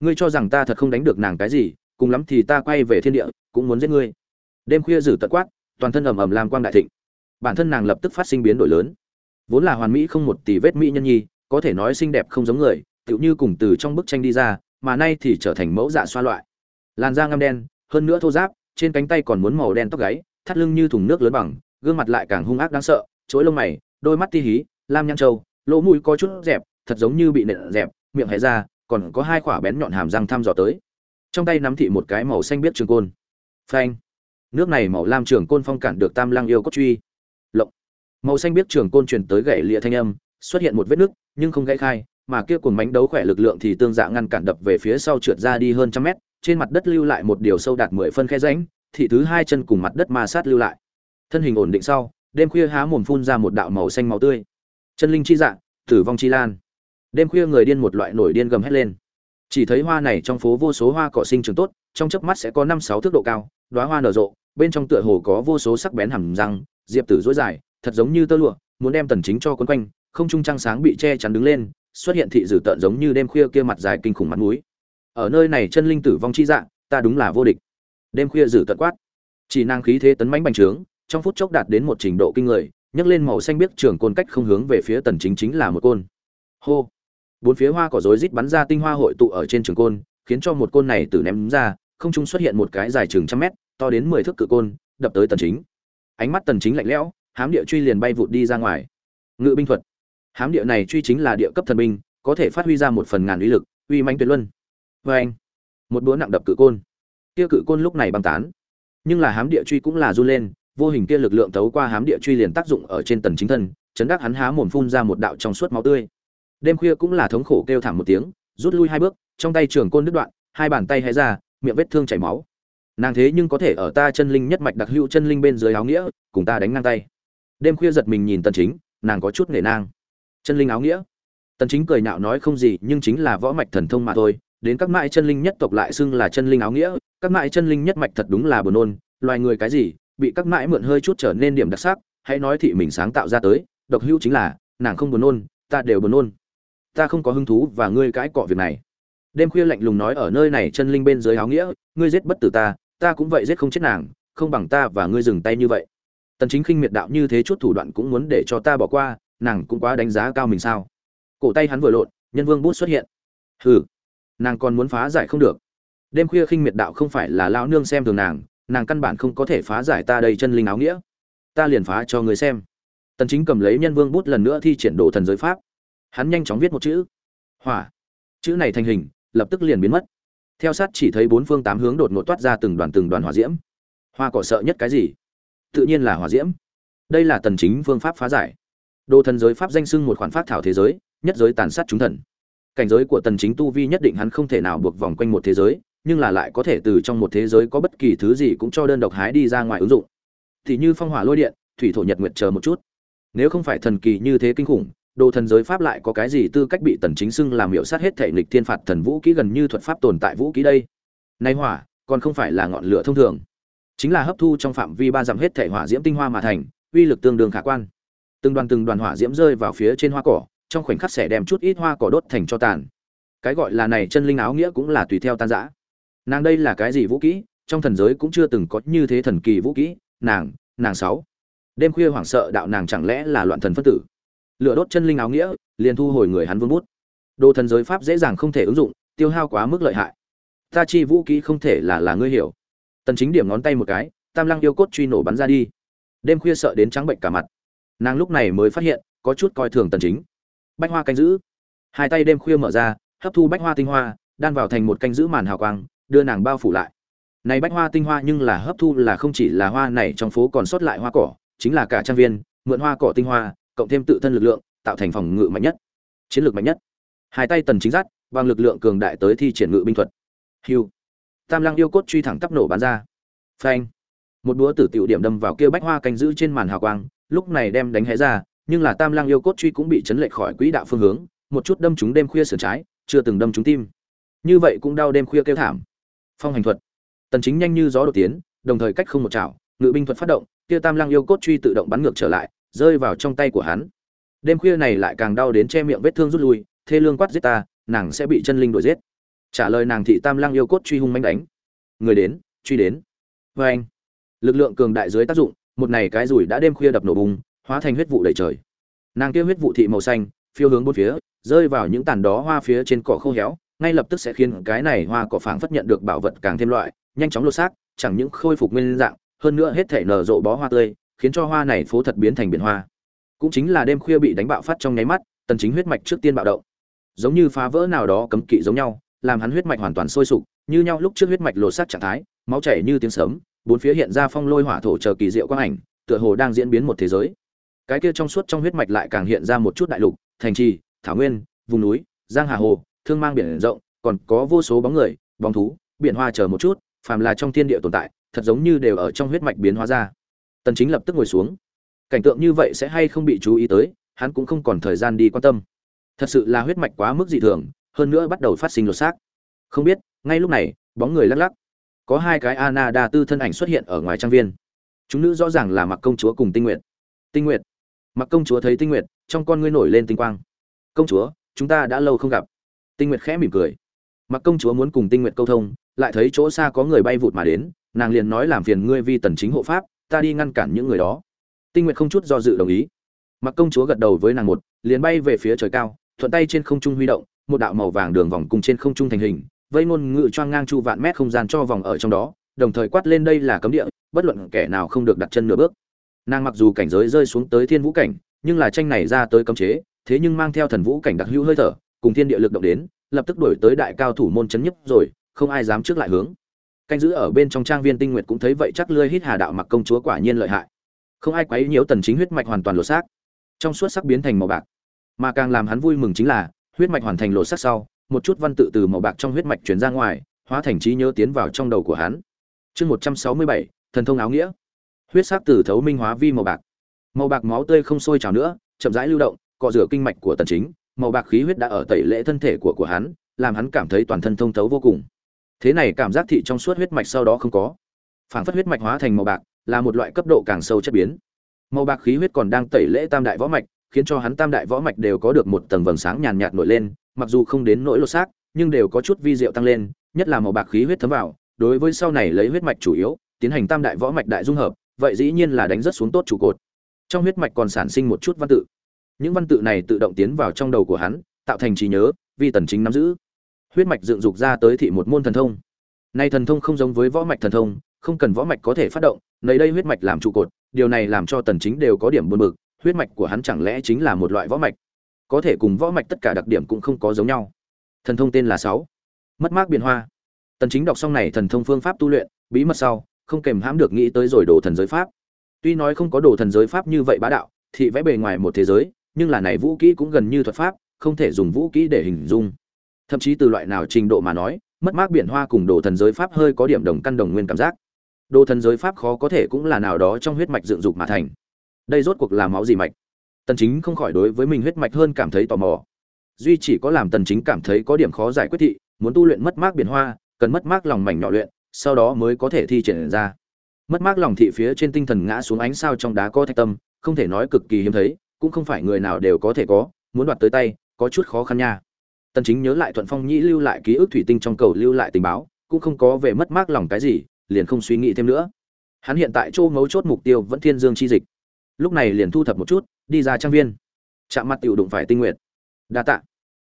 ngươi cho rằng ta thật không đánh được nàng cái gì, cùng lắm thì ta quay về thiên địa, cũng muốn giết ngươi. Đêm khuya rử tận quát, toàn thân ầm ầm làm quang đại thịnh. Bản thân nàng lập tức phát sinh biến đổi lớn. Vốn là hoàn mỹ không một tỷ vết mỹ nhân nhi, có thể nói xinh đẹp không giống người, tựu như cùng từ trong bức tranh đi ra, mà nay thì trở thành mẫu dạ xoa loại. Làn da ngăm đen, hơn nữa thô giáp trên cánh tay còn muốn màu đen tóc gáy, thắt lưng như thùng nước lớn bằng, gương mặt lại càng hung ác đáng sợ, chối lông mày, đôi mắt ti hí, lam nhăn trâu, lỗ mũi có chút dẹp, thật giống như bị nện dẹp, miệng hé ra còn có hai quả bén nhọn hàm răng thăm dò tới. Trong tay nắm thị một cái màu xanh biết trường côn. Phanh. Nước này màu lam trường côn phong cản được tam lăng yêu cốt truy. Lộng. Màu xanh biết trường côn truyền tới gãy lịa thanh âm, xuất hiện một vết nứt, nhưng không gãy khai, mà kia cùng mánh đấu khỏe lực lượng thì tương dạ ngăn cản đập về phía sau trượt ra đi hơn trăm mét, trên mặt đất lưu lại một điều sâu đạt mười phân khe rãnh, thị thứ hai chân cùng mặt đất ma sát lưu lại. Thân hình ổn định sau, đêm khuya há mồm phun ra một đạo màu xanh máu tươi. Chân linh chi dạng tử vong chi lan đêm khuya người điên một loại nổi điên gầm hét lên. Chỉ thấy hoa này trong phố vô số hoa cỏ sinh trưởng tốt, trong chớp mắt sẽ có năm sáu thước độ cao, đóa hoa nở rộ, bên trong tựa hồ có vô số sắc bén hầm răng, diệp tử dối dài, thật giống như tơ lụa, muốn đem tần chính cho quấn quanh, không trung trăng sáng bị che chắn đứng lên, xuất hiện thị dữ tợn giống như đêm khuya kia mặt dài kinh khủng mặt mũi. Ở nơi này chân linh tử vong chi dạng, ta đúng là vô địch. Đêm khuya dữ tận quát. Chỉ năng khí thế tấn mãnh bành trướng, trong phút chốc đạt đến một trình độ kinh người, nhấc lên màu xanh biết trường côn cách không hướng về phía tần chính chính là một côn. Hô bốn phía hoa cỏ rối rít bắn ra tinh hoa hội tụ ở trên trường côn, khiến cho một côn này từ ném ra, không trung xuất hiện một cái dài chừng trăm mét, to đến mười thước cự côn, đập tới tần chính. Ánh mắt tần chính lạnh lẽo, hám địa truy liền bay vụt đi ra ngoài. Ngự binh thuật. Hám địa này truy chính là địa cấp thần binh, có thể phát huy ra một phần ngàn uy lực, uy mãnh tuyệt luân. Với anh, một búa nặng đập cự côn. Kia cự côn lúc này băng tán. Nhưng là hám địa truy cũng là run lên, vô hình kia lực lượng tấu qua hám địa truy liền tác dụng ở trên tần chính thân, chấn đắc hắn há mồm phun ra một đạo trong suốt máu tươi đêm khuya cũng là thống khổ kêu thảm một tiếng, rút lui hai bước, trong tay trường côn đứt đoạn, hai bàn tay hé ra, miệng vết thương chảy máu. Nàng thế nhưng có thể ở ta chân linh nhất mạch đặc hữu chân linh bên dưới áo nghĩa, cùng ta đánh ngang tay. Đêm khuya giật mình nhìn tần chính, nàng có chút nể nang. Chân linh áo nghĩa? Tần chính cười nhạo nói không gì, nhưng chính là võ mạch thần thông mà thôi. Đến các mãi chân linh nhất tộc lại xưng là chân linh áo nghĩa, các mãi chân linh nhất mạch thật đúng là buồn nôn. Loài người cái gì, bị các mãi mượn hơi chút trở nên điểm đặc sắc, hãy nói thị mình sáng tạo ra tới, độc hữu chính là, nàng không buồn nôn, ta đều buồn nôn ta không có hứng thú và ngươi cãi cọ việc này. Đêm khuya lạnh lùng nói ở nơi này chân linh bên dưới áo nghĩa, ngươi giết bất tử ta ta cũng vậy giết không chết nàng, không bằng ta và ngươi dừng tay như vậy. Tần chính khinh miệt đạo như thế chút thủ đoạn cũng muốn để cho ta bỏ qua, nàng cũng quá đánh giá cao mình sao. Cổ tay hắn vừa lộn, nhân vương bút xuất hiện. Hừ, nàng còn muốn phá giải không được. Đêm khuya khinh miệt đạo không phải là lão nương xem thường nàng nàng căn bản không có thể phá giải ta đây chân linh áo nghĩa. Ta liền phá cho người xem. Tần chính cầm lấy nhân vương bút lần nữa thi triển đồ thần giới pháp hắn nhanh chóng viết một chữ. Hỏa. Chữ này thành hình, lập tức liền biến mất. Theo sát chỉ thấy bốn phương tám hướng đột ngột toát ra từng đoàn từng đoàn hỏa diễm. Hoa cỏ sợ nhất cái gì? Tự nhiên là hỏa diễm. Đây là tần chính phương pháp phá giải. Đồ thần giới pháp danh sưng một khoản pháp thảo thế giới, nhất giới tàn sát chúng thần. Cảnh giới của tần chính tu vi nhất định hắn không thể nào buộc vòng quanh một thế giới, nhưng là lại có thể từ trong một thế giới có bất kỳ thứ gì cũng cho đơn độc hái đi ra ngoài ứng dụng. Thì như phong hỏa lôi điện, thủy thổ nhật nguyệt chờ một chút. Nếu không phải thần kỳ như thế kinh khủng đồ thần giới pháp lại có cái gì tư cách bị tần chính xưng làm miểu sát hết thể nghịch thiên phạt thần vũ kỹ gần như thuật pháp tồn tại vũ kỹ đây? Nay hỏa, còn không phải là ngọn lửa thông thường. Chính là hấp thu trong phạm vi ba dặm hết thể hỏa diễm tinh hoa mà thành, uy lực tương đương khả quan. Từng đoàn từng đoàn hỏa diễm rơi vào phía trên hoa cỏ, trong khoảnh khắc sẽ đem chút ít hoa cỏ đốt thành cho tàn. Cái gọi là này chân linh áo nghĩa cũng là tùy theo tan rã. Nàng đây là cái gì vũ kỹ? Trong thần giới cũng chưa từng có như thế thần kỳ vũ kỹ. Nàng nàng sáu. Đêm khuya hoảng sợ đạo nàng chẳng lẽ là loạn thần phân tử? Lửa đốt chân linh áo nghĩa, liền thu hồi người hắn vương bút. Đồ thần giới pháp dễ dàng không thể ứng dụng, tiêu hao quá mức lợi hại. Ta chi vũ kỹ không thể là là ngươi hiểu. Tần chính điểm ngón tay một cái, tam lăng yêu cốt truy nổ bắn ra đi. Đêm khuya sợ đến trắng bệnh cả mặt. Nàng lúc này mới phát hiện, có chút coi thường tần chính. Bách hoa canh giữ. Hai tay đêm khuya mở ra, hấp thu bách hoa tinh hoa, đan vào thành một canh giữ màn hào quang, đưa nàng bao phủ lại. Này bách hoa tinh hoa nhưng là hấp thu là không chỉ là hoa này trong phố còn sót lại hoa cỏ, chính là cả trang viên, mượn hoa cỏ tinh hoa cộng thêm tự thân lực lượng, tạo thành phòng ngự mạnh nhất, chiến lược mạnh nhất. Hai tay tần chính giác, bằng lực lượng cường đại tới thi triển ngự binh thuật. Hưu. Tam lăng yêu cốt truy thẳng tắp nổ bắn ra. Phanh. Một búa tử tiểu điểm đâm vào kia bách hoa canh giữ trên màn hào quang, lúc này đem đánh hé ra, nhưng là tam lăng yêu cốt truy cũng bị chấn lệch khỏi quỹ đạo phương hướng, một chút đâm trúng đêm khuya sườn trái, chưa từng đâm trúng tim. Như vậy cũng đau đêm khuya kêu thảm. Phong hành thuật. Tần chính nhanh như gió đột tiến, đồng thời cách không một chảo, ngự binh thuật phát động, kia tam lăng yêu cốt truy tự động bắn ngược trở lại rơi vào trong tay của hắn. Đêm khuya này lại càng đau đến che miệng vết thương rút lui, thê lương quát giết ta, nàng sẽ bị chân linh đuổi giết. Trả lời nàng thị tam lăng yêu cốt truy hung manh đánh. Người đến, truy đến. Vê anh, lực lượng cường đại dưới tác dụng, một này cái rủi đã đêm khuya đập nổ bùng, hóa thành huyết vụ đầy trời. Nàng kia huyết vụ thị màu xanh, phiêu hướng bốn phía, rơi vào những tàn đó hoa phía trên cỏ khô héo, ngay lập tức sẽ khiến cái này hoa cỏ phảng phất nhận được bảo vật càng thêm loại, nhanh chóng lột xác, chẳng những khôi phục nguyên dạng, hơn nữa hết thể nở rộ bó hoa tươi khiến cho hoa này phố thật biến thành biển hoa. Cũng chính là đêm khuya bị đánh bạo phát trong nháy mắt, tần chính huyết mạch trước tiên bạo động. Giống như phá vỡ nào đó cấm kỵ giống nhau, làm hắn huyết mạch hoàn toàn sôi sục, như nhau lúc trước huyết mạch lột xác trạng thái, máu chảy như tiếng sấm, bốn phía hiện ra phong lôi hỏa thổ chờ kỳ diệu quang ảnh, tựa hồ đang diễn biến một thế giới. Cái kia trong suốt trong huyết mạch lại càng hiện ra một chút đại lục, thành trì, thảo nguyên, vùng núi, giang hà hồ, thương mang biển rộng, còn có vô số bóng người, bóng thú, biển hoa chờ một chút, phàm là trong thiên địa tồn tại, thật giống như đều ở trong huyết mạch biến hóa ra tần chính lập tức ngồi xuống. Cảnh tượng như vậy sẽ hay không bị chú ý tới, hắn cũng không còn thời gian đi quan tâm. Thật sự là huyết mạch quá mức dị thường, hơn nữa bắt đầu phát sinh lột xác. Không biết, ngay lúc này, bóng người lắc lắc. Có hai cái ana đa tư thân ảnh xuất hiện ở ngoài trang viên. Chúng nữ rõ ràng là mặc công chúa cùng tinh nguyện tinh nguyện mặc công chúa thấy tinh nguyện trong con ngươi nổi lên tinh quang. Công chúa, chúng ta đã lâu không gặp. Tinh nguyện khẽ mỉm cười. Mặc công chúa muốn cùng tinh nguyện câu thông, lại thấy chỗ xa có người bay vụt mà đến, nàng liền nói làm phiền ngươi vi tần chính hộ pháp ta đi ngăn cản những người đó. Tinh nguyện không chút do dự đồng ý. Mặc công chúa gật đầu với nàng một, liền bay về phía trời cao, thuận tay trên không trung huy động, một đạo màu vàng đường vòng cùng trên không trung thành hình, vây ngôn ngự choang ngang chu vạn mét không gian cho vòng ở trong đó, đồng thời quát lên đây là cấm địa, bất luận kẻ nào không được đặt chân nửa bước. Nàng mặc dù cảnh giới rơi xuống tới thiên vũ cảnh, nhưng là tranh này ra tới cấm chế, thế nhưng mang theo thần vũ cảnh đặc hữu hơi thở, cùng thiên địa lực động đến, lập tức đổi tới đại cao thủ môn chấn nhấp rồi, không ai dám trước lại hướng canh giữ ở bên trong trang viên tinh nguyệt cũng thấy vậy chắc lươi hít hà đạo mặc công chúa quả nhiên lợi hại. Không ai quấy nhiễu tần chính huyết mạch hoàn toàn lột xác. Trong suốt sắc biến thành màu bạc. Mà càng làm hắn vui mừng chính là huyết mạch hoàn thành lột xác sau một chút văn tự từ màu bạc trong huyết mạch chuyển ra ngoài hóa thành trí nhớ tiến vào trong đầu của hắn. Chương 167, thần thông áo nghĩa. Huyết sắc từ thấu minh hóa vi màu bạc. Màu bạc máu tươi không sôi trào nữa chậm rãi lưu động cọ rửa kinh mạch của tần chính. Màu bạc khí huyết đã ở tẩy lễ thân thể của của hắn làm hắn cảm thấy toàn thân thông thấu vô cùng thế này cảm giác thị trong suốt huyết mạch sau đó không có. Phản phất huyết mạch hóa thành màu bạc, là một loại cấp độ càng sâu chất biến. Màu bạc khí huyết còn đang tẩy lễ tam đại võ mạch, khiến cho hắn tam đại võ mạch đều có được một tầng vầng sáng nhàn nhạt nổi lên, mặc dù không đến nỗi lột xác, nhưng đều có chút vi diệu tăng lên, nhất là màu bạc khí huyết thấm vào, đối với sau này lấy huyết mạch chủ yếu, tiến hành tam đại võ mạch đại dung hợp, vậy dĩ nhiên là đánh rất xuống tốt trụ cột. Trong huyết mạch còn sản sinh một chút văn tự. Những văn tự này tự động tiến vào trong đầu của hắn, tạo thành trí nhớ, vi tần chính nắm giữ huyết mạch dựng dục ra tới thị một môn thần thông. Nay thần thông không giống với võ mạch thần thông, không cần võ mạch có thể phát động, nơi đây huyết mạch làm trụ cột, điều này làm cho tần chính đều có điểm buồn bực, huyết mạch của hắn chẳng lẽ chính là một loại võ mạch? Có thể cùng võ mạch tất cả đặc điểm cũng không có giống nhau. Thần thông tên là sáu. Mất mát biển hoa. Tần chính đọc xong này thần thông phương pháp tu luyện, bí mật sau, không kèm hãm được nghĩ tới rồi đồ thần giới pháp. Tuy nói không có đồ thần giới pháp như vậy bá đạo thì vẽ bề ngoài một thế giới, nhưng là này vũ kỹ cũng gần như thuật pháp, không thể dùng vũ kỹ để hình dung thậm chí từ loại nào trình độ mà nói, mất mát biển hoa cùng đồ thần giới pháp hơi có điểm đồng căn đồng nguyên cảm giác. Đồ thần giới pháp khó có thể cũng là nào đó trong huyết mạch dựng dục mà thành. Đây rốt cuộc là máu gì mạch? Tần chính không khỏi đối với mình huyết mạch hơn cảm thấy tò mò. Duy chỉ có làm tần chính cảm thấy có điểm khó giải quyết thị, muốn tu luyện mất mát biển hoa, cần mất mát lòng mảnh nhỏ luyện, sau đó mới có thể thi triển ra. Mất mát lòng thị phía trên tinh thần ngã xuống ánh sao trong đá có thạch tâm, không thể nói cực kỳ hiếm thấy, cũng không phải người nào đều có thể có, muốn đoạt tới tay, có chút khó khăn nha tần chính nhớ lại thuận phong nhĩ lưu lại ký ức thủy tinh trong cầu lưu lại tình báo, cũng không có về mất mát lòng cái gì, liền không suy nghĩ thêm nữa. Hắn hiện tại chỗ mấu chốt mục tiêu vẫn thiên dương chi dịch. Lúc này liền thu thập một chút, đi ra trang viên. Chạm mặt tiểu đụng phải tinh nguyệt. Đa tạ.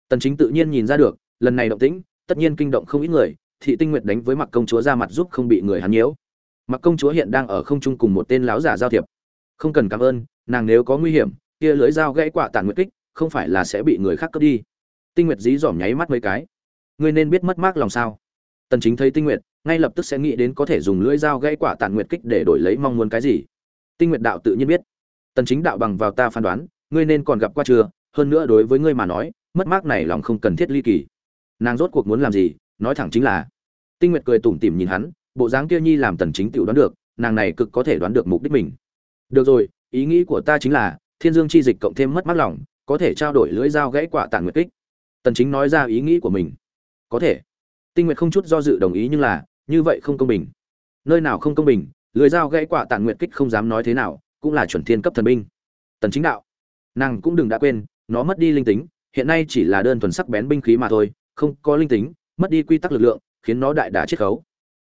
Tần chính tự nhiên nhìn ra được, lần này động tĩnh, tất nhiên kinh động không ít người, thị tinh nguyệt đánh với mặc công chúa ra mặt giúp không bị người hắn nhiễu. Mặc công chúa hiện đang ở không trung cùng một tên láo giả giao thiệp. Không cần cảm ơn, nàng nếu có nguy hiểm, kia lưới dao gãy quả tàn nguyệt kích, không phải là sẽ bị người khác cướp đi tinh nguyệt dí dỏm nháy mắt mấy cái. Ngươi nên biết mất mát lòng sao? Tần chính thấy tinh nguyệt, ngay lập tức sẽ nghĩ đến có thể dùng lưỡi dao gãy quả tàn nguyệt kích để đổi lấy mong muốn cái gì. Tinh nguyệt đạo tự nhiên biết. Tần chính đạo bằng vào ta phán đoán, ngươi nên còn gặp qua chưa? Hơn nữa đối với ngươi mà nói, mất mát này lòng không cần thiết ly kỳ. Nàng rốt cuộc muốn làm gì? Nói thẳng chính là. Tinh nguyệt cười tủm tỉm nhìn hắn, bộ dáng kia nhi làm tần chính tự đoán được, nàng này cực có thể đoán được mục đích mình. Được rồi, ý nghĩ của ta chính là, thiên dương chi dịch cộng thêm mất mát lòng, có thể trao đổi lưỡi dao gãy quả tàn nguyệt kích tần chính nói ra ý nghĩ của mình. Có thể. Tinh nguyệt không chút do dự đồng ý nhưng là, như vậy không công bình. Nơi nào không công bình lưỡi dao gãy quả tàn nguyệt kích không dám nói thế nào, cũng là chuẩn thiên cấp thần binh. Tần chính đạo. Nàng cũng đừng đã quên, nó mất đi linh tính, hiện nay chỉ là đơn thuần sắc bén binh khí mà thôi, không có linh tính, mất đi quy tắc lực lượng, khiến nó đại đả chết khấu.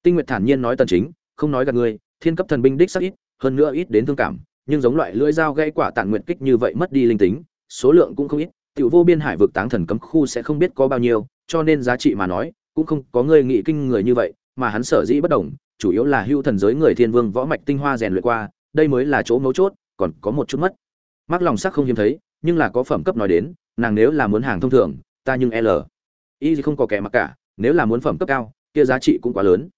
Tinh nguyệt thản nhiên nói tần chính, không nói gạt ngươi thiên cấp thần binh đích sắc ít, hơn nữa ít đến thương cảm, nhưng giống loại lưỡi dao gây quả tàn nguyện kích như vậy mất đi linh tính, số lượng cũng không ít tiểu vô biên hải vực táng thần cấm khu sẽ không biết có bao nhiêu, cho nên giá trị mà nói, cũng không có người nghị kinh người như vậy, mà hắn sở dĩ bất đồng, chủ yếu là hưu thần giới người thiên vương võ mạch tinh hoa rèn luyện qua, đây mới là chỗ mấu chốt, còn có một chút mất. Mắc lòng sắc không hiếm thấy, nhưng là có phẩm cấp nói đến, nàng nếu là muốn hàng thông thường, ta nhưng l. Y không có kẻ mặc cả, nếu là muốn phẩm cấp cao, kia giá trị cũng quá lớn.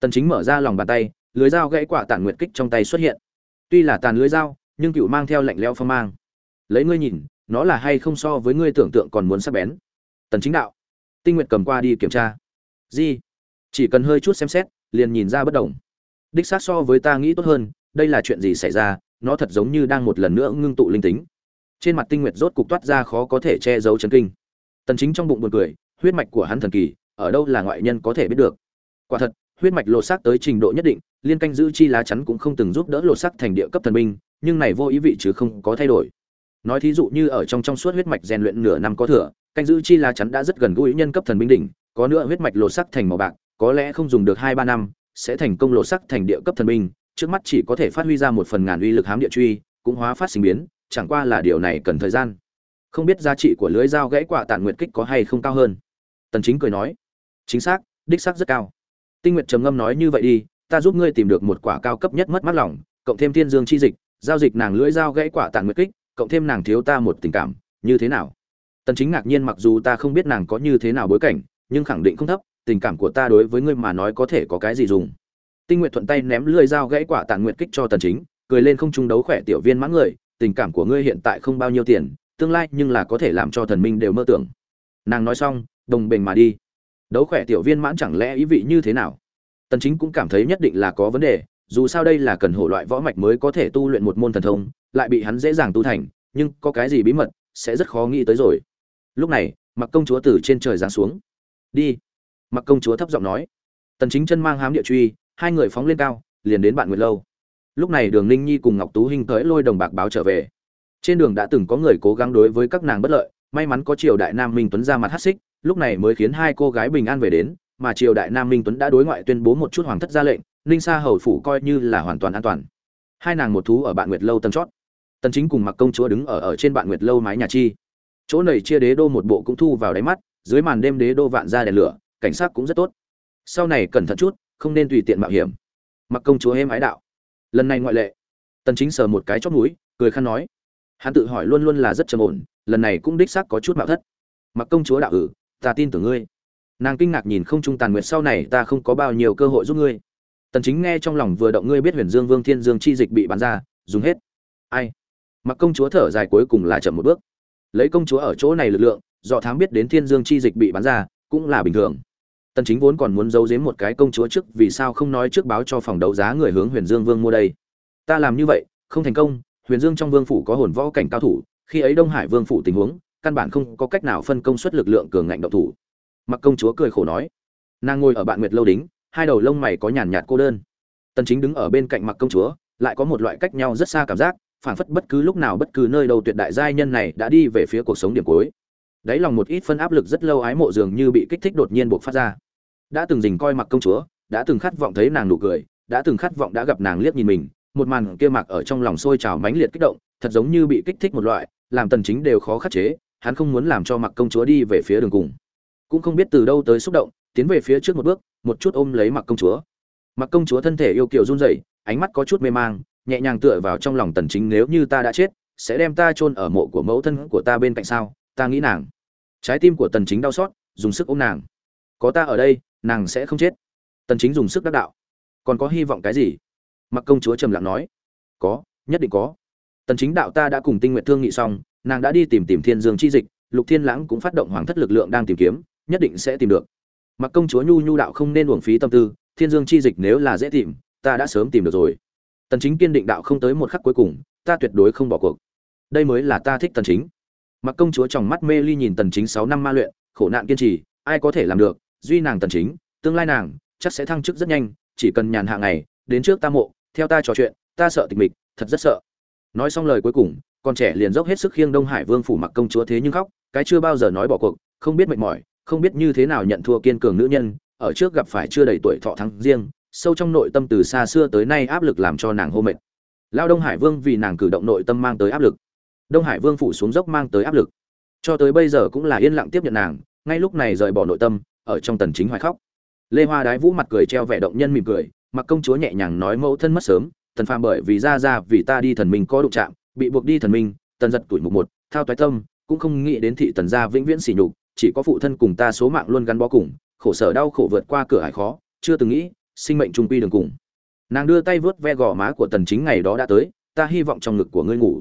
Tần chính mở ra lòng bàn tay, lưới dao gãy quả tản nguyệt kích trong tay xuất hiện. Tuy là tàn lưới dao, nhưng cựu mang theo lạnh lẽo phong mang. Lấy ngươi nhìn nó là hay không so với ngươi tưởng tượng còn muốn sắc bén. Tần chính đạo. Tinh nguyệt cầm qua đi kiểm tra. Gì? Chỉ cần hơi chút xem xét, liền nhìn ra bất đồng. Đích xác so với ta nghĩ tốt hơn, đây là chuyện gì xảy ra, nó thật giống như đang một lần nữa ngưng tụ linh tính. Trên mặt tinh nguyệt rốt cục toát ra khó có thể che giấu chấn kinh. Tần chính trong bụng buồn cười, huyết mạch của hắn thần kỳ, ở đâu là ngoại nhân có thể biết được. Quả thật, huyết mạch lột xác tới trình độ nhất định, liên canh giữ chi lá chắn cũng không từng giúp đỡ lột xác thành địa cấp thần binh, nhưng này vô ý vị chứ không có thay đổi nói thí dụ như ở trong trong suốt huyết mạch rèn luyện nửa năm có thừa, canh giữ chi lá chắn đã rất gần gũi nhân cấp thần binh đỉnh, có nữa huyết mạch lột sắc thành màu bạc, có lẽ không dùng được hai ba năm, sẽ thành công lột sắc thành địa cấp thần binh, trước mắt chỉ có thể phát huy ra một phần ngàn uy lực hám địa truy, cũng hóa phát sinh biến, chẳng qua là điều này cần thời gian không biết giá trị của lưới dao gãy quả tàn nguyệt kích có hay không cao hơn tần chính cười nói, chính xác, đích xác rất cao tinh nguyệt trầm ngâm nói như vậy đi, ta giúp ngươi tìm được một quả cao cấp nhất mất mắt lỏng. cộng thêm thiên dương chi dịch, giao dịch nàng lưỡi dao gãy quả tàn nguyệt kích cộng thêm nàng thiếu ta một tình cảm, như thế nào? Tần chính ngạc nhiên mặc dù ta không biết nàng có như thế nào bối cảnh, nhưng khẳng định không thấp, tình cảm của ta đối với ngươi mà nói có thể có cái gì dùng? Tinh nguyệt thuận tay ném lưỡi dao gãy quả tàn nguyệt kích cho tần chính, cười lên không trung đấu khỏe tiểu viên mãn người, tình cảm của ngươi hiện tại không bao nhiêu tiền, tương lai nhưng là có thể làm cho thần minh đều mơ tưởng. Nàng nói xong, đồng bình mà đi. Đấu khỏe tiểu viên mãn chẳng lẽ ý vị như thế nào? Tần chính cũng cảm thấy nhất định là có vấn đề, dù sao đây là cần hổ loại võ mạch mới có thể tu luyện một môn thần thông lại bị hắn dễ dàng tu thành, nhưng có cái gì bí mật sẽ rất khó nghĩ tới rồi. Lúc này, mặc công chúa từ trên trời giáng xuống. Đi. Mặc công chúa thấp giọng nói. Tần chính chân mang hám địa truy, hai người phóng lên cao, liền đến bạn nguyệt lâu. Lúc này đường ninh nhi cùng ngọc tú hinh tới lôi đồng bạc báo trở về. Trên đường đã từng có người cố gắng đối với các nàng bất lợi, may mắn có triều đại nam minh tuấn ra mặt hát xích, lúc này mới khiến hai cô gái bình an về đến, mà triều đại nam minh tuấn đã đối ngoại tuyên bố một chút hoàng thất ra lệnh, ninh sa hầu phủ coi như là hoàn toàn an toàn. Hai nàng một thú ở bạn nguyệt lâu tầng chót tần chính cùng mặc công chúa đứng ở ở trên bạn nguyệt lâu mái nhà chi. Chỗ này chia đế đô một bộ cũng thu vào đáy mắt, dưới màn đêm đế đô vạn ra đèn lửa, cảnh sát cũng rất tốt. Sau này cẩn thận chút, không nên tùy tiện mạo hiểm. Mặc công chúa êm ái đạo. Lần này ngoại lệ. Tần chính sờ một cái chót mũi, cười khăn nói. Hắn tự hỏi luôn luôn là rất trầm ổn, lần này cũng đích xác có chút mạo thất. Mặc công chúa đạo ử ta tin tưởng ngươi. Nàng kinh ngạc nhìn không trung tàn nguyệt sau này, ta không có bao nhiêu cơ hội giúp ngươi. Tần chính nghe trong lòng vừa động ngươi biết huyền dương vương thiên dương chi dịch bị bán ra, dùng hết. Ai? Mặc công chúa thở dài cuối cùng là chậm một bước. Lấy công chúa ở chỗ này lực lượng, do thám biết đến thiên dương chi dịch bị bắn ra, cũng là bình thường. Tần chính vốn còn muốn giấu giếm một cái công chúa trước, vì sao không nói trước báo cho phòng đấu giá người hướng huyền dương vương mua đây? Ta làm như vậy, không thành công, huyền dương trong vương phủ có hồn võ cảnh cao thủ, khi ấy đông hải vương phủ tình huống, căn bản không có cách nào phân công suất lực lượng cường ngạnh động thủ. Mặc công chúa cười khổ nói, nàng ngồi ở bạn nguyệt lâu đính, hai đầu lông mày có nhàn nhạt cô đơn. Tần chính đứng ở bên cạnh mặc công chúa, lại có một loại cách nhau rất xa cảm giác phảng phất bất cứ lúc nào bất cứ nơi đâu tuyệt đại giai nhân này đã đi về phía cuộc sống điểm cuối. Đáy lòng một ít phân áp lực rất lâu ái mộ dường như bị kích thích đột nhiên buộc phát ra. Đã từng dình coi mặc công chúa, đã từng khát vọng thấy nàng nụ cười, đã từng khát vọng đã gặp nàng liếc nhìn mình, một màn kia mặc ở trong lòng sôi trào mãnh liệt kích động, thật giống như bị kích thích một loại, làm tần chính đều khó khắc chế, hắn không muốn làm cho mặc công chúa đi về phía đường cùng. Cũng không biết từ đâu tới xúc động, tiến về phía trước một bước, một chút ôm lấy mặc công chúa. Mặc công chúa thân thể yêu kiều run rẩy, ánh mắt có chút mê mang nhẹ nhàng tựa vào trong lòng tần chính, nếu như ta đã chết, sẽ đem ta chôn ở mộ của mẫu thân của ta bên cạnh sao? Ta nghĩ nàng. Trái tim của tần chính đau xót, dùng sức ôm nàng. Có ta ở đây, nàng sẽ không chết. Tần chính dùng sức đắc đạo. Còn có hy vọng cái gì? Mặc công chúa trầm lặng nói. Có, nhất định có. Tần chính đạo ta đã cùng tinh nguyện thương nghị xong, nàng đã đi tìm tìm thiên dương chi dịch, lục thiên lãng cũng phát động hoàng thất lực lượng đang tìm kiếm, nhất định sẽ tìm được. Mặc công chúa nhu nhu đạo không nên uổng phí tâm tư, thiên dương chi dịch nếu là dễ tìm, ta đã sớm tìm được rồi tần chính kiên định đạo không tới một khắc cuối cùng, ta tuyệt đối không bỏ cuộc. Đây mới là ta thích tần chính. Mặc công chúa trong mắt mê ly nhìn tần chính 6 năm ma luyện, khổ nạn kiên trì, ai có thể làm được, duy nàng tần chính, tương lai nàng, chắc sẽ thăng chức rất nhanh, chỉ cần nhàn hạ ngày, đến trước ta mộ, theo ta trò chuyện, ta sợ tịch mịch, thật rất sợ. Nói xong lời cuối cùng, con trẻ liền dốc hết sức khiêng đông hải vương phủ mặc công chúa thế nhưng khóc, cái chưa bao giờ nói bỏ cuộc, không biết mệt mỏi, không biết như thế nào nhận thua kiên cường nữ nhân, ở trước gặp phải chưa đầy tuổi thọ thắng riêng sâu trong nội tâm từ xa xưa tới nay áp lực làm cho nàng hô mệt. Lao đông hải vương vì nàng cử động nội tâm mang tới áp lực. Đông hải vương phủ xuống dốc mang tới áp lực. Cho tới bây giờ cũng là yên lặng tiếp nhận nàng, ngay lúc này rời bỏ nội tâm, ở trong tần chính hoài khóc. Lê hoa đái vũ mặt cười treo vẻ động nhân mỉm cười, mặc công chúa nhẹ nhàng nói mẫu thân mất sớm, tần phàm bởi vì ra ra vì ta đi thần minh có đụng chạm, bị buộc đi thần minh, tần giật tuổi mục một, thao toái tâm, cũng không nghĩ đến thị tần gia vĩnh viễn sỉ nhục, chỉ có phụ thân cùng ta số mạng luôn gắn bó cùng, khổ sở đau khổ vượt qua cửa hải khó, chưa từng nghĩ sinh mệnh trung quy đường cùng. Nàng đưa tay vớt ve gò má của tần chính ngày đó đã tới ta hy vọng trong ngực của ngươi ngủ.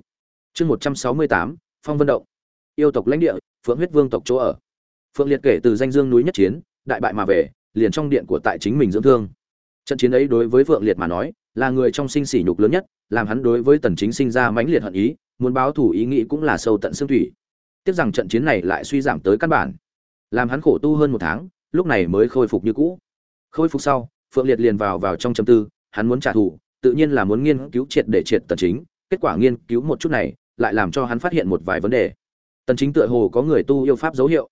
Chương 168, phong vân động. Yêu tộc lãnh địa phượng huyết vương tộc chỗ ở. Phượng liệt kể từ danh dương núi nhất chiến đại bại mà về liền trong điện của tại chính mình dưỡng thương. Trận chiến ấy đối với phượng liệt mà nói là người trong sinh sỉ nhục lớn nhất làm hắn đối với tần chính sinh ra mãnh liệt hận ý muốn báo thù ý nghĩ cũng là sâu tận xương thủy. Tiếc rằng trận chiến này lại suy giảm tới căn bản. Làm hắn khổ tu hơn một tháng lúc này mới khôi phục như cũ. Khôi phục sau phượng liệt liền vào vào trong châm tư, hắn muốn trả thù, tự nhiên là muốn nghiên cứu triệt để triệt tần chính, kết quả nghiên cứu một chút này, lại làm cho hắn phát hiện một vài vấn đề. Tần chính tựa hồ có người tu yêu pháp dấu hiệu.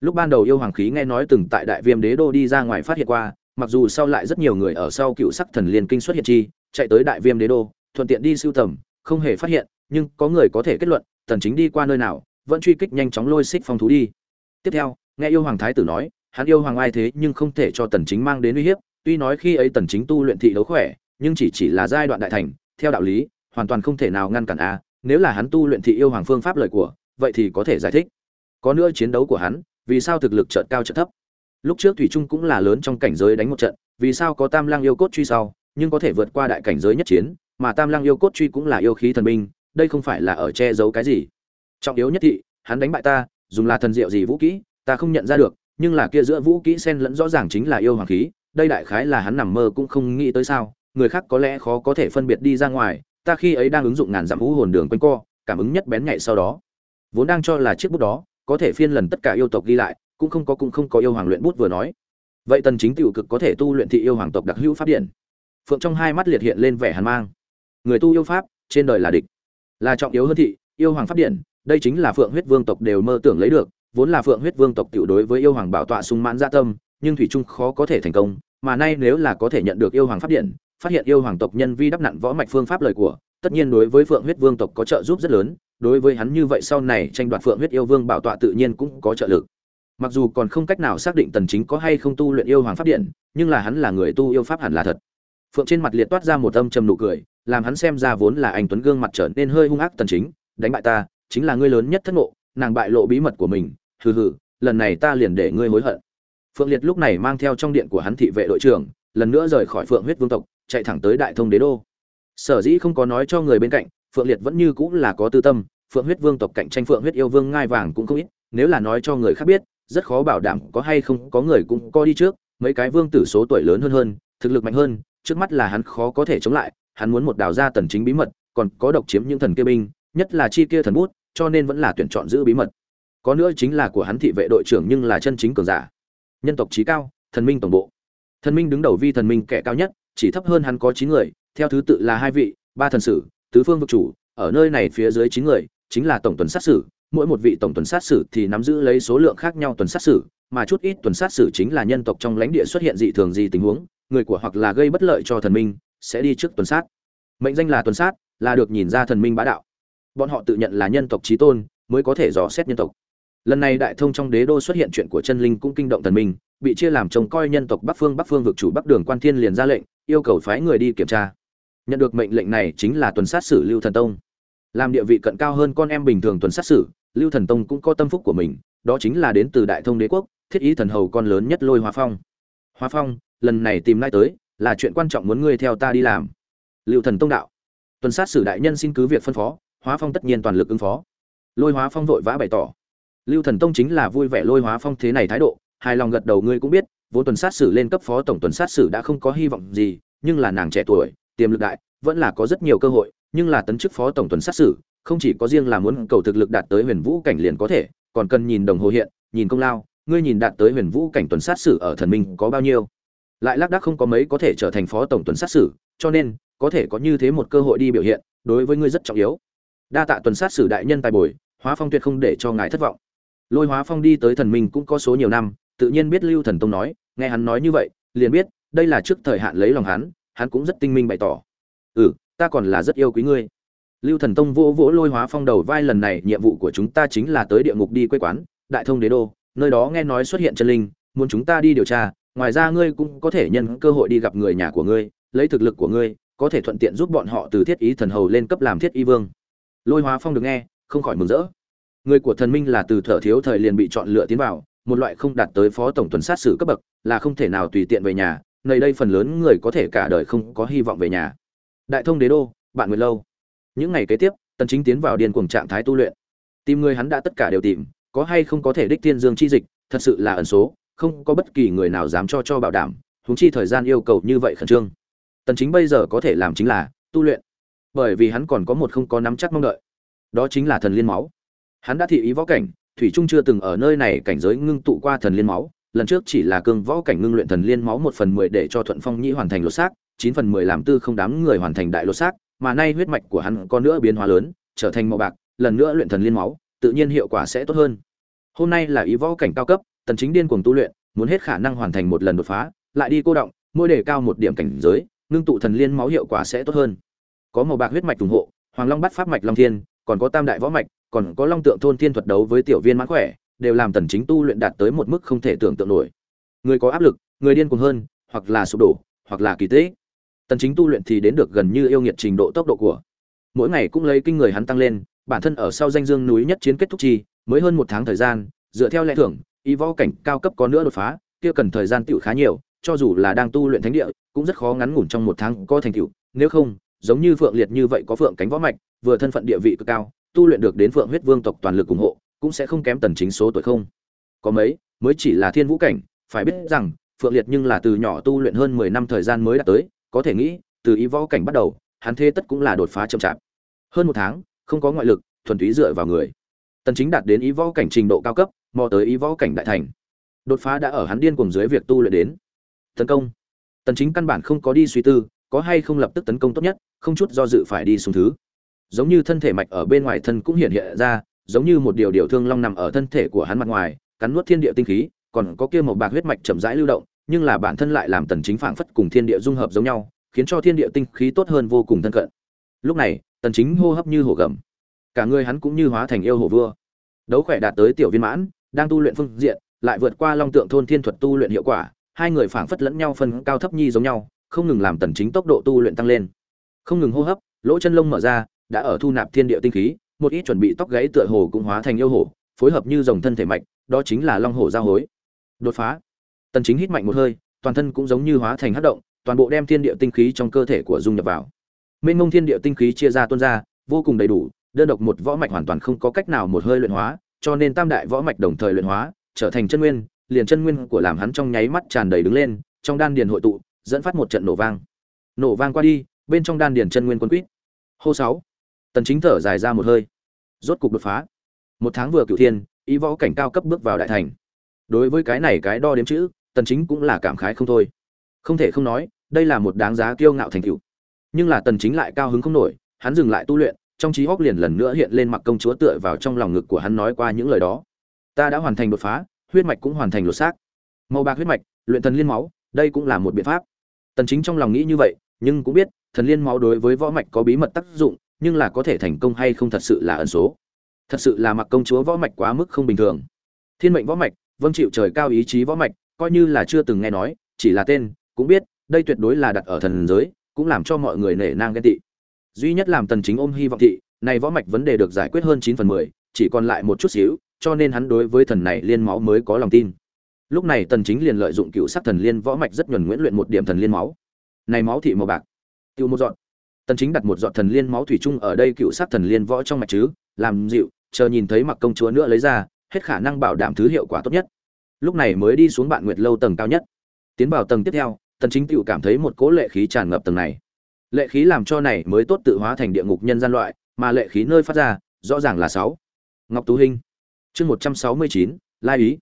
Lúc ban đầu yêu hoàng khí nghe nói từng tại đại viêm đế đô đi ra ngoài phát hiện qua, mặc dù sau lại rất nhiều người ở sau cựu sắc thần liên kinh xuất hiện chi, chạy tới đại viêm đế đô, thuận tiện đi siêu tầm, không hề phát hiện, nhưng có người có thể kết luận, tần chính đi qua nơi nào, vẫn truy kích nhanh chóng lôi xích phong thú đi. Tiếp theo, nghe yêu hoàng thái tử nói, hắn yêu hoàng ai thế nhưng không thể cho tần chính mang đến uy hiếp tuy nói khi ấy tần chính tu luyện thị đấu khỏe, nhưng chỉ chỉ là giai đoạn đại thành, theo đạo lý, hoàn toàn không thể nào ngăn cản a, nếu là hắn tu luyện thị yêu hoàng phương pháp lời của, vậy thì có thể giải thích. Có nữa chiến đấu của hắn, vì sao thực lực chợt cao chợt thấp? Lúc trước thủy trung cũng là lớn trong cảnh giới đánh một trận, vì sao có tam lang yêu cốt truy sau, nhưng có thể vượt qua đại cảnh giới nhất chiến, mà tam lang yêu cốt truy cũng là yêu khí thần binh, đây không phải là ở che giấu cái gì. Trọng yếu nhất thị, hắn đánh bại ta, dùng là thần diệu gì vũ kỹ, ta không nhận ra được, nhưng là kia giữa vũ kỹ xen lẫn rõ ràng chính là yêu hoàng khí đây đại khái là hắn nằm mơ cũng không nghĩ tới sao, người khác có lẽ khó có thể phân biệt đi ra ngoài, ta khi ấy đang ứng dụng ngàn dặm vũ hồn đường quanh co, cảm ứng nhất bén nhạy sau đó. Vốn đang cho là chiếc bút đó, có thể phiên lần tất cả yêu tộc ghi lại, cũng không có cũng không có yêu hoàng luyện bút vừa nói. Vậy tần chính tiểu cực có thể tu luyện thị yêu hoàng tộc đặc hữu pháp điện. Phượng trong hai mắt liệt hiện lên vẻ hàn mang. Người tu yêu pháp, trên đời là địch. Là trọng yếu hơn thị, yêu hoàng pháp điện, đây chính là phượng huyết vương tộc đều mơ tưởng lấy được, vốn là phượng huyết vương tộc tiểu đối với yêu hoàng bảo tọa sung mãn dạ tâm nhưng thủy trung khó có thể thành công, mà nay nếu là có thể nhận được yêu hoàng pháp điện, phát hiện yêu hoàng tộc nhân vi đắp nặn võ mạch phương pháp lời của, tất nhiên đối với phượng huyết vương tộc có trợ giúp rất lớn, đối với hắn như vậy sau này tranh đoạt phượng huyết yêu vương bảo tọa tự nhiên cũng có trợ lực. Mặc dù còn không cách nào xác định tần chính có hay không tu luyện yêu hoàng pháp điện, nhưng là hắn là người tu yêu pháp hẳn là thật. Phượng trên mặt liệt toát ra một âm trầm nụ cười, làm hắn xem ra vốn là anh tuấn gương mặt trở nên hơi hung ác tần chính, đánh bại ta, chính là ngươi lớn nhất thất ngộ, nàng bại lộ bí mật của mình, hừ hừ, lần này ta liền để ngươi hối hận phượng liệt lúc này mang theo trong điện của hắn thị vệ đội trưởng, lần nữa rời khỏi phượng huyết vương tộc, chạy thẳng tới đại thông đế đô. Sở dĩ không có nói cho người bên cạnh, phượng liệt vẫn như cũng là có tư tâm, phượng huyết vương tộc cạnh tranh phượng huyết yêu vương ngai vàng cũng không ít, nếu là nói cho người khác biết, rất khó bảo đảm có hay không có người cũng có đi trước, mấy cái vương tử số tuổi lớn hơn hơn, thực lực mạnh hơn, trước mắt là hắn khó có thể chống lại, hắn muốn một đào ra tần chính bí mật, còn có độc chiếm những thần kia binh, nhất là chi kia thần bút, cho nên vẫn là tuyển chọn giữ bí mật. Có nữa chính là của hắn thị vệ đội trưởng nhưng là chân chính cường giả nhân tộc trí cao, thần minh tổng bộ. Thần minh đứng đầu vi thần minh kẻ cao nhất, chỉ thấp hơn hắn có chín người, theo thứ tự là hai vị, ba thần sử, tứ phương vực chủ, ở nơi này phía dưới chín người, chính là tổng tuần sát sử. Mỗi một vị tổng tuần sát sử thì nắm giữ lấy số lượng khác nhau tuần sát sử, mà chút ít tuần sát sử chính là nhân tộc trong lãnh địa xuất hiện dị thường gì tình huống, người của hoặc là gây bất lợi cho thần minh, sẽ đi trước tuần sát. Mệnh danh là tuần sát, là được nhìn ra thần minh bá đạo. Bọn họ tự nhận là nhân tộc trí tôn, mới có thể dò xét nhân tộc lần này đại thông trong đế đô xuất hiện chuyện của chân linh cũng kinh động thần minh, bị chia làm trông coi nhân tộc bắc phương bắc phương vực chủ bắc đường quan thiên liền ra lệnh, yêu cầu phái người đi kiểm tra. Nhận được mệnh lệnh này chính là tuần sát sử lưu thần tông. Làm địa vị cận cao hơn con em bình thường tuần sát sử lưu thần tông cũng có tâm phúc của mình, đó chính là đến từ đại thông đế quốc, thiết ý thần hầu con lớn nhất lôi hóa phong. Hóa phong, lần này tìm lại tới, là chuyện quan trọng muốn ngươi theo ta đi làm. Lưu thần tông đạo. Tuần sát sử đại nhân xin cứ việc phân phó hóa phong tất nhiên toàn lực ứng phó. Lôi hóa phong vội vã bày tỏ lưu thần tông chính là vui vẻ lôi hóa phong thế này thái độ, hài lòng gật đầu, ngươi cũng biết, vốn tuần sát sử lên cấp phó tổng tuần sát sử đã không có hy vọng gì, nhưng là nàng trẻ tuổi, tiềm lực đại, vẫn là có rất nhiều cơ hội, nhưng là tấn chức phó tổng tuần sát sử, không chỉ có riêng là muốn cầu thực lực đạt tới huyền vũ cảnh liền có thể, còn cần nhìn đồng hồ hiện, nhìn công lao, ngươi nhìn đạt tới huyền vũ cảnh tuần sát sử ở thần minh có bao nhiêu. Lại lác đác không có mấy có thể trở thành phó tổng tuần sát sử, cho nên, có thể có như thế một cơ hội đi biểu hiện, đối với ngươi rất trọng yếu. Đa tạ tuần sát sử đại nhân tài bồi, hóa phong tuyệt không để cho ngài thất vọng lôi hóa phong đi tới thần minh cũng có số nhiều năm, tự nhiên biết lưu thần tông nói, nghe hắn nói như vậy, liền biết, đây là trước thời hạn lấy lòng hắn hắn cũng rất tinh minh bày tỏ. Ừ ta còn là rất yêu quý ngươi. Lưu thần tông vỗ vỗ lôi hóa phong đầu vai, lần này nhiệm vụ của chúng ta chính là tới địa ngục đi quê quán, đại thông đế đô, nơi đó nghe nói xuất hiện chân linh, muốn chúng ta đi điều tra, ngoài ra ngươi cũng có thể nhân cơ hội đi gặp người nhà của ngươi, lấy thực lực của ngươi, có thể thuận tiện giúp bọn họ từ thiết ý thần hầu lên cấp làm thiết y vương. Lôi hóa phong được nghe, không khỏi mừng rỡ người của thần minh là từ thở thiếu thời liền bị chọn lựa tiến vào, một loại không đạt tới phó tổng tuần sát xử cấp bậc, là không thể nào tùy tiện về nhà, nơi đây phần lớn người có thể cả đời không có hy vọng về nhà. Đại thông đế đô, bạn nguyệt lâu. Những ngày kế tiếp, tần chính tiến vào điền cuồng trạng thái tu luyện. Tìm người hắn đã tất cả đều tìm, có hay không có thể đích tiên dương chi dịch, thật sự là ẩn số, không có bất kỳ người nào dám cho cho bảo đảm, huống chi thời gian yêu cầu như vậy khẩn trương. Tần chính bây giờ có thể làm chính là tu luyện. Bởi vì hắn còn có một không có nắm chắc mong đợi. Đó chính là thần liên máu hắn đã thị ý võ cảnh, thủy trung chưa từng ở nơi này cảnh giới ngưng tụ qua thần liên máu, lần trước chỉ là cương võ cảnh ngưng luyện thần liên máu một phần mười để cho thuận phong nhĩ hoàn thành lột xác, chín phần mười làm tư không đám người hoàn thành đại lột xác, mà nay huyết mạch của hắn có nữa biến hóa lớn, trở thành màu bạc, lần nữa luyện thần liên máu, tự nhiên hiệu quả sẽ tốt hơn. Hôm nay là ý võ cảnh cao cấp, tần chính điên cuồng tu luyện, muốn hết khả năng hoàn thành một lần đột phá, lại đi cô động, mỗi đề cao một điểm cảnh giới, ngưng tụ thần liên máu hiệu quả sẽ tốt hơn. Có màu bạc huyết mạch ủng hộ, hoàng long bắt pháp mạch long thiên, còn có tam đại võ mạch còn có long tượng thôn thiên thuật đấu với tiểu viên mãn khỏe, đều làm tần chính tu luyện đạt tới một mức không thể tưởng tượng nổi. Người có áp lực, người điên cuồng hơn, hoặc là sụp đổ, hoặc là kỳ tế tần chính tu luyện thì đến được gần như yêu nghiệt trình độ tốc độ của. Mỗi ngày cũng lấy kinh người hắn tăng lên, bản thân ở sau danh dương núi nhất chiến kết thúc chi, mới hơn một tháng thời gian, dựa theo lẽ thưởng, y võ cảnh cao cấp có nữa đột phá, kia cần thời gian tiểu khá nhiều, cho dù là đang tu luyện thánh địa, cũng rất khó ngắn ngủn trong một tháng có thành tựu. Nếu không, giống như phượng liệt như vậy có phượng cánh võ mạch, vừa thân phận địa vị cực cao tu luyện được đến phượng huyết vương tộc toàn lực ủng hộ, cũng sẽ không kém tần chính số tuổi không. Có mấy, mới chỉ là thiên vũ cảnh, phải biết rằng, phượng liệt nhưng là từ nhỏ tu luyện hơn 10 năm thời gian mới đạt tới, có thể nghĩ, từ ý võ cảnh bắt đầu, hắn thế tất cũng là đột phá chậm chạp. Hơn một tháng, không có ngoại lực, thuần túy dựa vào người. Tần chính đạt đến ý võ cảnh trình độ cao cấp, mò tới ý võ cảnh đại thành. Đột phá đã ở hắn điên cuồng dưới việc tu luyện đến. Tấn công. Tần chính căn bản không có đi suy tư, có hay không lập tức tấn công tốt nhất, không chút do dự phải đi xuống thứ giống như thân thể mạch ở bên ngoài thân cũng hiện hiện ra, giống như một điều điều thương long nằm ở thân thể của hắn mặt ngoài, cắn nuốt thiên địa tinh khí, còn có kia một bạc huyết mạch chậm rãi lưu động, nhưng là bản thân lại làm tần chính phảng phất cùng thiên địa dung hợp giống nhau, khiến cho thiên địa tinh khí tốt hơn vô cùng thân cận. Lúc này, tần chính hô hấp như hổ gầm. Cả người hắn cũng như hóa thành yêu hổ vua. Đấu khỏe đạt tới tiểu viên mãn, đang tu luyện phương diện, lại vượt qua long tượng thôn thiên thuật tu luyện hiệu quả, hai người phảng phất lẫn nhau phân cao thấp nhi giống nhau, không ngừng làm tần chính tốc độ tu luyện tăng lên. Không ngừng hô hấp, lỗ chân lông mở ra đã ở thu nạp thiên địa tinh khí, một ít chuẩn bị tóc gãy tựa hồ cũng hóa thành yêu hổ, phối hợp như dòng thân thể mạch, đó chính là long hổ giao hối. Đột phá. Tần chính hít mạnh một hơi, toàn thân cũng giống như hóa thành hắc động, toàn bộ đem thiên địa tinh khí trong cơ thể của dung nhập vào. Mên ngông thiên địa tinh khí chia ra tuôn ra, vô cùng đầy đủ, đơn độc một võ mạch hoàn toàn không có cách nào một hơi luyện hóa, cho nên tam đại võ mạch đồng thời luyện hóa, trở thành chân nguyên, liền chân nguyên của làm hắn trong nháy mắt tràn đầy đứng lên, trong đan điền hội tụ, dẫn phát một trận nổ vang. Nổ vang qua đi, bên trong đan điền chân nguyên quân quýt. Hô sáu tần chính thở dài ra một hơi. Rốt cục đột phá. Một tháng vừa cửu thiên ý võ cảnh cao cấp bước vào đại thành. Đối với cái này cái đo đếm chữ, tần chính cũng là cảm khái không thôi. Không thể không nói, đây là một đáng giá kiêu ngạo thành tựu. Nhưng là tần chính lại cao hứng không nổi, hắn dừng lại tu luyện, trong trí óc liền lần nữa hiện lên mặc công chúa tựa vào trong lòng ngực của hắn nói qua những lời đó. Ta đã hoàn thành đột phá, huyết mạch cũng hoàn thành lột xác. Màu bạc huyết mạch, luyện thần liên máu, đây cũng là một biện pháp. Tần chính trong lòng nghĩ như vậy, nhưng cũng biết, thần liên máu đối với võ mạch có bí mật tác dụng nhưng là có thể thành công hay không thật sự là ẩn số. Thật sự là mặc công chúa võ mạch quá mức không bình thường. Thiên mệnh võ mạch vâng chịu trời cao ý chí võ mạch coi như là chưa từng nghe nói chỉ là tên cũng biết đây tuyệt đối là đặt ở thần giới cũng làm cho mọi người nể nang ghen tị. Duy nhất làm tần chính ôm hy vọng thị này võ mạch vấn đề được giải quyết hơn 9 phần 10, chỉ còn lại một chút xíu cho nên hắn đối với thần này liên máu mới có lòng tin. Lúc này tần chính liền lợi dụng cựu sắc thần liên võ mạch rất nhuần nguyễn luyện một điểm thần liên máu. Này máu thị màu bạc. Tiêu một dọn tần chính đặt một giọt thần liên máu thủy chung ở đây cựu sát thần liên võ trong mạch chứ làm dịu chờ nhìn thấy mặc công chúa nữa lấy ra hết khả năng bảo đảm thứ hiệu quả tốt nhất. Lúc này mới đi xuống bạn nguyệt lâu tầng cao nhất. Tiến vào tầng tiếp theo tần chính tự cảm thấy một cỗ lệ khí tràn ngập tầng này. Lệ khí làm cho này mới tốt tự hóa thành địa ngục nhân gian loại mà lệ khí nơi phát ra rõ ràng là sáu. Ngọc tú hinh. Chương 169, lai ý.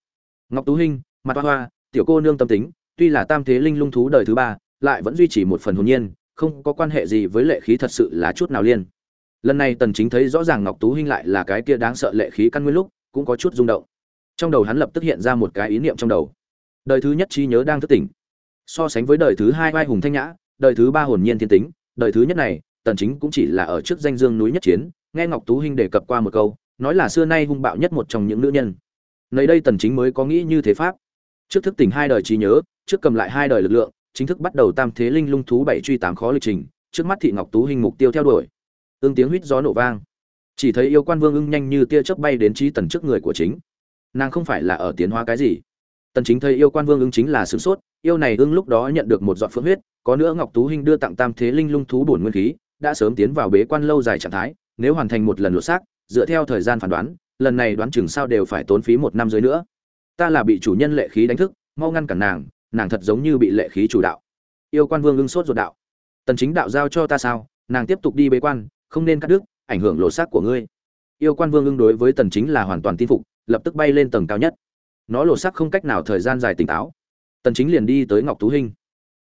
Ngọc tú hinh mặt hoa hoa tiểu cô nương tâm tính tuy là tam thế linh lung thú đời thứ ba lại vẫn duy trì một phần hồn nhiên không có quan hệ gì với lệ khí thật sự là chút nào liên. Lần này tần chính thấy rõ ràng ngọc tú huynh lại là cái kia đáng sợ lệ khí căn nguyên lúc, cũng có chút rung động. Trong đầu hắn lập tức hiện ra một cái ý niệm trong đầu. Đời thứ nhất trí nhớ đang thức tỉnh. So sánh với đời thứ hai vai hùng thanh nhã, đời thứ ba hồn nhiên thiên tính, đời thứ nhất này, tần chính cũng chỉ là ở trước danh dương núi nhất chiến, nghe ngọc tú huynh đề cập qua một câu, nói là xưa nay hung bạo nhất một trong những nữ nhân. Nơi đây tần chính mới có nghĩ như thế pháp. Trước thức tỉnh hai đời trí nhớ, trước cầm lại hai đời lực lượng chính thức bắt đầu tam thế linh lung thú bảy truy tám khó lịch trình, trước mắt thị ngọc tú hình mục tiêu theo đuổi. Ương tiếng huýt gió nổ vang. Chỉ thấy yêu quan vương ưng nhanh như tia chớp bay đến trí tần trước người của chính. Nàng không phải là ở tiến hóa cái gì. Tần chính thấy yêu quan vương ưng chính là sửng sốt, yêu này ưng lúc đó nhận được một giọt phượng huyết, có nữa ngọc tú hình đưa tặng tam thế linh lung thú bổn nguyên khí, đã sớm tiến vào bế quan lâu dài trạng thái, nếu hoàn thành một lần lột xác, dựa theo thời gian phán đoán, lần này đoán chừng sao đều phải tốn phí một năm dưới nữa. Ta là bị chủ nhân lệ khí đánh thức, mau ngăn cản nàng nàng thật giống như bị lệ khí chủ đạo. Yêu quan vương ưng sốt ruột đạo. Tần chính đạo giao cho ta sao? Nàng tiếp tục đi bế quan, không nên cắt đứt, ảnh hưởng lộ xác của ngươi. Yêu quan vương ưng đối với tần chính là hoàn toàn tin phục, lập tức bay lên tầng cao nhất. Nó lộ xác không cách nào thời gian dài tỉnh táo. Tần chính liền đi tới ngọc tú hinh.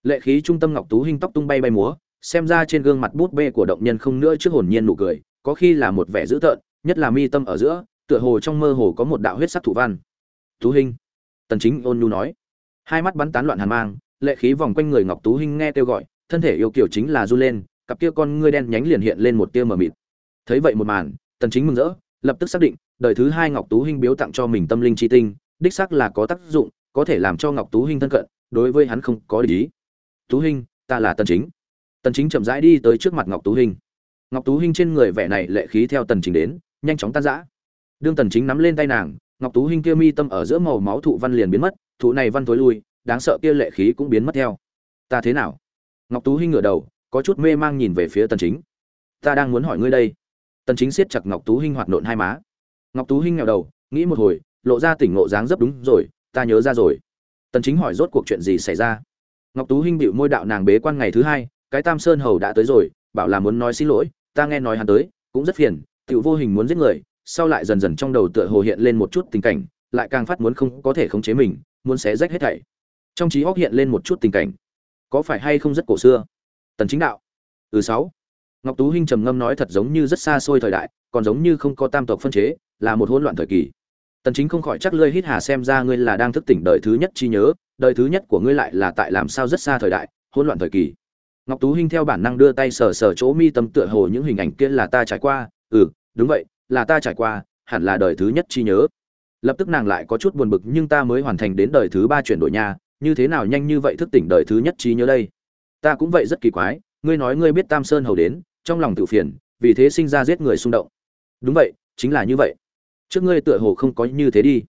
Lệ khí trung tâm ngọc tú hinh tóc tung bay bay múa, xem ra trên gương mặt bút bê của động nhân không nữa trước hồn nhiên nụ cười, có khi là một vẻ dữ tợn, nhất là mi tâm ở giữa, tựa hồ trong mơ hồ có một đạo huyết sắc thủ văn. Tú hinh. Tần chính ôn nhu nói hai mắt bắn tán loạn hàn mang, lệ khí vòng quanh người ngọc tú hinh nghe kêu gọi, thân thể yêu kiều chính là du lên, cặp kia con ngươi đen nhánh liền hiện lên một tia mờ mịt. Thấy vậy một màn, tần chính mừng rỡ, lập tức xác định, đời thứ hai ngọc tú hinh biếu tặng cho mình tâm linh chi tinh, đích xác là có tác dụng, có thể làm cho ngọc tú hinh thân cận, đối với hắn không có lý tú hinh, ta là tần chính. Tần chính chậm rãi đi tới trước mặt ngọc tú hinh. Ngọc tú hinh trên người vẻ này lệ khí theo tần chính đến, nhanh chóng tan rã. Đương tần chính nắm lên tay nàng, ngọc tú hinh kia mi tâm ở giữa màu máu thụ văn liền biến mất thụ này văn tối lui, đáng sợ kia lệ khí cũng biến mất theo. Ta thế nào? Ngọc tú hinh ngửa đầu, có chút mê mang nhìn về phía tần chính. Ta đang muốn hỏi ngươi đây. Tần chính siết chặt ngọc tú hinh hoạt nộn hai má. Ngọc tú hinh ngẩng đầu, nghĩ một hồi, lộ ra tỉnh ngộ dáng dấp đúng rồi, ta nhớ ra rồi. Tần chính hỏi rốt cuộc chuyện gì xảy ra. Ngọc tú hinh bịu môi đạo nàng bế quan ngày thứ hai, cái tam sơn hầu đã tới rồi, bảo là muốn nói xin lỗi, ta nghe nói hắn tới, cũng rất phiền, tiểu vô hình muốn giết người, sau lại dần dần trong đầu tựa hồ hiện lên một chút tình cảnh, lại càng phát muốn không có thể khống chế mình muốn xé rách hết thảy. Trong trí óc hiện lên một chút tình cảnh. Có phải hay không rất cổ xưa? Tần chính đạo. Ừ sáu. Ngọc tú hinh trầm ngâm nói thật giống như rất xa xôi thời đại, còn giống như không có tam tộc phân chế, là một hỗn loạn thời kỳ. Tần chính không khỏi chắc lơi hít hà xem ra ngươi là đang thức tỉnh đời thứ nhất chi nhớ, đời thứ nhất của ngươi lại là tại làm sao rất xa thời đại, hỗn loạn thời kỳ. Ngọc tú hinh theo bản năng đưa tay sờ sờ chỗ mi tâm tựa hồ những hình ảnh kia là ta trải qua. Ừ đúng vậy, là ta trải qua, hẳn là đời thứ nhất chi nhớ lập tức nàng lại có chút buồn bực, nhưng ta mới hoàn thành đến đời thứ ba chuyển đổi nhà, như thế nào nhanh như vậy thức tỉnh đời thứ nhất trí nhớ đây? Ta cũng vậy rất kỳ quái, ngươi nói ngươi biết tam sơn hầu đến, trong lòng tự phiền, vì thế sinh ra giết người xung động. Đúng vậy, chính là như vậy. Trước ngươi tựa hồ không có như thế đi.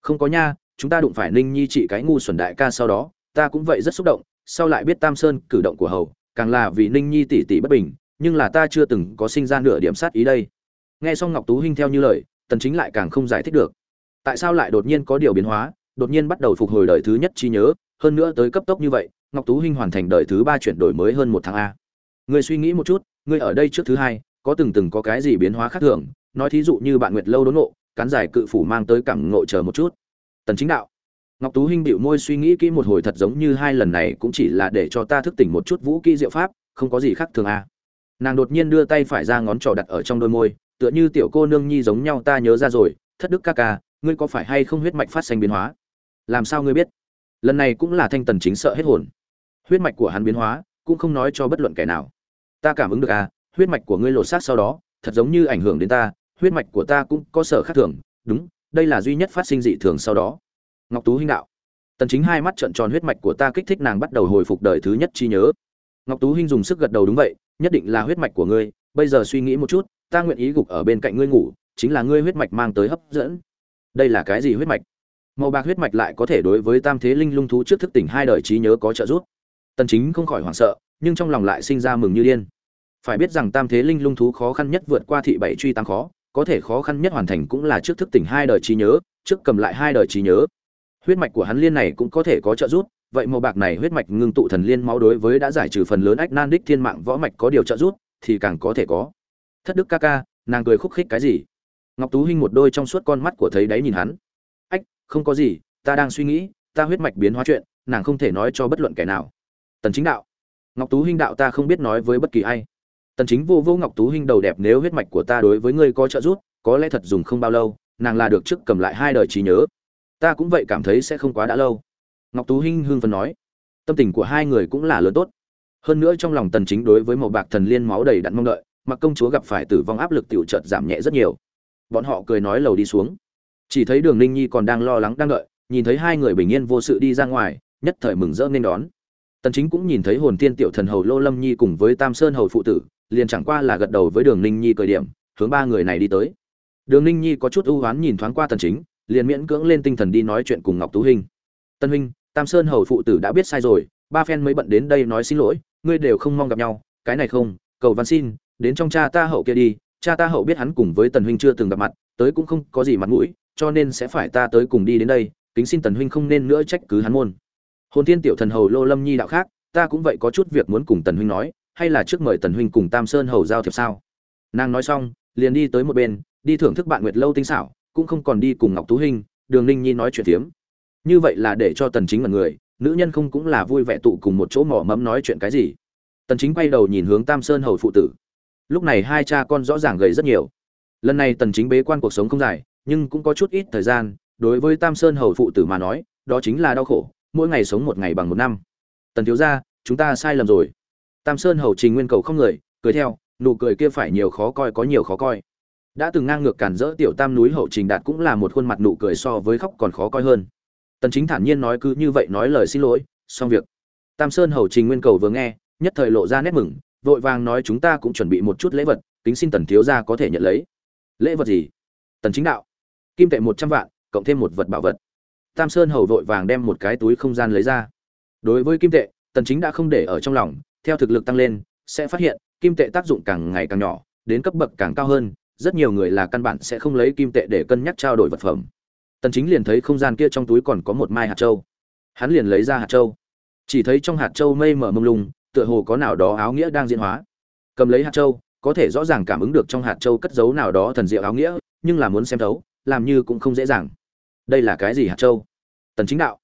Không có nha, chúng ta đụng phải ninh nhi trị cái ngu xuẩn đại ca sau đó, ta cũng vậy rất xúc động, sau lại biết tam sơn cử động của hầu, càng là vì ninh nhi tỷ tỷ bất bình, nhưng là ta chưa từng có sinh ra nửa điểm sát ý đây. Nghe xong ngọc tú hinh theo như lời, tần chính lại càng không giải thích được tại sao lại đột nhiên có điều biến hóa, đột nhiên bắt đầu phục hồi đời thứ nhất trí nhớ, hơn nữa tới cấp tốc như vậy, ngọc tú hinh hoàn thành đời thứ ba chuyển đổi mới hơn một tháng a. Người suy nghĩ một chút người ở đây trước thứ hai, có từng từng có cái gì biến hóa khác thường? Nói thí dụ như bạn nguyệt lâu đốn ngộ, cán giải cự phủ mang tới cảm ngộ chờ một chút. Tần chính đạo. Ngọc tú hinh bĩu môi suy nghĩ kỹ một hồi thật giống như hai lần này cũng chỉ là để cho ta thức tỉnh một chút vũ kỹ diệu pháp, không có gì khác thường a. Nàng đột nhiên đưa tay phải ra ngón trỏ đặt ở trong đôi môi, tựa như tiểu cô nương nhi giống nhau ta nhớ ra rồi, thất đức ca ca ngươi có phải hay không huyết mạch phát sinh biến hóa? Làm sao ngươi biết? Lần này cũng là thanh tần chính sợ hết hồn. Huyết mạch của hắn biến hóa, cũng không nói cho bất luận kẻ nào. Ta cảm ứng được à huyết mạch của ngươi lột xác sau đó, thật giống như ảnh hưởng đến ta, huyết mạch của ta cũng có sở khác thường. Đúng, đây là duy nhất phát sinh dị thường sau đó. Ngọc tú hinh đạo. Tần chính hai mắt trợn tròn huyết mạch của ta kích thích nàng bắt đầu hồi phục đời thứ nhất chi nhớ. Ngọc tú hinh dùng sức gật đầu đúng vậy, nhất định là huyết mạch của ngươi. Bây giờ suy nghĩ một chút, ta nguyện ý gục ở bên cạnh ngươi ngủ, chính là ngươi huyết mạch mang tới hấp dẫn đây là cái gì huyết mạch? Màu bạc huyết mạch lại có thể đối với tam thế linh lung thú trước thức tỉnh hai đời trí nhớ có trợ giúp. Tần chính không khỏi hoảng sợ, nhưng trong lòng lại sinh ra mừng như điên. Phải biết rằng tam thế linh lung thú khó khăn nhất vượt qua thị bảy truy tăng khó, có thể khó khăn nhất hoàn thành cũng là trước thức tỉnh hai đời trí nhớ, trước cầm lại hai đời trí nhớ. Huyết mạch của hắn liên này cũng có thể có trợ giúp, vậy màu bạc này huyết mạch ngưng tụ thần liên máu đối với đã giải trừ phần lớn ách nan đích thiên mạng võ mạch có điều trợ giúp, thì càng có thể có. Thất đức ca ca, nàng cười khúc khích cái gì? Ngọc tú hinh một đôi trong suốt con mắt của thấy đáy nhìn hắn. Ách, không có gì, ta đang suy nghĩ, ta huyết mạch biến hóa chuyện, nàng không thể nói cho bất luận kẻ nào. Tần chính đạo. Ngọc tú hinh đạo ta không biết nói với bất kỳ ai. Tần chính vô vô ngọc tú hinh đầu đẹp nếu huyết mạch của ta đối với ngươi có trợ giúp, có lẽ thật dùng không bao lâu, nàng là được trước cầm lại hai đời trí nhớ. Ta cũng vậy cảm thấy sẽ không quá đã lâu. Ngọc tú hinh hương phấn nói. Tâm tình của hai người cũng là lớn tốt. Hơn nữa trong lòng tần chính đối với màu bạc thần liên máu đầy đặn mong đợi, mặc công chúa gặp phải tử vong áp lực tiểu chợt giảm nhẹ rất nhiều bọn họ cười nói lầu đi xuống. Chỉ thấy đường ninh nhi còn đang lo lắng, đang đợi, nhìn thấy hai người bình yên vô sự đi ra ngoài, nhất thời mừng rỡ nên đón. Tần chính cũng nhìn thấy hồn tiên tiểu thần hầu lô lâm nhi cùng với tam sơn hầu phụ tử, liền chẳng qua là gật đầu với đường ninh nhi cười điểm, hướng ba người này đi tới. Đường ninh nhi có chút ưu hoán nhìn thoáng qua tần chính, liền miễn cưỡng lên tinh thần đi nói chuyện cùng ngọc tú hình tân huynh, tam sơn hầu phụ tử đã biết sai rồi, ba phen mới bận đến đây nói xin lỗi, ngươi đều không mong gặp nhau, cái này không, cầu văn xin, đến trong cha ta hậu kia đi cha ta hậu biết hắn cùng với tần huynh chưa từng gặp mặt, tới cũng không có gì mặt mũi, cho nên sẽ phải ta tới cùng đi đến đây, kính xin tần huynh không nên nữa trách cứ hắn môn. Hồn thiên tiểu thần hầu lô lâm nhi đạo khác, ta cũng vậy có chút việc muốn cùng tần huynh nói, hay là trước mời tần huynh cùng tam sơn hầu giao thiệp sao? Nàng nói xong, liền đi tới một bên, đi thưởng thức bạn nguyệt lâu tinh xảo, cũng không còn đi cùng ngọc tú hình đường ninh nhi nói chuyện tiếm như vậy là để cho tần chính mật người, nữ nhân không cũng là vui vẻ tụ cùng một chỗ mỏ mẫm nói chuyện cái gì. Tần chính quay đầu nhìn hướng tam sơn hầu phụ tử lúc này hai cha con rõ ràng gầy rất nhiều. Lần này tần chính bế quan cuộc sống không dài, nhưng cũng có chút ít thời gian, đối với tam sơn hầu phụ tử mà nói, đó chính là đau khổ, mỗi ngày sống một ngày bằng một năm. Tần thiếu gia, chúng ta sai lầm rồi. Tam sơn hầu trình nguyên cầu không người, cười theo, nụ cười kia phải nhiều khó coi có nhiều khó coi. Đã từng ngang ngược cản rỡ tiểu tam núi hậu trình đạt cũng là một khuôn mặt nụ cười so với khóc còn khó coi hơn. Tần chính thản nhiên nói cứ như vậy nói lời xin lỗi, xong việc. Tam sơn hầu trình nguyên cầu vừa nghe, nhất thời lộ ra nét mừng vội vàng nói chúng ta cũng chuẩn bị một chút lễ vật, kính xin tần thiếu gia có thể nhận lấy. Lễ vật gì? Tần chính đạo. Kim tệ một trăm vạn, cộng thêm một vật bảo vật. Tam sơn hầu vội vàng đem một cái túi không gian lấy ra. Đối với kim tệ, tần chính đã không để ở trong lòng, theo thực lực tăng lên, sẽ phát hiện, kim tệ tác dụng càng ngày càng nhỏ, đến cấp bậc càng cao hơn, rất nhiều người là căn bản sẽ không lấy kim tệ để cân nhắc trao đổi vật phẩm. Tần chính liền thấy không gian kia trong túi còn có một mai hạt châu. Hắn liền lấy ra hạt châu. Chỉ thấy trong hạt châu mây mở mông lung tựa hồ có nào đó áo nghĩa đang diễn hóa. Cầm lấy hạt châu, có thể rõ ràng cảm ứng được trong hạt châu cất giấu nào đó thần diệu áo nghĩa, nhưng là muốn xem thấu, làm như cũng không dễ dàng. Đây là cái gì hạt châu? Tần chính đạo.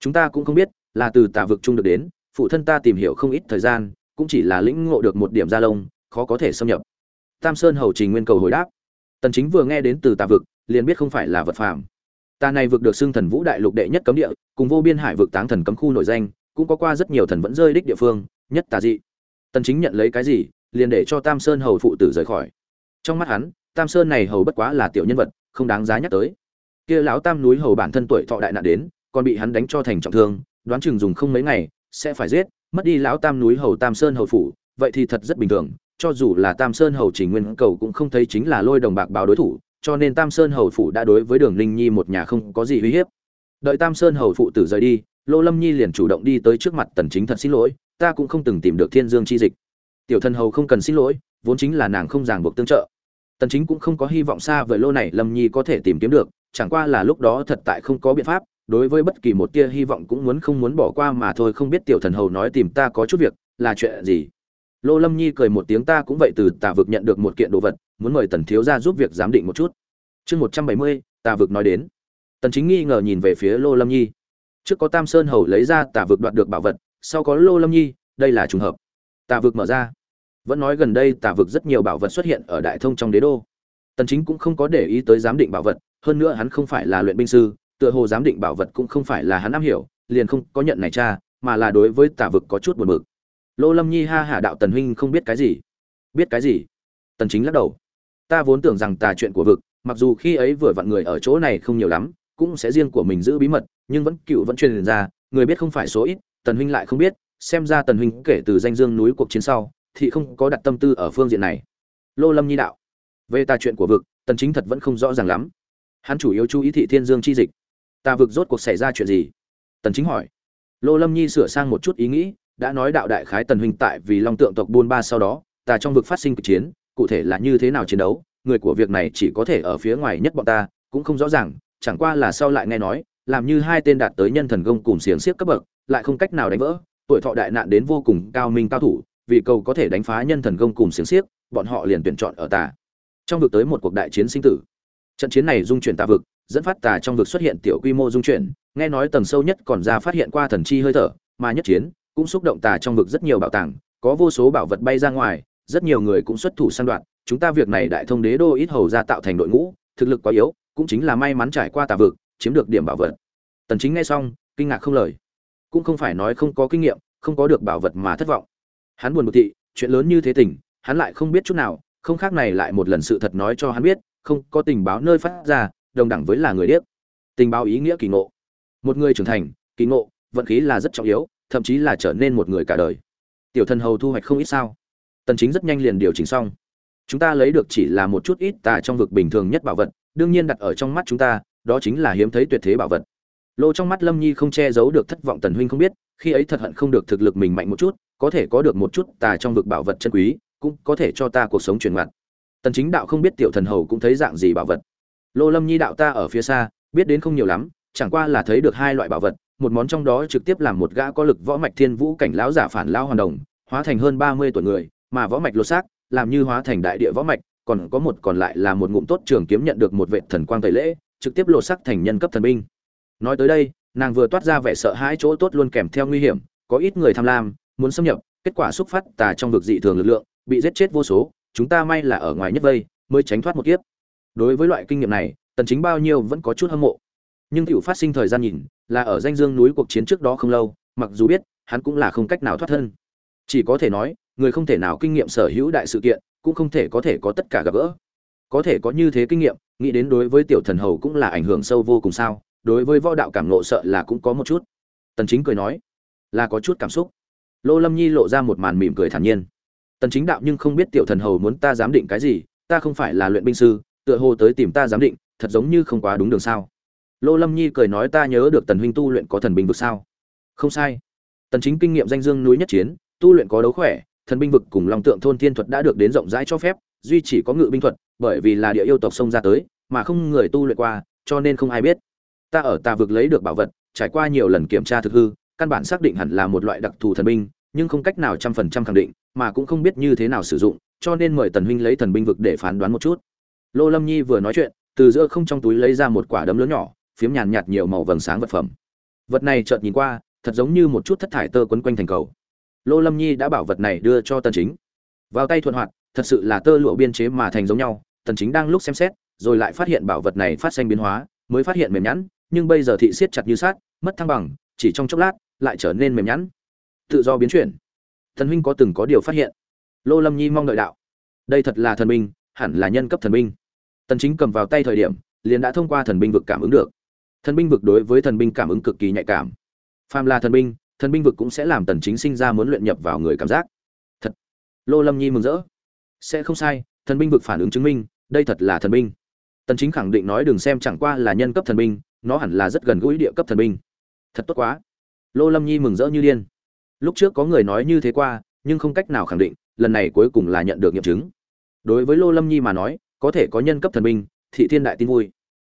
Chúng ta cũng không biết, là từ tà vực trung được đến, phụ thân ta tìm hiểu không ít thời gian, cũng chỉ là lĩnh ngộ được một điểm gia lông, khó có thể xâm nhập. Tam sơn hầu trình nguyên cầu hồi đáp. Tần chính vừa nghe đến từ tà vực, liền biết không phải là vật phàm. Ta này vực được xưng thần vũ đại lục đệ nhất cấm địa, cùng vô biên hải vực táng thần cấm khu nổi danh, cũng có qua rất nhiều thần vẫn rơi đích địa phương nhất tà dị. Tần chính nhận lấy cái gì, liền để cho tam sơn hầu phụ tử rời khỏi. Trong mắt hắn, tam sơn này hầu bất quá là tiểu nhân vật, không đáng giá nhắc tới. Kia lão tam núi hầu bản thân tuổi thọ đại nạn đến, còn bị hắn đánh cho thành trọng thương, đoán chừng dùng không mấy ngày, sẽ phải giết, mất đi lão tam núi hầu tam sơn hầu phủ vậy thì thật rất bình thường, cho dù là tam sơn hầu chỉ nguyên cầu cũng không thấy chính là lôi đồng bạc báo đối thủ, cho nên tam sơn hầu phủ đã đối với đường linh nhi một nhà không có gì uy hiếp. Đợi tam sơn hầu phụ tử rời đi lô lâm nhi liền chủ động đi tới trước mặt tần chính thật xin lỗi, ta cũng không từng tìm được thiên dương chi dịch. Tiểu thần hầu không cần xin lỗi, vốn chính là nàng không ràng buộc tương trợ. Tần chính cũng không có hy vọng xa với lô này lâm nhi có thể tìm kiếm được, chẳng qua là lúc đó thật tại không có biện pháp, đối với bất kỳ một tia hy vọng cũng muốn không muốn bỏ qua mà thôi, không biết tiểu thần hầu nói tìm ta có chút việc, là chuyện gì. Lô lâm nhi cười một tiếng, ta cũng vậy từ tà vực nhận được một kiện đồ vật, muốn mời tần thiếu gia giúp việc giám định một chút. Chương một trăm bảy mươi, tà vực nói đến. Tần chính nghi ngờ nhìn về phía lô lâm nhi trước có tam sơn hầu lấy ra Tả vực đoạt được bảo vật, sau có lô lâm nhi, đây là trùng hợp. Tả vực mở ra. Vẫn nói gần đây Tả vực rất nhiều bảo vật xuất hiện ở đại thông trong đế đô. Tần chính cũng không có để ý tới giám định bảo vật, hơn nữa hắn không phải là luyện binh sư, tựa hồ giám định bảo vật cũng không phải là hắn am hiểu, liền không có nhận này cha, mà là đối với Tả vực có chút buồn bực. Lô lâm nhi ha hạ đạo tần huynh không biết cái gì. Biết cái gì? Tần chính lắc đầu. Ta vốn tưởng rằng tà chuyện của vực, mặc dù khi ấy vừa vặn người ở chỗ này không nhiều lắm, cũng sẽ riêng của mình giữ bí mật nhưng vẫn cựu vẫn truyền ra, người biết không phải số ít, tần huynh lại không biết, xem ra tần huynh kể từ danh dương núi cuộc chiến sau, thì không có đặt tâm tư ở phương diện này. Lô lâm nhi đạo, về tà chuyện của vực, tần chính thật vẫn không rõ ràng lắm. Hắn chủ yếu chú ý thị thiên dương chi dịch. Tà vực rốt cuộc xảy ra chuyện gì? Tần chính hỏi. Lô lâm nhi sửa sang một chút ý nghĩ, đã nói đạo đại khái tần huynh tại vì long tượng tộc buôn ba sau đó, tà trong vực phát sinh cuộc chiến, cụ thể là như thế nào chiến đấu, người của việc này chỉ có thể ở phía ngoài nhất bọn ta, cũng không rõ ràng, chẳng qua là sau lại nghe nói làm như hai tên đạt tới nhân thần công cùng xiềng xiếc cấp bậc, lại không cách nào đánh vỡ, tuổi thọ đại nạn đến vô cùng cao minh cao thủ, vì cầu có thể đánh phá nhân thần công cùng xiềng xiếc, bọn họ liền tuyển chọn ở tà trong vực tới một cuộc đại chiến sinh tử trận chiến này dung chuyển tà vực, dẫn phát tà trong vực xuất hiện tiểu quy mô dung chuyển, nghe nói tầng sâu nhất còn ra phát hiện qua thần chi hơi thở, mà nhất chiến cũng xúc động tà trong vực rất nhiều bảo tàng, có vô số bảo vật bay ra ngoài, rất nhiều người cũng xuất thủ săn đoạt. chúng ta việc này đại thông đế đô ít hầu ra tạo thành đội ngũ, thực lực quá yếu, cũng chính là may mắn trải qua tà vực chiếm được điểm bảo vật. Tần chính nghe xong, kinh ngạc không lời. Cũng không phải nói không có kinh nghiệm, không có được bảo vật mà thất vọng. Hắn buồn bực thị, chuyện lớn như thế tình, hắn lại không biết chút nào, không khác này lại một lần sự thật nói cho hắn biết, không có tình báo nơi phát ra, đồng đẳng với là người điếc. Tình báo ý nghĩa kỳ ngộ. Một người trưởng thành, kỳ ngộ, vận khí là rất trọng yếu, thậm chí là trở nên một người cả đời. Tiểu thần hầu thu hoạch không ít sao? Tần chính rất nhanh liền điều chỉnh xong. Chúng ta lấy được chỉ là một chút ít tà trong vực bình thường nhất bảo vật, đương nhiên đặt ở trong mắt chúng ta đó chính là hiếm thấy tuyệt thế bảo vật. Lô trong mắt lâm nhi không che giấu được thất vọng tần huynh không biết, khi ấy thật hận không được thực lực mình mạnh một chút, có thể có được một chút tà trong vực bảo vật chân quý, cũng có thể cho ta cuộc sống chuyển mặt. Tần chính đạo không biết tiểu thần hầu cũng thấy dạng gì bảo vật. Lô lâm nhi đạo ta ở phía xa, biết đến không nhiều lắm, chẳng qua là thấy được hai loại bảo vật, một món trong đó trực tiếp làm một gã có lực võ mạch thiên vũ cảnh lão giả phản lão hoàn đồng, hóa thành hơn 30 tuổi người, mà võ mạch lột xác, làm như hóa thành đại địa võ mạch, còn có một còn lại là một ngụm tốt trường kiếm nhận được một vệ thần quang tẩy lễ trực tiếp lột sắc thành nhân cấp thần binh. Nói tới đây, nàng vừa toát ra vẻ sợ hãi chỗ tốt luôn kèm theo nguy hiểm, có ít người tham lam, muốn xâm nhập, kết quả xúc phát tà trong vực dị thường lực lượng, bị giết chết vô số, chúng ta may là ở ngoài nhất vây, mới tránh thoát một kiếp. Đối với loại kinh nghiệm này, tần chính bao nhiêu vẫn có chút hâm mộ. Nhưng tiểu phát sinh thời gian nhìn, là ở danh dương núi cuộc chiến trước đó không lâu, mặc dù biết, hắn cũng là không cách nào thoát thân. Chỉ có thể nói, người không thể nào kinh nghiệm sở hữu đại sự kiện, cũng không thể có thể có tất cả gặp gỡ có thể có như thế kinh nghiệm, nghĩ đến đối với tiểu thần hầu cũng là ảnh hưởng sâu vô cùng sao, đối với võ đạo cảm nộ sợ là cũng có một chút. Tần chính cười nói, là có chút cảm xúc. Lô lâm nhi lộ ra một màn mỉm cười thản nhiên. Tần chính đạo nhưng không biết tiểu thần hầu muốn ta giám định cái gì, ta không phải là luyện binh sư, tựa hồ tới tìm ta giám định, thật giống như không quá đúng đường sao. Lô lâm nhi cười nói ta nhớ được tần huynh tu luyện có thần binh vực sao? Không sai. Tần chính kinh nghiệm danh dương núi nhất chiến, tu luyện có đấu khỏe, thần binh vực cùng long tượng thôn thiên thuật đã được đến rộng rãi cho phép duy chỉ có ngự binh thuật, bởi vì là địa yêu tộc sông ra tới, mà không người tu luyện qua, cho nên không ai biết. Ta ở tà vực lấy được bảo vật, trải qua nhiều lần kiểm tra thực hư, căn bản xác định hẳn là một loại đặc thù thần binh, nhưng không cách nào trăm phần trăm khẳng định, mà cũng không biết như thế nào sử dụng, cho nên mời tần huynh lấy thần binh vực để phán đoán một chút. Lô lâm nhi vừa nói chuyện, từ giữa không trong túi lấy ra một quả đấm lớn nhỏ, phiếm nhàn nhạt nhiều màu vầng sáng vật phẩm. Vật này chợt nhìn qua, thật giống như một chút thất thải tơ quấn quanh thành cầu. Lô lâm nhi đã bảo vật này đưa cho tần chính. Vào tay thuận hoạt thật sự là tơ lụa biên chế mà thành giống nhau, tần chính đang lúc xem xét, rồi lại phát hiện bảo vật này phát sinh biến hóa, mới phát hiện mềm nhẵn, nhưng bây giờ thị siết chặt như sát mất thăng bằng, chỉ trong chốc lát, lại trở nên mềm nhẵn. Tự do biến chuyển. Thần huynh có từng có điều phát hiện. Lô lâm nhi mong đợi đạo. Đây thật là thần binh, hẳn là nhân cấp thần binh. Tần chính cầm vào tay thời điểm, liền đã thông qua thần binh vực cảm ứng được. Thần binh vực đối với thần binh cảm ứng cực kỳ nhạy cảm. Phàm là thần binh thần binh vực cũng sẽ làm tần chính sinh ra muốn luyện nhập vào người cảm giác. Thật. Lô lâm nhi mừng rỡ sẽ không sai, thần binh vực phản ứng chứng minh, đây thật là thần binh. Tần chính khẳng định nói đừng xem chẳng qua là nhân cấp thần binh, nó hẳn là rất gần gũi địa cấp thần binh. Thật tốt quá. Lô lâm nhi mừng rỡ như điên. Lúc trước có người nói như thế qua, nhưng không cách nào khẳng định, lần này cuối cùng là nhận được nghiệm chứng. Đối với lô lâm nhi mà nói, có thể có nhân cấp thần binh, thị thiên đại tin vui.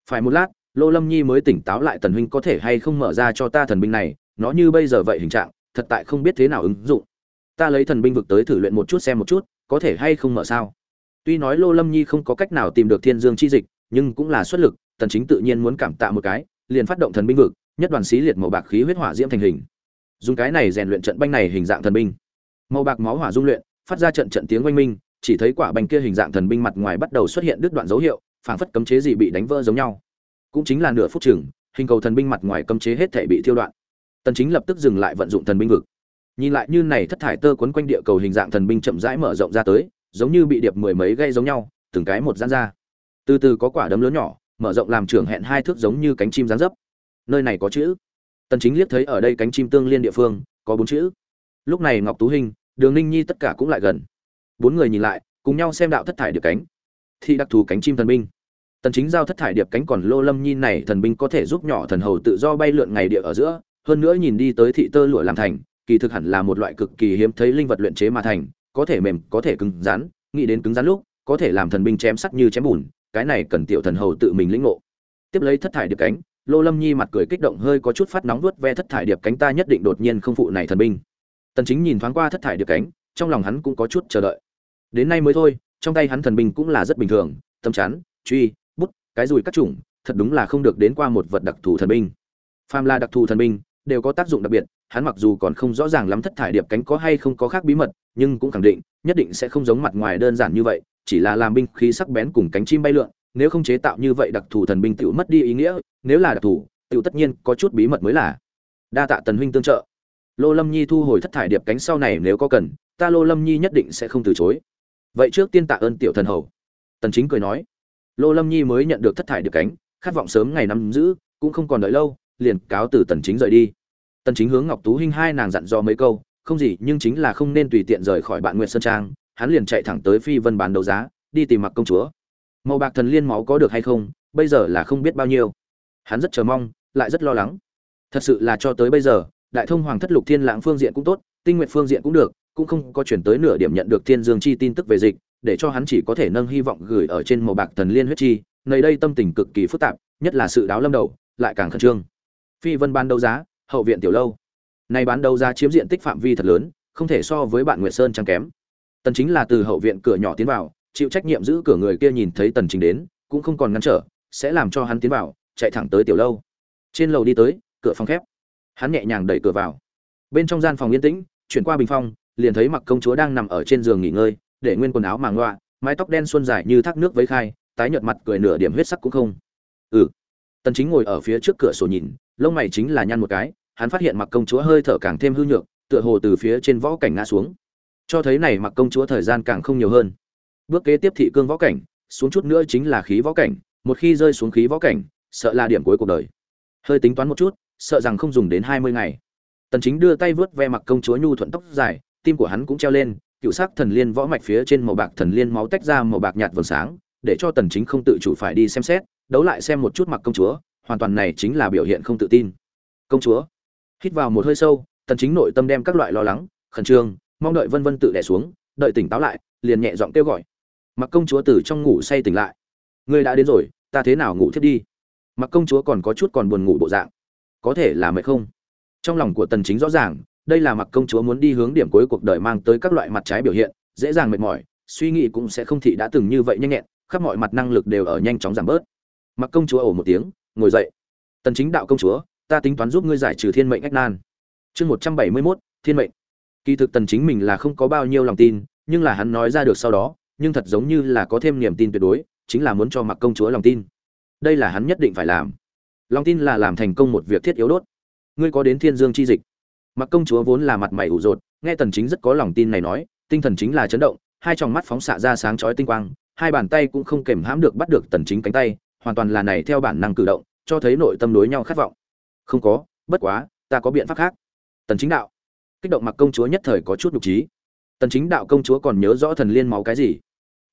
Phải một lát, lô lâm nhi mới tỉnh táo lại tần huynh có thể hay không mở ra cho ta thần binh này, nó như bây giờ vậy hình trạng, thật tại không biết thế nào ứng dụng. Ta lấy thần binh vực tới thử luyện một chút xem một chút có thể hay không mở sao? Tuy nói lô lâm nhi không có cách nào tìm được thiên dương chi dịch, nhưng cũng là xuất lực, tần chính tự nhiên muốn cảm tạ một cái, liền phát động thần binh vực, nhất đoàn xí liệt màu bạc khí huyết hỏa diễm thành hình. Dùng cái này rèn luyện trận banh này hình dạng thần binh. Màu bạc máu hỏa dung luyện, phát ra trận trận tiếng oanh minh, chỉ thấy quả banh kia hình dạng thần binh mặt ngoài bắt đầu xuất hiện đứt đoạn dấu hiệu, phảng phất cấm chế gì bị đánh vỡ giống nhau. Cũng chính là nửa phút chừng, hình cầu thần binh mặt ngoài cấm chế hết thể bị thiêu đoạn. Tần chính lập tức dừng lại vận dụng thần binh vực nhìn lại như này thất thải tơ quấn quanh địa cầu hình dạng thần binh chậm rãi mở rộng ra tới, giống như bị điệp mười mấy gây giống nhau, từng cái một gian ra. Từ từ có quả đấm lớn nhỏ, mở rộng làm trưởng hẹn hai thước giống như cánh chim gián dấp. Nơi này có chữ. Tần chính liếc thấy ở đây cánh chim tương liên địa phương, có bốn chữ. Lúc này ngọc tú hình, đường ninh nhi tất cả cũng lại gần. Bốn người nhìn lại, cùng nhau xem đạo thất thải điệp cánh. Thì đặc thù cánh chim thần binh. Tần chính giao thất thải điệp cánh còn lô lâm nhi này thần binh có thể giúp nhỏ thần hầu tự do bay lượn ngày địa ở giữa, hơn nữa nhìn đi tới thị tơ lụa làm thành kỳ thực hẳn là một loại cực kỳ hiếm thấy linh vật luyện chế mà thành có thể mềm có thể cứng rắn nghĩ đến cứng rắn lúc có thể làm thần binh chém sắt như chém bùn cái này cần tiểu thần hầu tự mình lĩnh ngộ. Tiếp lấy thất thải điệp cánh lô lâm nhi mặt cười kích động hơi có chút phát nóng vuốt ve thất thải điệp cánh ta nhất định đột nhiên không phụ này thần binh. Tần chính nhìn thoáng qua thất thải điệp cánh trong lòng hắn cũng có chút chờ đợi. Đến nay mới thôi trong tay hắn thần binh cũng là rất bình thường tâm chán, truy bút cái dùi các chủng thật đúng là không được đến qua một vật đặc thù thần binh. Phàm là đặc thù thần binh đều có tác dụng đặc biệt hắn mặc dù còn không rõ ràng lắm thất thải điệp cánh có hay không có khác bí mật, nhưng cũng khẳng định, nhất định sẽ không giống mặt ngoài đơn giản như vậy, chỉ là làm binh khí sắc bén cùng cánh chim bay lượn, nếu không chế tạo như vậy đặc thù thần binh tiểu mất đi ý nghĩa, nếu là đặc thù, tiểu tất nhiên có chút bí mật mới là. Đa tạ tần huynh tương trợ. Lô lâm nhi thu hồi thất thải điệp cánh sau này nếu có cần, ta lô lâm nhi nhất định sẽ không từ chối. Vậy trước tiên tạ ơn tiểu thần hầu. Tần chính cười nói. Lô lâm nhi mới nhận được thất thải điệp cánh, khát vọng sớm ngày nắm giữ, cũng không còn đợi lâu, liền cáo từ tần chính rời đi tần chính hướng ngọc tú hinh hai nàng dặn dò mấy câu, không gì, nhưng chính là không nên tùy tiện rời khỏi bạn nguyệt sơn trang, hắn liền chạy thẳng tới phi vân bán đấu giá, đi tìm mặc công chúa. Màu bạc thần liên máu có được hay không, bây giờ là không biết bao nhiêu. Hắn rất chờ mong, lại rất lo lắng. Thật sự là cho tới bây giờ, đại thông hoàng thất lục thiên lãng phương diện cũng tốt, tinh nguyện phương diện cũng được, cũng không có chuyển tới nửa điểm nhận được thiên dương chi tin tức về dịch, để cho hắn chỉ có thể nâng hy vọng gửi ở trên màu bạc thần liên huyết chi. Nơi đây tâm tình cực kỳ phức tạp, nhất là sự đáo lâm đầu, lại càng khẩn trương. Phi vân ban đấu giá hậu viện tiểu lâu. Này bán đấu giá chiếm diện tích phạm vi thật lớn không thể so với bạn nguyệt sơn chẳng kém. Tần chính là từ hậu viện cửa nhỏ tiến vào chịu trách nhiệm giữ cửa người kia nhìn thấy tần chính đến cũng không còn ngăn trở sẽ làm cho hắn tiến vào chạy thẳng tới tiểu lâu. Trên lầu đi tới cửa phòng khép. Hắn nhẹ nhàng đẩy cửa vào. Bên trong gian phòng yên tĩnh chuyển qua bình phong liền thấy mặc công chúa đang nằm ở trên giường nghỉ ngơi để nguyên quần áo màng loa, mái tóc đen xuân dài như thác nước với khai tái nhợt mặt cười nửa điểm huyết sắc cũng không. Ừ. Tần chính ngồi ở phía trước cửa sổ nhìn lông mày chính là nhăn một cái hắn phát hiện mặc công chúa hơi thở càng thêm hư nhược, tựa hồ từ phía trên võ cảnh ngã xuống. Cho thấy này mặc công chúa thời gian càng không nhiều hơn. Bước kế tiếp thị cương võ cảnh, xuống chút nữa chính là khí võ cảnh, một khi rơi xuống khí võ cảnh, sợ là điểm cuối cuộc đời. Hơi tính toán một chút, sợ rằng không dùng đến hai mươi ngày. Tần chính đưa tay vớt ve mặc công chúa nhu thuận tóc dài, tim của hắn cũng treo lên, cựu sắc thần liên võ mạch phía trên màu bạc thần liên máu tách ra màu bạc nhạt vầng sáng, để cho tần chính không tự chủ phải đi xem xét, đấu lại xem một chút mặc công chúa, hoàn toàn này chính là biểu hiện không tự tin. Công chúa hít vào một hơi sâu, tần chính nội tâm đem các loại lo lắng, khẩn trương, mong đợi vân vân tự đè xuống, đợi tỉnh táo lại, liền nhẹ giọng kêu gọi. Mặc công chúa từ trong ngủ say tỉnh lại. Ngươi đã đến rồi, ta thế nào ngủ thiết đi? Mặc công chúa còn có chút còn buồn ngủ bộ dạng. Có thể là mệt không? Trong lòng của tần chính rõ ràng, đây là mặc công chúa muốn đi hướng điểm cuối cuộc đời mang tới các loại mặt trái biểu hiện, dễ dàng mệt mỏi, suy nghĩ cũng sẽ không thị đã từng như vậy nhanh nhẹn, khắp mọi mặt năng lực đều ở nhanh chóng giảm bớt. Mặc công chúa ổ một tiếng, ngồi dậy. Tần chính đạo công chúa ta tính toán giúp ngươi giải trừ thiên mệnh ách nan. Chương 171, thiên mệnh. Kỳ thực tần chính mình là không có bao nhiêu lòng tin nhưng là hắn nói ra được sau đó nhưng thật giống như là có thêm niềm tin tuyệt đối chính là muốn cho mặc công chúa lòng tin. Đây là hắn nhất định phải làm. Lòng tin là làm thành công một việc thiết yếu đốt. Ngươi có đến thiên dương chi dịch. Mặc công chúa vốn là mặt mày ủ rột nghe tần chính rất có lòng tin này nói tinh thần chính là chấn động hai tròng mắt phóng xạ ra sáng chói tinh quang hai bàn tay cũng không kềm hãm được bắt được tần chính cánh tay hoàn toàn là này theo bản năng cử động cho thấy nội tâm đối nhau khát vọng không có, bất quá, ta có biện pháp khác. Tần chính đạo. Kích động mặc công chúa nhất thời có chút nhục trí. Tần chính đạo công chúa còn nhớ rõ thần liên máu cái gì?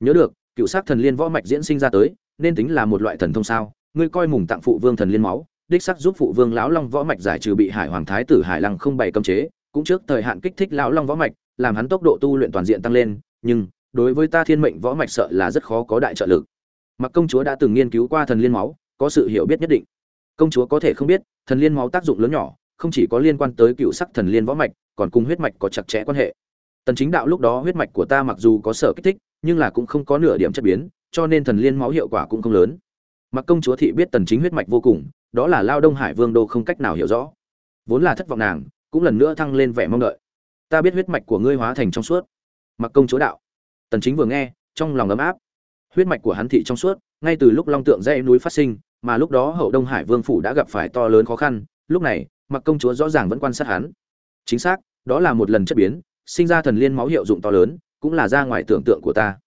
Nhớ được, cựu sắc thần liên võ mạch diễn sinh ra tới, nên tính là một loại thần thông sao? Ngươi coi mùng tặng phụ vương thần liên máu, đích sắc giúp phụ vương lão long võ mạch giải trừ bị hải hoàng thái tử hải lăng không bày cấm chế, cũng trước thời hạn kích thích lão long võ mạch, làm hắn tốc độ tu luyện toàn diện tăng lên, nhưng, đối với ta thiên mệnh võ mạch sợ là rất khó có đại trợ lực. Mặc công chúa đã từng nghiên cứu qua thần liên máu, có sự hiểu biết nhất định công chúa có thể không biết, thần liên máu tác dụng lớn nhỏ, không chỉ có liên quan tới cựu sắc thần liên võ mạch, còn cùng huyết mạch có chặt chẽ quan hệ. Tần chính đạo lúc đó huyết mạch của ta mặc dù có sở kích thích, nhưng là cũng không có nửa điểm chất biến, cho nên thần liên máu hiệu quả cũng không lớn. Mặc công chúa thị biết tần chính huyết mạch vô cùng, đó là lao đông hải vương đô không cách nào hiểu rõ. Vốn là thất vọng nàng, cũng lần nữa thăng lên vẻ mong đợi. Ta biết huyết mạch của ngươi hóa thành trong suốt. Mặc công chúa đạo. Tần chính vừa nghe, trong lòng ấm áp. Huyết mạch của hắn thị trong suốt, ngay từ lúc long tượng dây núi phát sinh mà lúc đó hậu đông hải vương phủ đã gặp phải to lớn khó khăn, lúc này, mặc công chúa rõ ràng vẫn quan sát hắn. Chính xác, đó là một lần chất biến, sinh ra thần liên máu hiệu dụng to lớn, cũng là ra ngoài tưởng tượng của ta.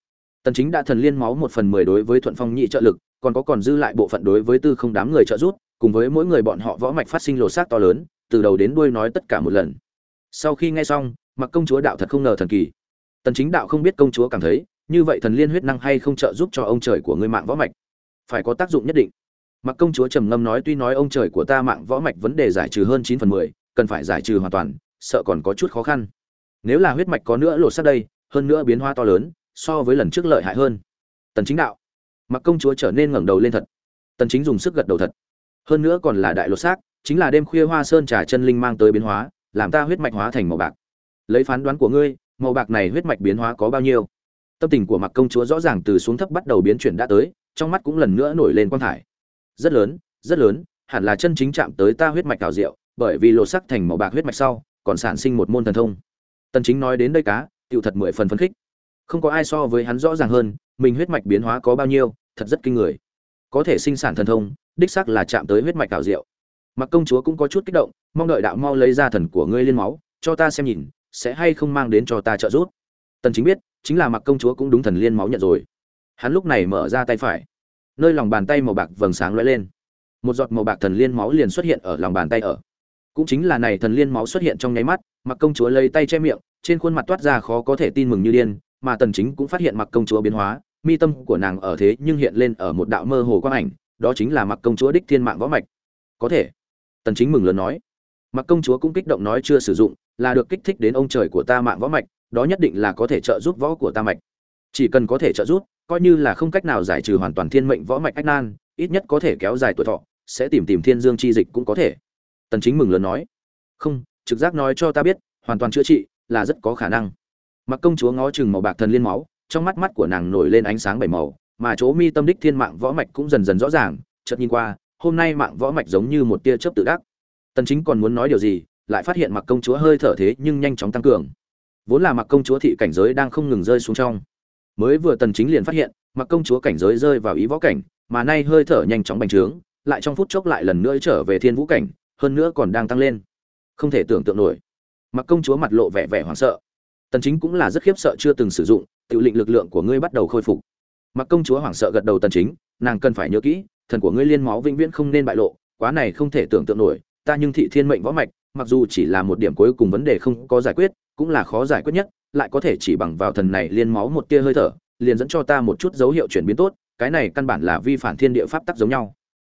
Tần chính đã thần liên máu một phần mười đối với thuận phong nhị trợ lực, còn có còn dư lại bộ phận đối với tư không đám người trợ giúp, cùng với mỗi người bọn họ võ mạch phát sinh lột xác to lớn, từ đầu đến đuôi nói tất cả một lần. Sau khi nghe xong, mặc công chúa đạo thật không ngờ thần kỳ. Tần chính đạo không biết công chúa cảm thấy, như vậy thần liên huyết năng hay không trợ giúp cho ông trời của ngươi mạng võ mạch? Phải có tác dụng nhất định mặc công chúa trầm ngâm nói tuy nói ông trời của ta mạng võ mạch vấn đề giải trừ hơn 9 phần 10, cần phải giải trừ hoàn toàn sợ còn có chút khó khăn. Nếu là huyết mạch có nữa lột sát đây hơn nữa biến hóa to lớn so với lần trước lợi hại hơn. Tần chính đạo. Mặc công chúa trở nên ngẩng đầu lên thật. Tần chính dùng sức gật đầu thật. Hơn nữa còn là đại lột xác chính là đêm khuya hoa sơn trà chân linh mang tới biến hóa làm ta huyết mạch hóa thành màu bạc. Lấy phán đoán của ngươi màu bạc này huyết mạch biến hóa có bao nhiêu? Tâm tình của mặc công chúa rõ ràng từ xuống thấp bắt đầu biến chuyển đã tới trong mắt cũng lần nữa nổi lên quang thải rất lớn rất lớn, hẳn là chân chính chạm tới ta huyết mạch cào diệu, bởi vì lột sắc thành màu bạc huyết mạch sau, còn sản sinh một môn thần thông. Tần chính nói đến đây cá tiêu thật mười phần phấn khích. Không có ai so với hắn rõ ràng hơn, mình huyết mạch biến hóa có bao nhiêu, thật rất kinh người. Có thể sinh sản thần thông, đích xác là chạm tới huyết mạch cào diệu. Mặc công chúa cũng có chút kích động, mong đợi đạo mau lấy ra thần của ngươi liên máu, cho ta xem nhìn, sẽ hay không mang đến cho ta trợ giúp. Tần chính biết, chính là mặc công chúa cũng đúng thần liên máu nhận rồi. Hắn lúc này mở ra tay phải nơi lòng bàn tay màu bạc vầng sáng lóe lên. Một giọt màu bạc thần liên máu liền xuất hiện ở lòng bàn tay ở. Cũng chính là này thần liên máu xuất hiện trong nháy mắt mặc công chúa lấy tay che miệng, trên khuôn mặt toát ra khó có thể tin mừng như điên, mà tần chính cũng phát hiện mặc công chúa biến hóa, mi tâm của nàng ở thế nhưng hiện lên ở một đạo mơ hồ quang ảnh, đó chính là mặc công chúa đích thiên mạng võ mạch. Có thể, tần chính mừng lớn nói. Mặc công chúa cũng kích động nói chưa sử dụng, là được kích thích đến ông trời của ta mạng võ mạch, đó nhất định là có thể trợ giúp võ của ta mạch. Chỉ cần có thể trợ giúp coi như là không cách nào giải trừ hoàn toàn thiên mệnh võ mạch ách nan, ít nhất có thể kéo dài tuổi thọ, sẽ tìm tìm thiên dương chi dịch cũng có thể. Tần chính mừng lớn nói, không, trực giác nói cho ta biết, hoàn toàn chữa trị là rất có khả năng. Mặc công chúa ngó chừng màu bạc thần liên máu, trong mắt mắt của nàng nổi lên ánh sáng bảy màu, mà chỗ mi tâm đích thiên mạng võ mạch cũng dần dần rõ ràng, chợt nhìn qua, hôm nay mạng võ mạch giống như một tia chớp tự đắc. Tần chính còn muốn nói điều gì, lại phát hiện mặc công chúa hơi thở thế nhưng nhanh chóng tăng cường. Vốn là mặc công chúa thị cảnh giới đang không ngừng rơi xuống trong mới vừa tần chính liền phát hiện, mặc công chúa cảnh giới rơi vào ý võ cảnh, mà nay hơi thở nhanh chóng bành trướng, lại trong phút chốc lại lần nữa trở về thiên vũ cảnh, hơn nữa còn đang tăng lên. Không thể tưởng tượng nổi. Mặc công chúa mặt lộ vẻ vẻ hoảng sợ. Tần chính cũng là rất khiếp sợ chưa từng sử dụng tự lệnh lực lượng của ngươi bắt đầu khôi phục. Mặc công chúa hoảng sợ gật đầu tần chính, nàng cần phải nhớ kỹ, thần của ngươi liên máu vĩnh viễn không nên bại lộ, quá này không thể tưởng tượng nổi, ta nhưng thị thiên mệnh võ mạch, mặc dù chỉ là một điểm cuối cùng vấn đề không có giải quyết, cũng là khó giải quyết nhất lại có thể chỉ bằng vào thần này liên máu một tia hơi thở, liền dẫn cho ta một chút dấu hiệu chuyển biến tốt, cái này căn bản là vi phản thiên địa pháp tắc giống nhau.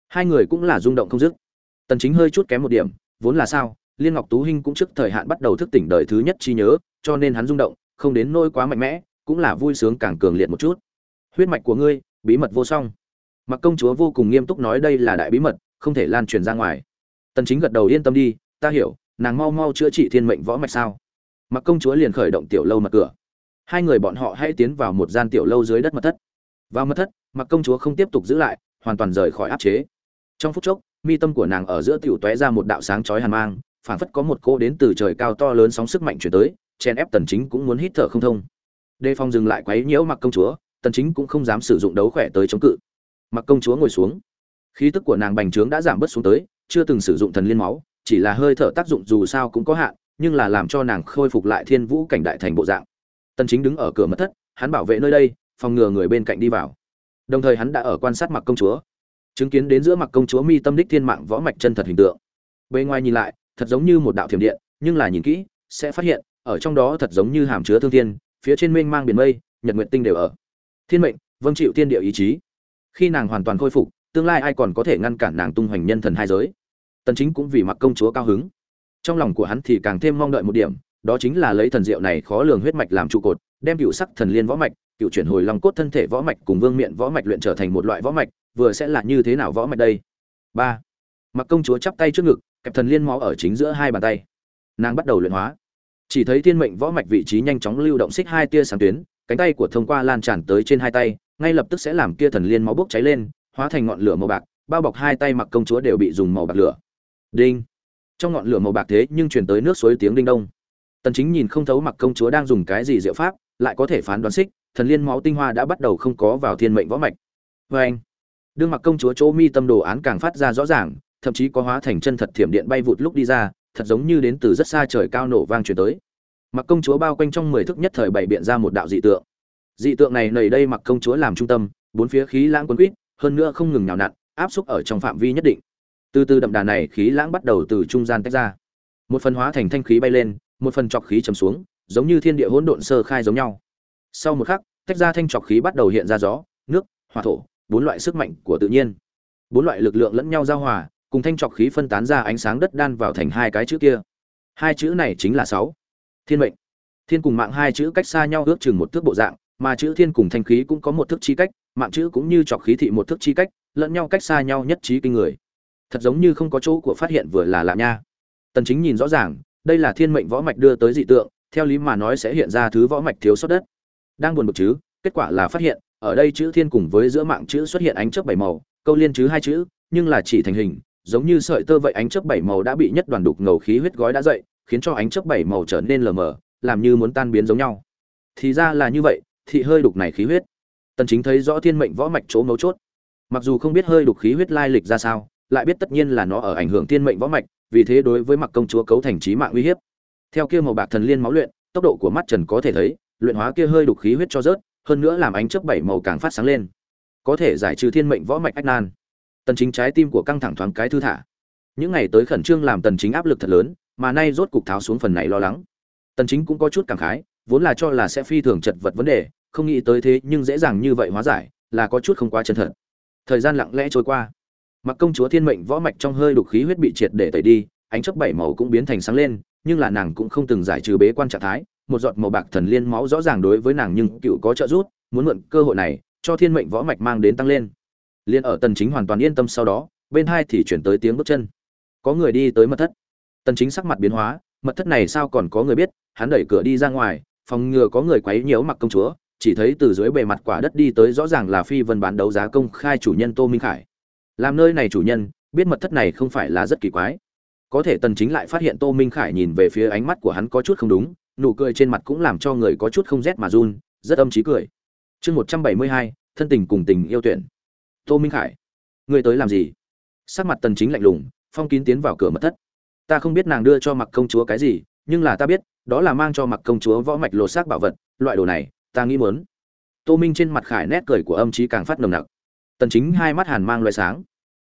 Hai người cũng là rung động không dứt. Tần chính hơi chút kém một điểm, vốn là sao, liên ngọc tú hinh cũng trước thời hạn bắt đầu thức tỉnh đời thứ nhất chi nhớ, cho nên hắn rung động, không đến nỗi quá mạnh mẽ, cũng là vui sướng càng cường liệt một chút. Huyết mạch của ngươi, bí mật vô song. Mặc công chúa vô cùng nghiêm túc nói đây là đại bí mật, không thể lan truyền ra ngoài. Tần chính gật đầu yên tâm đi, ta hiểu, nàng mau mau chữa trị thiên mệnh võ mạch sao? Mặc công chúa liền khởi động tiểu lâu mật cửa. Hai người bọn họ hãy tiến vào một gian tiểu lâu dưới đất mật thất. Vào mật thất, mặc công chúa không tiếp tục giữ lại, hoàn toàn rời khỏi áp chế. Trong phút chốc, mi tâm của nàng ở giữa tiểu tóe ra một đạo sáng chói hàn mang, phảng phất có một cô đến từ trời cao to lớn sóng sức mạnh chuyển tới chen ép tần chính cũng muốn hít thở không thông. Đề phòng dừng lại quấy nhiễu mặc công chúa, tần chính cũng không dám sử dụng đấu khỏe tới chống cự. Mặc công chúa ngồi xuống. Khí tức của nàng bành trướng đã giảm bớt xuống tới, chưa từng sử dụng thần liên máu, chỉ là hơi thở tác dụng dù sao cũng có hạn nhưng là làm cho nàng khôi phục lại thiên vũ cảnh đại thành bộ dạng. Tần chính đứng ở cửa mật thất, hắn bảo vệ nơi đây, phòng ngừa người bên cạnh đi vào. Đồng thời hắn đã ở quan sát mặc công chúa. Chứng kiến đến giữa mặc công chúa mi tâm đích thiên mạng võ mạch chân thật hình tượng. Bề ngoài nhìn lại, thật giống như một đạo thiểm điện, nhưng là nhìn kỹ, sẽ phát hiện, ở trong đó thật giống như hàm chứa thương thiên, phía trên mênh mang biển mây, nhật nguyệt tinh đều ở. Thiên mệnh vâng chịu tiên địa ý chí. Khi nàng hoàn toàn khôi phục, tương lai ai còn có thể ngăn cản nàng tung hoành nhân thần hai giới? Tần chính cũng vì mặc công chúa cao hứng trong lòng của hắn thì càng thêm mong đợi một điểm, đó chính là lấy thần diệu này khó lường huyết mạch làm trụ cột, đem cựu sắc thần liên võ mạch, cựu chuyển hồi long cốt thân thể võ mạch cùng vương miện võ mạch luyện trở thành một loại võ mạch, vừa sẽ là như thế nào võ mạch đây? Ba. Mặc công chúa chắp tay trước ngực, kẹp thần liên máu ở chính giữa hai bàn tay. Nàng bắt đầu luyện hóa. Chỉ thấy thiên mệnh võ mạch vị trí nhanh chóng lưu động xích hai tia sáng tuyến, cánh tay của thông qua lan tràn tới trên hai tay, ngay lập tức sẽ làm kia thần liên máu bốc cháy lên, hóa thành ngọn lửa màu bạc, bao bọc hai tay mặc công chúa đều bị dùng màu bạc lửa. Đinh trong ngọn lửa màu bạc thế nhưng truyền tới nước suối tiếng đinh đông. Tần chính nhìn không thấu mặc công chúa đang dùng cái gì diệu pháp, lại có thể phán đoán xích, thần liên máu tinh hoa đã bắt đầu không có vào thiên mệnh võ mạch. Với anh, đương mặc công chúa chỗ mi tâm đồ án càng phát ra rõ ràng, thậm chí có hóa thành chân thật thiểm điện bay vụt lúc đi ra, thật giống như đến từ rất xa trời cao nổ vang truyền tới. Mặc công chúa bao quanh trong mười thức nhất thời bảy biện ra một đạo dị tượng. Dị tượng này nảy đây mặc công chúa làm trung tâm, bốn phía khí lãng quân quýt, hơn nữa không ngừng nhào nặn, áp xúc ở trong phạm vi nhất định từ từ đậm đà này khí lãng bắt đầu từ trung gian tách ra. Một phần hóa thành thanh khí bay lên, một phần trọc khí chầm xuống, giống như thiên địa hỗn độn sơ khai giống nhau. Sau một khắc, tách ra thanh trọc khí bắt đầu hiện ra gió, nước, hỏa thổ, bốn loại sức mạnh của tự nhiên. Bốn loại lực lượng lẫn nhau giao hòa, cùng thanh trọc khí phân tán ra ánh sáng đất đan vào thành hai cái chữ kia. Hai chữ này chính là sáu. Thiên mệnh. Thiên cùng mạng hai chữ cách xa nhau ước chừng một thước bộ dạng, mà chữ thiên cùng thanh khí cũng có một thước chi cách, mạng chữ cũng như trọc khí thị một thước chi cách, lẫn nhau cách xa nhau nhất trí kinh người thật giống như không có chỗ của phát hiện vừa là lạ nha. Tần chính nhìn rõ ràng, đây là thiên mệnh võ mạch đưa tới dị tượng, theo lý mà nói sẽ hiện ra thứ võ mạch thiếu sót đất. Đang buồn bực chứ, kết quả là phát hiện, ở đây chữ thiên cùng với giữa mạng chữ xuất hiện ánh chớp bảy màu, câu liên chứ hai chữ, nhưng là chỉ thành hình, giống như sợi tơ vậy ánh chớp bảy màu đã bị nhất đoàn đục ngầu khí huyết gói đã dậy, khiến cho ánh chớp bảy màu trở nên lờ mờ, làm như muốn tan biến giống nhau. Thì ra là như vậy, thị hơi đục này khí huyết. Tần chính thấy rõ thiên mệnh võ mạch chỗ mấu chốt. Mặc dù không biết hơi đục khí huyết lai lịch ra sao lại biết tất nhiên là nó ở ảnh hưởng thiên mệnh võ mạch, vì thế đối với mặc công chúa cấu thành trí mạng uy hiếp. Theo kia màu bạc thần liên máu luyện, tốc độ của mắt trần có thể thấy, luyện hóa kia hơi đục khí huyết cho rớt, hơn nữa làm ánh chớp bảy màu càng phát sáng lên. Có thể giải trừ thiên mệnh võ mạch ách nan. Tần chính trái tim của căng thẳng thoáng cái thư thả. Những ngày tới khẩn trương làm tần chính áp lực thật lớn, mà nay rốt cục tháo xuống phần này lo lắng. Tần chính cũng có chút cảm khái, vốn là cho là sẽ phi thường chật vật vấn đề, không nghĩ tới thế nhưng dễ dàng như vậy hóa giải, là có chút không quá chân thật. Thời gian lặng lẽ trôi qua mặc công chúa thiên mệnh võ mạch trong hơi đục khí huyết bị triệt để tẩy đi, ánh chớp bảy màu cũng biến thành sáng lên, nhưng là nàng cũng không từng giải trừ bế quan trạng thái. Một giọt màu bạc thần liên máu rõ ràng đối với nàng nhưng cựu có trợ giúp, muốn mượn cơ hội này cho thiên mệnh võ mạch mang đến tăng lên. Liên ở tần chính hoàn toàn yên tâm sau đó, bên hai thì chuyển tới tiếng bước chân. Có người đi tới mật thất. Tần chính sắc mặt biến hóa, mật thất này sao còn có người biết? Hắn đẩy cửa đi ra ngoài, phòng ngừa có người quấy nhiễu mặc công chúa, chỉ thấy từ dưới bề mặt quả đất đi tới rõ ràng là phi vân bán đấu giá công khai chủ nhân tô minh khải làm nơi này chủ nhân biết mật thất này không phải là rất kỳ quái. Có thể tần chính lại phát hiện tô minh khải nhìn về phía ánh mắt của hắn có chút không đúng nụ cười trên mặt cũng làm cho người có chút không rét mà run rất âm trí cười. Chương 172, thân tình cùng tình yêu tuyển. Tô minh khải ngươi tới làm gì? Sắc mặt tần chính lạnh lùng phong kín tiến vào cửa mật thất. Ta không biết nàng đưa cho mặc công chúa cái gì nhưng là ta biết đó là mang cho mặc công chúa võ mạch lột xác bảo vật loại đồ này ta nghĩ muốn. Tô minh trên mặt khải nét cười của âm trí càng phát nồng nặc tần chính hai mắt hàn mang loại sáng.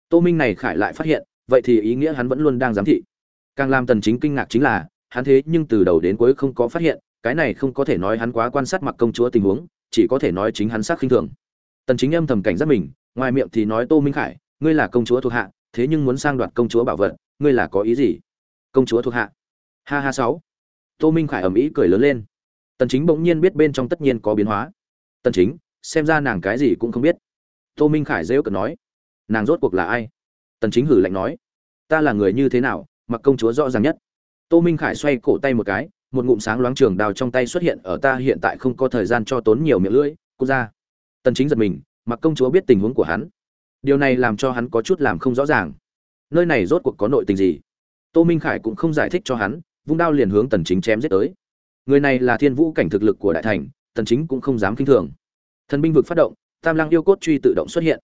Tô minh này khải lại phát hiện, vậy thì ý nghĩa hắn vẫn luôn đang giám thị. Càng làm tần chính kinh ngạc chính là, hắn thế nhưng từ đầu đến cuối không có phát hiện, cái này không có thể nói hắn quá quan sát mặc công chúa tình huống, chỉ có thể nói chính hắn sắc khinh thường. Tần chính âm thầm cảnh giác mình, ngoài miệng thì nói tô minh khải, ngươi là công chúa thuộc hạ, thế nhưng muốn sang đoạt công chúa bảo vật, ngươi là có ý gì? Công chúa thuộc hạ. Ha ha sáu. Tô minh khải ầm ĩ cười lớn lên. Tần chính bỗng nhiên biết bên trong tất nhiên có biến hóa. Tần chính, xem ra nàng cái gì cũng không biết tô minh khải rêu cợt nói, nàng rốt cuộc là ai? Tần chính hử lạnh nói, ta là người như thế nào, mặc công chúa rõ ràng nhất. Tô minh khải xoay cổ tay một cái, một ngụm sáng loáng trường đào trong tay xuất hiện ở ta hiện tại không có thời gian cho tốn nhiều miệng lưỡi, cô ra. Tần chính giật mình, mặc công chúa biết tình huống của hắn. Điều này làm cho hắn có chút làm không rõ ràng. Nơi này rốt cuộc có nội tình gì? Tô minh khải cũng không giải thích cho hắn, vung đao liền hướng tần chính chém giết tới. Người này là thiên vũ cảnh thực lực của đại thành, tần chính cũng không dám kinh thường. Thần binh vực phát động tam lăng yêu cốt truy tự động xuất hiện.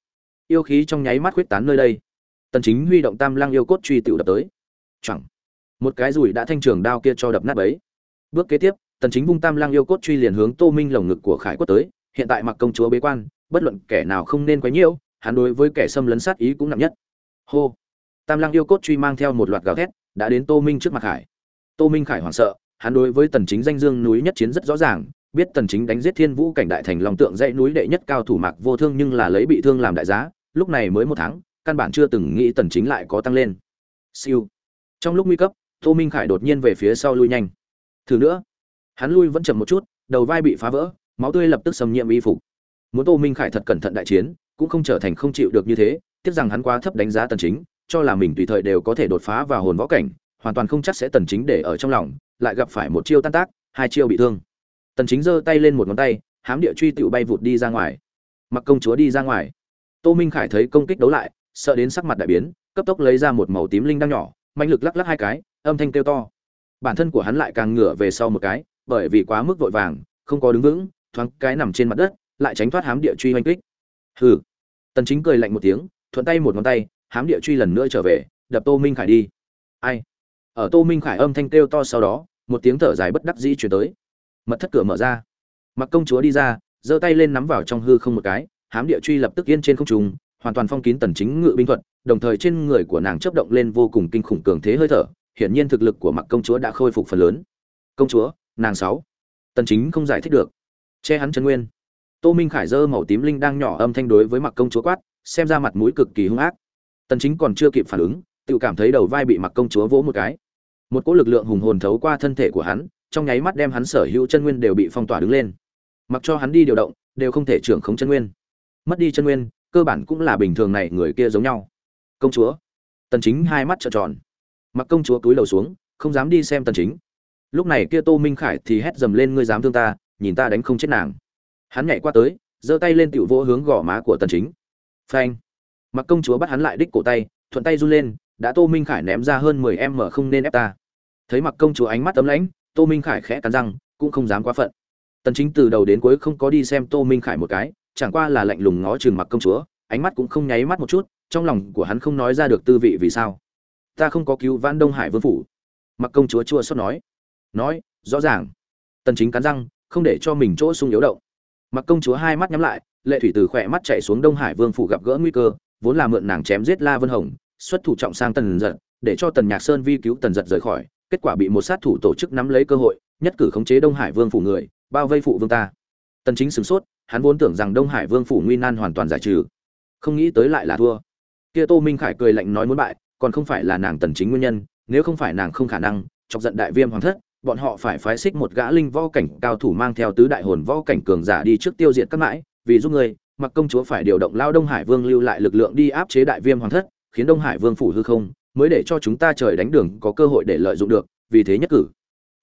Yêu khí trong nháy mắt khuyết tán nơi đây. Tần chính huy động tam lăng yêu cốt truy tự đập tới. Chẳng một cái rủi đã thanh trường đao kia cho đập nát bấy. Bước kế tiếp, tần chính vung tam lăng yêu cốt truy liền hướng tô minh lồng ngực của khải quất tới. Hiện tại mặc công chúa bế quan, bất luận kẻ nào không nên quấy nhiễu, hắn đối với kẻ xâm lấn sát ý cũng nặng nhất. Hô. Tam lăng yêu cốt truy mang theo một loạt gào thét, đã đến tô minh trước mặt khải. Tô minh khải hoảng sợ, hắn đối với tần chính danh dương núi nhất chiến rất rõ ràng biết tần chính đánh giết thiên vũ cảnh đại thành long tượng dãy núi đệ nhất cao thủ mạc vô thương nhưng là lấy bị thương làm đại giá, lúc này mới một tháng, căn bản chưa từng nghĩ tần chính lại có tăng lên. Siêu. Trong lúc nguy cấp, tô minh khải đột nhiên về phía sau lui nhanh. Thử nữa. Hắn lui vẫn chậm một chút, đầu vai bị phá vỡ, máu tươi lập tức xâm nhiễm y phục. Muốn tô minh khải thật cẩn thận đại chiến, cũng không trở thành không chịu được như thế, tiếc rằng hắn quá thấp đánh giá tần chính, cho là mình tùy thời đều có thể đột phá vào hồn võ cảnh, hoàn toàn không chắc sẽ tần chính để ở trong lòng, lại gặp phải một chiêu tan tác, hai chiêu bị thương tần chính giơ tay lên một ngón tay, hám địa truy tiểu bay vụt đi ra ngoài. Mặc công chúa đi ra ngoài. Tô minh khải thấy công kích đấu lại, sợ đến sắc mặt đại biến, cấp tốc lấy ra một màu tím linh đang nhỏ mạnh lực lắc lắc hai cái, âm thanh kêu to. Bản thân của hắn lại càng ngửa về sau một cái, bởi vì quá mức vội vàng, không có đứng vững, thoáng cái nằm trên mặt đất, lại tránh thoát hám địa truy oanh kích. Hừ. Tần chính cười lạnh một tiếng, thuận tay một ngón tay, hám địa truy lần nữa trở về, đập tô minh khải đi. Ai? Ở tô minh khải âm thanh kêu to sau đó, một tiếng thở dài bất đắc dĩ chuyển tới mật thất cửa mở ra. Mặc công chúa đi ra, giơ tay lên nắm vào trong hư không một cái, hám địa truy lập tức yên trên không trung, hoàn toàn phong kín tần chính ngự binh thuật, đồng thời trên người của nàng chớp động lên vô cùng kinh khủng cường thế hơi thở, hiển nhiên thực lực của mặc công chúa đã khôi phục phần lớn. Công chúa, nàng sáu. Tần chính không giải thích được. Che hắn chân nguyên. Tô minh khải giơ màu tím linh đang nhỏ âm thanh đối với mặc công chúa quát, xem ra mặt mũi cực kỳ hung ác. Tần chính còn chưa kịp phản ứng, tự cảm thấy đầu vai bị mặc công chúa vỗ một cái. Một cỗ lực lượng hùng hồn thấu qua thân thể của hắn trong nháy mắt đem hắn sở hữu chân nguyên đều bị phong tỏa đứng lên. Mặc cho hắn đi điều động, đều không thể trưởng khống chân nguyên. Mất đi chân nguyên, cơ bản cũng là bình thường này người kia giống nhau. Công chúa. Tần chính hai mắt trợn tròn. Mặc công chúa túi đầu xuống, không dám đi xem tần chính. Lúc này kia tô minh khải thì hét dầm lên, ngươi dám thương ta, nhìn ta đánh không chết nàng. Hắn nhảy qua tới, giơ tay lên tiểu vỗ hướng gò má của tần chính. Phanh. Mặc công chúa bắt hắn lại đích cổ tay, thuận tay run lên, đã tô minh khải ném ra hơn 10 em mở không nên ép ta. Thấy mặc công chúa ánh mắt ấm lãnh tô minh khải khẽ cắn răng, cũng không dám quá phận. Tần chính từ đầu đến cuối không có đi xem tô minh khải một cái, chẳng qua là lạnh lùng ngó chừng mặc công chúa, ánh mắt cũng không nháy mắt một chút, trong lòng của hắn không nói ra được tư vị vì sao. Ta không có cứu vãn đông hải vương phủ. Mặc công chúa chua xót nói. Nói, rõ ràng. Tần chính cắn răng, không để cho mình chỗ sung yếu động. Mặc công chúa hai mắt nhắm lại, lệ thủy từ khỏe mắt chạy xuống đông hải vương phủ gặp gỡ nguy cơ, vốn là mượn nàng chém giết la vân hồng, xuất thủ trọng sang tần giật, để cho tần nhạc sơn vi cứu tần giật rời khỏi kết quả bị một sát thủ tổ chức nắm lấy cơ hội, nhất cử khống chế đông hải vương phủ người, bao vây phụ vương ta. Tần chính sửng sốt, hắn vốn tưởng rằng đông hải vương phủ nguy nan hoàn toàn giải trừ. Không nghĩ tới lại là thua. Kia tô minh khải cười lạnh nói muốn bại, còn không phải là nàng tần chính nguyên nhân, nếu không phải nàng không khả năng, chọc giận đại viêm hoàng thất, bọn họ phải phái xích một gã linh võ cảnh cao thủ mang theo tứ đại hồn võ cảnh cường giả đi trước tiêu diệt các mãi, vì giúp người, mặc công chúa phải điều động lao đông hải vương lưu lại lực lượng đi áp chế đại viêm hoàng thất, khiến đông hải vương phủ hư không mới để cho chúng ta trời đánh đường có cơ hội để lợi dụng được, vì thế nhất cử.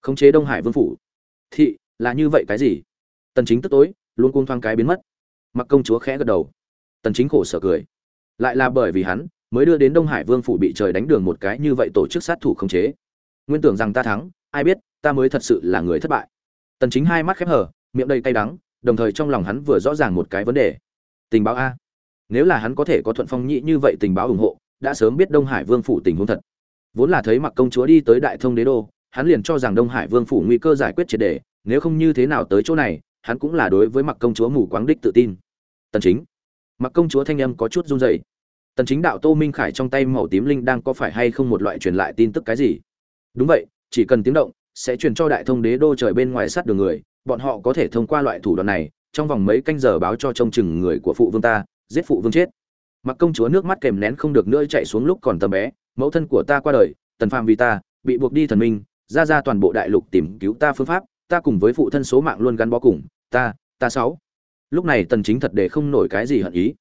Khống chế đông hải vương phủ. Thị, là như vậy cái gì? Tần chính tức tối luôn cung thoáng cái biến mất. Mặc công chúa khẽ gật đầu. Tần chính khổ sở cười. Lại là bởi vì hắn, mới đưa đến đông hải vương phủ bị trời đánh đường một cái như vậy tổ chức sát thủ khống chế. Nguyên tưởng rằng ta thắng, ai biết, ta mới thật sự là người thất bại. Tần chính hai mắt khép hờ, miệng đầy cay đắng, đồng thời trong lòng hắn vừa rõ ràng một cái vấn đề. Tình báo a. Nếu là hắn có thể có thuận phong nhị như vậy tình báo ủng hộ đã sớm biết đông hải vương phủ tình huống thật. Vốn là thấy mặc công chúa đi tới đại thông đế đô, hắn liền cho rằng đông hải vương phủ nguy cơ giải quyết triệt đề nếu không như thế nào tới chỗ này, hắn cũng là đối với mặc công chúa mù quáng đích tự tin. Tần chính, mặc công chúa thanh âm có chút run rẩy. Tần chính đạo tô minh khải trong tay màu tím linh đang có phải hay không một loại truyền lại tin tức cái gì? Đúng vậy, chỉ cần tiếng động, sẽ truyền cho đại thông đế đô trời bên ngoài sát đường người, bọn họ có thể thông qua loại thủ đoạn này, trong vòng mấy canh giờ báo cho trông chừng người của phụ vương ta, giết phụ vương chết mặc công chúa nước mắt kèm nén không được nữa chạy xuống lúc còn tầm bé, mẫu thân của ta qua đời, tần phàm vì ta, bị buộc đi thần minh, ra ra toàn bộ đại lục tìm cứu ta phương pháp, ta cùng với phụ thân số mạng luôn gắn bó cùng, ta ta sáu. Lúc này tần chính thật để không nổi cái gì hận ý.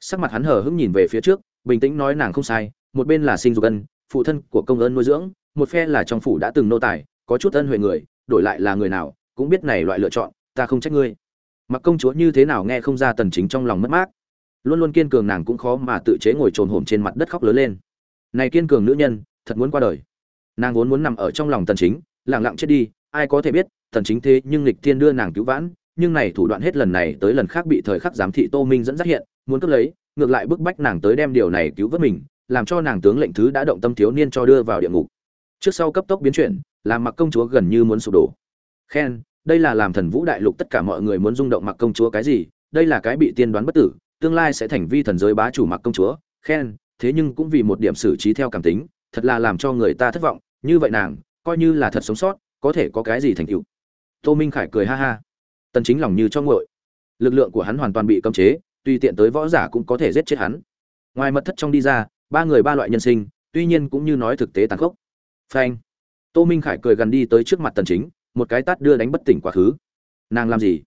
Sắc mặt hắn hờ hững nhìn về phía trước, bình tĩnh nói nàng không sai, một bên là sinh dục ân, phụ thân của công ơn nuôi dưỡng, một phe là trong phủ đã từng nô tài, có chút ân huệ người, đổi lại là người nào, cũng biết này loại lựa chọn, ta không trách ngươi. Mặc công chúa như thế nào nghe không ra tần chính trong lòng mất mát luôn luôn kiên cường nàng cũng khó mà tự chế ngồi trồn hổm trên mặt đất khóc lớn lên. Này kiên cường nữ nhân, thật muốn qua đời. Nàng vốn muốn nằm ở trong lòng tần chính, lặng lặng chết đi, ai có thể biết, tần chính thế nhưng lịch thiên đưa nàng cứu vãn, nhưng này thủ đoạn hết lần này tới lần khác bị thời khắc giám thị tô minh dẫn dắt hiện, muốn cướp lấy, ngược lại bức bách nàng tới đem điều này cứu vớt mình, làm cho nàng tướng lệnh thứ đã động tâm thiếu niên cho đưa vào địa ngục. Trước sau cấp tốc biến chuyển, làm mặc công chúa gần như muốn sụp đổ. Khen, đây là làm thần vũ đại lục tất cả mọi người muốn rung động mặc công chúa cái gì, đây là cái bị tiên đoán bất tử tương lai sẽ thành vi thần giới bá chủ mặc công chúa, khen, thế nhưng cũng vì một điểm xử trí theo cảm tính, thật là làm cho người ta thất vọng, như vậy nàng, coi như là thật sống sót, có thể có cái gì thành tựu. Tô minh khải cười ha ha. Tần chính lòng như cho ngội lực lượng của hắn hoàn toàn bị cấm chế, tùy tiện tới võ giả cũng có thể giết chết hắn. Ngoài mật thất trong đi ra, ba người ba loại nhân sinh, tuy nhiên cũng như nói thực tế tàn khốc. Phanh. Tô minh khải cười gần đi tới trước mặt tần chính, một cái tát đưa đánh bất tỉnh quá khứ. Nàng làm gì?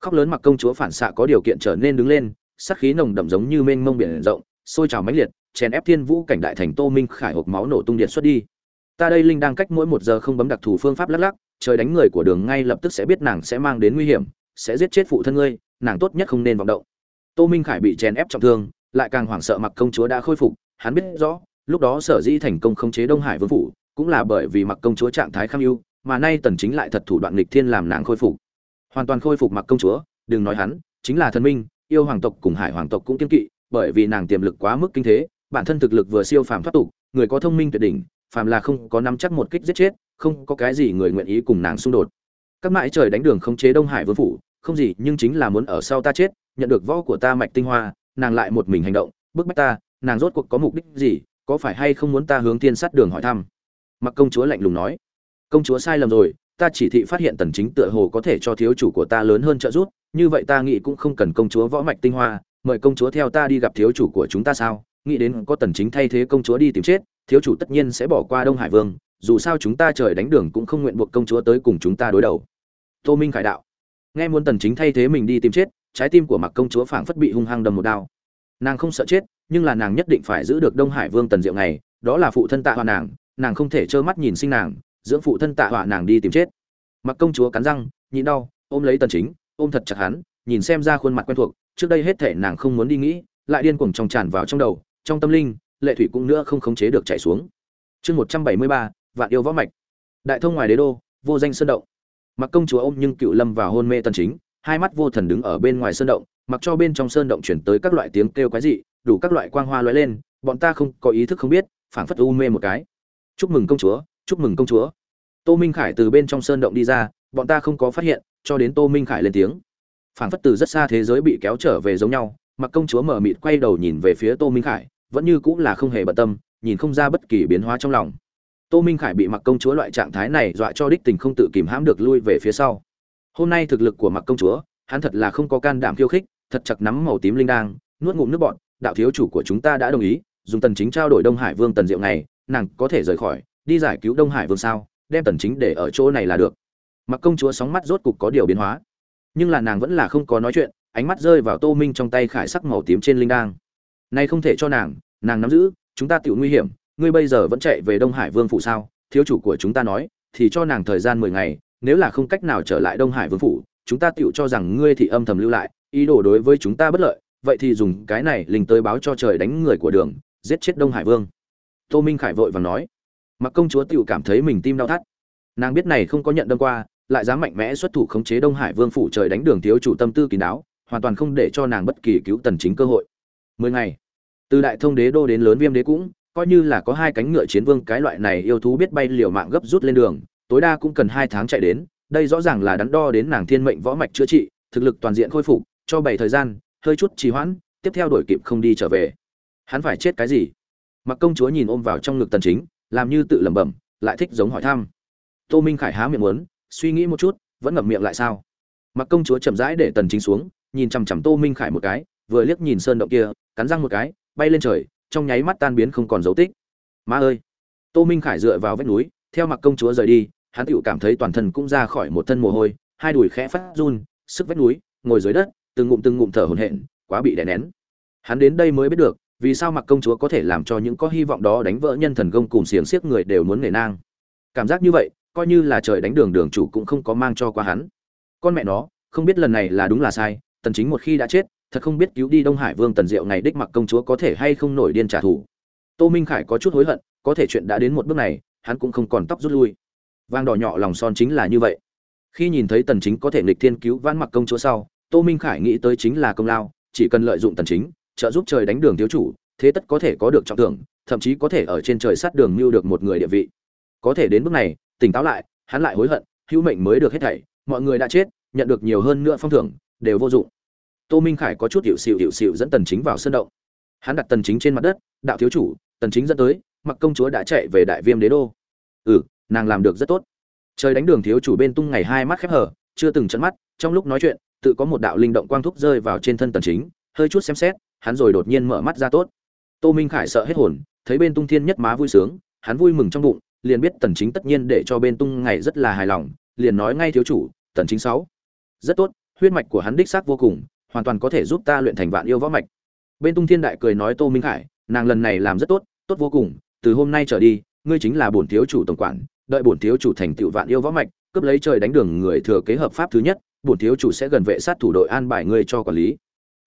Khóc lớn mặc công chúa phản xạ có điều kiện trở nên đứng lên sát khí nồng đậm giống như mênh mông biển rộng, sôi trào mãnh liệt, chèn ép thiên vũ cảnh đại thành tô minh khải hộp máu nổ tung điện xuất đi. Ta đây linh đang cách mỗi một giờ không bấm đặc thù phương pháp lắc lắc, trời đánh người của đường ngay lập tức sẽ biết nàng sẽ mang đến nguy hiểm, sẽ giết chết phụ thân ngươi, nàng tốt nhất không nên vọng động. Tô minh khải bị chèn ép trọng thương, lại càng hoảng sợ mặc công chúa đã khôi phục, hắn biết rõ, lúc đó sở dĩ thành công khống chế đông hải vương phủ, cũng là bởi vì mặc công chúa trạng thái kham ưu, mà nay tần chính lại thật thủ đoạn nghịch thiên làm nàng khôi phục. Hoàn toàn khôi phục mặc công chúa, đừng nói hắn, chính là thần minh yêu hoàng tộc cùng hải hoàng tộc cũng kiên kỵ, bởi vì nàng tiềm lực quá mức kinh thế, bản thân thực lực vừa siêu phàm thoát tục, người có thông minh tuyệt đỉnh, phàm là không có nắm chắc một kích giết chết, không có cái gì người nguyện ý cùng nàng xung đột. Các mãi trời đánh đường không chế đông hải vương phủ, không gì, nhưng chính là muốn ở sau ta chết, nhận được võ của ta mạch tinh hoa, nàng lại một mình hành động, bức bách ta, nàng rốt cuộc có mục đích gì, có phải hay không muốn ta hướng thiên sát đường hỏi thăm? Mặc công chúa lạnh lùng nói. Công chúa sai lầm rồi ta chỉ thị phát hiện tần chính tựa hồ có thể cho thiếu chủ của ta lớn hơn trợ giúp, như vậy ta nghĩ cũng không cần công chúa võ mạch tinh hoa, mời công chúa theo ta đi gặp thiếu chủ của chúng ta sao? Nghĩ đến có tần chính thay thế công chúa đi tìm chết, thiếu chủ tất nhiên sẽ bỏ qua đông hải vương, dù sao chúng ta trời đánh đường cũng không nguyện buộc công chúa tới cùng chúng ta đối đầu. Tô minh khải đạo. Nghe muốn tần chính thay thế mình đi tìm chết, trái tim của mặc công chúa phảng phất bị hung hăng đâm một đao. Nàng không sợ chết, nhưng là nàng nhất định phải giữ được đông hải vương tần diệu này đó là phụ thân tạ hoa nàng nàng không thể trơ mắt nhìn sinh nàng dưỡng phụ thân tạ hỏa nàng đi tìm chết. Mặc công chúa cắn răng nhịn đau ôm lấy tần chính ôm thật chặt hắn nhìn xem ra khuôn mặt quen thuộc trước đây hết thể nàng không muốn đi nghĩ lại điên cuồng trong tràn vào trong đầu trong tâm linh lệ thủy cũng nữa không khống chế được chảy xuống. Chương 173, vạn yêu võ mạch. Đại thông ngoài đế đô vô danh sơn động. Mặc công chúa ôm nhưng cựu lâm vào hôn mê tần chính hai mắt vô thần đứng ở bên ngoài sơn động mặc cho bên trong sơn động chuyển tới các loại tiếng kêu quái dị đủ các loại quang hoa lóe lên bọn ta không có ý thức không biết phảng phất u mê một cái. Chúc mừng công chúa chúc mừng công chúa. Tô minh khải từ bên trong sơn động đi ra, bọn ta không có phát hiện, cho đến tô minh khải lên tiếng. Phảng phất từ rất xa thế giới bị kéo trở về giống nhau, mặc công chúa mở mịt quay đầu nhìn về phía tô minh khải, vẫn như cũng là không hề bận tâm, nhìn không ra bất kỳ biến hóa trong lòng. Tô minh khải bị mặc công chúa loại trạng thái này dọa cho đích tình không tự kìm hãm được lui về phía sau. Hôm nay thực lực của mặc công chúa, hắn thật là không có can đảm khiêu khích, thật chặt nắm màu tím linh đang nuốt ngụm nước bọn đạo thiếu chủ của chúng ta đã đồng ý, dùng tần chính trao đổi đông hải vương tần diệu này, nàng có thể rời khỏi đi giải cứu đông hải vương sao, đem tần chính để ở chỗ này là được. Mặc công chúa sóng mắt rốt cục có điều biến hóa. Nhưng là nàng vẫn là không có nói chuyện, ánh mắt rơi vào tô minh trong tay khải sắc màu tím trên linh đang nay không thể cho nàng nàng nắm giữ, chúng ta tự nguy hiểm, ngươi bây giờ vẫn chạy về đông hải vương phủ sao? Thiếu chủ của chúng ta nói, thì cho nàng thời gian mười ngày, nếu là không cách nào trở lại đông hải vương phủ, chúng ta tựu cho rằng ngươi thì âm thầm lưu lại, ý đồ đối với chúng ta bất lợi, vậy thì dùng cái này linh tới báo cho trời đánh người của đường, giết chết đông hải vương. Tô minh khải vội và nói mặc công chúa tựu cảm thấy mình tim đau thắt. Nàng biết này không có nhận đâm qua, lại dám mạnh mẽ xuất thủ khống chế đông hải vương phủ trời đánh đường thiếu chủ tâm tư kín đáo, hoàn toàn không để cho nàng bất kỳ cứu tần chính cơ hội. Mười ngày, từ đại thông đế đô đến lớn viêm đế cũng, coi như là có hai cánh ngựa chiến vương cái loại này yêu thú biết bay liều mạng gấp rút lên đường, tối đa cũng cần hai tháng chạy đến, đây rõ ràng là đắn đo đến nàng thiên mệnh võ mạch chữa trị, thực lực toàn diện khôi phục, cho bảy thời gian, hơi chút trì hoãn, tiếp theo đổi kịp không đi trở về. Hắn phải chết cái gì? Mặc công chúa nhìn ôm vào trong ngực tần chính làm như tự lẩm bẩm, lại thích giống hỏi thăm. Tô minh khải há miệng muốn, suy nghĩ một chút, vẫn ngậm miệng lại sao? Mặc công chúa chậm rãi để tần chính xuống, nhìn chằm chằm tô minh khải một cái, vừa liếc nhìn sơn động kia, cắn răng một cái, bay lên trời, trong nháy mắt tan biến không còn dấu tích. Ma ơi! Tô minh khải dựa vào vách núi, theo mặc công chúa rời đi, hắn tựu cảm thấy toàn thân cũng ra khỏi một thân mồ hôi, hai đùi khẽ phát run, sức vách núi, ngồi dưới đất, từng ngụm từng ngụm thở hổn hển, quá bị đè nén. Hắn đến đây mới biết được vì sao mặc công chúa có thể làm cho những có hy vọng đó đánh vỡ nhân thần công cùng xiềng xiếc người đều muốn nể nang? Cảm giác như vậy, coi như là trời đánh đường đường chủ cũng không có mang cho qua hắn. Con mẹ nó, không biết lần này là đúng là sai, tần chính một khi đã chết, thật không biết cứu đi đông hải vương tần diệu ngày đích mặc công chúa có thể hay không nổi điên trả thù. Tô minh khải có chút hối hận, có thể chuyện đã đến một bước này, hắn cũng không còn tóc rút lui. Vang đỏ nhỏ lòng son chính là như vậy. Khi nhìn thấy tần chính có thể nghịch thiên cứu vãn mặc công chúa sau, tô minh khải nghĩ tới chính là công lao, chỉ cần lợi dụng tần chính trợ giúp trời đánh đường thiếu chủ, thế tất có thể có được trọng thưởng, thậm chí có thể ở trên trời sát đường mưu được một người địa vị. Có thể đến bước này, tỉnh táo lại, hắn lại hối hận, hữu mệnh mới được hết thảy, mọi người đã chết, nhận được nhiều hơn nữa phong thưởng, đều vô dụng. Tô minh khải có chút hiệu xịu hiệu xịu dẫn tần chính vào sân động. Hắn đặt tần chính trên mặt đất, đạo thiếu chủ, tần chính dẫn tới, mặc công chúa đã chạy về đại viêm đế đô. Ừ nàng làm được rất tốt. Trời đánh đường thiếu chủ bên tung ngày hai mắt khép hờ, chưa từng chấn mắt, trong lúc nói chuyện, tự có một đạo linh động quang thúc rơi vào trên thân tần chính, hơi chút xem xét hắn rồi đột nhiên mở mắt ra tốt. Tô minh khải sợ hết hồn, thấy bên tung thiên nhất má vui sướng, hắn vui mừng trong bụng, liền biết tần chính tất nhiên để cho bên tung ngày rất là hài lòng, liền nói ngay thiếu chủ, tần chính sáu, rất tốt, huyết mạch của hắn đích xác vô cùng, hoàn toàn có thể giúp ta luyện thành vạn yêu võ mạch. Bên tung thiên đại cười nói tô minh khải, nàng lần này làm rất tốt tốt vô cùng, từ hôm nay trở đi, ngươi chính là bổn thiếu chủ tổng quản, đợi bổn thiếu chủ thành tựu vạn yêu võ mạch, cướp lấy trời đánh đường người thừa kế hợp pháp thứ nhất, bổn thiếu chủ sẽ gần vệ sát thủ đội an bài ngươi cho quản lý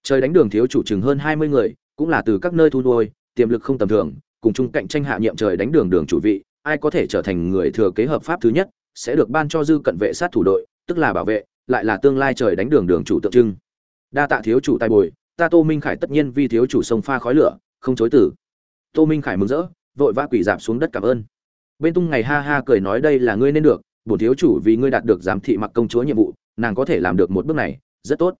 trời đánh đường thiếu chủ chừng hơn hai mươi người, cũng là từ các nơi thu nuôi, tiềm lực không tầm thường, cùng chung cạnh tranh hạ nhiệm trời đánh đường đường chủ vị, ai có thể trở thành người thừa kế hợp pháp thứ nhất, sẽ được ban cho dư cận vệ sát thủ đội, tức là bảo vệ, lại là tương lai trời đánh đường đường chủ tượng trưng. Đa tạ thiếu chủ tài bồi, ta tô minh khải tất nhiên vì thiếu chủ sông pha khói lửa, không chối tử tô minh khải mừng rỡ, vội vã quỷ dạp xuống đất cảm ơn. Bên tung ngày ha ha cười nói đây là ngươi nên được, bổn thiếu chủ vì ngươi đạt được giám thị mặc công chúa nhiệm vụ, nàng có thể làm được một bước này, rất tốt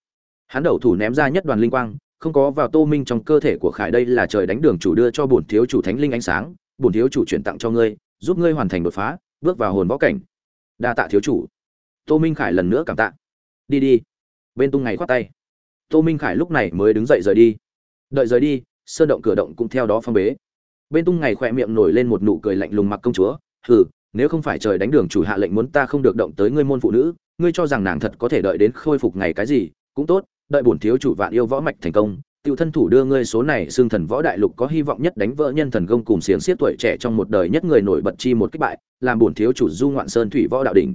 hắn đầu thủ ném ra nhất đoàn linh quang, không có vào tô minh trong cơ thể của khải đây là trời đánh đường chủ đưa cho bổn thiếu chủ thánh linh ánh sáng, bổn thiếu chủ chuyển tặng cho ngươi, giúp ngươi hoàn thành đột phá, bước vào hồn võ cảnh. Đa tạ thiếu chủ. Tô minh khải lần nữa cảm tạ. Đi đi. Bên tung ngày khoát tay. Tô minh khải lúc này mới đứng dậy rời đi. Đợi rời đi, sơn động cửa động cũng theo đó phong bế. Bên tung ngày khỏe miệng nổi lên một nụ cười lạnh lùng mặc công chúa. Hừ, nếu không phải trời đánh đường chủ hạ lệnh muốn ta không được động tới ngươi môn phụ nữ, ngươi cho rằng nàng thật có thể đợi đến khôi phục ngày cái gì, cũng tốt đợi bổn thiếu chủ vạn yêu võ mạch thành công tiêu thân thủ đưa ngươi số này xương thần võ đại lục có hy vọng nhất đánh vỡ nhân thần công cùng xiềng xiết tuổi trẻ trong một đời nhất người nổi bật chi một kích bại, làm bổn thiếu chủ du ngoạn sơn thủy võ đạo đỉnh.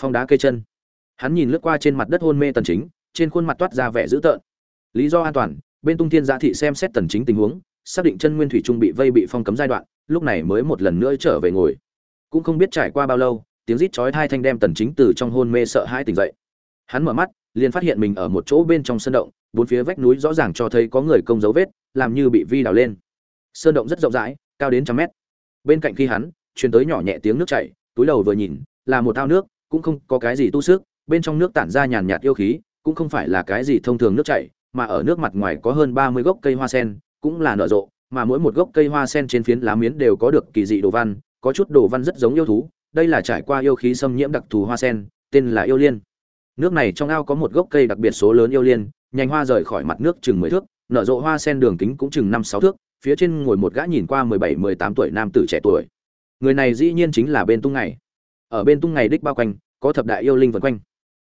Phong đá cây chân. Hắn nhìn lướt qua trên mặt đất hôn mê tần chính, trên khuôn mặt toát ra vẻ dữ tợn. Lý do an toàn, bên tung thiên gia thị xem xét tần chính tình huống, xác định chân nguyên thủy trung bị vây bị phong cấm giai đoạn, lúc này mới một lần nữa trở về ngồi. Cũng không biết trải qua bao lâu, tiếng rít chói tai thanh đem tần chính từ trong hôn mê sợ hãi tỉnh dậy. Hắn mở mắt liền phát hiện mình ở một chỗ bên trong sơn động, bốn phía vách núi rõ ràng cho thấy có người công dấu vết, làm như bị vi đào lên. Sơn động rất rộng rãi, cao đến trăm mét. Bên cạnh khi hắn, truyền tới nhỏ nhẹ tiếng nước chảy, túi đầu vừa nhìn, là một ao nước, cũng không có cái gì tu sức, bên trong nước tản ra nhàn nhạt yêu khí, cũng không phải là cái gì thông thường nước chảy, mà ở nước mặt ngoài có hơn ba mươi gốc cây hoa sen, cũng là nở rộ, mà mỗi một gốc cây hoa sen trên phiến lá miến đều có được kỳ dị đồ văn, có chút đồ văn rất giống yêu thú, đây là trải qua yêu khí xâm nhiễm đặc thù hoa sen, tên là yêu liên nước này trong ao có một gốc cây đặc biệt số lớn yêu liên, nhành hoa rời khỏi mặt nước chừng mười thước, nở rộ hoa sen đường kính cũng chừng năm sáu thước, phía trên ngồi một gã nhìn qua mười bảy, mười tám tuổi nam tử trẻ tuổi. Người này dĩ nhiên chính là bên tung ngày. Ở bên tung ngày đích bao quanh, có thập đại yêu linh vần quanh.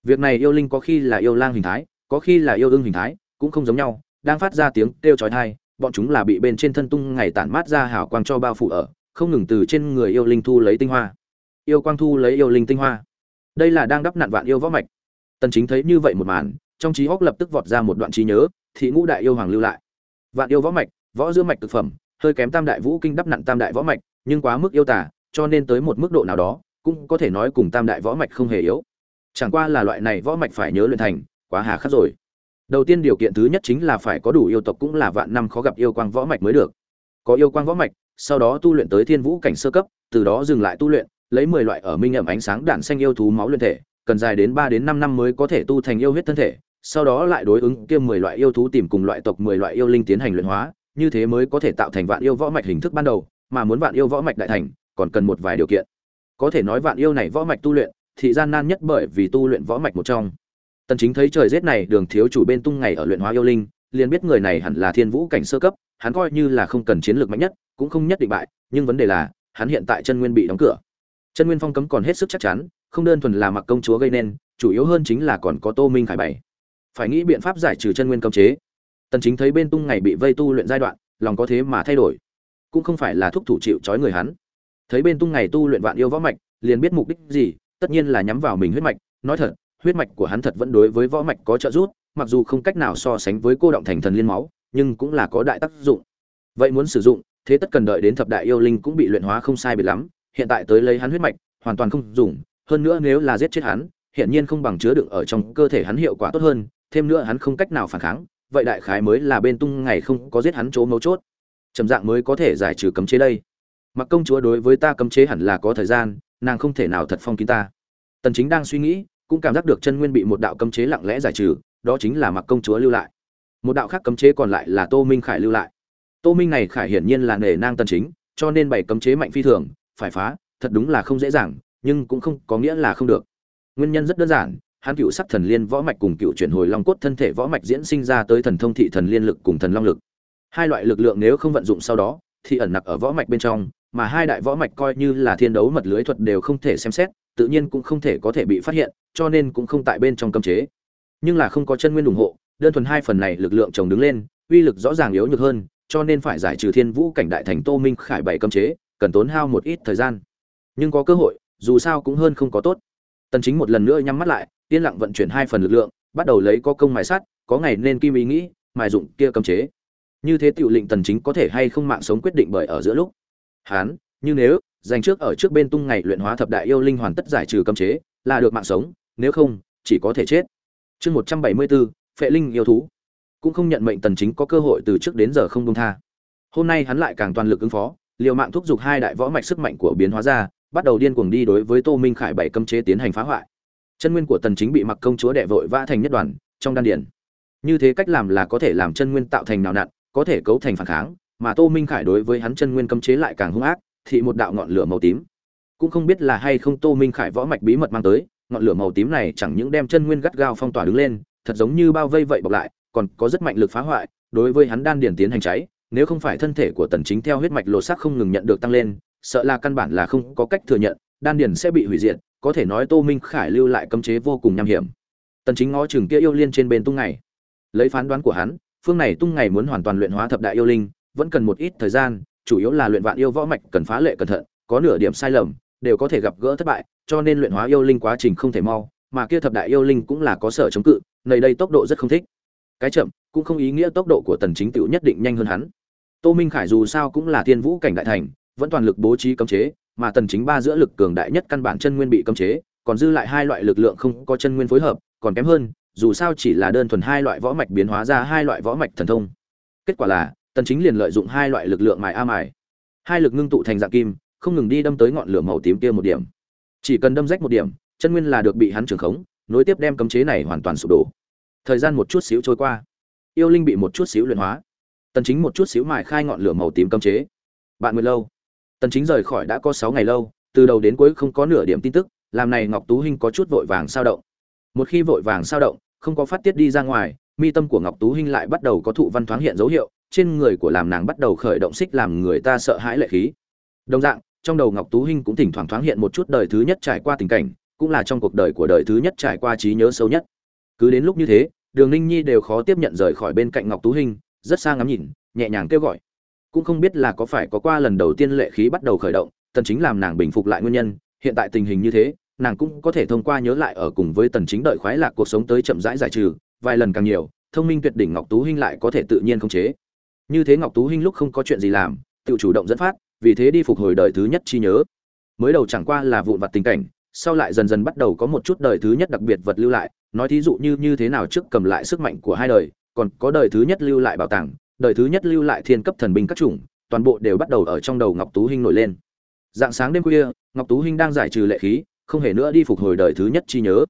Việc này yêu linh có khi là yêu lang hình thái, có khi là yêu ưng hình thái, cũng không giống nhau, đang phát ra tiếng kêu chói tai, bọn chúng là bị bên trên thân tung ngày tản mát ra hào quang cho bao phủ ở, không ngừng từ trên người yêu linh thu lấy tinh hoa. Yêu quang thu lấy yêu linh tinh hoa. Đây là đang đắp nặn vạn yêu võ mạch tần chính thấy như vậy một màn, trong trí óc lập tức vọt ra một đoạn trí nhớ, thị ngũ đại yêu hoàng lưu lại. Vạn yêu võ mạch, võ giữa mạch cực phẩm, hơi kém tam đại vũ kinh đắp nặn tam đại võ mạch, nhưng quá mức yêu tả cho nên tới một mức độ nào đó, cũng có thể nói cùng tam đại võ mạch không hề yếu. Chẳng qua là loại này võ mạch phải nhớ luyện thành, quá hà khắc rồi. Đầu tiên điều kiện thứ nhất chính là phải có đủ yêu tộc cũng là vạn năm khó gặp yêu quang võ mạch mới được. Có yêu quang võ mạch, sau đó tu luyện tới thiên vũ cảnh sơ cấp, từ đó dừng lại tu luyện, lấy mười loại ở minh ẩm ánh sáng đản xanh yêu thú máu luyện thể cần dài đến ba đến năm năm mới có thể tu thành yêu huyết thân thể, sau đó lại đối ứng kiêm mười loại yêu thú tìm cùng loại tộc mười loại yêu linh tiến hành luyện hóa, như thế mới có thể tạo thành vạn yêu võ mạch hình thức ban đầu, mà muốn vạn yêu võ mạch đại thành, còn cần một vài điều kiện. Có thể nói vạn yêu này võ mạch tu luyện, thì gian nan nhất bởi vì tu luyện võ mạch một trong. Tần chính thấy trời rét này, đường thiếu chủ bên tung ngày ở luyện hóa yêu linh, liền biết người này hẳn là thiên vũ cảnh sơ cấp, hắn coi như là không cần chiến lược mạnh nhất, cũng không nhất định bại, nhưng vấn đề là, hắn hiện tại chân nguyên bị đóng cửa. Chân nguyên phong cấm còn hết sức chắc chắn không đơn thuần là mặc công chúa gây nên, chủ yếu hơn chính là còn có tô minh khải bày phải nghĩ biện pháp giải trừ chân nguyên cấm chế. Tần chính thấy bên tung ngày bị vây tu luyện giai đoạn, lòng có thế mà thay đổi. Cũng không phải là thúc thủ chịu trói người hắn. Thấy bên tung ngày tu luyện vạn yêu võ mạch, liền biết mục đích gì, tất nhiên là nhắm vào mình huyết mạch. Nói thật, huyết mạch của hắn thật vẫn đối với võ mạch có trợ giúp, mặc dù không cách nào so sánh với cô động thành thần liên máu, nhưng cũng là có đại tác dụng. Vậy muốn sử dụng, thế tất cần đợi đến thập đại yêu linh cũng bị luyện hóa không sai biệt lắm. Hiện tại tới lấy hắn huyết mạch, hoàn toàn không dùng hơn nữa nếu là giết chết hắn hiện nhiên không bằng chứa đựng ở trong cơ thể hắn hiệu quả tốt hơn, thêm nữa hắn không cách nào phản kháng, vậy đại khái mới là bên tung ngày không có giết hắn chỗ mấu chốt. Trầm dạng mới có thể giải trừ cấm chế đây. Mặc công chúa đối với ta cấm chế hẳn là có thời gian, nàng không thể nào thật phong kín ta. Tần chính đang suy nghĩ, cũng cảm giác được chân nguyên bị một đạo cấm chế lặng lẽ giải trừ, đó chính là mặc công chúa lưu lại. Một đạo khác cấm chế còn lại là tô minh khải lưu lại. Tô minh này khải hiển nhiên là nể nang tần chính, cho nên bảy cấm chế mạnh phi thường, phải phá, thật đúng là không dễ dàng nhưng cũng không có nghĩa là không được. Nguyên nhân rất đơn giản, hắn cựu sắc thần liên võ mạch cùng cựu chuyển hồi long cốt thân thể võ mạch diễn sinh ra tới thần thông thị thần liên lực cùng thần long lực. Hai loại lực lượng nếu không vận dụng sau đó, thì ẩn nặc ở võ mạch bên trong, mà hai đại võ mạch coi như là thiên đấu mật lưới thuật đều không thể xem xét, tự nhiên cũng không thể có thể bị phát hiện, cho nên cũng không tại bên trong cấm chế. Nhưng là không có chân nguyên ủng hộ, đơn thuần hai phần này lực lượng chồng đứng lên, uy lực rõ ràng yếu nhược hơn, cho nên phải giải trừ thiên vũ cảnh đại thành tô minh khải bảy cấm chế, cần tốn hao một ít thời gian. Nhưng có cơ hội dù sao cũng hơn không có tốt. Tần chính một lần nữa nhắm mắt lại yên lặng vận chuyển hai phần lực lượng bắt đầu lấy có công mài sắt. có ngày nên kim ý nghĩ mài dụng kia cấm chế. Như thế tiểu lệnh tần chính có thể hay không mạng sống quyết định bởi ở giữa lúc. Hán như nếu dành trước ở trước bên tung ngày luyện hóa thập đại yêu linh hoàn tất giải trừ cấm chế là được mạng sống nếu không chỉ có thể chết. Chương 174, phệ linh yêu thú. Cũng không nhận mệnh tần chính có cơ hội từ trước đến giờ không buông tha. Hôm nay hắn lại càng toàn lực ứng phó liều mạng thúc giục hai đại võ mạch sức mạnh của biến hóa ra bắt đầu điên cuồng đi đối với tô minh khải bảy cấm chế tiến hành phá hoại. Chân nguyên của tần chính bị mặc công chúa đệ vội vã thành nhất đoàn, trong đan điển như thế cách làm là có thể làm chân nguyên tạo thành nào nặn, có thể cấu thành phản kháng, mà tô minh khải đối với hắn chân nguyên cấm chế lại càng hung ác, thị một đạo ngọn lửa màu tím. Cũng không biết là hay không tô minh khải võ mạch bí mật mang tới, ngọn lửa màu tím này chẳng những đem chân nguyên gắt gao phong tỏa đứng lên, thật giống như bao vây vậy bọc lại, còn có rất mạnh lực phá hoại, đối với hắn đan điển tiến hành cháy, nếu không phải thân thể của tần chính theo huyết mạch lột xác không ngừng nhận được tăng lên sợ là căn bản là không có cách thừa nhận, đan Điền sẽ bị hủy diệt, có thể nói tô minh khải lưu lại cấm chế vô cùng nham hiểm. Tần chính ngó chừng kia yêu liên trên bên tung ngày. Lấy phán đoán của hắn, phương này tung ngày muốn hoàn toàn luyện hóa thập đại yêu linh, vẫn cần một ít thời gian, chủ yếu là luyện vạn yêu võ mạch cần phá lệ cẩn thận, có nửa điểm sai lầm, đều có thể gặp gỡ thất bại, cho nên luyện hóa yêu linh quá trình không thể mau, mà kia thập đại yêu linh cũng là có sở chống cự nơi đây tốc độ rất không thích. Cái chậm, cũng không ý nghĩa tốc độ của tần chính tiểu nhất định nhanh hơn hắn. Tô minh khải dù sao cũng là thiên vũ cảnh đại thành vẫn toàn lực bố trí cấm chế, mà tần chính ba giữa lực cường đại nhất căn bản chân nguyên bị cấm chế, còn dư lại hai loại lực lượng không có chân nguyên phối hợp, còn kém hơn, dù sao chỉ là đơn thuần hai loại võ mạch biến hóa ra hai loại võ mạch thần thông. Kết quả là, tần chính liền lợi dụng hai loại lực lượng mài a mài. Hai lực ngưng tụ thành dạng kim, không ngừng đi đâm tới ngọn lửa màu tím kia một điểm. Chỉ cần đâm rách một điểm, chân nguyên là được bị hắn trường khống, nối tiếp đem cấm chế này hoàn toàn sụp đổ. Thời gian một chút xíu trôi qua. Yêu linh bị một chút xíu luyện hóa. Tần chính một chút xíu mài khai ngọn lửa màu tím cấm chế. Bạn nguyệt lâu tần chính rời khỏi đã có 6 ngày lâu, từ đầu đến cuối không có nửa điểm tin tức, làm này ngọc tú hinh có chút vội vàng sao động. Một khi vội vàng sao động, không có phát tiết đi ra ngoài, mi tâm của ngọc tú hinh lại bắt đầu có thụ văn thoáng hiện dấu hiệu, trên người của làm nàng bắt đầu khởi động xích làm người ta sợ hãi lệ khí. Đồng dạng, trong đầu ngọc tú hinh cũng thỉnh thoảng thoáng hiện một chút đời thứ nhất trải qua tình cảnh, cũng là trong cuộc đời của đời thứ nhất trải qua trí nhớ sâu nhất. Cứ đến lúc như thế, đường ninh nhi đều khó tiếp nhận rời khỏi bên cạnh ngọc tú hinh, rất xa ngắm nhìn, nhẹ nhàng kêu gọi cũng không biết là có phải có qua lần đầu tiên lệ khí bắt đầu khởi động, tần chính làm nàng bình phục lại nguyên nhân, hiện tại tình hình như thế, nàng cũng có thể thông qua nhớ lại ở cùng với tần chính đợi khoái lạc cuộc sống tới chậm rãi giải trừ, vài lần càng nhiều, thông minh tuyệt đỉnh ngọc tú hinh lại có thể tự nhiên không chế. Như thế ngọc tú hinh lúc không có chuyện gì làm, tự chủ động dẫn phát, vì thế đi phục hồi đời thứ nhất chi nhớ. Mới đầu chẳng qua là vụn vặt tình cảnh, sau lại dần dần bắt đầu có một chút đời thứ nhất đặc biệt vật lưu lại, nói thí dụ như như thế nào trước cầm lại sức mạnh của hai đời, còn có đời thứ nhất lưu lại bảo tàng đời thứ nhất lưu lại thiên cấp thần binh các chủng, toàn bộ đều bắt đầu ở trong đầu ngọc tú hinh nổi lên. Dạng sáng đêm khuya, ngọc tú hinh đang giải trừ lệ khí, không hề nữa đi phục hồi đời thứ nhất chi nhớ.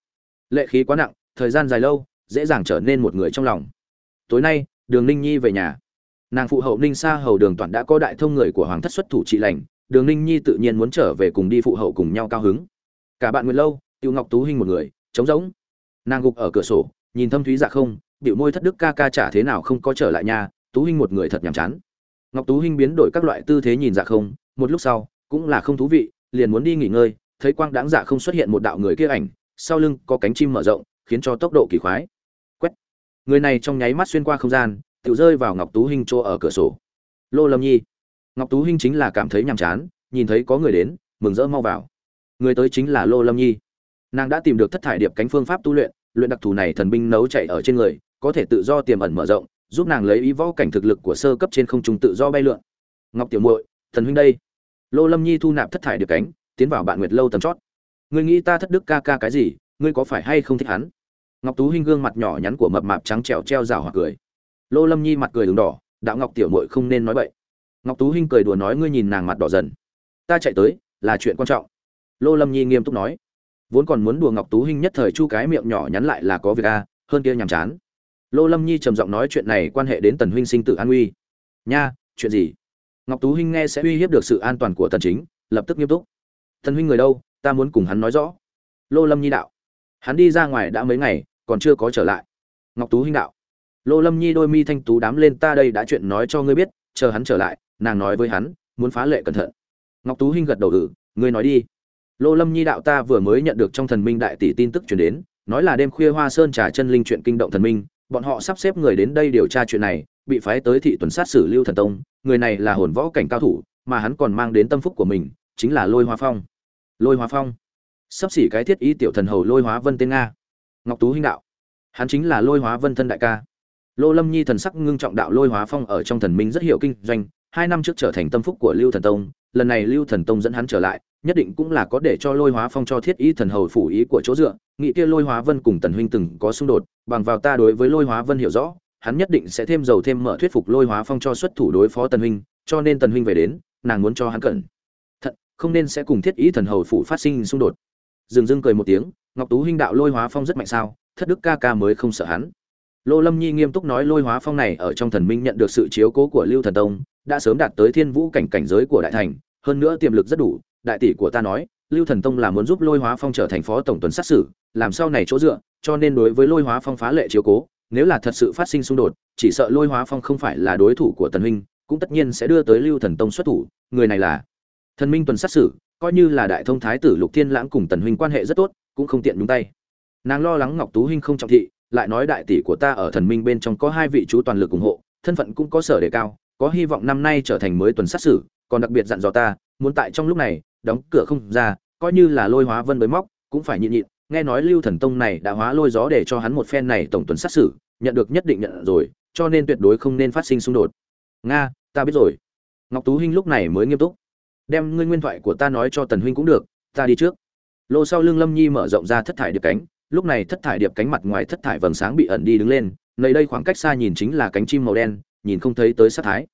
Lệ khí quá nặng, thời gian dài lâu, dễ dàng trở nên một người trong lòng. Tối nay, đường ninh nhi về nhà. Nàng phụ hậu ninh sa hầu đường toàn đã có đại thông người của hoàng thất xuất thủ trị lành, đường ninh nhi tự nhiên muốn trở về cùng đi phụ hậu cùng nhau cao hứng. Cả bạn nguyệt lâu, tiêu ngọc tú hinh một người, trống rỗng. Nàng gục ở cửa sổ, nhìn thâm thúy dạ không, biểu môi thất đức ca ca trả thế nào không có trở lại nhà tú hinh một người thật nhàm chán. Ngọc tú hinh biến đổi các loại tư thế nhìn dạ không, một lúc sau, cũng là không thú vị, liền muốn đi nghỉ ngơi, thấy quang đáng dạ không xuất hiện một đạo người kia ảnh, sau lưng có cánh chim mở rộng, khiến cho tốc độ kỳ khoái. Quét! Người này trong nháy mắt xuyên qua không gian, tự rơi vào ngọc tú hinh chỗ ở cửa sổ. Lô lâm nhi! Ngọc tú hinh chính là cảm thấy nhàm chán, nhìn thấy có người đến, mừng rỡ mau vào. Người tới chính là lô lâm nhi. Nàng đã tìm được thất thải điệp cánh phương pháp tu luyện luyện đặc thù này thần binh nấu chạy ở trên người, có thể tự do tiềm ẩn mở rộng giúp nàng lấy ý võ cảnh thực lực của sơ cấp trên không trung tự do bay lượn. Ngọc tiểu muội, thần huynh đây. Lô lâm nhi thu nạp thất thải được cánh, tiến vào bạn nguyệt lâu tầm chót. Ngươi nghĩ ta thất đức ca ca cái gì, ngươi có phải hay không thích hắn? Ngọc tú hinh gương mặt nhỏ nhắn của mập mạp trắng trẻo treo rào hoặc cười. Lô lâm nhi mặt cười đường đỏ, đạo ngọc tiểu muội không nên nói vậy ngọc tú hinh cười đùa nói ngươi nhìn nàng mặt đỏ dần. Ta chạy tới, là chuyện quan trọng. Lô lâm nhi nghiêm túc nói. Vốn còn muốn đùa ngọc tú hinh nhất thời chu cái miệng nhỏ nhắn lại là có việc a hơn kia nhàm chán lô lâm nhi trầm giọng nói chuyện này quan hệ đến tần huynh sinh tử an nguy. nha, chuyện gì? Ngọc tú hinh nghe sẽ uy hiếp được sự an toàn của tần chính, lập tức nghiêm túc. Tần huynh người đâu? Ta muốn cùng hắn nói rõ. Lô lâm nhi đạo. Hắn đi ra ngoài đã mấy ngày, còn chưa có trở lại. Ngọc tú hinh đạo. Lô lâm nhi đôi mi thanh tú đám lên ta đây đã chuyện nói cho ngươi biết, chờ hắn trở lại, nàng nói với hắn, muốn phá lệ cẩn thận. Ngọc tú hinh gật đầu ừ ngươi nói đi. Lô lâm nhi đạo ta vừa mới nhận được trong thần minh đại tỷ tin tức chuyển đến, nói là đêm khuya hoa sơn trà chân linh chuyện kinh động thần minh bọn họ sắp xếp người đến đây điều tra chuyện này, bị phái tới thị tuần sát xử lưu thần tông, người này là hồn võ cảnh cao thủ, mà hắn còn mang đến tâm phúc của mình, chính là lôi hoa phong. Lôi hoa phong? Sắp xỉ cái thiết ý tiểu thần hầu lôi hóa vân tên nga. Ngọc tú hinh đạo. Hắn chính là lôi hóa vân thân đại ca. Lô lâm nhi thần sắc ngưng trọng đạo lôi hóa phong ở trong thần minh rất hiểu kinh doanh, hai năm trước trở thành tâm phúc của lưu thần tông, lần này lưu thần tông dẫn hắn trở lại nhất định cũng là có để cho lôi hóa phong cho thiết ý thần hầu phủ ý của chỗ dựa, nghĩ kia lôi hóa vân cùng tần huynh từng có xung đột, bằng vào ta đối với lôi hóa vân hiểu rõ, hắn nhất định sẽ thêm dầu thêm mở thuyết phục lôi hóa phong cho xuất thủ đối phó tần huynh, cho nên tần huynh về đến, nàng muốn cho hắn cẩn thận, không nên sẽ cùng thiết ý thần hầu phủ phát sinh xung đột. Dừng dưng cười một tiếng, ngọc tú huynh đạo lôi hóa phong rất mạnh sao, thất đức ca ca mới không sợ hắn. Lô lâm nhi nghiêm túc nói lôi hóa phong này ở trong thần minh nhận được sự chiếu cố của lưu thần tông, đã sớm đạt tới thiên vũ cảnh cảnh giới của đại thành, hơn nữa tiềm lực rất đủ đại tỷ của ta nói, lưu thần tông là muốn giúp lôi hóa phong trở thành phó tổng tuần sát xử, làm sau này chỗ dựa, cho nên đối với lôi hóa phong phá lệ chiếu cố, nếu là thật sự phát sinh xung đột, chỉ sợ lôi hóa phong không phải là đối thủ của tần huynh, cũng tất nhiên sẽ đưa tới lưu thần tông xuất thủ, người này là thần minh tuần sát xử, coi như là đại thông thái tử lục thiên lãng cùng tần huynh quan hệ rất tốt, cũng không tiện nhúng tay. Nàng lo lắng ngọc tú huynh không trọng thị, lại nói đại tỷ của ta ở thần minh bên trong có hai vị chú toàn lực ủng hộ, thân phận cũng có sở đề cao, có hy vọng năm nay trở thành mới tuần sát xử, còn đặc biệt dặn dò ta, muốn tại trong lúc này đóng cửa không ra, coi như là lôi hóa vân bới móc, cũng phải nhịn nhịn. Nghe nói lưu thần tông này đã hóa lôi gió để cho hắn một phen này tổng tuần sát xử, nhận được nhất định nhận rồi, cho nên tuyệt đối không nên phát sinh xung đột. Nga, ta biết rồi. Ngọc tú hinh lúc này mới nghiêm túc. Đem ngươi nguyên thoại của ta nói cho tần huynh cũng được, ta đi trước. Lô sau lưng lâm nhi mở rộng ra thất thải điệp cánh, lúc này thất thải điệp cánh mặt ngoài thất thải vầng sáng bị ẩn đi đứng lên, nơi đây khoảng cách xa nhìn chính là cánh chim màu đen, nhìn không thấy tới sát thái.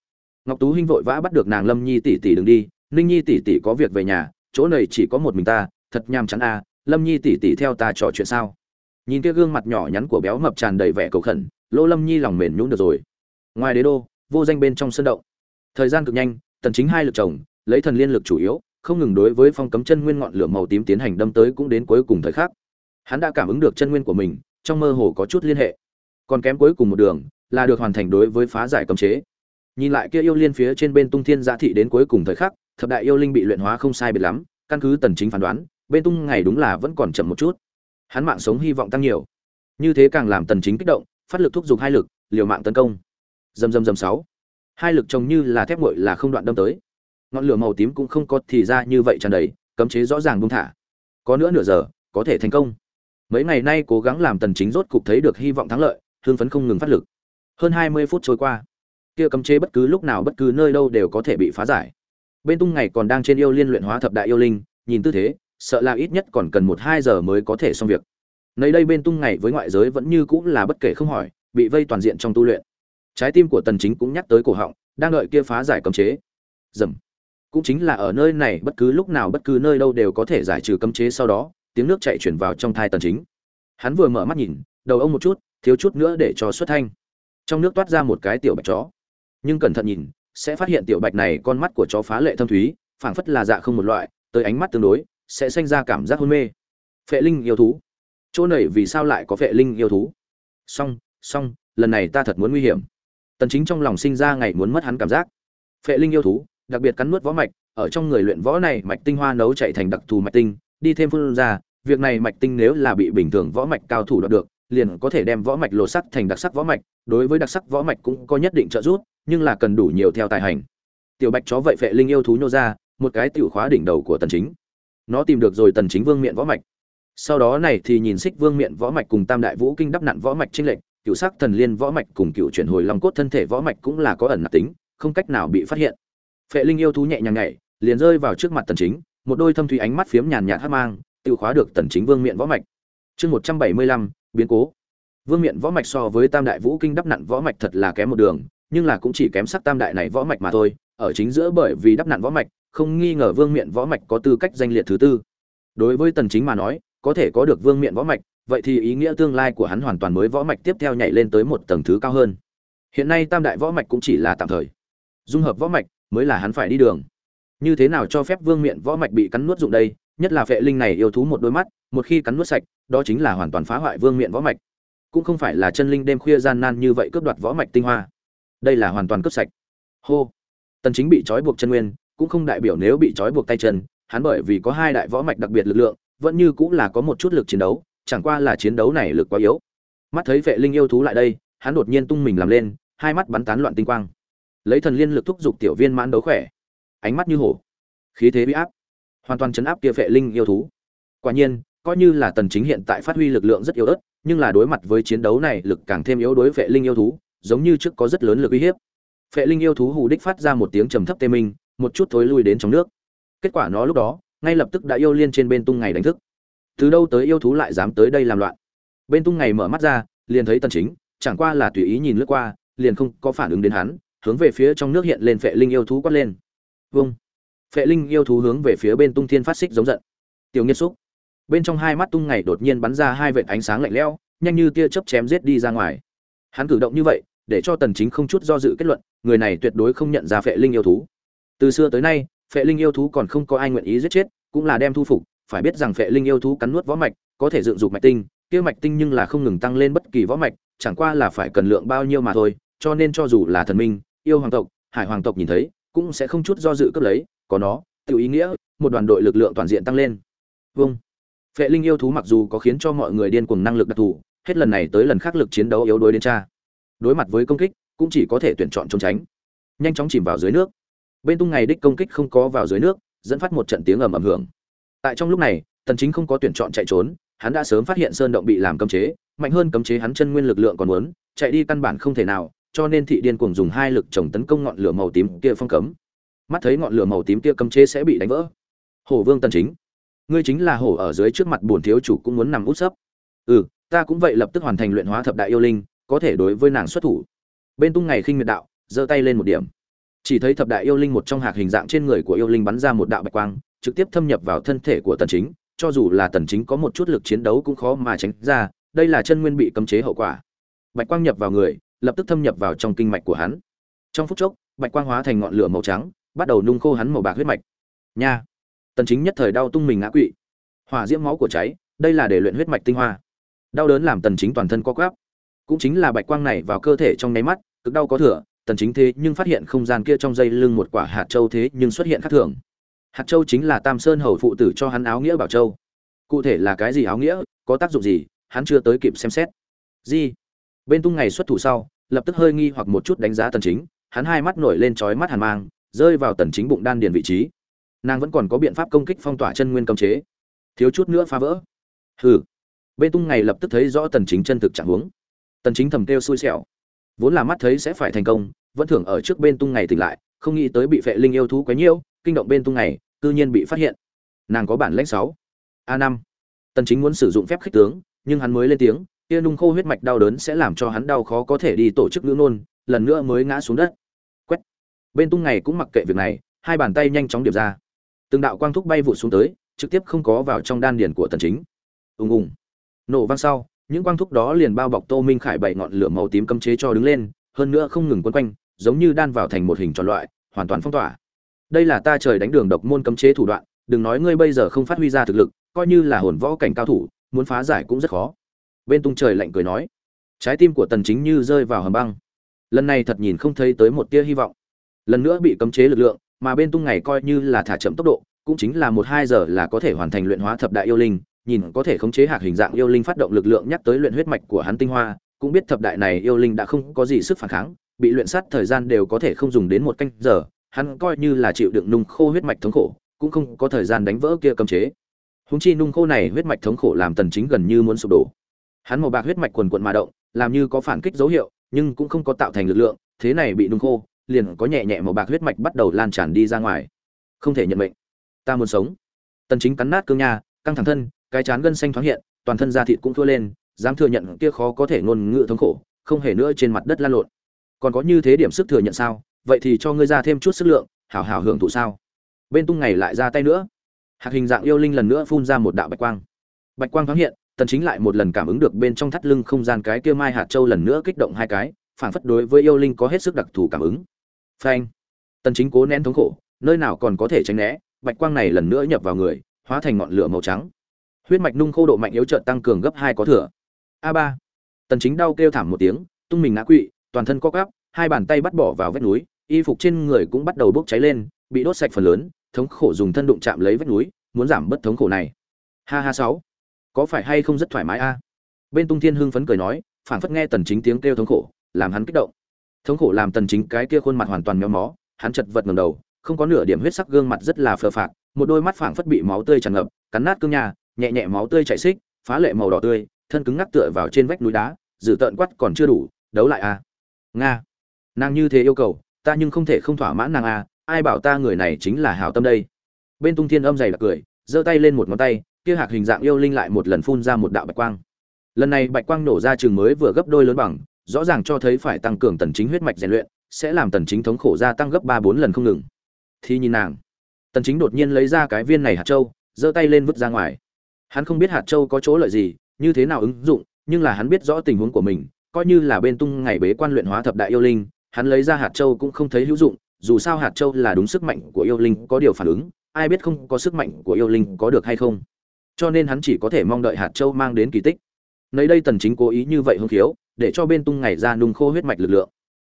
Ngọc tú hinh vội vã bắt được nàng lâm nhi tỷ tỷ đừng đi ninh nhi tỷ tỷ có việc về nhà, chỗ này chỉ có một mình ta, thật nham chán a lâm nhi tỷ tỷ theo ta trò chuyện sao? Nhìn kia gương mặt nhỏ nhắn của béo mập tràn đầy vẻ cầu khẩn lỗ lâm nhi lòng mềm nhũn được rồi. Ngoài đế đô, vô danh bên trong sân động. Thời gian cực nhanh, tần chính hai lực chồng, lấy thần liên lực chủ yếu, không ngừng đối với phong cấm chân nguyên ngọn lửa màu tím tiến hành đâm tới cũng đến cuối cùng thời khắc. Hắn đã cảm ứng được chân nguyên của mình, trong mơ hồ có chút liên hệ. Còn kém cuối cùng một đường, là được hoàn thành đối với phá giải cấm chế. Nhìn lại kia yêu liên phía trên bên tung thiên giả thị đến cuối cùng thời khắc thập đại yêu linh bị luyện hóa không sai biệt lắm, căn cứ tần chính phán đoán, bên tung ngày đúng là vẫn còn chậm một chút. Hắn mạng sống hy vọng tăng nhiều. Như thế càng làm tần chính kích động, phát lực thúc giục hai lực, liều mạng tấn công. Dầm dầm dầm sáu. Hai lực trông như là thép nguội là không đoạn đâm tới. Ngọn lửa màu tím cũng không có thì ra như vậy tràn đầy, cấm chế rõ ràng buông thả. Có nữa nửa giờ, có thể thành công. Mấy ngày nay cố gắng làm tần chính rốt cục thấy được hy vọng thắng lợi hương phấn không ngừng phát lực. Hơn 20 phút trôi qua. Kia cấm chế bất cứ lúc nào bất cứ nơi đâu đều có thể bị phá giải bên tung ngày còn đang trên yêu liên luyện hóa thập đại yêu linh, nhìn tư thế, sợ là ít nhất còn cần một hai giờ mới có thể xong việc. Nơi đây bên tung ngày với ngoại giới vẫn như cũng là bất kể không hỏi, bị vây toàn diện trong tu luyện. Trái tim của tần chính cũng nhắc tới cổ họng, đang đợi kia phá giải cấm chế. Dầm. Cũng chính là ở nơi này, bất cứ lúc nào bất cứ nơi đâu đều có thể giải trừ cấm chế sau đó, tiếng nước chảy chuyển vào trong thai tần chính. Hắn vừa mở mắt nhìn, đầu ông một chút, thiếu chút nữa để cho xuất thanh. Trong nước toát ra một cái tiểu bạch chó. Nhưng cẩn thận nhìn sẽ phát hiện tiểu bạch này con mắt của chó phá lệ thâm thúy, phảng phất là dạ không một loại, tới ánh mắt tương đối, sẽ sinh ra cảm giác hôn mê. Phệ linh yêu thú. Chỗ này vì sao lại có phệ linh yêu thú? Song song lần này ta thật muốn nguy hiểm. Tần chính trong lòng sinh ra ngày muốn mất hắn cảm giác. Phệ linh yêu thú, đặc biệt cắn nuốt võ mạch, ở trong người luyện võ này mạch tinh hoa nấu chạy thành đặc thù mạch tinh, đi thêm phun ra, việc này mạch tinh nếu là bị bình thường võ mạch cao thủ đoạt được, liền có thể đem võ mạch lột sắc thành đặc sắc võ mạch, đối với đặc sắc võ mạch cũng có nhất định trợ giúp nhưng là cần đủ nhiều theo tài hành. Tiểu bạch chó vậy phệ linh yêu thú nhô ra một cái tiểu khóa đỉnh đầu của tần chính. Nó tìm được rồi tần chính vương miệng võ mạch. Sau đó này thì nhìn xích vương miệng võ mạch cùng tam đại vũ kinh đắp nặn võ mạch trinh lệnh cựu sắc thần liên võ mạch cùng cựu chuyển hồi long cốt thân thể võ mạch cũng là có ẩn nạp tính không cách nào bị phát hiện. Phệ linh yêu thú nhẹ nhàng nhảy liền rơi vào trước mặt tần chính một đôi thâm thủy ánh mắt phiếm nhàn nhạt hắc mang tiểu khóa được tần chính vương miện võ mạch. Chương 175, biến cố. Vương miện võ mạch so với tam đại vũ kinh đắp nặn võ mạch thật là kém một đường nhưng là cũng chỉ kém sắc tam đại này võ mạch mà thôi, ở chính giữa bởi vì đắp nạn võ mạch, không nghi ngờ vương miện võ mạch có tư cách danh liệt thứ tư. Đối với tần chính mà nói, có thể có được vương miện võ mạch, vậy thì ý nghĩa tương lai của hắn hoàn toàn mới võ mạch tiếp theo nhảy lên tới một tầng thứ cao hơn. Hiện nay tam đại võ mạch cũng chỉ là tạm thời. Dung hợp võ mạch mới là hắn phải đi đường. Như thế nào cho phép vương miện võ mạch bị cắn nuốt dụng đây, nhất là vệ linh này yêu thú một đôi mắt, một khi cắn nuốt sạch, đó chính là hoàn toàn phá hoại vương miện võ mạch. Cũng không phải là chân linh đêm khuya gian nan như vậy cướp đoạt võ mạch tinh hoa đây là hoàn toàn cướp sạch. Hô. Tần chính bị trói buộc chân nguyên, cũng không đại biểu nếu bị trói buộc tay chân, hắn bởi vì có hai đại võ mạch đặc biệt lực lượng, vẫn như cũng là có một chút lực chiến đấu, chẳng qua là chiến đấu này lực quá yếu. Mắt thấy vệ linh yêu thú lại đây, hắn đột nhiên tung mình làm lên, hai mắt bắn tán loạn tinh quang. Lấy thần liên lực thúc giục tiểu viên mãn đấu khỏe. Ánh mắt như hổ. Khí thế bị áp. Hoàn toàn chấn áp kia vệ linh yêu thú. Quả nhiên, coi như là tần chính hiện tại phát huy lực lượng rất yếu ớt, nhưng là đối mặt với chiến đấu này lực càng thêm yếu đối vệ linh yêu thú giống như trước có rất lớn lực uy hiếp. Phệ linh yêu thú hù đích phát ra một tiếng trầm thấp tê minh, một chút thối lui đến trong nước. Kết quả nó lúc đó, ngay lập tức đã yêu liên trên bên tung ngày đánh thức. Từ đâu tới yêu thú lại dám tới đây làm loạn? Bên tung ngày mở mắt ra, liền thấy tần chính, chẳng qua là tùy ý nhìn lướt qua, liền không có phản ứng đến hắn, hướng về phía trong nước hiện lên phệ linh yêu thú quát lên. Vâng phệ linh yêu thú hướng về phía bên tung thiên phát xích giống giận. Tiểu nghiệt xúc. Bên trong hai mắt tung ngày đột nhiên bắn ra hai vệt ánh sáng lạnh lẽo, nhanh như tia chớp chém giết đi ra ngoài. Hắn cử động như vậy để cho tần chính không chút do dự kết luận, người này tuyệt đối không nhận ra phệ linh yêu thú. Từ xưa tới nay, phệ linh yêu thú còn không có ai nguyện ý giết chết, cũng là đem thu phục, phải biết rằng phệ linh yêu thú cắn nuốt võ mạch, có thể dựng dục mạch tinh, kia mạch tinh nhưng là không ngừng tăng lên bất kỳ võ mạch, chẳng qua là phải cần lượng bao nhiêu mà thôi, cho nên cho dù là thần minh, yêu hoàng tộc, hải hoàng tộc nhìn thấy, cũng sẽ không chút do dự cướp lấy, có nó tự ý nghĩa, một đoàn đội lực lượng toàn diện tăng lên. Vâng. Phệ linh yêu thú mặc dù có khiến cho mọi người điên cuồng năng lực đặc thù, hết lần này tới lần khác lực chiến đấu yếu đuối đến cha đối mặt với công kích, cũng chỉ có thể tuyển chọn trốn tránh. Nhanh chóng chìm vào dưới nước. Bên tung ngày đích công kích không có vào dưới nước, dẫn phát một trận tiếng ầm ầm hưởng. Tại trong lúc này, tần chính không có tuyển chọn chạy trốn, hắn đã sớm phát hiện sơn động bị làm cấm chế, mạnh hơn cấm chế hắn chân nguyên lực lượng còn muốn, chạy đi căn bản không thể nào, cho nên thị điên cuồng dùng hai lực chồng tấn công ngọn lửa màu tím kia phong cấm. Mắt thấy ngọn lửa màu tím kia cấm chế sẽ bị đánh vỡ. Hổ vương tần chính, ngươi chính là hổ ở dưới trước mặt bổn thiếu chủ cũng muốn nằm út sấp. Ừ ta cũng vậy lập tức hoàn thành luyện hóa thập đại yêu linh có thể đối với nàng xuất thủ. Bên tung ngày khinh miệt đạo, giơ tay lên một điểm. Chỉ thấy thập đại yêu linh một trong hạc hình dạng trên người của yêu linh bắn ra một đạo bạch quang, trực tiếp thâm nhập vào thân thể của tần chính, cho dù là tần chính có một chút lực chiến đấu cũng khó mà tránh ra, đây là chân nguyên bị cấm chế hậu quả. Bạch quang nhập vào người, lập tức thâm nhập vào trong kinh mạch của hắn. Trong phút chốc, bạch quang hóa thành ngọn lửa màu trắng, bắt đầu nung khô hắn màu bạc huyết mạch. Nha! Tần chính nhất thời đau tung mình ngã quỵ. Hỏa diễm máu của cháy, đây là để luyện huyết mạch tinh hoa. Đau đớn làm tần chính toàn thân co quắp cũng chính là bạch quang này vào cơ thể trong nháy mắt, cực đau có thừa, tần chính thế nhưng phát hiện không gian kia trong dây lưng một quả hạt châu thế nhưng xuất hiện khác thường. Hạt châu chính là tam sơn hầu phụ tử cho hắn áo nghĩa bảo châu. Cụ thể là cái gì áo nghĩa, có tác dụng gì, hắn chưa tới kịp xem xét. Gì bên tung ngày xuất thủ sau, lập tức hơi nghi hoặc một chút đánh giá tần chính, hắn hai mắt nổi lên chói mắt hàn mang, rơi vào tần chính bụng đan điền vị trí. Nàng vẫn còn có biện pháp công kích phong tỏa chân nguyên cấm chế. Thiếu chút nữa phá vỡ. Hừ. Bên tung ngày lập tức thấy rõ tần chính chân thực trạng huống tần chính thầm kêu xui xẻo. Vốn là mắt thấy sẽ phải thành công, vẫn thường ở trước bên tung ngày tỉnh lại, không nghĩ tới bị vệ linh yêu thú quấy nhiễu, kinh động bên tung ngày tự nhiên bị phát hiện. Nàng có bản lãnh 6. a 5 tần chính muốn sử dụng phép khích tướng, nhưng hắn mới lên tiếng, kia nung khô huyết mạch đau đớn sẽ làm cho hắn đau khó có thể đi tổ chức ngữ nôn lần nữa mới ngã xuống đất. Quét. Bên tung ngày cũng mặc kệ việc này, hai bàn tay nhanh chóng điệp ra. Từng đạo quang thúc bay vụ xuống tới, trực tiếp không có vào trong đan điền của tần chính. Ùng ùng. Nổ vang sau những quang thúc đó liền bao bọc tô minh khải bảy ngọn lửa màu tím cấm chế cho đứng lên, hơn nữa không ngừng quấn quanh, giống như đan vào thành một hình tròn loại, hoàn toàn phong tỏa. Đây là ta trời đánh đường độc môn cấm chế thủ đoạn, đừng nói ngươi bây giờ không phát huy ra thực lực, coi như là hồn võ cảnh cao thủ, muốn phá giải cũng rất khó. Bên tung trời lạnh cười nói, trái tim của tần chính như rơi vào hầm băng. Lần này thật nhìn không thấy tới một tia hy vọng. Lần nữa bị cấm chế lực lượng, mà bên tung ngày coi như là thả chậm tốc độ, cũng chính là một hai giờ là có thể hoàn thành luyện hóa thập đại yêu linh nhìn có thể khống chế hạt hình dạng yêu linh phát động lực lượng nhắc tới luyện huyết mạch của hắn tinh hoa, cũng biết thập đại này yêu linh đã không có gì sức phản kháng, bị luyện sát thời gian đều có thể không dùng đến một canh giờ, hắn coi như là chịu đựng nung khô huyết mạch thống khổ, cũng không có thời gian đánh vỡ kia cấm chế. Húng chi nung khô này huyết mạch thống khổ làm tần chính gần như muốn sụp đổ. Hắn màu bạc huyết mạch quần quần mà động, làm như có phản kích dấu hiệu, nhưng cũng không có tạo thành lực lượng, thế này bị nung khô, liền có nhẹ nhẹ màu bạc huyết mạch bắt đầu lan tràn đi ra ngoài. Không thể nhận mệnh. Ta muốn sống. Tần chính cắn nát cương nha, căng thẳng thân cái chán gân xanh thoáng hiện, toàn thân da thịt cũng thua lên, dám thừa nhận kia khó có thể ngôn ngữ thống khổ, không hề nữa trên mặt đất lan lộn. Còn có như thế điểm sức thừa nhận sao? Vậy thì cho ngươi ra thêm chút sức lượng, hảo hảo hưởng thụ sao? Bên tung ngày lại ra tay nữa. Hạc hình dạng yêu linh lần nữa phun ra một đạo bạch quang. Bạch quang thoáng hiện, tần chính lại một lần cảm ứng được bên trong thắt lưng không gian cái kia mai hạt châu lần nữa kích động hai cái phản phất đối với yêu linh có hết sức đặc thù cảm ứng. Phanh! Tần chính cố nén thống khổ, nơi nào còn có thể tránh né, bạch quang này lần nữa nhập vào người, hóa thành ngọn lửa màu trắng huyết mạch nung khô độ mạnh yếu chợt tăng cường gấp hai có thừa. A ba. Tần chính đau kêu thảm một tiếng, tung mình ngã quỵ, toàn thân co quắp, hai bàn tay bắt bỏ vào vách núi, y phục trên người cũng bắt đầu bốc cháy lên, bị đốt sạch phần lớn, thống khổ dùng thân đụng chạm lấy vách núi, muốn giảm bớt thống khổ này. Ha ha sáu. Có phải hay không rất thoải mái a? Bên tung thiên hưng phấn cười nói, phảng phất nghe tần chính tiếng kêu thống khổ, làm hắn kích động. Thống khổ làm tần chính cái kia khuôn mặt hoàn toàn méo mó, hắn chật vật ngẩng đầu, không có nửa điểm huyết sắc gương mặt rất là phờ phạc, một đôi mắt phảng phất bị máu tươi tràn ngập, cắn nát cương nhà nhẹ nhẹ máu tươi chảy xích, phá lệ màu đỏ tươi, thân cứng ngắc tựa vào trên vách núi đá dự tận quát còn chưa đủ, đấu lại a nga. Nàng như thế yêu cầu, ta nhưng không thể không thỏa mãn nàng a ai bảo ta người này chính là hảo tâm đây. Bên tung thiên âm dày đặc cười, giơ tay lên một ngón tay, kia hạc hình dạng yêu linh lại một lần phun ra một đạo bạch quang. Lần này bạch quang nổ ra trường mới vừa gấp đôi lớn bằng, rõ ràng cho thấy phải tăng cường tần chính huyết mạch rèn luyện, sẽ làm tần chính thống khổ gia tăng gấp ba bốn lần không ngừng. Thì nhìn nàng, tần chính đột nhiên lấy ra cái viên này hạt châu, giơ tay lên vứt ra ngoài hắn không biết hạt châu có chỗ lợi gì, như thế nào ứng dụng, nhưng là hắn biết rõ tình huống của mình, coi như là bên tung ngày bế quan luyện hóa thập đại yêu linh, hắn lấy ra hạt châu cũng không thấy hữu dụng, dù sao hạt châu là đúng sức mạnh của yêu linh có điều phản ứng, ai biết không có sức mạnh của yêu linh có được hay không. Cho nên hắn chỉ có thể mong đợi hạt châu mang đến kỳ tích. Nơi đây tần chính cố ý như vậy hưng khiếu, để cho bên tung ngày ra nung khô huyết mạch lực lượng.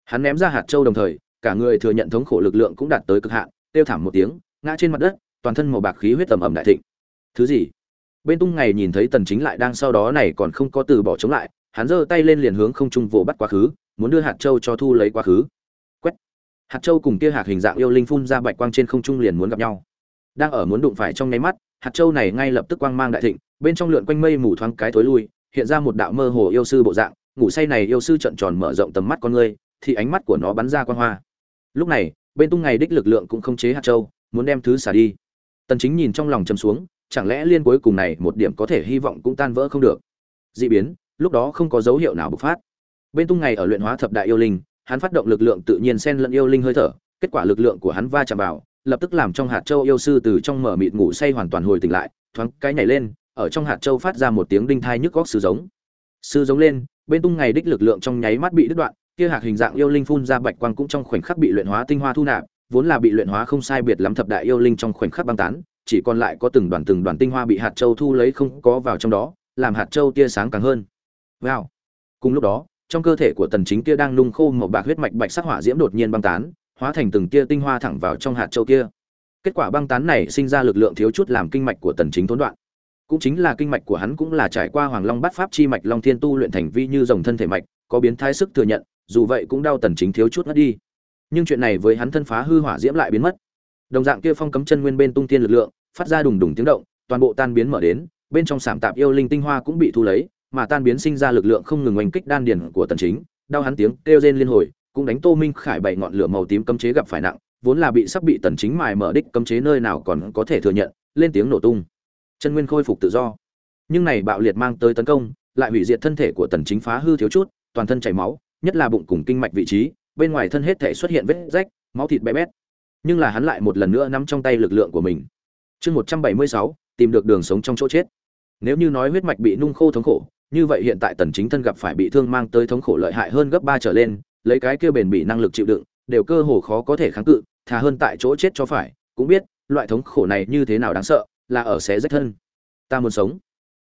Hắn ném ra hạt châu đồng thời, cả người thừa nhận thống khổ lực lượng cũng đạt tới cực hạn tiêu thảm một tiếng, ngã trên mặt đất, toàn thân màu bạc khí huyết tầm ẩm đại thịnh. Thứ gì? Bên tung ngày nhìn thấy tần chính lại đang sau đó này còn không có từ bỏ chống lại, hắn giơ tay lên liền hướng không trung vồ bắt quá khứ, muốn đưa hạt châu cho thu lấy quá khứ. Quét! Hạt châu cùng kia hạt hình dạng yêu linh phun ra bạch quang trên không trung liền muốn gặp nhau. Đang ở muốn đụng phải trong nháy mắt, hạt châu này ngay lập tức quang mang đại thịnh, bên trong lượn quanh mây mù thoáng cái tối lui, hiện ra một đạo mơ hồ yêu sư bộ dạng, ngủ say này yêu sư trận tròn mở rộng tầm mắt con ngươi thì ánh mắt của nó bắn ra quan hoa. Lúc này, bên tung ngày đích lực lượng cũng không chế hạt châu, muốn đem thứ xả đi. Tần chính nhìn trong lòng chầm xuống chẳng lẽ liên cuối cùng này một điểm có thể hy vọng cũng tan vỡ không được? Dị biến, lúc đó không có dấu hiệu nào bộc phát. Bên tung ngày ở luyện hóa thập đại yêu linh, hắn phát động lực lượng tự nhiên xen lẫn yêu linh hơi thở, kết quả lực lượng của hắn va chạm vào, lập tức làm trong hạt châu yêu sư từ trong mở mịt ngủ say hoàn toàn hồi tỉnh lại, thoáng cái nhảy lên, ở trong hạt châu phát ra một tiếng đinh thai nhức góc sư giống. Sư giống lên, bên tung ngày đích lực lượng trong nháy mắt bị đứt đoạn, kia hạt hình dạng yêu linh phun ra bạch quang cũng trong khoảnh khắc bị luyện hóa tinh hoa thu nạp, vốn là bị luyện hóa không sai biệt lắm thập đại yêu linh trong khoảnh khắc băng tán chỉ còn lại có từng đoàn từng đoàn tinh hoa bị hạt châu thu lấy không có vào trong đó, làm hạt châu tia sáng càng hơn. Wow. Cùng lúc đó, trong cơ thể của tần chính kia đang nung khô màu bạc huyết mạch bạch sắc hỏa diễm đột nhiên băng tán, hóa thành từng tia tinh hoa thẳng vào trong hạt châu kia. Kết quả băng tán này sinh ra lực lượng thiếu chút làm kinh mạch của tần chính tổn đoạn. Cũng chính là kinh mạch của hắn cũng là trải qua hoàng long bát pháp chi mạch long thiên tu luyện thành vi như dòng thân thể mạch, có biến thái sức thừa nhận, dù vậy cũng đau tần chính thiếu chút mất đi. Nhưng chuyện này với hắn thân phá hư hỏa diễm lại biến mất đồng dạng kia phong cấm chân nguyên bên tung tiên lực lượng, phát ra đùng đùng tiếng động, toàn bộ tan biến mở đến, bên trong sảm tạp yêu linh tinh hoa cũng bị thu lấy, mà tan biến sinh ra lực lượng không ngừng oanh kích đan điền của tần chính, đau hắn tiếng kêu rên liên hồi, cũng đánh tô minh khải bảy ngọn lửa màu tím cấm chế gặp phải nặng, vốn là bị sắp bị tần chính mài mở đích cấm chế nơi nào còn có thể thừa nhận, lên tiếng nổ tung. Chân nguyên khôi phục tự do. Nhưng này bạo liệt mang tới tấn công, lại hủy diệt thân thể của tần chính phá hư thiếu chút, toàn thân chảy máu, nhất là bụng cùng kinh mạch vị trí, bên ngoài thân hết thể xuất hiện vết rách, máu thịt bé bét nhưng là hắn lại một lần nữa nắm trong tay lực lượng của mình. Chương 176, tìm được đường sống trong chỗ chết. Nếu như nói huyết mạch bị nung khô thống khổ như vậy hiện tại tần chính thân gặp phải bị thương mang tới thống khổ lợi hại hơn gấp 3 trở lên lấy cái kia bền bị năng lực chịu đựng đều cơ hồ khó có thể kháng cự thà hơn tại chỗ chết cho phải. Cũng biết loại thống khổ này như thế nào đáng sợ là ở xé rách thân. Ta muốn sống.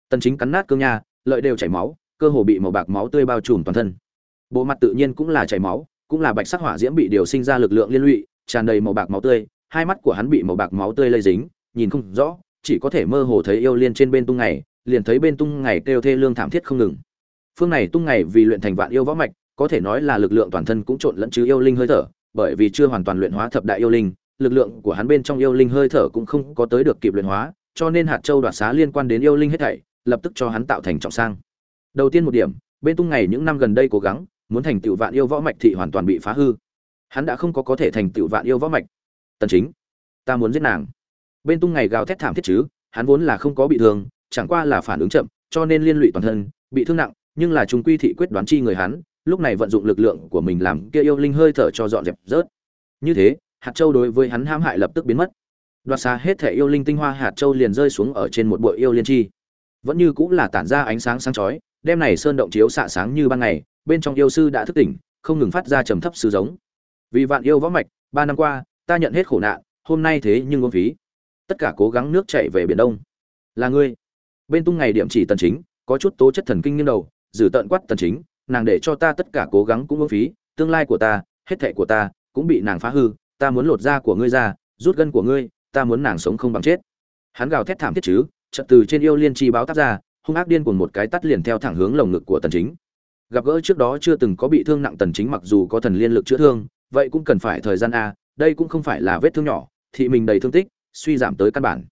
Tần chính cắn nát cương nha lợi đều chảy máu cơ hồ bị màu bạc máu tươi bao trùm toàn thân. Bộ mặt tự nhiên cũng là chảy máu cũng là bạch sắc hỏa diễm bị điều sinh ra lực lượng liên lụy tràn đầy màu bạc máu tươi, hai mắt của hắn bị màu bạc máu tươi lây dính, nhìn không rõ, chỉ có thể mơ hồ thấy yêu liên trên bên tung ngày, liền thấy bên tung ngày kêu thê lương thảm thiết không ngừng. Phương này tung ngày vì luyện thành vạn yêu võ mạch, có thể nói là lực lượng toàn thân cũng trộn lẫn chứ yêu linh hơi thở, bởi vì chưa hoàn toàn luyện hóa thập đại yêu linh, lực lượng của hắn bên trong yêu linh hơi thở cũng không có tới được kịp luyện hóa, cho nên hạt châu đoạt xá liên quan đến yêu linh hết thảy, lập tức cho hắn tạo thành trọng sang. Đầu tiên một điểm, bên tung ngày những năm gần đây cố gắng, muốn thành tựu vạn yêu võ mạch thị hoàn toàn bị phá hư hắn đã không có có thể thành tựu vạn yêu võ mạch. Tần chính, ta muốn giết nàng. Bên tung ngày gào thét thảm thiết chứ, hắn vốn là không có bị thương, chẳng qua là phản ứng chậm, cho nên liên lụy toàn thân, bị thương nặng, nhưng là chúng quy thị quyết đoán chi người hắn, lúc này vận dụng lực lượng của mình làm kia yêu linh hơi thở cho dọn dẹp rớt. Như thế, hạt châu đối với hắn hãm hại lập tức biến mất. Đoạt xa hết thể yêu linh tinh hoa hạt châu liền rơi xuống ở trên một bụi yêu liên chi. Vẫn như cũng là tản ra ánh sáng sáng chói, đêm này sơn động chiếu xạ sáng như ban ngày, bên trong yêu sư đã thức tỉnh, không ngừng phát ra trầm thấp sư giống vì vạn yêu võ mạch, ba năm qua, ta nhận hết khổ nạn, hôm nay thế nhưng ôm phí. Tất cả cố gắng nước chạy về biển đông. Là ngươi. Bên tung ngày điểm chỉ tần chính, có chút tố chất thần kinh nghiêng đầu, giữ tận quát tần chính, nàng để cho ta tất cả cố gắng cũng ôm phí, tương lai của ta, hết thệ của ta cũng bị nàng phá hư, ta muốn lột da của ngươi ra, rút gân của ngươi, ta muốn nàng sống không bằng chết. Hắn gào thét thảm thiết chứ, chợt từ trên yêu liên chi báo tác ra, hung ác điên cuồng một cái tắt liền theo thẳng hướng lồng ngực của tần chính. Gặp gỡ trước đó chưa từng có bị thương nặng tần chính mặc dù có thần liên lực chữa thương vậy cũng cần phải thời gian a, đây cũng không phải là vết thương nhỏ, thị mình đầy thương tích, suy giảm tới căn bản.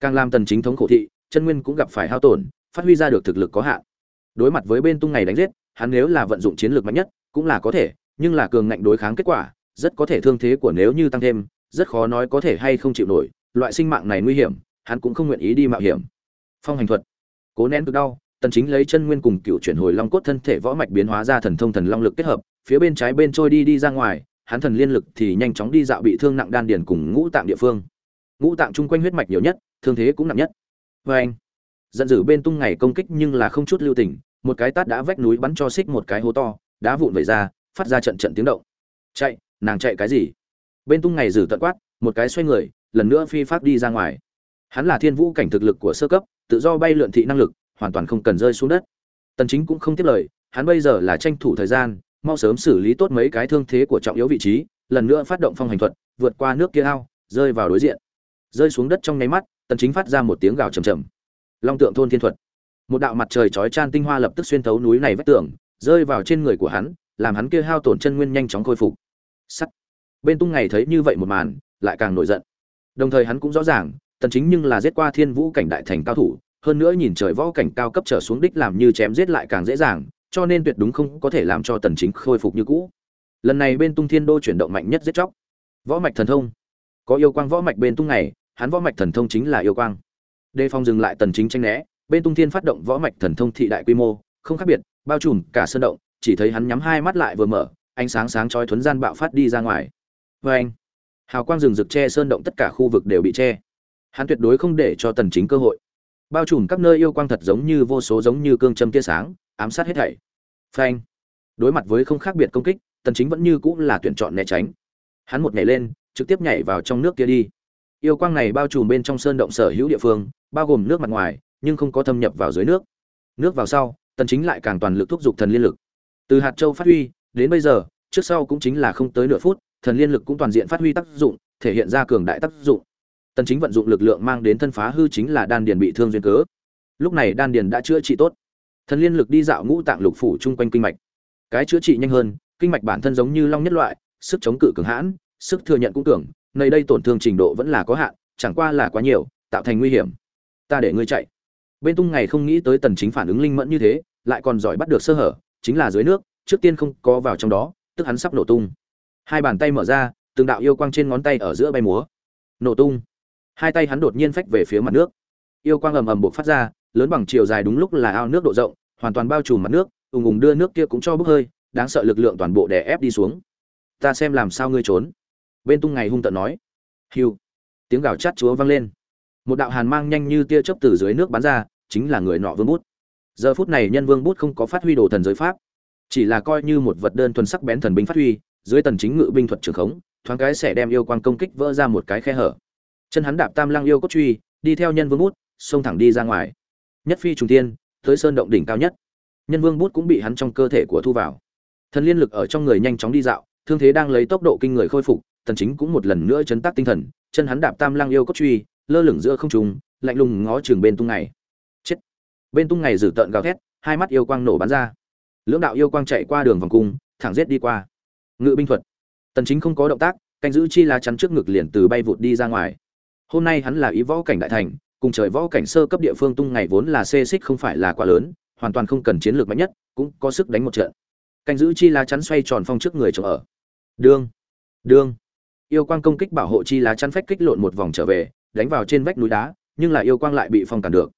Càng làm tần chính thống khổ thị, chân nguyên cũng gặp phải hao tổn, phát huy ra được thực lực có hạn. Đối mặt với bên tung ngày đánh giết, hắn nếu là vận dụng chiến lược mạnh nhất, cũng là có thể, nhưng là cường ngạnh đối kháng kết quả, rất có thể thương thế của nếu như tăng thêm, rất khó nói có thể hay không chịu nổi, loại sinh mạng này nguy hiểm, hắn cũng không nguyện ý đi mạo hiểm. Phong hành thuật. Cố nén cực đau, tần chính lấy chân nguyên cùng cựu chuyển hồi long cốt thân thể võ mạch biến hóa ra thần thông thần long lực kết hợp, phía bên trái bên trôi đi đi ra ngoài hắn thần liên lực thì nhanh chóng đi dạo bị thương nặng đan điền cùng ngũ tạng địa phương. Ngũ tạng chung quanh huyết mạch nhiều nhất, thương thế cũng nặng nhất. Với anh, giận dữ bên tung ngày công kích nhưng là không chút lưu tình, một cái tát đã vách núi bắn cho xích một cái hố to, đá vụn vẩy ra, phát ra trận trận tiếng động. Chạy, nàng chạy cái gì? Bên tung ngày dử tận quát, một cái xoay người, lần nữa phi phát đi ra ngoài. Hắn là thiên vũ cảnh thực lực của sơ cấp, tự do bay lượn thị năng lực, hoàn toàn không cần rơi xuống đất. Tần chính cũng không tiếp lời, hắn bây giờ là tranh thủ thời gian mau sớm xử lý tốt mấy cái thương thế của trọng yếu vị trí, lần nữa phát động phong hành thuật, vượt qua nước kia ao, rơi vào đối diện. Rơi xuống đất trong nháy mắt, tần chính phát ra một tiếng gào trầm trầm. Long tượng thôn thiên thuật. Một đạo mặt trời chói chan tinh hoa lập tức xuyên thấu núi này vách tường, rơi vào trên người của hắn, làm hắn kia hao tổn chân nguyên nhanh chóng khôi phục. Sắt. Bên tung ngày thấy như vậy một màn, lại càng nổi giận. Đồng thời hắn cũng rõ ràng, tần chính nhưng là giết qua thiên vũ cảnh đại thành cao thủ, hơn nữa nhìn trời võ cảnh cao cấp trở xuống đích làm như chém giết lại càng dễ dàng cho nên tuyệt đúng không có thể làm cho tần chính khôi phục như cũ. Lần này bên tung thiên đô chuyển động mạnh nhất giết chóc. Võ mạch thần thông. Có yêu quang võ mạch bên tung này, hắn võ mạch thần thông chính là yêu quang. Đề phòng dừng lại tần chính tranh né, bên tung thiên phát động võ mạch thần thông thị đại quy mô, không khác biệt, bao trùm cả sơn động, chỉ thấy hắn nhắm hai mắt lại vừa mở, ánh sáng sáng chói thuấn gian bạo phát đi ra ngoài. Vê anh, hào quang rừng rực che sơn động tất cả khu vực đều bị che. Hắn tuyệt đối không để cho tần chính cơ hội bao trùm các nơi yêu quang thật giống như vô số giống như cương châm tia sáng, ám sát hết thảy. Phanh. Đối mặt với không khác biệt công kích, tần chính vẫn như cũng là tuyển chọn né tránh. Hắn một nhảy lên, trực tiếp nhảy vào trong nước kia đi. Yêu quang này bao trùm bên trong sơn động sở hữu địa phương, bao gồm nước mặt ngoài, nhưng không có thâm nhập vào dưới nước. Nước vào sau, tần chính lại càng toàn lực thúc giục thần liên lực. Từ hạt châu phát huy, đến bây giờ, trước sau cũng chính là không tới nửa phút, thần liên lực cũng toàn diện phát huy tác dụng, thể hiện ra cường đại tác dụng tần chính vận dụng lực lượng mang đến thân phá hư chính là đan điền bị thương duyên cớ. Lúc này đan điền đã chữa trị tốt. Thần liên lực đi dạo ngũ tạng lục phủ chung quanh kinh mạch. Cái chữa trị nhanh hơn, kinh mạch bản thân giống như long nhất loại, sức chống cự cường hãn, sức thừa nhận cũng cường, nơi đây tổn thương trình độ vẫn là có hạn, chẳng qua là quá nhiều, tạo thành nguy hiểm. Ta để ngươi chạy. Bên tung ngày không nghĩ tới tần chính phản ứng linh mẫn như thế, lại còn giỏi bắt được sơ hở, chính là dưới nước, trước tiên không có vào trong đó, tức hắn sắp nổ tung. Hai bàn tay mở ra, từng đạo yêu quang trên ngón tay ở giữa bay múa. Nổ tung hai tay hắn đột nhiên phách về phía mặt nước. Yêu quang ầm ầm bộc phát ra, lớn bằng chiều dài đúng lúc là ao nước độ rộng, hoàn toàn bao trùm mặt nước, ùng ùng đưa nước kia cũng cho bốc hơi, đáng sợ lực lượng toàn bộ đè ép đi xuống. Ta xem làm sao ngươi trốn. Bên tung ngày hung tận nói. Hiu tiếng gào chát chúa vang lên. Một đạo hàn mang nhanh như tia chớp từ dưới nước bắn ra, chính là người nọ vương bút. Giờ phút này nhân vương bút không có phát huy đồ thần giới pháp, chỉ là coi như một vật đơn thuần sắc bén thần binh phát huy, dưới tần chính ngự binh thuật trường khống, thoáng cái sẽ đem yêu quang công kích vỡ ra một cái khe hở chân hắn đạp tam lang yêu cốt truy, đi theo nhân vương bút, xông thẳng đi ra ngoài. Nhất phi trùng tiên tới sơn động đỉnh cao nhất. Nhân vương bút cũng bị hắn trong cơ thể của thu vào. Thần liên lực ở trong người nhanh chóng đi dạo, thương thế đang lấy tốc độ kinh người khôi phục tần chính cũng một lần nữa chấn tác tinh thần, chân hắn đạp tam lang yêu cốt truy, lơ lửng giữa không trung, lạnh lùng ngó trường bên tung ngày chết! Bên tung ngày dử tợn gào thét, hai mắt yêu quang nổ bắn ra. Lưỡng đạo yêu quang chạy qua đường vòng cung, thẳng giết đi qua. Ngự binh thuật. Tần chính không có động tác, canh giữ chi lá chắn trước ngực liền từ bay vụt đi ra ngoài hôm nay hắn là ý võ cảnh đại thành, cùng trời võ cảnh sơ cấp địa phương tung ngày vốn là xê xích không phải là quá lớn, hoàn toàn không cần chiến lược mạnh nhất, cũng có sức đánh một trận. Canh giữ chi lá chắn xoay tròn phong trước người chỗ ở. Đương đương. Yêu quang công kích bảo hộ chi lá chắn phách kích lộn một vòng trở về, đánh vào trên vách núi đá, nhưng là yêu quang lại bị phong cản được.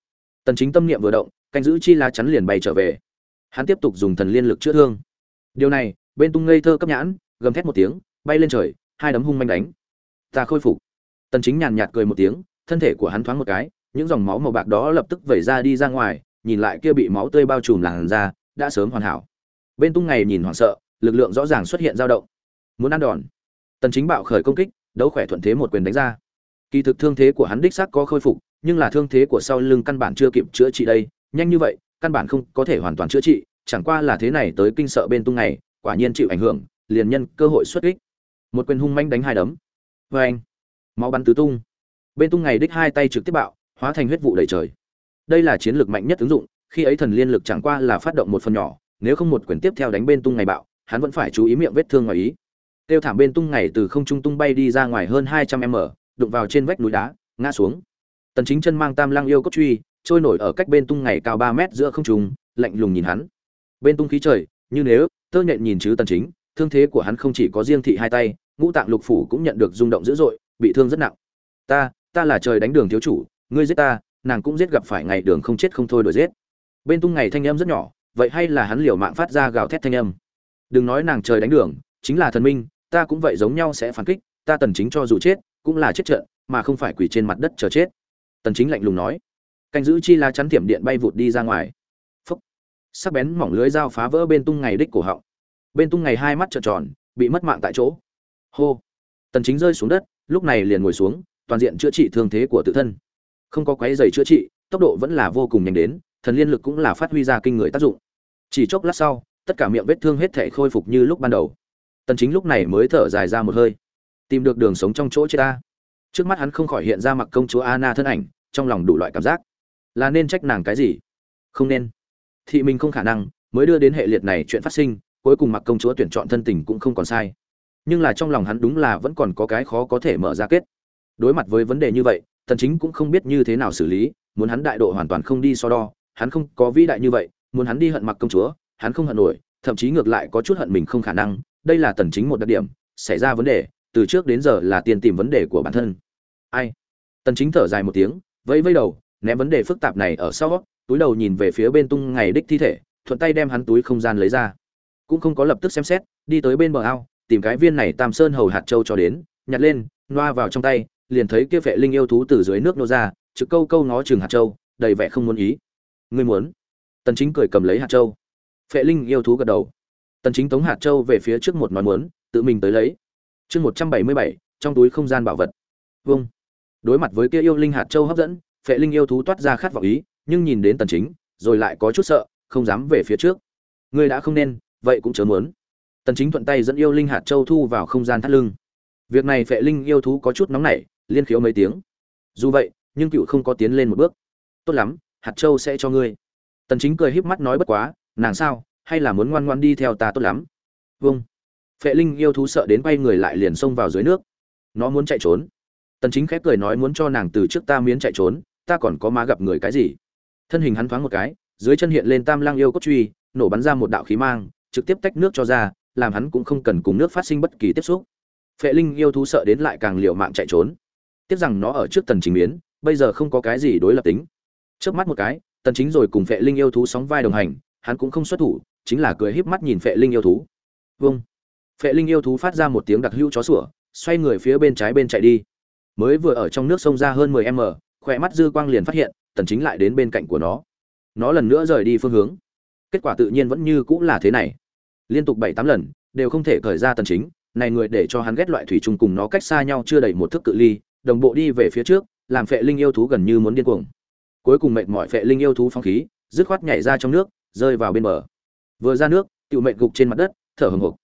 Tần chính tâm niệm vừa động canh giữ chi lá chắn liền bay trở về. Hắn tiếp tục dùng thần liên lực chữa thương. Điều này, bên tung ngây thơ cấp nhãn, gầm thét một tiếng, bay lên trời, hai đấm hung manh đánh. Ta khôi phục tần chính nhàn nhạt cười một tiếng thân thể của hắn thoáng một cái những dòng máu màu bạc đó lập tức vẩy ra đi ra ngoài nhìn lại kia bị máu tươi bao trùm làn da đã sớm hoàn hảo. Bên tung ngày nhìn hoảng sợ lực lượng rõ ràng xuất hiện dao động. Muốn ăn đòn. Tần chính bạo khởi công kích đấu khỏe thuận thế một quyền đánh ra. Kỳ thực thương thế của hắn đích xác có khôi phục nhưng là thương thế của sau lưng căn bản chưa kịp chữa trị đây. Nhanh như vậy căn bản không có thể hoàn toàn chữa trị chẳng qua là thế này tới kinh sợ bên tung ngày, quả nhiên chịu ảnh hưởng liền nhân cơ hội xuất kích. Một quyền hung manh đánh hai đấm. Vê anh máu bắn tứ tung. Bên tung ngày đích hai tay trực tiếp bạo, hóa thành huyết vụ đầy trời. Đây là chiến lược mạnh nhất ứng dụng, khi ấy thần liên lực chẳng qua là phát động một phần nhỏ, nếu không một quyền tiếp theo đánh bên tung ngày bạo, hắn vẫn phải chú ý miệng vết thương ngoài ý. Tiêu thảm bên tung ngày từ không trung tung bay đi ra ngoài hơn hai trăm m, đụng vào trên vách núi đá, ngã xuống. Tần chính chân mang tam lang yêu cốt truy, trôi nổi ở cách bên tung ngày cao ba mét giữa không trung, lạnh lùng nhìn hắn. Bên tung khí trời, như nếu tơ nhện nhìn chứ tần chính, thương thế của hắn không chỉ có riêng thị hai tay, ngũ tạng lục phủ cũng nhận được rung động dữ dội bị thương rất nặng. Ta ta là trời đánh đường thiếu chủ, ngươi giết ta, nàng cũng giết gặp phải ngày đường không chết không thôi đổi giết. Bên tung ngày thanh âm rất nhỏ, vậy hay là hắn liều mạng phát ra gào thét thanh âm? Đừng nói nàng trời đánh đường, chính là thần minh, ta cũng vậy giống nhau sẽ phản kích, ta tần chính cho dù chết, cũng là chết trận, mà không phải quỳ trên mặt đất chờ chết. Tần chính lạnh lùng nói. Canh giữ chi lá chắn tiệm điện bay vụt đi ra ngoài. Phúc. Sắc bén mỏng lưới dao phá vỡ bên tung ngày đích cổ họng. Bên tung ngày hai mắt trợn tròn, bị mất mạng tại chỗ. Hô. Tần chính rơi xuống đất lúc này liền ngồi xuống, toàn diện chữa trị thương thế của tự thân. Không có quấy giày chữa trị, tốc độ vẫn là vô cùng nhanh đến, thần liên lực cũng là phát huy ra kinh người tác dụng. Chỉ chốc lát sau, tất cả miệng vết thương hết thể khôi phục như lúc ban đầu. Tần chính lúc này mới thở dài ra một hơi. Tìm được đường sống trong chỗ chết ta. Trước mắt hắn không khỏi hiện ra mặc công chúa Anna thân ảnh, trong lòng đủ loại cảm giác. Là nên trách nàng cái gì? Không nên. Thị mình không khả năng, mới đưa đến hệ liệt này chuyện phát sinh, cuối cùng mặc công chúa tuyển chọn thân tình cũng không còn sai nhưng là trong lòng hắn đúng là vẫn còn có cái khó có thể mở ra kết. Đối mặt với vấn đề như vậy tần chính cũng không biết như thế nào xử lý, muốn hắn đại độ hoàn toàn không đi so đo, hắn không có vĩ đại như vậy, muốn hắn đi hận mặc công chúa, hắn không hận nổi, thậm chí ngược lại có chút hận mình không khả năng, đây là tần chính một đặc điểm, xảy ra vấn đề, từ trước đến giờ là tiền tìm vấn đề của bản thân. Ai? Tần chính thở dài một tiếng, vẫy vẫy đầu, ném vấn đề phức tạp này ở sau, túi đầu nhìn về phía bên tung ngày đích thi thể, thuận tay đem hắn túi không gian lấy ra. Cũng không có lập tức xem xét, đi tới bên bờ ao tìm cái viên này tam sơn hầu hạt châu cho đến nhặt lên loa vào trong tay liền thấy kia vệ linh yêu thú từ dưới nước nô ra trực câu câu ngó chừng hạt châu đầy vẻ không muốn ý. Ngươi muốn? Tần chính cười cầm lấy hạt châu. Vệ linh yêu thú gật đầu. Tần chính tống hạt châu về phía trước một nói muốn tự mình tới lấy. Chương 177, trong túi không gian bảo vật. Vâng đối mặt với kia yêu linh hạt châu hấp dẫn vệ linh yêu thú toát ra khát vọng ý nhưng nhìn đến tần chính rồi lại có chút sợ không dám về phía trước. Ngươi đã không nên vậy cũng chớ muốn tần chính thuận tay dẫn yêu linh hạt châu thu vào không gian thắt lưng. Việc này phệ linh yêu thú có chút nóng nảy, liên khiếu mấy tiếng. Dù vậy, nhưng cựu không có tiến lên một bước. Tốt lắm, hạt châu sẽ cho ngươi. Tần chính cười híp mắt nói bất quá, nàng sao, hay là muốn ngoan ngoan đi theo ta tốt lắm. Vâng. Phệ linh yêu thú sợ đến quay người lại liền xông vào dưới nước. Nó muốn chạy trốn. Tần chính khép cười nói muốn cho nàng từ trước ta miến chạy trốn, ta còn có má gặp người cái gì. Thân hình hắn thoáng một cái, dưới chân hiện lên tam lang yêu cốt truy, nổ bắn ra một đạo khí mang, trực tiếp tách nước cho ra làm hắn cũng không cần cùng nước phát sinh bất kỳ tiếp xúc. Phệ linh yêu thú sợ đến lại càng liều mạng chạy trốn. Tiếc rằng nó ở trước tần chính biến, bây giờ không có cái gì đối lập tính. Trước mắt một cái, tần chính rồi cùng phệ linh yêu thú sóng vai đồng hành, hắn cũng không xuất thủ, chính là cười híp mắt nhìn phệ linh yêu thú. Vâng. Phệ linh yêu thú phát ra một tiếng đặc hữu chó sủa, xoay người phía bên trái bên chạy đi. Mới vừa ở trong nước sông ra hơn 10 m khỏe mắt dư quang liền phát hiện, tần chính lại đến bên cạnh của nó. Nó lần nữa rời đi phương hướng. Kết quả tự nhiên vẫn như cũng là thế này liên tục bảy tám lần, đều không thể khởi ra tần chính. Này người để cho hắn ghét loại thủy trùng cùng nó cách xa nhau chưa đầy một thước cự ly, đồng bộ đi về phía trước, làm phệ linh yêu thú gần như muốn điên cuồng. Cuối cùng mệt mỏi phệ linh yêu thú phong khí, dứt khoát nhảy ra trong nước, rơi vào bên bờ. Vừa ra nước, tiểu mệnh gục trên mặt đất, thở hừng hực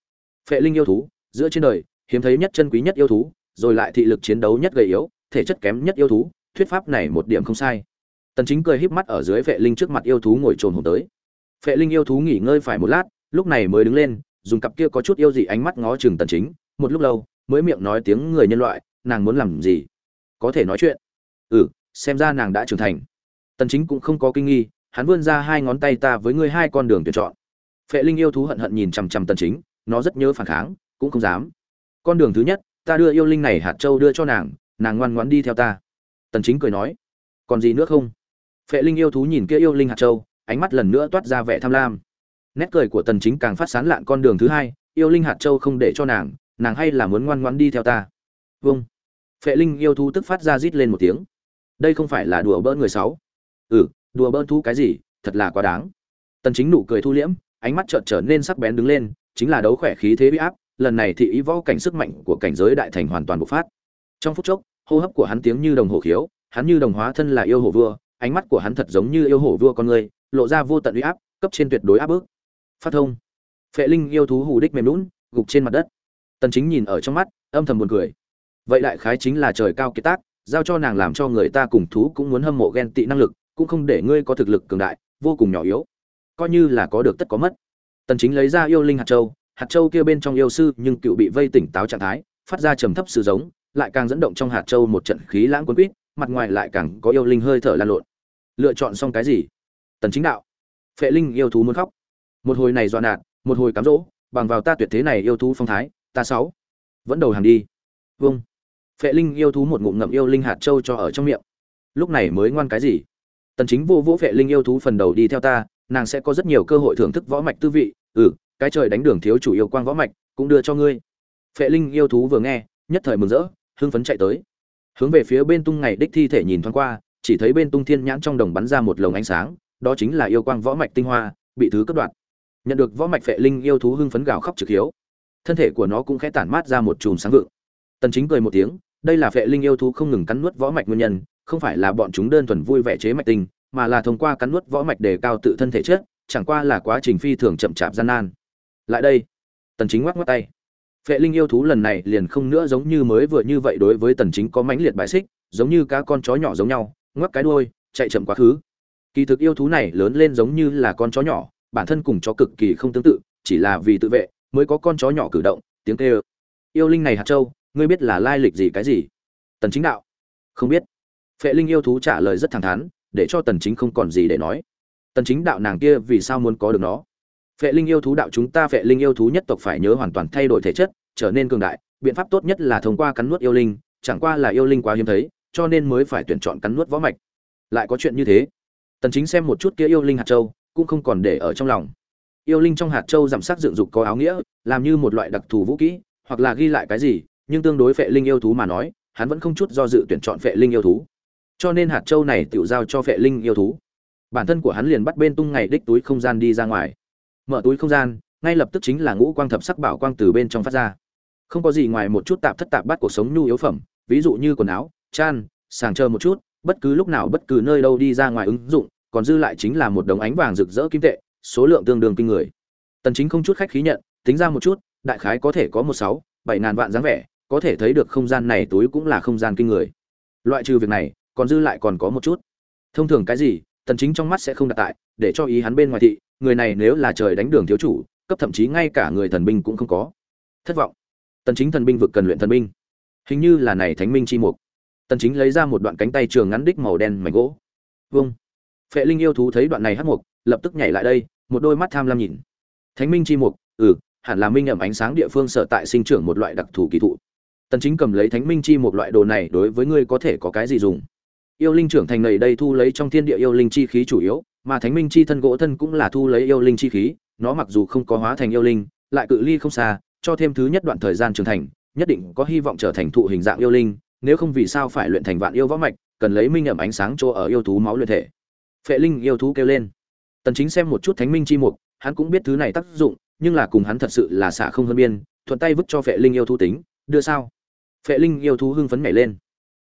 phệ linh yêu thú, giữa trên đời, hiếm thấy nhất chân quý nhất yêu thú, rồi lại thị lực chiến đấu nhất gầy yếu, thể chất kém nhất yêu thú, thuyết pháp này một điểm không sai. Tần chính cười híp mắt ở dưới phệ linh trước mặt yêu thú ngồi trồn hồn tới. Phệ linh yêu thú nghỉ ngơi phải một lát lúc này mới đứng lên, dùng cặp kia có chút yêu dị ánh mắt ngó chừng tần chính, một lúc lâu, mới miệng nói tiếng người nhân loại, nàng muốn làm gì? Có thể nói chuyện. Ừ xem ra nàng đã trưởng thành. Tần chính cũng không có kinh nghi, hắn vươn ra hai ngón tay ta với ngươi hai con đường tuyển chọn. Phệ linh yêu thú hận hận nhìn chằm chằm tần chính, nó rất nhớ phản kháng, cũng không dám. Con đường thứ nhất, ta đưa yêu linh này hạt châu đưa cho nàng nàng ngoan ngoãn đi theo ta. Tần chính cười nói. Còn gì nữa không? Phệ linh yêu thú nhìn kia yêu linh hạt châu, ánh mắt lần nữa toát ra vẻ tham lam nét cười của tần chính càng phát sán lạn con đường thứ hai, yêu linh hạt châu không để cho nàng nàng hay là muốn ngoan ngoãn đi theo ta. Vâng. Phệ linh yêu thú tức phát ra rít lên một tiếng. Đây không phải là đùa bỡn người sáu. Ừ đùa bỡn thú cái gì, thật là quá đáng. Tần chính nụ cười thu liễm, ánh mắt chợt trở nên sắc bén đứng lên, chính là đấu khỏe khí thế uy áp, lần này thị ý võ cảnh sức mạnh của cảnh giới đại thành hoàn toàn bộc phát. Trong phút chốc, hô hấp của hắn tiếng như đồng hồ khiếu, hắn như đồng hóa thân là yêu hồ vua, ánh mắt của hắn thật giống như yêu hồ vua con người, lộ ra vô tận uy áp, cấp trên tuyệt đối áp bức phát thông. Phệ linh yêu thú hù đích mềm lún, gục trên mặt đất. Tần chính nhìn ở trong mắt, âm thầm buồn cười. Vậy đại khái chính là trời cao kiệt tác, giao cho nàng làm cho người ta cùng thú cũng muốn hâm mộ ghen tị năng lực, cũng không để ngươi có thực lực cường đại, vô cùng nhỏ yếu. Coi như là có được tất có mất. Tần chính lấy ra yêu linh hạt châu hạt châu kia bên trong yêu sư nhưng cựu bị vây tỉnh táo trạng thái, phát ra trầm thấp sự giống, lại càng dẫn động trong hạt châu một trận khí lãng cuốn quýt, mặt ngoài lại càng có yêu linh hơi thở lan lộn. Lựa chọn xong cái gì? Tần chính đạo. Phệ linh yêu thú muốn khóc một hồi này dọa nạt, một hồi cám dỗ, bằng vào ta tuyệt thế này yêu thú phong thái, ta sáu. Vẫn đầu hàng đi. Vâng. Phệ linh yêu thú một ngụm ngậm yêu linh hạt châu cho ở trong miệng. Lúc này mới ngoan cái gì? Tần chính vô vũ phệ linh yêu thú phần đầu đi theo ta, nàng sẽ có rất nhiều cơ hội thưởng thức võ mạch tư vị. Ừ cái trời đánh đường thiếu chủ yêu quang võ mạch, cũng đưa cho ngươi. Phệ linh yêu thú vừa nghe, nhất thời mừng rỡ, hưng phấn chạy tới. Hướng về phía bên tung ngày đích thi thể nhìn thoáng qua, chỉ thấy bên tung thiên nhãn trong đồng bắn ra một lồng ánh sáng, đó chính là yêu quang võ mạch tinh hoa, bị thứ cất đoạn nhận được võ mạch phệ linh yêu thú hưng phấn gào khóc trực hiếu. Thân thể của nó cũng khẽ tản mát ra một chùm sáng vượng. Tần chính cười một tiếng, đây là phệ linh yêu thú không ngừng cắn nuốt võ mạch nguyên nhân, không phải là bọn chúng đơn thuần vui vẻ chế mạch tinh mà là thông qua cắn nuốt võ mạch để cao tự thân thể chất, chẳng qua là quá trình phi thường chậm chạp gian nan. Lại đây, tần chính ngoắc ngoắc tay. Phệ linh yêu thú lần này liền không nữa giống như mới vừa như vậy đối với tần chính có mãnh liệt bài xích, giống như cá con chó nhỏ giống nhau, ngoắc cái đuôi, chạy chậm quá khứ. Kỳ thực yêu thú này lớn lên giống như là con chó nhỏ bản thân cùng chó cực kỳ không tương tự, chỉ là vì tự vệ mới có con chó nhỏ cử động, tiếng kêu. Yêu linh này hạt châu, ngươi biết là lai lịch gì cái gì? Tần chính đạo. Không biết. Phệ linh yêu thú trả lời rất thẳng thắn, để cho tần chính không còn gì để nói. Tần chính đạo nàng kia vì sao muốn có được nó? Phệ linh yêu thú đạo chúng ta phệ linh yêu thú nhất tộc phải nhớ hoàn toàn thay đổi thể chất, trở nên cường đại. Biện pháp tốt nhất là thông qua cắn nuốt yêu linh, chẳng qua là yêu linh quá hiếm thấy, cho nên mới phải tuyển chọn cắn nuốt võ mạch. Lại có chuyện như thế. Tần chính xem một chút kia yêu linh hạt châu cũng không còn để ở trong lòng. Yêu linh trong hạt châu giảm sắc dựng dục có áo nghĩa, làm như một loại đặc thù vũ kỹ, hoặc là ghi lại cái gì, nhưng tương đối phệ linh yêu thú mà nói, hắn vẫn không chút do dự tuyển chọn phệ linh yêu thú. Cho nên hạt châu này tự giao cho phệ linh yêu thú. Bản thân của hắn liền bắt bên tung ngày đích túi không gian đi ra ngoài. Mở túi không gian, ngay lập tức chính là ngũ quang thập sắc bảo quang từ bên trong phát ra. Không có gì ngoài một chút tạp thất tạp bắt cuộc sống nhu yếu phẩm, ví dụ như quần áo, chan, sàng chờ một chút, bất cứ lúc nào bất cứ nơi đâu đi ra ngoài ứng dụng còn dư lại chính là một đống ánh vàng rực rỡ kim tệ, số lượng tương đương kinh người. Tần chính không chút khách khí nhận, tính ra một chút, đại khái có thể có một sáu, bảy ngàn vạn dáng vẻ, có thể thấy được không gian này túi cũng là không gian kinh người. Loại trừ việc này, còn dư lại còn có một chút. Thông thường cái gì, tần chính trong mắt sẽ không đặt tại, để cho ý hắn bên ngoài thị, người này nếu là trời đánh đường thiếu chủ, cấp thậm chí ngay cả người thần binh cũng không có. Thất vọng. Tần chính thần binh vực cần luyện thần binh. Hình như là này thánh minh chi mục. Tần chính lấy ra một đoạn cánh tay trường ngắn đích màu đen mảnh gỗ. Vâng phệ linh yêu thú thấy đoạn này hắc mục, lập tức nhảy lại đây, một đôi mắt tham lam nhìn. Thánh minh chi mục ừ hẳn là minh ẩm ánh sáng địa phương sở tại sinh trưởng một loại đặc thù kỳ thụ. Tần chính cầm lấy thánh minh chi một loại đồ này đối với ngươi có thể có cái gì dùng? Yêu linh trưởng thành này đây thu lấy trong thiên địa yêu linh chi khí chủ yếu, mà thánh minh chi thân gỗ thân cũng là thu lấy yêu linh chi khí, nó mặc dù không có hóa thành yêu linh, lại cự ly không xa, cho thêm thứ nhất đoạn thời gian trưởng thành, nhất định có hy vọng trở thành thụ hình dạng yêu linh, nếu không vì sao phải luyện thành vạn yêu võ mạch, cần lấy minh ẩm ánh sáng chỗ ở yêu thú máu luyện thể phệ linh yêu thú kêu lên. Tần chính xem một chút thánh minh chi mục, hắn cũng biết thứ này tác dụng, nhưng là cùng hắn thật sự là xả không hơn biên, thuận tay vứt cho phệ linh yêu thú tính, đưa sao? Phệ linh yêu thú hưng phấn nhảy lên.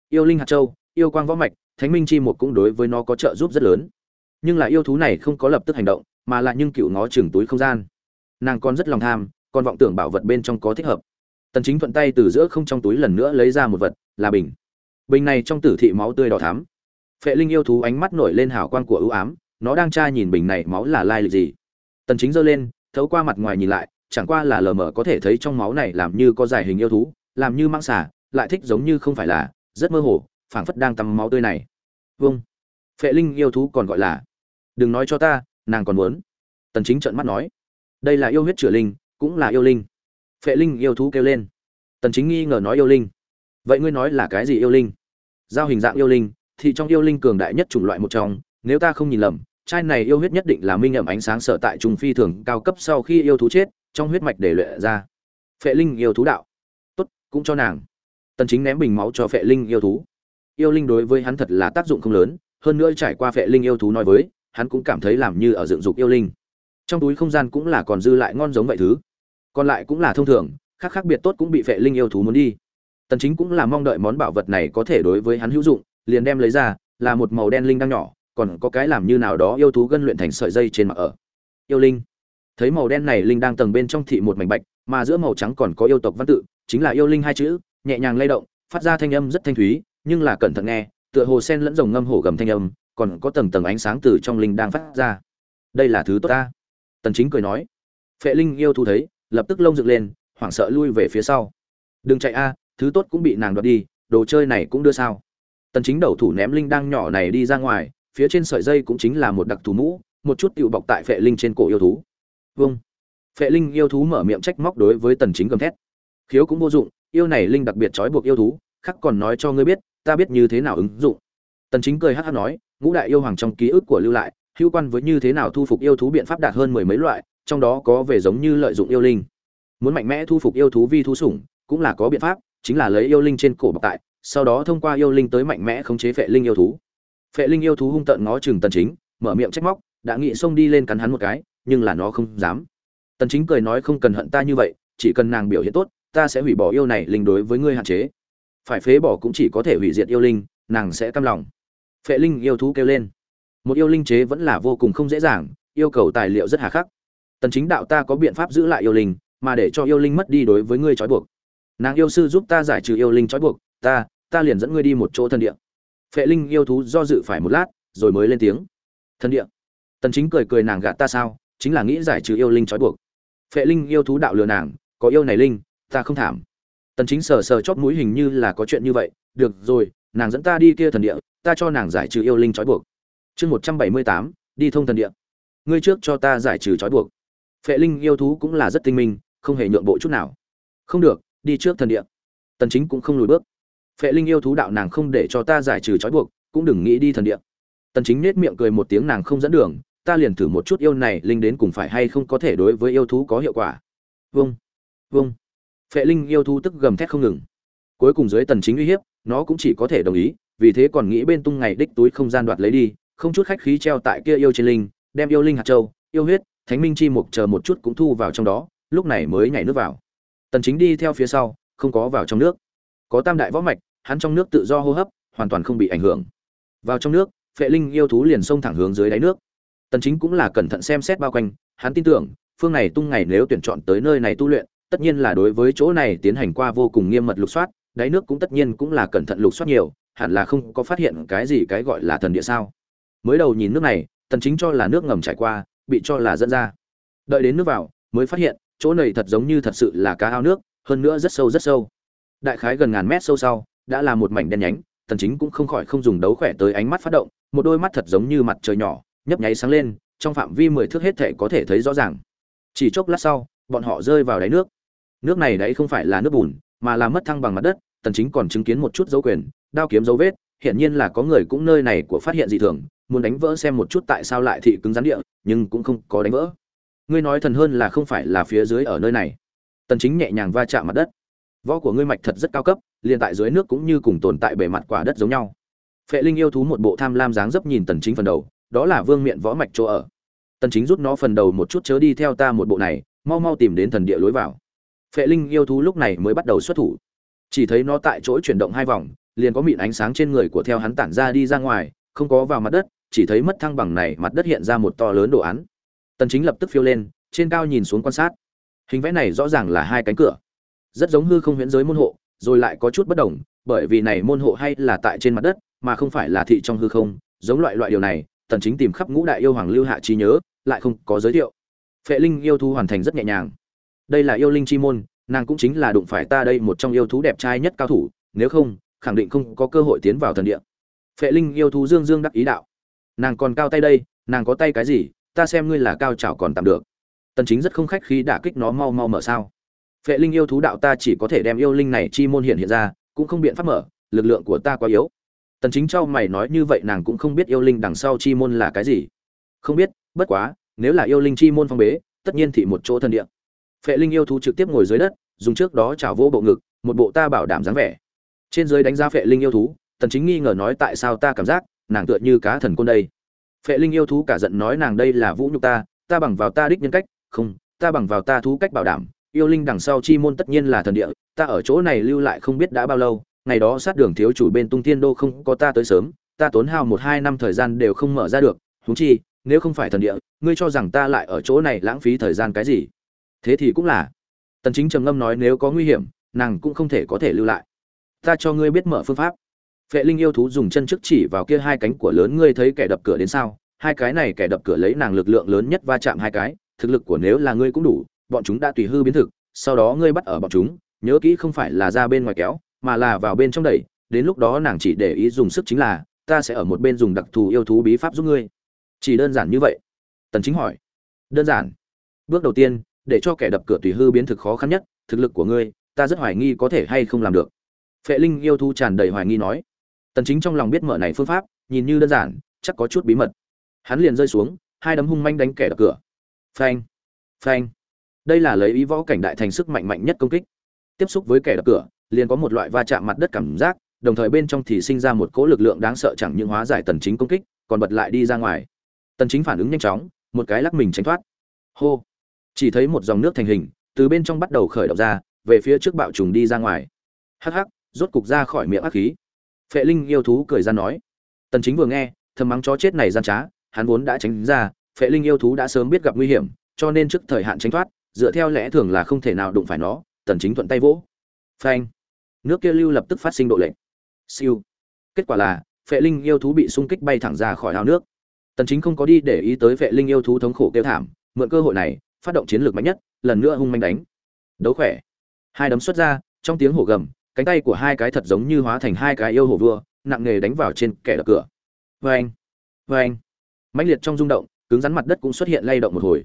Yêu linh hạt châu, yêu quang võ mạch, thánh minh chi Mục cũng đối với nó có trợ giúp rất lớn. Nhưng là yêu thú này không có lập tức hành động, mà lại nhưng cựu nó chừng túi không gian. Nàng còn rất lòng tham, còn vọng tưởng bảo vật bên trong có thích hợp. Tần chính thuận tay từ giữa không trong túi lần nữa lấy ra một vật, là bình. Bình này trong tử thị máu tươi đỏ thắm phệ linh yêu thú ánh mắt nổi lên hào quang của ưu ám, nó đang tra nhìn bình này máu là lai lịch gì. Tần chính giơ lên, thấu qua mặt ngoài nhìn lại, chẳng qua là lờ mờ có thể thấy trong máu này làm như có giải hình yêu thú, làm như mang xả lại thích giống như không phải là, rất mơ hồ, phảng phất đang tắm máu tươi này. Vâng. Phệ linh yêu thú còn gọi là, đừng nói cho ta, nàng còn muốn. Tần chính trợn mắt nói, đây là yêu huyết chữa linh, cũng là yêu linh. Phệ linh yêu thú kêu lên. Tần chính nghi ngờ nói yêu linh. Vậy ngươi nói là cái gì yêu linh? Giao hình dạng yêu linh thì trong yêu linh cường đại nhất chủng loại một trong, nếu ta không nhìn lầm trai này yêu huyết nhất định là minh ẩm ánh sáng sở tại trùng phi thường cao cấp sau khi yêu thú chết, trong huyết mạch để luyện ra. Phệ linh yêu thú đạo. Tốt, cũng cho nàng. Tần chính ném bình máu cho phệ linh yêu thú. Yêu linh đối với hắn thật là tác dụng không lớn, hơn nữa trải qua phệ linh yêu thú nói với, hắn cũng cảm thấy làm như ở dựng dục yêu linh. Trong túi không gian cũng là còn dư lại ngon giống vậy thứ. Còn lại cũng là thông thường, khác khác biệt tốt cũng bị phệ linh yêu thú muốn đi. Tần chính cũng là mong đợi món bảo vật này có thể đối với hắn hữu dụng liền đem lấy ra, là một màu đen linh đang nhỏ, còn có cái làm như nào đó yêu thú gân luyện thành sợi dây trên mặt ở. Yêu linh. Thấy màu đen này linh đang tầng bên trong thị một mảnh bạch, mà giữa màu trắng còn có yêu tộc văn tự, chính là yêu linh hai chữ, nhẹ nhàng lay động, phát ra thanh âm rất thanh thúy, nhưng là cẩn thận nghe, tựa hồ sen lẫn rồng ngâm hổ gầm thanh âm, còn có tầng tầng ánh sáng từ trong linh đang phát ra. Đây là thứ tốt ta. Tần chính cười nói. Phệ linh yêu thú thấy, lập tức lông dựng lên, hoảng sợ lui về phía sau. Đừng chạy a, thứ tốt cũng bị nàng đoạt đi, đồ chơi này cũng đưa sao tần chính đầu thủ ném linh đang nhỏ này đi ra ngoài, phía trên sợi dây cũng chính là một đặc thù mũ, một chút tiểu bọc tại phệ linh trên cổ yêu thú. Vâng. Phệ linh yêu thú mở miệng trách móc đối với tần chính gầm thét. Khiếu cũng vô dụng, yêu này linh đặc biệt trói buộc yêu thú, khắc còn nói cho ngươi biết, ta biết như thế nào ứng dụng. Tần chính cười hắc hắc nói, ngũ đại yêu hoàng trong ký ức của lưu lại, hữu quan với như thế nào thu phục yêu thú biện pháp đạt hơn mười mấy loại, trong đó có về giống như lợi dụng yêu linh. Muốn mạnh mẽ thu phục yêu thú vi thú sủng, cũng là có biện pháp, chính là lấy yêu linh trên cổ bọc tại sau đó thông qua yêu linh tới mạnh mẽ khống chế phệ linh yêu thú. Phệ linh yêu thú hung tợn ngó chừng tần chính, mở miệng trách móc, đã nghĩ xông đi lên cắn hắn một cái, nhưng là nó không dám. Tần chính cười nói, không cần hận ta như vậy, chỉ cần nàng biểu hiện tốt, ta sẽ hủy bỏ yêu này linh đối với ngươi hạn chế. Phải phế bỏ cũng chỉ có thể hủy diệt yêu linh, nàng sẽ cam lòng. Phệ linh yêu thú kêu lên. Một yêu linh chế vẫn là vô cùng không dễ dàng, yêu cầu tài liệu rất hà khắc. Tần chính đạo ta có biện pháp giữ lại yêu linh, mà để cho yêu linh mất đi đối với ngươi trói buộc. Nàng yêu sư giúp ta giải trừ yêu linh trói buộc, ta ta liền dẫn ngươi đi một chỗ thần địa. Phệ linh yêu thú do dự phải một lát rồi mới lên tiếng. Thần địa? Tần chính cười cười nàng gạt ta sao? Chính là nghĩ giải trừ yêu linh trói buộc. Phệ linh yêu thú đạo lừa nàng có yêu này linh ta không thảm. Tần chính sờ sờ chót mũi hình như là có chuyện như vậy. Được rồi nàng dẫn ta đi kia thần địa ta cho nàng giải trừ yêu linh trói buộc. Chương 178, đi thông thần địa. Ngươi trước cho ta giải trừ trói buộc. Phệ linh yêu thú cũng là rất tinh minh không hề nhượng bộ chút nào. Không được đi trước thần địa. Tần chính cũng không lùi bước phệ linh yêu thú đạo nàng không để cho ta giải trừ trói buộc, cũng đừng nghĩ đi thần địa. Tần chính nết miệng cười một tiếng nàng không dẫn đường, ta liền thử một chút yêu này, linh đến cùng phải hay không có thể đối với yêu thú có hiệu quả. Vâng vâng. Phệ linh yêu thú tức gầm thét không ngừng. Cuối cùng dưới tần chính uy hiếp, nó cũng chỉ có thể đồng ý, vì thế còn nghĩ bên tung ngày đích túi không gian đoạt lấy đi, không chút khách khí treo tại kia yêu trên linh, đem yêu linh hạt châu, yêu huyết, thánh minh chi mục chờ một chút cũng thu vào trong đó, lúc này mới nhảy nước vào. Tần chính đi theo phía sau, không có vào trong nước có tam đại võ mạch, hắn trong nước tự do hô hấp, hoàn toàn không bị ảnh hưởng. Vào trong nước, phệ linh yêu thú liền xông thẳng hướng dưới đáy nước. Tần chính cũng là cẩn thận xem xét bao quanh, hắn tin tưởng, phương này tung ngày nếu tuyển chọn tới nơi này tu luyện, tất nhiên là đối với chỗ này tiến hành qua vô cùng nghiêm mật lục soát, đáy nước cũng tất nhiên cũng là cẩn thận lục soát nhiều, hẳn là không có phát hiện cái gì cái gọi là thần địa sao. Mới đầu nhìn nước này, tần chính cho là nước ngầm trải qua, bị cho là dẫn ra. Đợi đến nước vào, mới phát hiện, chỗ này thật giống như thật sự là cá ao nước, hơn nữa rất sâu rất sâu đại khái gần ngàn mét sâu sau, đã là một mảnh đen nhánh, tần chính cũng không khỏi không dùng đấu khỏe tới ánh mắt phát động, một đôi mắt thật giống như mặt trời nhỏ, nhấp nháy sáng lên, trong phạm vi mười thước hết thể có thể thấy rõ ràng. Chỉ chốc lát sau, bọn họ rơi vào đáy nước. Nước này đấy không phải là nước bùn, mà là mất thăng bằng mặt đất, tần chính còn chứng kiến một chút dấu quyền, đao kiếm dấu vết hiện nhiên là có người cũng nơi này của phát hiện dị thường, muốn đánh vỡ xem một chút tại sao lại thị cứng rắn địa, nhưng cũng không có đánh vỡ. Ngươi nói thần hơn là không phải là phía dưới ở nơi này. Tần chính nhẹ nhàng va chạm mặt đất võ của ngươi mạch thật rất cao cấp, liền tại dưới nước cũng như cùng tồn tại bề mặt quả đất giống nhau. Phệ linh yêu thú một bộ tham lam dáng dấp nhìn tần chính phần đầu, đó là vương miện võ mạch chỗ ở. Tần chính rút nó phần đầu một chút chớ đi theo ta một bộ này, mau mau tìm đến thần địa lối vào. Phệ linh yêu thú lúc này mới bắt đầu xuất thủ. Chỉ thấy nó tại chỗ chuyển động hai vòng, liền có mịn ánh sáng trên người của theo hắn tản ra đi ra ngoài, không có vào mặt đất, chỉ thấy mất thăng bằng này mặt đất hiện ra một to lớn đồ án. Tần chính lập tức phiêu lên, trên cao nhìn xuống quan sát. Hình vẽ này rõ ràng là hai cánh cửa rất giống hư không huyễn giới môn hộ, rồi lại có chút bất đồng, bởi vì này môn hộ hay là tại trên mặt đất, mà không phải là thị trong hư không, giống loại loại điều này, tần chính tìm khắp ngũ đại yêu hoàng lưu hạ trí nhớ, lại không có giới thiệu. Phệ linh yêu thú hoàn thành rất nhẹ nhàng. Đây là yêu linh chi môn, nàng cũng chính là đụng phải ta đây một trong yêu thú đẹp trai nhất cao thủ, nếu không, khẳng định không có cơ hội tiến vào thần địa. Phệ linh yêu thú dương dương đắc ý đạo. Nàng còn cao tay đây, nàng có tay cái gì, ta xem ngươi là cao chảo còn tạm được. Tần chính rất không khách khí đả kích nó mau mau mở sao phệ linh yêu thú đạo ta chỉ có thể đem yêu linh này chi môn hiện hiện ra, cũng không biện pháp mở, lực lượng của ta quá yếu. Tần chính trao mày nói như vậy nàng cũng không biết yêu linh đằng sau chi môn là cái gì. Không biết, bất quá, nếu là yêu linh chi môn phong bế, tất nhiên thị một chỗ thần địa. Phệ linh yêu thú trực tiếp ngồi dưới đất, dùng trước đó chảo vô bộ ngực, một bộ ta bảo đảm dáng vẻ. Trên dưới đánh giá phệ linh yêu thú, tần chính nghi ngờ nói tại sao ta cảm giác, nàng tựa như cá thần côn đây. Phệ linh yêu thú cả giận nói nàng đây là vũ nhục ta ta bằng vào ta đích nhân cách, không, ta bằng vào ta thú cách bảo đảm yêu linh đằng sau chi môn tất nhiên là thần địa, ta ở chỗ này lưu lại không biết đã bao lâu, ngày đó sát đường thiếu chủ bên tung thiên đô không có ta tới sớm, ta tốn hao một hai năm thời gian đều không mở ra được, huống chi, nếu không phải thần địa, ngươi cho rằng ta lại ở chỗ này lãng phí thời gian cái gì? Thế thì cũng là. Tần chính trầm ngâm nói nếu có nguy hiểm, nàng cũng không thể có thể lưu lại. Ta cho ngươi biết mở phương pháp. Phệ linh yêu thú dùng chân trước chỉ vào kia hai cánh của lớn ngươi thấy kẻ đập cửa đến sao? Hai cái này kẻ đập cửa lấy nàng lực lượng lớn nhất va chạm hai cái, thực lực của nếu là ngươi cũng đủ bọn chúng đã tùy hư biến thực, sau đó ngươi bắt ở bọn chúng, nhớ kỹ không phải là ra bên ngoài kéo, mà là vào bên trong đẩy, đến lúc đó nàng chỉ để ý dùng sức chính là, ta sẽ ở một bên dùng đặc thù yêu thú bí pháp giúp ngươi. Chỉ đơn giản như vậy. Tần chính hỏi. Đơn giản. Bước đầu tiên, để cho kẻ đập cửa tùy hư biến thực khó khăn nhất, thực lực của ngươi, ta rất hoài nghi có thể hay không làm được. Phệ linh yêu thú tràn đầy hoài nghi nói. Tần chính trong lòng biết mở này phương pháp, nhìn như đơn giản, chắc có chút bí mật. Hắn liền rơi xuống, hai đấm hung manh đánh kẻ đập cửa. Phanh. Phanh đây là lấy ý võ cảnh đại thành sức mạnh mạnh nhất công kích. Tiếp xúc với kẻ đập cửa, liền có một loại va chạm mặt đất cảm giác, đồng thời bên trong thì sinh ra một cỗ lực lượng đáng sợ chẳng những hóa giải tần chính công kích, còn bật lại đi ra ngoài. Tần chính phản ứng nhanh chóng, một cái lắc mình tránh thoát. Hô! Chỉ thấy một dòng nước thành hình, từ bên trong bắt đầu khởi động ra, về phía trước bạo trùng đi ra ngoài. Hắc hắc, rốt cục ra khỏi miệng ác khí. Phệ linh yêu thú cười ra nói. Tần chính vừa nghe, thầm mắng chó chết này gian trá, hắn vốn đã tránh ra, phệ linh yêu thú đã sớm biết gặp nguy hiểm, cho nên trước thời hạn tránh thoát dựa theo lẽ thường là không thể nào đụng phải nó, tần chính thuận tay vỗ. Phanh. Nước kia lưu lập tức phát sinh độ lệnh siêu. Kết quả là, phệ linh yêu thú bị xung kích bay thẳng ra khỏi ao nước. Tần chính không có đi để ý tới phệ linh yêu thú thống khổ kêu thảm, mượn cơ hội này, phát động chiến lược mạnh nhất, lần nữa hung manh đánh. Đấu khỏe. Hai đấm xuất ra, trong tiếng hổ gầm, cánh tay của hai cái thật giống như hóa thành hai cái yêu hổ vua, nặng nghề đánh vào trên kẻ đập cửa. Vang vang mãnh liệt trong rung động, cứng rắn mặt đất cũng xuất hiện lay động một hồi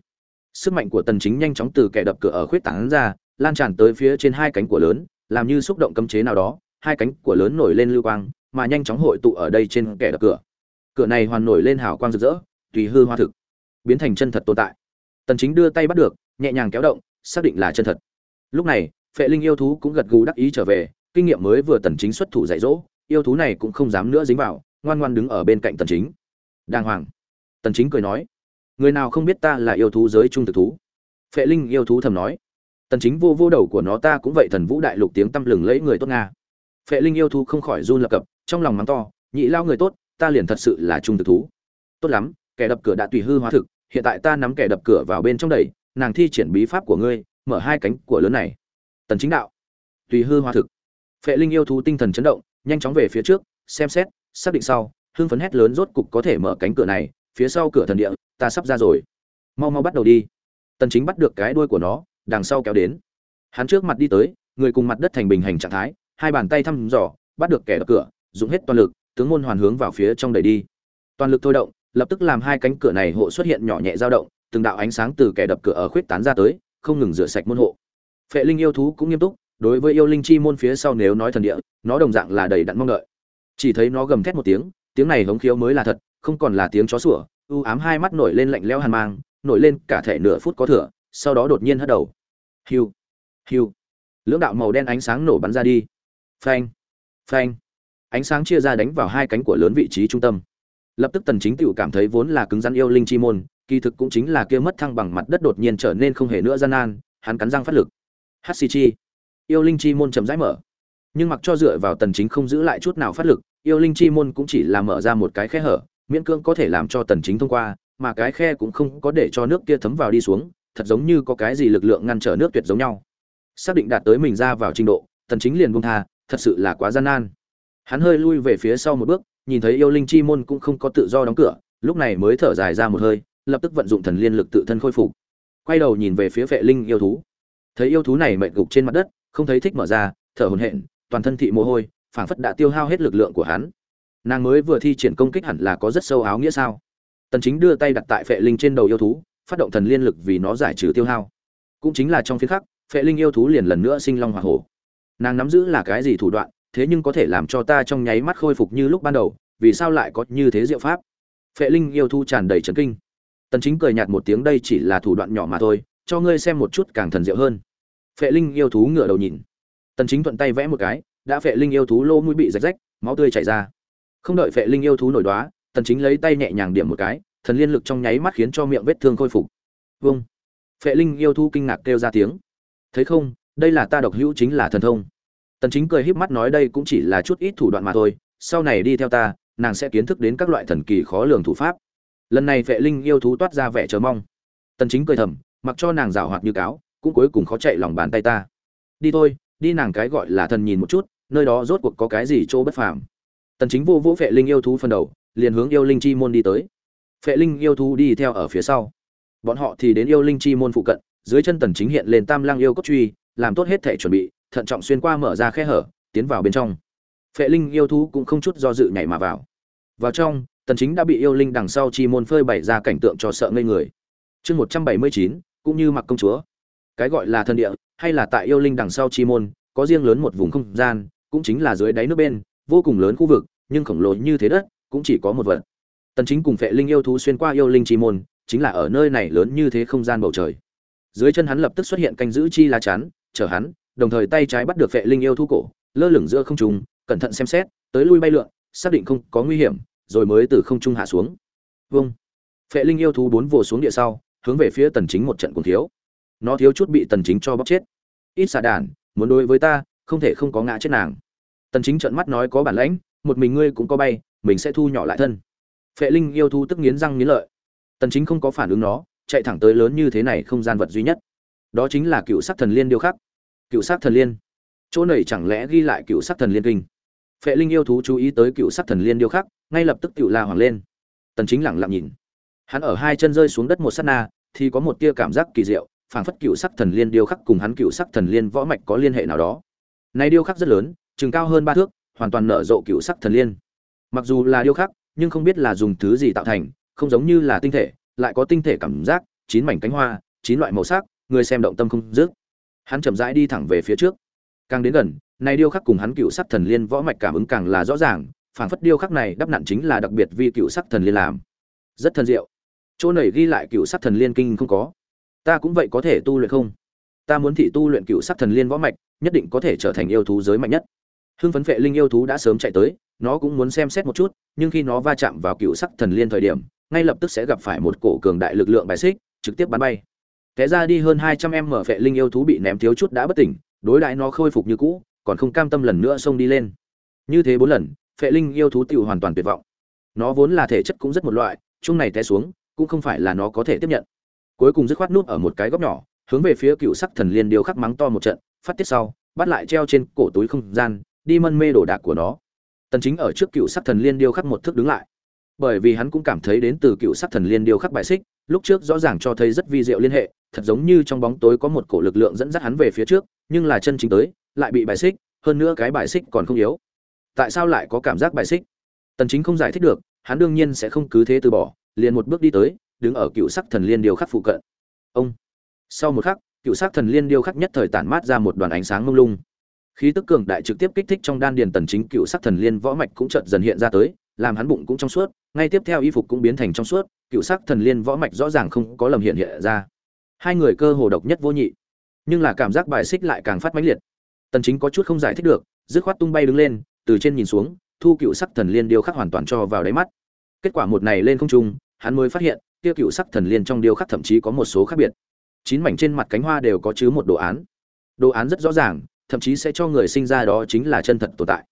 sức mạnh của tần chính nhanh chóng từ kẻ đập cửa ở khuyết tán ra, lan tràn tới phía trên hai cánh của lớn, làm như xúc động cấm chế nào đó, hai cánh của lớn nổi lên lưu quang, mà nhanh chóng hội tụ ở đây trên kẻ đập cửa. Cửa này hoàn nổi lên hào quang rực rỡ, tùy hư hoa thực, biến thành chân thật tồn tại. Tần chính đưa tay bắt được, nhẹ nhàng kéo động, xác định là chân thật. Lúc này, phệ linh yêu thú cũng gật gù đắc ý trở về, kinh nghiệm mới vừa tần chính xuất thủ dạy dỗ, yêu thú này cũng không dám nữa dính vào, ngoan ngoan đứng ở bên cạnh tần chính. Đàng hoàng. Tần chính cười nói người nào không biết ta là yêu thú giới trung thực thú? Phệ linh yêu thú thầm nói. Tần chính vô vô đầu của nó, ta cũng vậy, thần vũ đại lục tiếng tâm lừng lẫy người tốt nga. Phệ linh yêu thú không khỏi run lập cập, trong lòng mắng to, nhị lao người tốt, ta liền thật sự là trung thực thú. Tốt lắm, kẻ đập cửa đã tùy hư hóa thực, hiện tại ta nắm kẻ đập cửa vào bên trong đẩy, nàng thi triển bí pháp của ngươi, mở hai cánh của lớn này. Tần chính đạo. Tùy hư hóa thực. Phệ linh yêu thú tinh thần chấn động, nhanh chóng về phía trước, xem xét, xác định sau hương phấn hét lớn rốt cục có thể mở cánh cửa này phía sau cửa thần địa, ta sắp ra rồi. Mau mau bắt đầu đi. Tần chính bắt được cái đuôi của nó, đằng sau kéo đến. Hắn trước mặt đi tới, người cùng mặt đất thành bình hành trạng thái, hai bàn tay thăm dò, bắt được kẻ đập cửa, dùng hết toàn lực, tướng môn hoàn hướng vào phía trong đẩy đi. Toàn lực thôi động, lập tức làm hai cánh cửa này hộ xuất hiện nhỏ nhẹ dao động, từng đạo ánh sáng từ kẻ đập cửa ở khuyết tán ra tới, không ngừng rửa sạch môn hộ. Phệ linh yêu thú cũng nghiêm túc, đối với yêu linh chi môn phía sau nếu nói thần địa, nó đồng dạng là đầy đặn mong đợi. Chỉ thấy nó gầm thét một tiếng tiếng này hống khiếu mới là thật không còn là tiếng chó sủa, u ám hai mắt nổi lên lạnh lẽo hàn mang, nổi lên cả thể nửa phút có thừa, sau đó đột nhiên hất đầu. Hiu hiu. Lưỡng đạo màu đen ánh sáng nổ bắn ra đi. Phanh phanh. Ánh sáng chia ra đánh vào hai cánh của lớn vị trí trung tâm. Lập tức tần chính tiểu cảm thấy vốn là cứng rắn yêu linh chi môn, kỳ thực cũng chính là kia mất thăng bằng mặt đất đột nhiên trở nên không hề nữa gian nan, hắn cắn răng phát lực. Hắc chi yêu linh chi môn chậm rãi mở. Nhưng mặc cho dựa vào tần chính không giữ lại chút nào phát lực, yêu linh chi môn cũng chỉ là mở ra một cái khe hở miễn cưỡng có thể làm cho tần chính thông qua, mà cái khe cũng không có để cho nước kia thấm vào đi xuống, thật giống như có cái gì lực lượng ngăn trở nước tuyệt giống nhau. Xác định đạt tới mình ra vào trình độ, tần chính liền buông tha, thật sự là quá gian nan. Hắn hơi lui về phía sau một bước, nhìn thấy yêu linh chi môn cũng không có tự do đóng cửa, lúc này mới thở dài ra một hơi, lập tức vận dụng thần liên lực tự thân khôi phục. Quay đầu nhìn về phía vệ linh yêu thú. Thấy yêu thú này mệt gục trên mặt đất, không thấy thích mở ra, thở hổn hển, toàn thân thị mồ hôi, phảng phất đã tiêu hao hết lực lượng của hắn nàng mới vừa thi triển công kích hẳn là có rất sâu áo nghĩa sao? Tần chính đưa tay đặt tại phệ linh trên đầu yêu thú, phát động thần liên lực vì nó giải trừ tiêu hao. Cũng chính là trong phía khắc, phệ linh yêu thú liền lần nữa sinh long hỏa hổ. Nàng nắm giữ là cái gì thủ đoạn, thế nhưng có thể làm cho ta trong nháy mắt khôi phục như lúc ban đầu, vì sao lại có như thế diệu pháp? Phệ linh yêu thú tràn đầy chấn kinh. Tần chính cười nhạt một tiếng, đây chỉ là thủ đoạn nhỏ mà thôi, cho ngươi xem một chút càng thần diệu hơn. Phệ linh yêu thú ngửa đầu nhìn. Tần chính thuận tay vẽ một cái, đã phệ linh yêu thú lô mũi bị rách rách, máu tươi chảy ra không đợi phệ linh yêu thú nổi đoá tần chính lấy tay nhẹ nhàng điểm một cái, thần liên lực trong nháy mắt khiến cho miệng vết thương khôi phục. Vâng phệ linh yêu thú kinh ngạc kêu ra tiếng. Thấy không, đây là ta độc hữu chính là thần thông. Tần chính cười híp mắt nói đây cũng chỉ là chút ít thủ đoạn mà thôi, sau này đi theo ta, nàng sẽ kiến thức đến các loại thần kỳ khó lường thủ pháp. Lần này vệ linh yêu thú toát ra vẻ chờ mong. Tần chính cười thầm, mặc cho nàng rào hoạt như cáo, cũng cuối cùng khó chạy lòng bàn tay ta. Đi thôi, đi nàng cái gọi là thần nhìn một chút, nơi đó rốt cuộc có cái gì chỗ bất phàm tần chính vô vũ phệ linh yêu thú phân đầu liền hướng yêu linh chi môn đi tới. Phệ linh yêu thú đi theo ở phía sau. Bọn họ thì đến yêu linh chi môn phụ cận dưới chân tần chính hiện lên tam lang yêu cốt truy làm tốt hết thể chuẩn bị thận trọng xuyên qua mở ra khe hở tiến vào bên trong. Phệ linh yêu thú cũng không chút do dự nhảy mà vào. Vào trong tần chính đã bị yêu linh đằng sau chi môn phơi bày ra cảnh tượng cho sợ ngây người. Chương 179, cũng như mặc công chúa. Cái gọi là thần địa hay là tại yêu linh đằng sau chi môn có riêng lớn một vùng không gian cũng chính là dưới đáy nước bên vô cùng lớn khu vực, nhưng khổng lồ như thế đất cũng chỉ có một vật. Tần chính cùng phệ linh yêu thú xuyên qua yêu linh chi môn, chính là ở nơi này lớn như thế không gian bầu trời. Dưới chân hắn lập tức xuất hiện canh giữ chi lá chắn, chờ hắn, đồng thời tay trái bắt được phệ linh yêu thú cổ, lơ lửng giữa không trung, cẩn thận xem xét, tới lui bay lượn, xác định không có nguy hiểm, rồi mới từ không trung hạ xuống. Vâng. Phệ linh yêu thú bốn vồ xuống địa sau, hướng về phía tần chính một trận cùng thiếu. Nó thiếu chút bị tần chính cho bóc chết. Ít xà đàn, muốn đối với ta, không thể không có ngã chết nàng tần chính trợn mắt nói có bản lãnh, một mình ngươi cũng có bay, mình sẽ thu nhỏ lại thân. Phệ linh yêu thú tức nghiến răng nghiến lợi. Tần chính không có phản ứng nó, chạy thẳng tới lớn như thế này không gian vật duy nhất. Đó chính là cựu sắc thần liên điêu khắc. Cựu sắc thần liên. Chỗ này chẳng lẽ ghi lại cựu sắc thần liên kinh? Phệ linh yêu thú chú ý tới cựu sắc thần liên điêu khắc, ngay lập tức cựu la hoàng lên. Tần chính lặng lặng nhìn. Hắn ở hai chân rơi xuống đất một sát na, thì có một tia cảm giác kỳ diệu, phảng phất cựu sắc thần liên điêu khắc cùng hắn cựu sắc thần liên võ mạch có liên hệ nào đó. Này điêu khắc rất lớn chừng cao hơn ba thước, hoàn toàn nở rộ cựu sắc thần liên. Mặc dù là điêu khắc, nhưng không biết là dùng thứ gì tạo thành, không giống như là tinh thể, lại có tinh thể cảm giác, chín mảnh cánh hoa, chín loại màu sắc, người xem động tâm không dứt. Hắn chậm rãi đi thẳng về phía trước. Càng đến gần, này điêu khắc cùng hắn cựu sắc thần liên võ mạch cảm ứng càng là rõ ràng, phảng phất điêu khắc này đắp nặn chính là đặc biệt vì cựu sắc thần liên làm. Rất thân diệu. Chỗ này ghi lại cựu sắc thần liên kinh không có. Ta cũng vậy có thể tu luyện không? Ta muốn thị tu luyện cựu sắc thần liên võ mạch, nhất định có thể trở thành yêu thú giới mạnh nhất hưng phấn vệ linh yêu thú đã sớm chạy tới, nó cũng muốn xem xét một chút, nhưng khi nó va chạm vào cựu sắc thần liên thời điểm, ngay lập tức sẽ gặp phải một cổ cường đại lực lượng bài xích, trực tiếp bắn bay. Té ra đi hơn hai trăm em mở vệ linh yêu thú bị ném thiếu chút đã bất tỉnh, đối đại nó khôi phục như cũ, còn không cam tâm lần nữa xông đi lên. Như thế bốn lần, vệ linh yêu thú tiểu hoàn toàn tuyệt vọng. Nó vốn là thể chất cũng rất một loại, chung này té xuống, cũng không phải là nó có thể tiếp nhận. Cuối cùng dứt khoát nút ở một cái góc nhỏ, hướng về phía cựu sắc thần liên điêu khắc mắng to một trận, phát tiết sau, bắt lại treo trên cổ túi không gian đi mân mê đồ đạc của nó. Tần chính ở trước cựu sắc thần liên điêu khắc một thước đứng lại. Bởi vì hắn cũng cảm thấy đến từ cựu sắc thần liên điêu khắc bài xích, lúc trước rõ ràng cho thấy rất vi diệu liên hệ, thật giống như trong bóng tối có một cổ lực lượng dẫn dắt hắn về phía trước, nhưng là chân chính tới, lại bị bài xích, hơn nữa cái bài xích còn không yếu. Tại sao lại có cảm giác bài xích? Tần chính không giải thích được, hắn đương nhiên sẽ không cứ thế từ bỏ, liền một bước đi tới, đứng ở cựu sắc thần liên điêu khắc phụ cận. Ông! Sau một khắc, cựu sắc thần liên điêu khắc nhất thời tản mát ra một đoàn ánh sáng mông lung khí tức cường đại trực tiếp kích thích trong đan điền tần chính cựu sắc thần liên võ mạch cũng chợt dần hiện ra tới, làm hắn bụng cũng trong suốt, ngay tiếp theo y phục cũng biến thành trong suốt, cựu sắc thần liên võ mạch rõ ràng không có lầm hiện hiện ra. Hai người cơ hồ độc nhất vô nhị, nhưng là cảm giác bài xích lại càng phát mãnh liệt. Tần chính có chút không giải thích được, dứt khoát tung bay đứng lên, từ trên nhìn xuống, thu cựu sắc thần liên điêu khắc hoàn toàn cho vào đáy mắt. Kết quả một này lên không trung, hắn mới phát hiện, kia cựu sắc thần liên trong điêu khắc thậm chí có một số khác biệt. Chín mảnh trên mặt cánh hoa đều có chứa một đồ án. Đồ án rất rõ ràng thậm chí sẽ cho người sinh ra đó chính là chân thật tồn tại.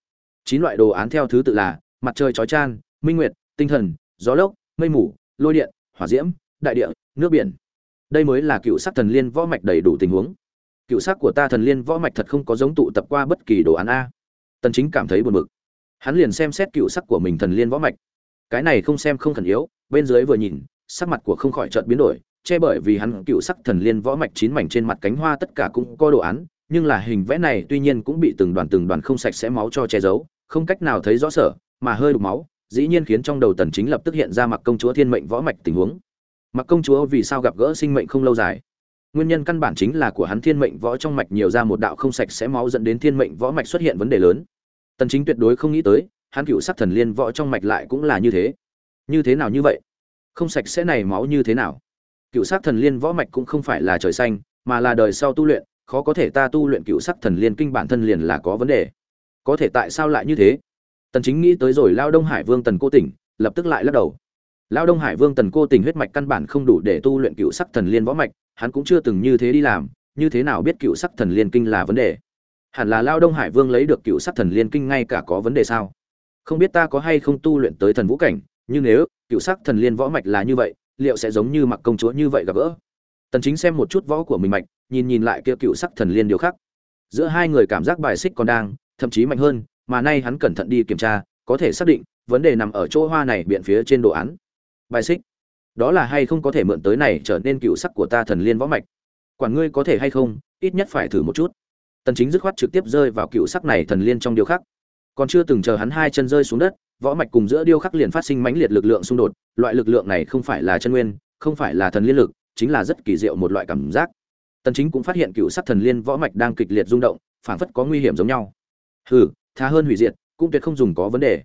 Chín loại đồ án theo thứ tự là mặt trời chói chan minh nguyệt, tinh thần, gió lốc, mây mù, lôi điện, hỏa diễm, đại địa, nước biển. Đây mới là cựu sắc thần liên võ mạch đầy đủ tình huống. Cựu sắc của ta thần liên võ mạch thật không có giống tụ tập qua bất kỳ đồ án a. Tần chính cảm thấy buồn bực. Hắn liền xem xét cựu sắc của mình thần liên võ mạch. Cái này không xem không thần yếu, bên dưới vừa nhìn, sắc mặt của không khỏi chợt biến đổi, che bởi vì hắn cựu sắc thần liên võ mạch chín mảnh trên mặt cánh hoa tất cả cũng có đồ án nhưng là hình vẽ này tuy nhiên cũng bị từng đoàn từng đoàn không sạch sẽ máu cho che giấu, không cách nào thấy rõ sở, mà hơi đục máu, dĩ nhiên khiến trong đầu tần chính lập tức hiện ra mặc công chúa thiên mệnh võ mạch tình huống. Mặc công chúa vì sao gặp gỡ sinh mệnh không lâu dài? Nguyên nhân căn bản chính là của hắn thiên mệnh võ trong mạch nhiều ra một đạo không sạch sẽ máu dẫn đến thiên mệnh võ mạch xuất hiện vấn đề lớn. Tần chính tuyệt đối không nghĩ tới, hắn cựu sắc thần liên võ trong mạch lại cũng là như thế. Như thế nào như vậy? Không sạch sẽ này máu như thế nào? Cựu sắc thần liên võ mạch cũng không phải là trời xanh, mà là đời sau tu luyện khó có thể ta tu luyện cựu sắc thần liên kinh bản thân liền là có vấn đề. Có thể tại sao lại như thế? Tần chính nghĩ tới rồi, lao đông hải vương tần cô tỉnh, lập tức lại lắc đầu. Lao đông hải vương tần cô tỉnh huyết mạch căn bản không đủ để tu luyện cựu sắc thần liên võ mạch, hắn cũng chưa từng như thế đi làm, như thế nào biết cựu sắc thần liên kinh là vấn đề? Hẳn là lao đông hải vương lấy được cựu sắc thần liên kinh ngay cả có vấn đề sao? Không biết ta có hay không tu luyện tới thần vũ cảnh, nhưng nếu cựu sắc thần liên võ mạch là như vậy, liệu sẽ giống như mặc công chúa như vậy gặp gỡ? Tần chính xem một chút võ của mình mạch, nhìn nhìn lại kia cựu sắc thần liên điều khắc. giữa hai người cảm giác bài xích còn đang, thậm chí mạnh hơn, mà nay hắn cẩn thận đi kiểm tra, có thể xác định, vấn đề nằm ở chỗ hoa này biện phía trên đồ án. Bài xích. Đó là hay không có thể mượn tới này trở nên cựu sắc của ta thần liên võ mạch? Quản ngươi có thể hay không, ít nhất phải thử một chút. Tần chính dứt khoát trực tiếp rơi vào cựu sắc này thần liên trong điều khắc. Còn chưa từng chờ hắn hai chân rơi xuống đất, võ mạch cùng giữa điêu khắc liền phát sinh mãnh liệt lực lượng xung đột, loại lực lượng này không phải là chân nguyên, không phải là thần liên lực chính là rất kỳ diệu một loại cảm giác. Tần chính cũng phát hiện cựu sắc thần liên võ mạch đang kịch liệt rung động, phảng phất có nguy hiểm giống nhau. Hừ, tha hơn hủy diệt, cũng tuyệt không dùng có vấn đề.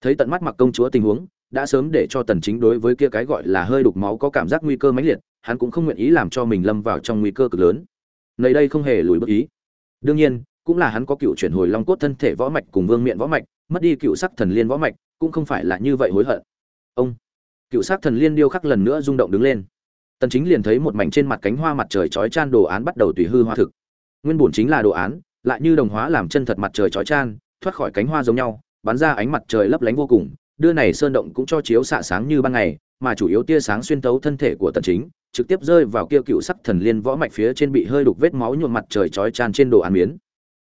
Thấy tận mắt mặc công chúa tình huống, đã sớm để cho tần chính đối với kia cái gọi là hơi đục máu có cảm giác nguy cơ mãnh liệt, hắn cũng không nguyện ý làm cho mình lâm vào trong nguy cơ cực lớn. Nơi đây không hề lùi bước ý. Đương nhiên, cũng là hắn có cựu chuyển hồi long cốt thân thể võ mạch cùng vương miện võ mạch, mất đi cựu sắc thần liên võ mạch, cũng không phải là như vậy hối hận. Ông, cựu sắc thần liên điêu khắc lần nữa rung động đứng lên tần chính liền thấy một mảnh trên mặt cánh hoa mặt trời chói chan đồ án bắt đầu tùy hư hoa thực. Nguyên bổn chính là đồ án, lại như đồng hóa làm chân thật mặt trời chói chan, thoát khỏi cánh hoa giống nhau, bắn ra ánh mặt trời lấp lánh vô cùng, đưa này sơn động cũng cho chiếu xạ sáng như ban ngày, mà chủ yếu tia sáng xuyên tấu thân thể của tần chính, trực tiếp rơi vào kia cựu sắc thần liên võ mạch phía trên bị hơi đục vết máu nhuộm mặt trời chói chan trên đồ án miến.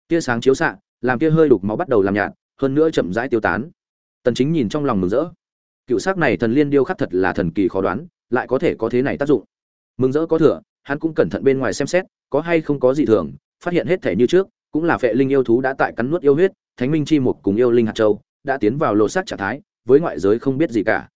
Tia sáng chiếu xạ, làm kia hơi đục máu bắt đầu làm nhạt, hơn nữa chậm rãi tiêu tán. Tần chính nhìn trong lòng mừng rỡ. Cựu sắc này thần liên điêu khắc thật là thần kỳ khó đoán lại có thể có thế này tác dụng. Mừng rỡ có thừa, hắn cũng cẩn thận bên ngoài xem xét, có hay không có gì thường, phát hiện hết thể như trước, cũng là phệ linh yêu thú đã tại cắn nuốt yêu huyết, thánh minh chi một cùng yêu linh hạt châu, đã tiến vào lộ sát trạng thái, với ngoại giới không biết gì cả.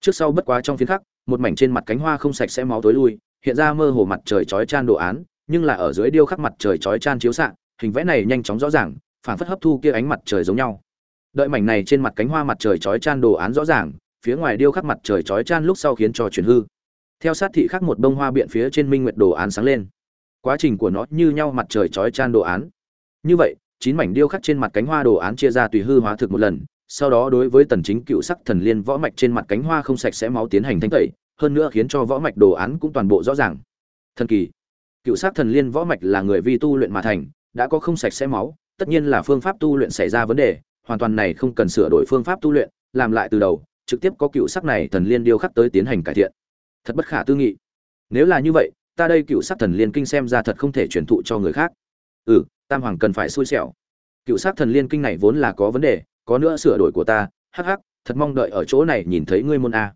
Trước sau bất quá trong phiến khắc, một mảnh trên mặt cánh hoa không sạch sẽ máu tối lui, hiện ra mơ hồ mặt trời chói chan đồ án, nhưng là ở dưới điêu khắc mặt trời chói chan chiếu xạ, hình vẽ này nhanh chóng rõ ràng phản phất hấp thu kia ánh mặt trời giống nhau. Đợi mảnh này trên mặt cánh hoa mặt trời chói chan đồ án rõ ràng phía ngoài điêu khắc mặt trời chói chan lúc sau khiến cho chuyển hư. Theo sát thị khắc một bông hoa biện phía trên minh nguyệt đồ án sáng lên. Quá trình của nó như nhau mặt trời chói chan đồ án. Như vậy, chín mảnh điêu khắc trên mặt cánh hoa đồ án chia ra tùy hư hóa thực một lần, sau đó đối với tần chính cựu sắc thần liên võ mạch trên mặt cánh hoa không sạch sẽ máu tiến hành thanh tẩy, hơn nữa khiến cho võ mạch đồ án cũng toàn bộ rõ ràng. Thần kỳ. Cựu sắc thần liên võ mạch là người vi tu luyện mà thành, đã có không sạch sẽ máu, tất nhiên là phương pháp tu luyện xảy ra vấn đề, hoàn toàn này không cần sửa đổi phương pháp tu luyện, làm lại từ đầu trực tiếp có cựu sắc này thần liên điêu khắc tới tiến hành cải thiện. Thật bất khả tư nghị. Nếu là như vậy, ta đây cựu sắc thần liên kinh xem ra thật không thể truyền thụ cho người khác. Ừ tam hoàng cần phải xui xẻo. Cựu sắc thần liên kinh này vốn là có vấn đề, có nữa sửa đổi của ta, hắc hắc, thật mong đợi ở chỗ này nhìn thấy ngươi môn a.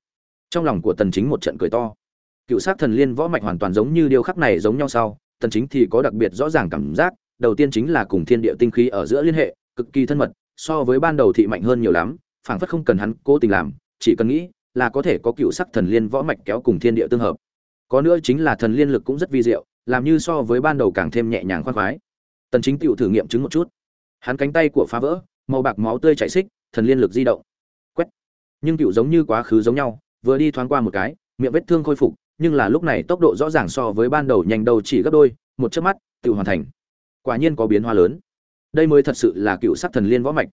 Trong lòng của tần chính một trận cười to. Cựu sắc thần liên võ mạch hoàn toàn giống như điêu khắc này giống nhau sau, tần chính thì có đặc biệt rõ ràng cảm giác, đầu tiên chính là cùng thiên địa tinh khí ở giữa liên hệ, cực kỳ thân mật, so với ban đầu thị mạnh hơn nhiều lắm, phảng phất không cần hắn cố tình làm chỉ cần nghĩ là có thể có cựu sắc thần liên võ mạch kéo cùng thiên địa tương hợp. Có nữa chính là thần liên lực cũng rất vi diệu, làm như so với ban đầu càng thêm nhẹ nhàng khoan khoái. Tần chính tựu thử nghiệm chứng một chút. Hắn cánh tay của phá vỡ, màu bạc máu tươi chảy xích, thần liên lực di động. Quét. Nhưng cựu giống như quá khứ giống nhau, vừa đi thoáng qua một cái, miệng vết thương khôi phục, nhưng là lúc này tốc độ rõ ràng so với ban đầu nhanh đầu chỉ gấp đôi, một chớp mắt, tự hoàn thành. Quả nhiên có biến hóa lớn. Đây mới thật sự là cựu sắc thần liên võ mạch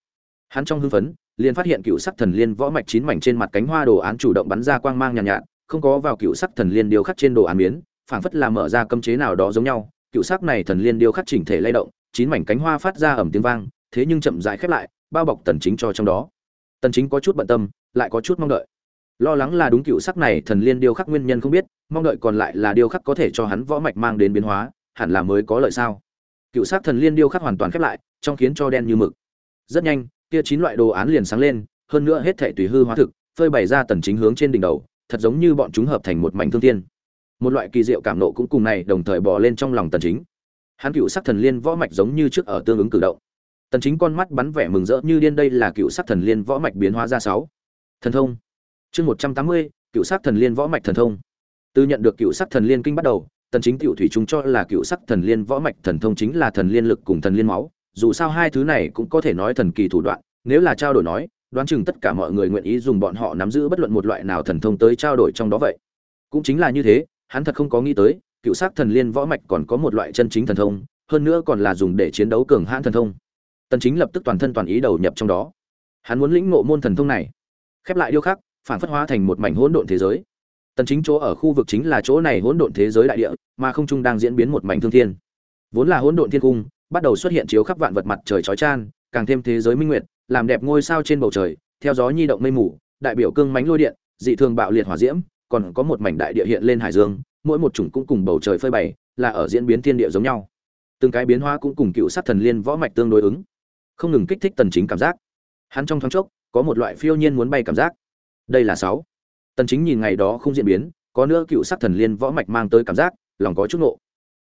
hắn trong hưng phấn liền phát hiện cựu sắc thần liên võ mạch chín mảnh trên mặt cánh hoa đồ án chủ động bắn ra quang mang nhàn nhạt, nhạt không có vào cựu sắc thần liên điêu khắc trên đồ án biến phảng phất là mở ra cấm chế nào đó giống nhau. Cựu sắc này thần liên điêu khắc chỉnh thể lay động chín mảnh cánh hoa phát ra ẩm tiếng vang thế nhưng chậm rãi khép lại bao bọc tần chính cho trong đó. Tần chính có chút bận tâm lại có chút mong đợi. Lo lắng là đúng cựu sắc này thần liên điêu khắc nguyên nhân không biết mong đợi còn lại là điêu khắc có thể cho hắn võ mạch mang đến biến hóa hẳn là mới có lợi sao? Cựu sắc thần liên điêu khắc hoàn toàn khép lại trong khiến cho đen như mực. Rất nhanh kia chín loại đồ án liền sáng lên hơn nữa hết thảy tùy hư hóa thực phơi bày ra tần chính hướng trên đỉnh đầu thật giống như bọn chúng hợp thành một mảnh thương thiên. một loại kỳ diệu cảm nộ cũng cùng này đồng thời bò lên trong lòng tần chính. Hắn cựu sắc thần liên võ mạch giống như trước ở tương ứng cử động. Tần chính con mắt bắn vẻ mừng rỡ như điên đây là cựu sắc thần liên võ mạch biến hóa ra sáu. Thần thông. Chương 180, cựu sắc thần liên võ mạch thần thông. Từ nhận được cựu sắc thần liên kinh bắt đầu tần chính tiểu thủy chúng cho là cựu sắc thần liên võ mạch thần thông chính là thần liên lực cùng thần liên máu dù sao hai thứ này cũng có thể nói thần kỳ thủ đoạn, nếu là trao đổi nói, đoán chừng tất cả mọi người nguyện ý dùng bọn họ nắm giữ bất luận một loại nào thần thông tới trao đổi trong đó vậy. Cũng chính là như thế, hắn thật không có nghĩ tới, cựu sắc thần liên võ mạch còn có một loại chân chính thần thông, hơn nữa còn là dùng để chiến đấu cường hãn thần thông. Tần chính lập tức toàn thân toàn ý đầu nhập trong đó. Hắn muốn lĩnh ngộ môn thần thông này, khép lại điêu khắc, phản phất hóa thành một mảnh hỗn độn thế giới. Tần chính chỗ ở khu vực chính là chỗ này hỗn độn thế giới đại địa, mà không trung đang diễn biến một mảnh thương thiên. Vốn là hỗn độn thiên cung bắt đầu xuất hiện chiếu khắp vạn vật mặt trời chói chan càng thêm thế giới minh nguyệt, làm đẹp ngôi sao trên bầu trời, theo gió nhi động mây mù, đại biểu cương mánh lôi điện, dị thường bạo liệt hỏa diễm, còn có một mảnh đại địa hiện lên hải dương, mỗi một chủng cũng cùng bầu trời phơi bày, là ở diễn biến thiên địa giống nhau. Từng cái biến hóa cũng cùng cựu sát thần liên võ mạch tương đối ứng. Không ngừng kích thích tần chính cảm giác. Hắn trong thoáng chốc, có một loại phiêu nhiên muốn bay cảm giác. Đây là sáu. Tần chính nhìn ngày đó không diễn biến, có nữa cựu sát thần liên võ mạch mang tới cảm giác, lòng có chút nộ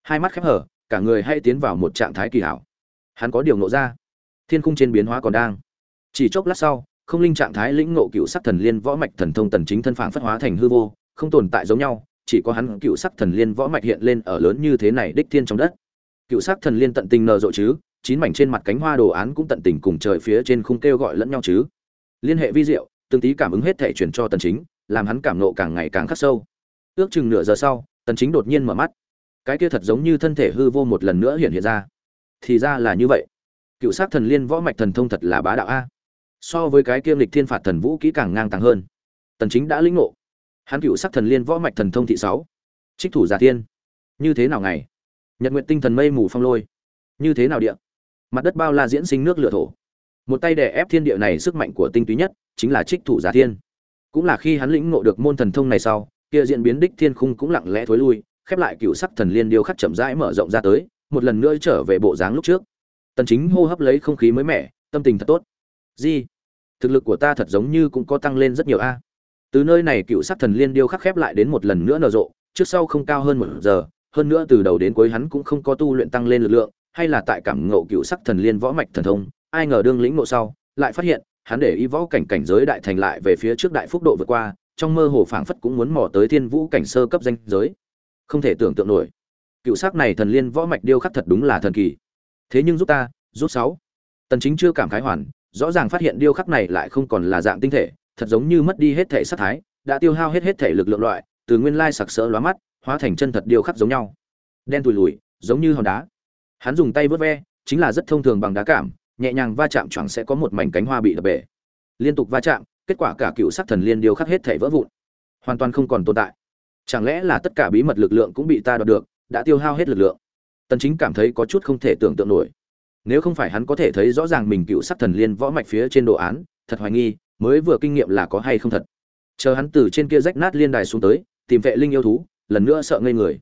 hai mắt khép hở cả người hay tiến vào một trạng thái kỳ hảo. Hắn có điều nộ ra. Thiên khung trên biến hóa còn đang. Chỉ chốc lát sau, không linh trạng thái lĩnh ngộ cựu sắc thần liên võ mạch thần thông tần chính thân phảng phất hóa thành hư vô, không tồn tại giống nhau, chỉ có hắn cựu sắc thần liên võ mạch hiện lên ở lớn như thế này đích thiên trong đất. Cựu sắc thần liên tận tình nở rộ chứ, chín mảnh trên mặt cánh hoa đồ án cũng tận tình cùng trời phía trên khung kêu gọi lẫn nhau chứ. Liên hệ vi diệu, từng tí cảm ứng hết thể chuyển cho tần chính, làm hắn cảm nộ càng ngày càng khắc sâu. Ước chừng nửa giờ sau, tần chính đột nhiên mở mắt cái kia thật giống như thân thể hư vô một lần nữa hiện hiện ra. Thì ra là như vậy. Cựu sát thần liên võ mạch thần thông thật là bá đạo a. So với cái kiêm lịch thiên phạt thần vũ kỹ càng ngang tàng hơn. Tần chính đã lĩnh ngộ. Hắn cựu sắc thần liên võ mạch thần thông thị sáu. Trích thủ giả thiên. Như thế nào ngày? Nhật nguyện tinh thần mây mù phong lôi. Như thế nào địa? Mặt đất bao la diễn sinh nước lửa thổ. Một tay đè ép thiên địa này sức mạnh của tinh túy nhất chính là trích thủ giả thiên. Cũng là khi hắn lĩnh ngộ được môn thần thông này sau, kia diễn biến đích thiên khung cũng lặng lẽ thối lui khép lại cựu sắc thần liên điêu khắc chậm rãi mở rộng ra tới, một lần nữa trở về bộ dáng lúc trước. Tần chính hô hấp lấy không khí mới mẻ, tâm tình thật tốt. Gì thực lực của ta thật giống như cũng có tăng lên rất nhiều a. Từ nơi này cựu sắc thần liên điêu khắc khép lại đến một lần nữa nở rộ, trước sau không cao hơn một giờ, hơn nữa từ đầu đến cuối hắn cũng không có tu luyện tăng lên lực lượng, hay là tại cảm ngộ cựu sắc thần liên võ mạch thần thông, ai ngờ đương lĩnh ngộ sau, lại phát hiện, hắn để ý võ cảnh cảnh giới đại thành lại về phía trước đại phúc độ vượt qua, trong mơ hồ phảng phất cũng muốn mò tới thiên vũ cảnh sơ cấp danh giới không thể tưởng tượng nổi. Cựu sắc này thần liên võ mạch điêu khắc thật đúng là thần kỳ. Thế nhưng giúp ta rút sáu. Tần chính chưa cảm khái hoàn, rõ ràng phát hiện điêu khắc này lại không còn là dạng tinh thể, thật giống như mất đi hết thể sát thái, đã tiêu hao hết hết thể lực lượng loại, từ nguyên lai sặc sỡ lóa mắt, hóa thành chân thật điêu khắc giống nhau. Đen tùi lùi giống như hòn đá. Hắn dùng tay vớt ve, chính là rất thông thường bằng đá cảm, nhẹ nhàng va chạm chẳng sẽ có một mảnh cánh hoa bị đập bể. Liên tục va chạm, kết quả cả cựu sắc thần liên điêu khắc hết thể vỡ vụn. Hoàn toàn không còn tồn tại chẳng lẽ là tất cả bí mật lực lượng cũng bị ta đoạt được, đã tiêu hao hết lực lượng? Tần chính cảm thấy có chút không thể tưởng tượng nổi. Nếu không phải hắn có thể thấy rõ ràng mình cựu sắc thần liên võ mạch phía trên đồ án, thật hoài nghi, mới vừa kinh nghiệm là có hay không thật. Chờ hắn từ trên kia rách nát liên đài xuống tới, tìm vệ linh yêu thú, lần nữa sợ ngây người.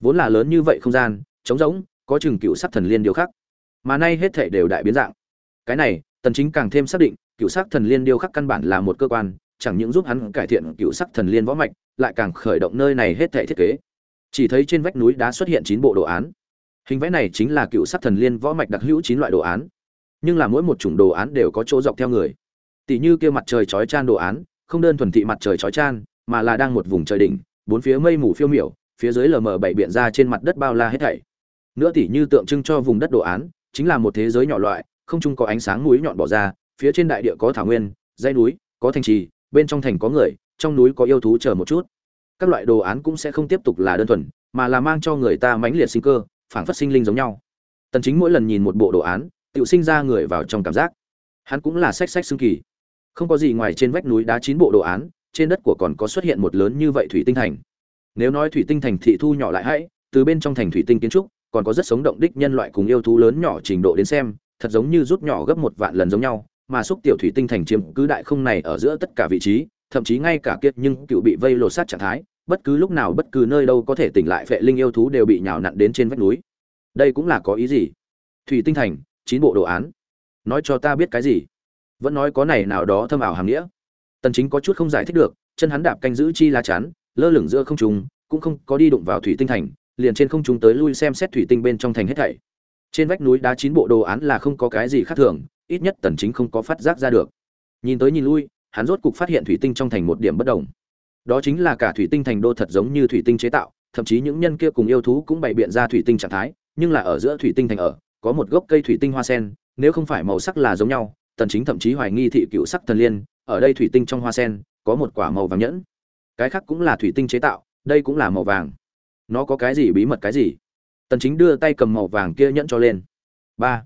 Vốn là lớn như vậy không gian, trống rỗng, có chừng cựu sắc thần liên điều khác mà nay hết thể đều đại biến dạng. Cái này, tần chính càng thêm xác định, cựu sắc thần liên điêu khắc căn bản là một cơ quan, chẳng những giúp hắn cải thiện cựu sắc thần liên võ mạch lại càng khởi động nơi này hết thảy thiết kế. Chỉ thấy trên vách núi đá xuất hiện chín bộ đồ án. Hình vẽ này chính là cựu sắc thần liên võ mạch đặc hữu chín loại đồ án. Nhưng là mỗi một chủng đồ án đều có chỗ dọc theo người. Tỷ như kia mặt trời chói chan đồ án, không đơn thuần thị mặt trời chói chan, mà là đang một vùng trời đỉnh, bốn phía mây mù phiêu miểu, phía dưới lờ mờ bảy biển ra trên mặt đất bao la hết thảy. Nữa tỷ như tượng trưng cho vùng đất đồ án, chính là một thế giới nhỏ loại, không chung có ánh sáng núi nhọn bỏ ra, phía trên đại địa có thảo nguyên, dãy núi, có thành trì, bên trong thành có người trong núi có yêu thú chờ một chút. Các loại đồ án cũng sẽ không tiếp tục là đơn thuần, mà là mang cho người ta mãnh liệt sinh cơ phản phất sinh linh giống nhau. Tần chính mỗi lần nhìn một bộ đồ án tự sinh ra người vào trong cảm giác. Hắn cũng là sách sách xương kỳ. Không có gì ngoài trên vách núi đá chín bộ đồ án, trên đất của còn có xuất hiện một lớn như vậy thủy tinh thành. Nếu nói thủy tinh thành thị thu nhỏ lại hãy, từ bên trong thành thủy tinh kiến trúc, còn có rất sống động đích nhân loại cùng yêu thú lớn nhỏ trình độ đến xem, thật giống như rút nhỏ gấp một vạn lần giống nhau, mà xúc tiểu thủy tinh thành chiếm cứ đại không này ở giữa tất cả vị trí thậm chí ngay cả kiệt nhưng cựu bị vây lột sát trạng thái, bất cứ lúc nào bất cứ nơi đâu có thể tỉnh lại vệ linh yêu thú đều bị nhào nặn đến trên vách núi. Đây cũng là có ý gì? Thủy tinh thành, chín bộ đồ án. Nói cho ta biết cái gì? Vẫn nói có này nào đó thâm ảo hàm nghĩa. Tần chính có chút không giải thích được, chân hắn đạp canh giữ chi lá chắn, lơ lửng giữa không trung, cũng không có đi đụng vào thủy tinh thành, liền trên không trung tới lui xem xét thủy tinh bên trong thành hết thảy. Trên vách núi đá chín bộ đồ án là không có cái gì khác thường, ít nhất tần chính không có phát giác ra được. Nhìn tới nhìn lui hắn rốt cục phát hiện thủy tinh trong thành một điểm bất đồng. Đó chính là cả thủy tinh thành đô thật giống như thủy tinh chế tạo, thậm chí những nhân kia cùng yêu thú cũng bày biện ra thủy tinh trạng thái, nhưng là ở giữa thủy tinh thành ở, có một gốc cây thủy tinh hoa sen, nếu không phải màu sắc là giống nhau, tần chính thậm chí hoài nghi thị cựu sắc thần liên, ở đây thủy tinh trong hoa sen, có một quả màu vàng nhẫn. Cái khác cũng là thủy tinh chế tạo, đây cũng là màu vàng. Nó có cái gì bí mật cái gì? Tần chính đưa tay cầm màu vàng kia nhẫn cho lên. Ba.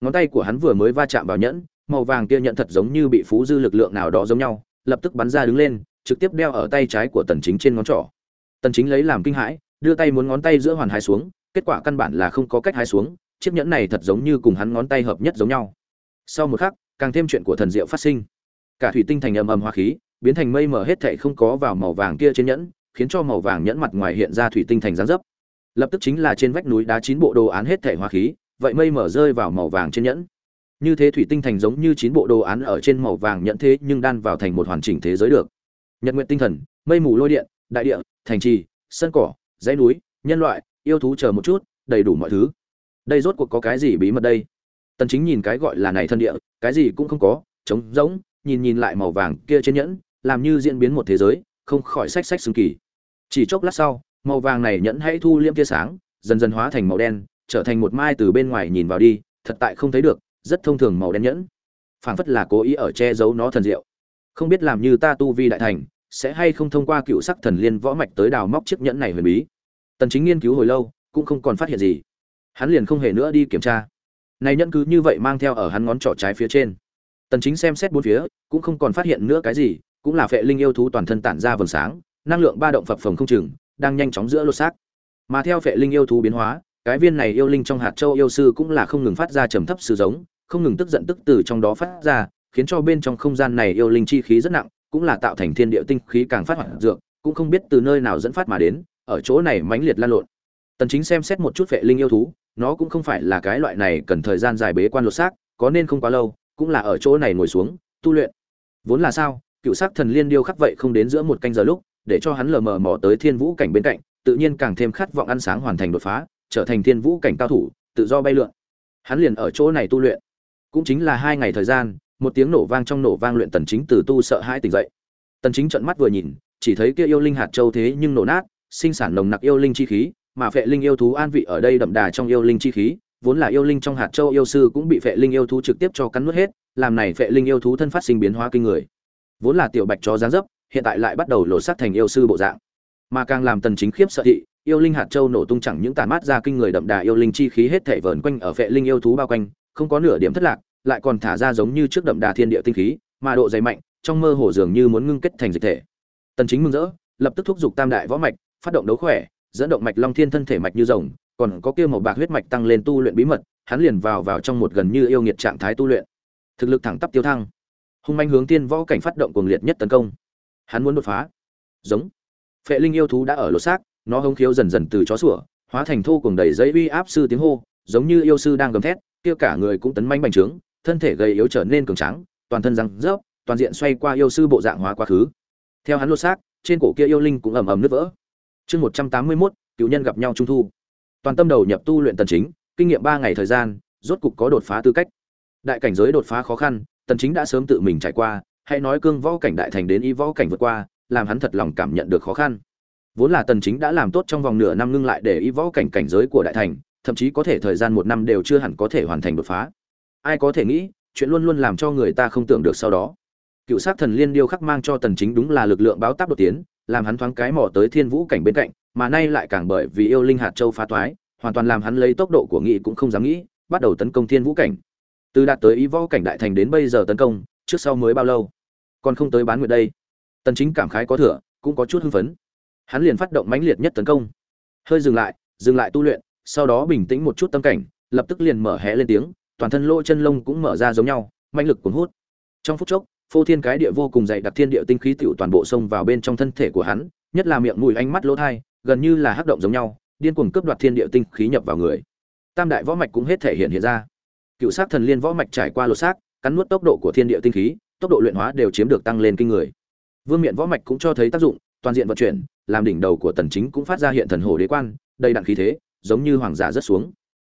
Ngón tay của hắn vừa mới va chạm vào nhẫn màu vàng kia nhận thật giống như bị phú dư lực lượng nào đó giống nhau, lập tức bắn ra đứng lên, trực tiếp đeo ở tay trái của tần chính trên ngón trỏ. Tần chính lấy làm kinh hãi, đưa tay muốn ngón tay giữa hoàn hái xuống, kết quả căn bản là không có cách hái xuống, chiếc nhẫn này thật giống như cùng hắn ngón tay hợp nhất giống nhau. Sau một khắc, càng thêm chuyện của thần diệu phát sinh. Cả thủy tinh thành ầm ầm hóa khí, biến thành mây mờ hết thảy không có vào màu vàng kia trên nhẫn, khiến cho màu vàng nhẫn mặt ngoài hiện ra thủy tinh thành dáng dấp. Lập tức chính là trên vách núi đá chín bộ đồ án hết thảy hóa khí, vậy mây mở rơi vào màu vàng trên nhẫn như thế thủy tinh thành giống như chín bộ đồ án ở trên màu vàng nhẫn thế nhưng đan vào thành một hoàn chỉnh thế giới được. Nhật nguyện tinh thần, mây mù lôi điện, đại địa, thành trì, sân cỏ, dãy núi, nhân loại, yêu thú chờ một chút, đầy đủ mọi thứ. Đây rốt cuộc có cái gì bí mật đây? Tần chính nhìn cái gọi là này thân địa, cái gì cũng không có, trống rỗng, nhìn nhìn lại màu vàng kia trên nhẫn, làm như diễn biến một thế giới, không khỏi sách sách xương kỳ. Chỉ chốc lát sau, màu vàng này nhẫn hãy thu liêm tia sáng, dần dần hóa thành màu đen, trở thành một mai từ bên ngoài nhìn vào đi, thật tại không thấy được rất thông thường màu đen nhẫn. Phảng phất là cố ý ở che giấu nó thần diệu. Không biết làm như ta tu vi đại thành, sẽ hay không thông qua cựu sắc thần liên võ mạch tới đào móc chiếc nhẫn này huyền bí. Tần chính nghiên cứu hồi lâu, cũng không còn phát hiện gì. Hắn liền không hề nữa đi kiểm tra. Này nhẫn cứ như vậy mang theo ở hắn ngón trỏ trái phía trên. Tần chính xem xét bốn phía, cũng không còn phát hiện nữa cái gì, cũng là phệ linh yêu thú toàn thân tản ra vầng sáng, năng lượng ba động phập phồng không chừng, đang nhanh chóng giữa lô xác. Mà theo phệ linh yêu thú biến hóa, cái viên này yêu linh trong hạt châu yêu sư cũng là không ngừng phát ra trầm thấp sự giống không ngừng tức giận tức từ trong đó phát ra, khiến cho bên trong không gian này yêu linh chi khí rất nặng, cũng là tạo thành thiên địa tinh khí càng phát hoạt dược, cũng không biết từ nơi nào dẫn phát mà đến, ở chỗ này mãnh liệt lan lộn. Tần chính xem xét một chút vệ linh yêu thú, nó cũng không phải là cái loại này cần thời gian dài bế quan lột xác, có nên không quá lâu, cũng là ở chỗ này ngồi xuống, tu luyện. Vốn là sao, cựu sắc thần liên điêu khắc vậy không đến giữa một canh giờ lúc, để cho hắn lờ mờ mò tới thiên vũ cảnh bên cạnh, tự nhiên càng thêm khát vọng ăn sáng hoàn thành đột phá, trở thành thiên vũ cảnh cao thủ, tự do bay lượn. Hắn liền ở chỗ này tu luyện cũng chính là hai ngày thời gian, một tiếng nổ vang trong nổ vang luyện tần chính từ tu sợ hãi tỉnh dậy. Tần chính trợn mắt vừa nhìn, chỉ thấy kia yêu linh hạt châu thế nhưng nổ nát, sinh sản nồng nặc yêu linh chi khí, mà phệ linh yêu thú an vị ở đây đậm đà trong yêu linh chi khí, vốn là yêu linh trong hạt châu yêu sư cũng bị phệ linh yêu thú trực tiếp cho cắn nuốt hết, làm này phệ linh yêu thú thân phát sinh biến hóa kinh người. Vốn là tiểu bạch chó giáng dấp, hiện tại lại bắt đầu lộ sắc thành yêu sư bộ dạng. Mà càng làm tần chính khiếp sợ thị, yêu linh hạt châu nổ tung chẳng những tàn mát ra kinh người đậm đà yêu linh chi khí hết thảy vờn quanh ở vệ linh yêu thú bao quanh không có nửa điểm thất lạc, lại còn thả ra giống như trước đậm đà thiên địa tinh khí, mà độ dày mạnh, trong mơ hồ dường như muốn ngưng kết thành dịch thể. Tần chính mừng rỡ, lập tức thúc giục tam đại võ mạch, phát động đấu khỏe, dẫn động mạch long thiên thân thể mạch như rồng, còn có kia màu bạc huyết mạch tăng lên tu luyện bí mật, hắn liền vào vào trong một gần như yêu nghiệt trạng thái tu luyện. Thực lực thẳng tắp tiêu thăng. Hung manh hướng tiên võ cảnh phát động cuồng liệt nhất tấn công. Hắn muốn đột phá. Giống. Phệ linh yêu thú đã ở lỗ xác, nó hống khiếu dần dần từ chó sủa, hóa thành thô cuồng đầy giấy uy áp sư tiếng hô, giống như yêu sư đang gầm thét kia cả người cũng tấn manh bành trướng, thân thể gầy yếu trở nên cường tráng, toàn thân răng rớp, toàn diện xoay qua yêu sư bộ dạng hóa quá khứ. Theo hắn lột xác, trên cổ kia yêu linh cũng ầm ầm nứt vỡ. Chương một trăm tám mươi mốt, cựu nhân gặp nhau trung thu. Toàn tâm đầu nhập tu luyện tần chính, kinh nghiệm ba ngày thời gian, rốt cục có đột phá tư cách. Đại cảnh giới đột phá khó khăn, tần chính đã sớm tự mình trải qua hay nói cương võ cảnh đại thành đến y võ cảnh vượt qua, làm hắn thật lòng cảm nhận được khó khăn. Vốn là tần chính đã làm tốt trong vòng nửa năm ngưng lại để y võ cảnh cảnh giới của đại thành thậm chí có thể thời gian một năm đều chưa hẳn có thể hoàn thành đột phá. Ai có thể nghĩ, chuyện luôn luôn làm cho người ta không tưởng được sau đó. Cựu sát thần liên điêu khắc mang cho tần chính đúng là lực lượng báo táp đột tiến, làm hắn thoáng cái mò tới thiên vũ cảnh bên cạnh, mà nay lại càng bởi vì yêu linh hạt châu phá toái, hoàn toàn làm hắn lấy tốc độ của nghị cũng không dám nghĩ, bắt đầu tấn công thiên vũ cảnh. Từ đạt tới ý võ cảnh đại thành đến bây giờ tấn công, trước sau mới bao lâu? Còn không tới bán nguyệt đây. Tần chính cảm khái có thừa, cũng có chút hưng phấn. Hắn liền phát động mãnh liệt nhất tấn công. Hơi dừng lại dừng lại tu luyện sau đó bình tĩnh một chút tâm cảnh, lập tức liền mở hé lên tiếng, toàn thân lỗ chân lông cũng mở ra giống nhau mạnh lực cuốn hút. Trong phút chốc, phô thiên cái địa vô cùng dày đặc thiên địa tinh khí tụ toàn bộ xông vào bên trong thân thể của hắn, nhất là miệng mũi ánh mắt lỗ thai, gần như là hắc động giống nhau, điên cuồng cướp đoạt thiên địa tinh khí nhập vào người. Tam đại võ mạch cũng hết thể hiện hiện ra. Cựu sát thần liên võ mạch trải qua lột xác, cắn nuốt tốc độ của thiên địa tinh khí, tốc độ luyện hóa đều chiếm được tăng lên kinh người. Vương miện võ mạch cũng cho thấy tác dụng, toàn diện vận chuyển, làm đỉnh đầu của tần chính cũng phát ra hiện thần hồ đế quan, đầy đặn khí thế giống như hoàng giả rất xuống.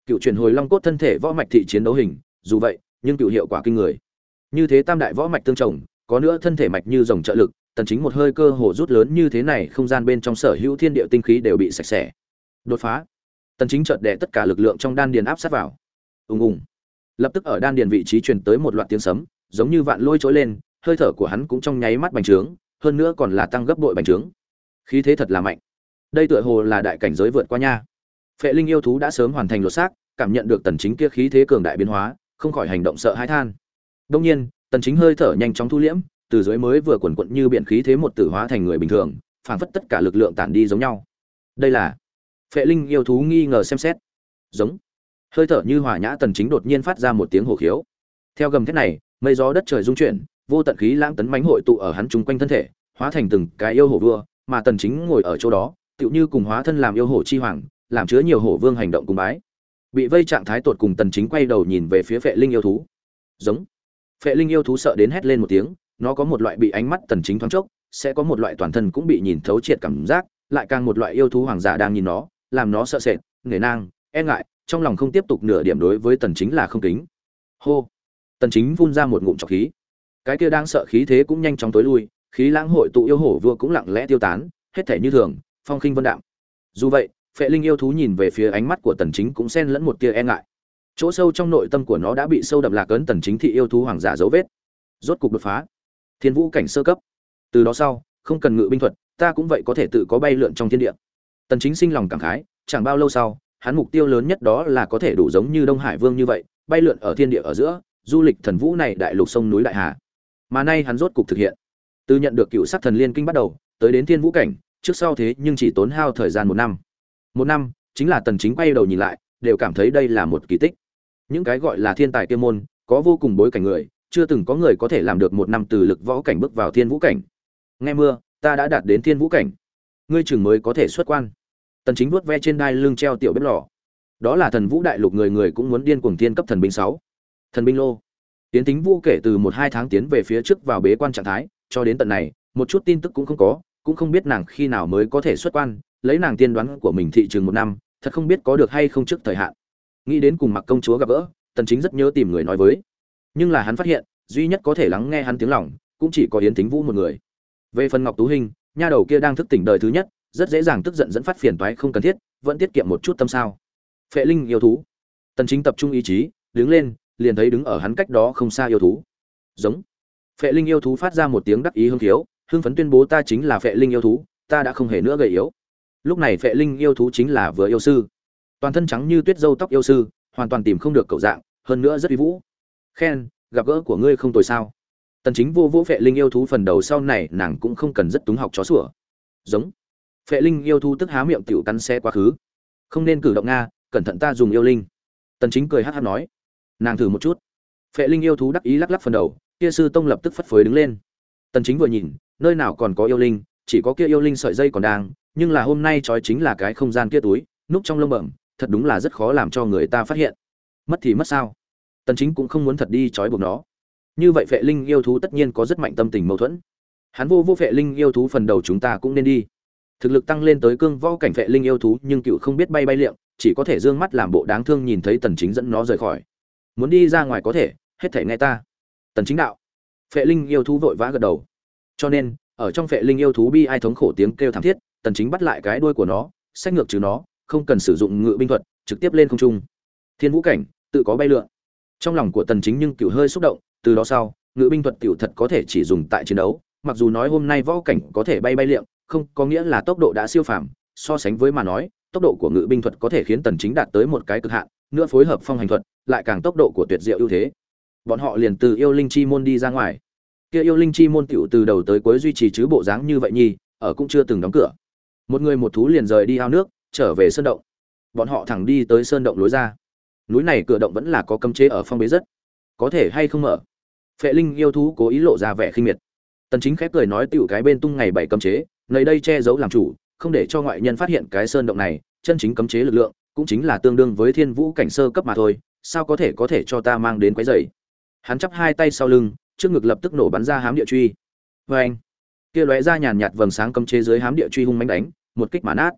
Cựu truyền hồi long cốt thân thể võ mạch thị chiến đấu hình, dù vậy, nhưng cựu hiệu quả kinh người. Như thế tam đại võ mạch tương chồng, có nữa thân thể mạch như dòng trợ lực, tần chính một hơi cơ hồ rút lớn như thế này, không gian bên trong sở hữu thiên địa tinh khí đều bị sạch sẽ. Đột phá. Tần chính chợt đè tất cả lực lượng trong đan điền áp sát vào. Ùng ùng. Lập tức ở đan điền vị trí truyền tới một loạt tiếng sấm, giống như vạn lôi trỗi lên, hơi thở của hắn cũng trong nháy mắt bành trướng, hơn nữa còn là tăng gấp bội bành trướng. Khí thế thật là mạnh. Đây tựa hồ là đại cảnh giới vượt qua nha phệ linh yêu thú đã sớm hoàn thành lột xác, cảm nhận được tần chính kia khí thế cường đại biến hóa, không khỏi hành động sợ hãi than. Đông nhiên, tần chính hơi thở nhanh chóng thu liễm, từ dưới mới vừa quần quận như biển khí thế một tử hóa thành người bình thường, phảng phất tất cả lực lượng tản đi giống nhau. Đây là phệ linh yêu thú nghi ngờ xem xét. Giống. Hơi thở như hòa nhã tần chính đột nhiên phát ra một tiếng hổ khiếu. Theo gầm thét này, mây gió đất trời rung chuyển, vô tận khí lãng tấn mãnh hội tụ ở hắn trung quanh thân thể, hóa thành từng cái yêu hổ vua, mà tần chính ngồi ở chỗ đó, tựu như cùng hóa thân làm yêu hổ chi hoàng làm chứa nhiều hổ vương hành động cùng bái. Bị vây trạng thái tột cùng tần chính quay đầu nhìn về phía phệ linh yêu thú. Giống. Phệ linh yêu thú sợ đến hét lên một tiếng, nó có một loại bị ánh mắt tần chính thoáng chốc, sẽ có một loại toàn thân cũng bị nhìn thấu triệt cảm giác, lại càng một loại yêu thú hoàng giả đang nhìn nó, làm nó sợ sệt, nể nang e ngại, trong lòng không tiếp tục nửa điểm đối với tần chính là không kính. Hô. Tần chính phun ra một ngụm trọc khí. Cái kia đang sợ khí thế cũng nhanh chóng tối lui, khí lãng hội tụ yêu hổ vua cũng lặng lẽ tiêu tán, hết thể như thường, phong khinh vân đạm. Dù vậy phệ linh yêu thú nhìn về phía ánh mắt của tần chính cũng xen lẫn một tia e ngại. Chỗ sâu trong nội tâm của nó đã bị sâu đậm lạc ấn tần chính thị yêu thú hoàng giả dấu vết. Rốt cục đột phá. Thiên vũ cảnh sơ cấp. Từ đó sau, không cần ngự binh thuật, ta cũng vậy có thể tự có bay lượn trong thiên địa. Tần chính sinh lòng cảm khái, chẳng bao lâu sau, hắn mục tiêu lớn nhất đó là có thể đủ giống như đông hải vương như vậy, bay lượn ở thiên địa ở giữa, du lịch thần vũ này đại lục sông núi đại hà. Mà nay hắn rốt cục thực hiện. Từ nhận được cựu sắc thần liên kinh bắt đầu, tới đến thiên vũ cảnh, trước sau thế nhưng chỉ tốn hao thời gian một năm một năm, chính là tần chính quay đầu nhìn lại, đều cảm thấy đây là một kỳ tích. Những cái gọi là thiên tài kiêm môn, có vô cùng bối cảnh người, chưa từng có người có thể làm được một năm từ lực võ cảnh bước vào thiên vũ cảnh. Nghe mưa, ta đã đạt đến thiên vũ cảnh. Ngươi chừng mới có thể xuất quan. Tần chính vuốt ve trên đai lưng treo tiểu bếp lò. Đó là thần vũ đại lục người người cũng muốn điên cuồng thiên cấp thần binh 6. thần binh lô. Tiến tính vũ kể từ một hai tháng tiến về phía trước vào bế quan trạng thái, cho đến tận này, một chút tin tức cũng không có, cũng không biết nàng khi nào mới có thể xuất quan lấy nàng tiên đoán của mình thị trường một năm, thật không biết có được hay không trước thời hạn. Nghĩ đến cùng mặc công chúa gặp gỡ, tần chính rất nhớ tìm người nói với. Nhưng là hắn phát hiện, duy nhất có thể lắng nghe hắn tiếng lòng, cũng chỉ có yến thính vũ một người. Về phần ngọc tú hình nha đầu kia đang thức tỉnh đời thứ nhất, rất dễ dàng tức giận dẫn phát phiền toái không cần thiết, vẫn tiết kiệm một chút tâm sao. Phệ linh yêu thú. Tần chính tập trung ý chí, đứng lên, liền thấy đứng ở hắn cách đó không xa yêu thú. Giống. Phệ linh yêu thú phát ra một tiếng đắc ý hưng thiếu hưng phấn tuyên bố ta chính là phệ linh yêu thú, ta đã không hề nữa gầy yếu lúc này phệ linh yêu thú chính là vừa yêu sư. Toàn thân trắng như tuyết dâu tóc yêu sư, hoàn toàn tìm không được cậu dạng, hơn nữa rất uy vũ. Khen, gặp gỡ của ngươi không tồi sao? Tần chính vô vũ phệ linh yêu thú phần đầu sau này, nàng cũng không cần rất túng học chó sủa. Giống. Phệ linh yêu thú tức há miệng tiểu cắn xe quá khứ. Không nên cử động nga, cẩn thận ta dùng yêu linh. Tần chính cười hắt hắt nói. Nàng thử một chút. Phệ linh yêu thú đắc ý lắc lắc phần đầu, kia sư tông lập tức phất phới đứng lên. Tần chính vừa nhìn, nơi nào còn có yêu linh, chỉ có kia yêu linh sợi dây còn đang nhưng là hôm nay trói chính là cái không gian kia túi, núp trong lông bẩm, thật đúng là rất khó làm cho người ta phát hiện. Mất thì mất sao? Tần chính cũng không muốn thật đi trói buộc nó. Như vậy phệ linh yêu thú tất nhiên có rất mạnh tâm tình mâu thuẫn. Hắn vô vô phệ linh yêu thú phần đầu chúng ta cũng nên đi. Thực lực tăng lên tới cương võ cảnh phệ linh yêu thú, nhưng cựu không biết bay bay liệng, chỉ có thể dương mắt làm bộ đáng thương nhìn thấy tần chính dẫn nó rời khỏi. Muốn đi ra ngoài có thể, hết thể nghe ta. Tần chính đạo. Phệ linh yêu thú vội vã gật đầu. Cho nên, ở trong phệ linh yêu thú bi ai thống khổ tiếng kêu thảm thiết tần chính bắt lại cái đuôi của nó, sách ngược trừ nó, không cần sử dụng ngự binh thuật, trực tiếp lên không trung. Thiên vũ cảnh, tự có bay lượn. Trong lòng của tần chính nhưng cựu hơi xúc động, từ đó sau, ngự binh thuật tiểu thật có thể chỉ dùng tại chiến đấu, mặc dù nói hôm nay võ cảnh có thể bay bay liệng, không có nghĩa là tốc độ đã siêu phàm, so sánh với mà nói, tốc độ của ngự binh thuật có thể khiến tần chính đạt tới một cái cực hạn, nữa phối hợp phong hành thuật, lại càng tốc độ của tuyệt diệu ưu thế. Bọn họ liền từ yêu linh chi môn đi ra ngoài. Kia yêu linh chi môn tiểu từ đầu tới cuối duy trì chứ bộ dáng như vậy nhi ở cũng chưa từng đóng cửa một người một thú liền rời đi ao nước, trở về sơn động. Bọn họ thẳng đi tới sơn động lối ra. Núi này cửa động vẫn là có cấm chế ở phong bế rất. Có thể hay không mở? Phệ linh yêu thú cố ý lộ ra vẻ khinh miệt. Tần chính khép cười nói tiểu cái bên tung ngày bảy cấm chế, nơi đây che giấu làm chủ, không để cho ngoại nhân phát hiện cái sơn động này, chân chính cấm chế lực lượng, cũng chính là tương đương với thiên vũ cảnh sơ cấp mà thôi, sao có thể có thể cho ta mang đến quái dày hắn chắp hai tay sau lưng, trước ngực lập tức nổ bắn ra hám địa truy. Với anh kia lóe ra nhàn nhạt vầng sáng cấm chế dưới hám địa truy hung mãnh đánh, một kích mà nát.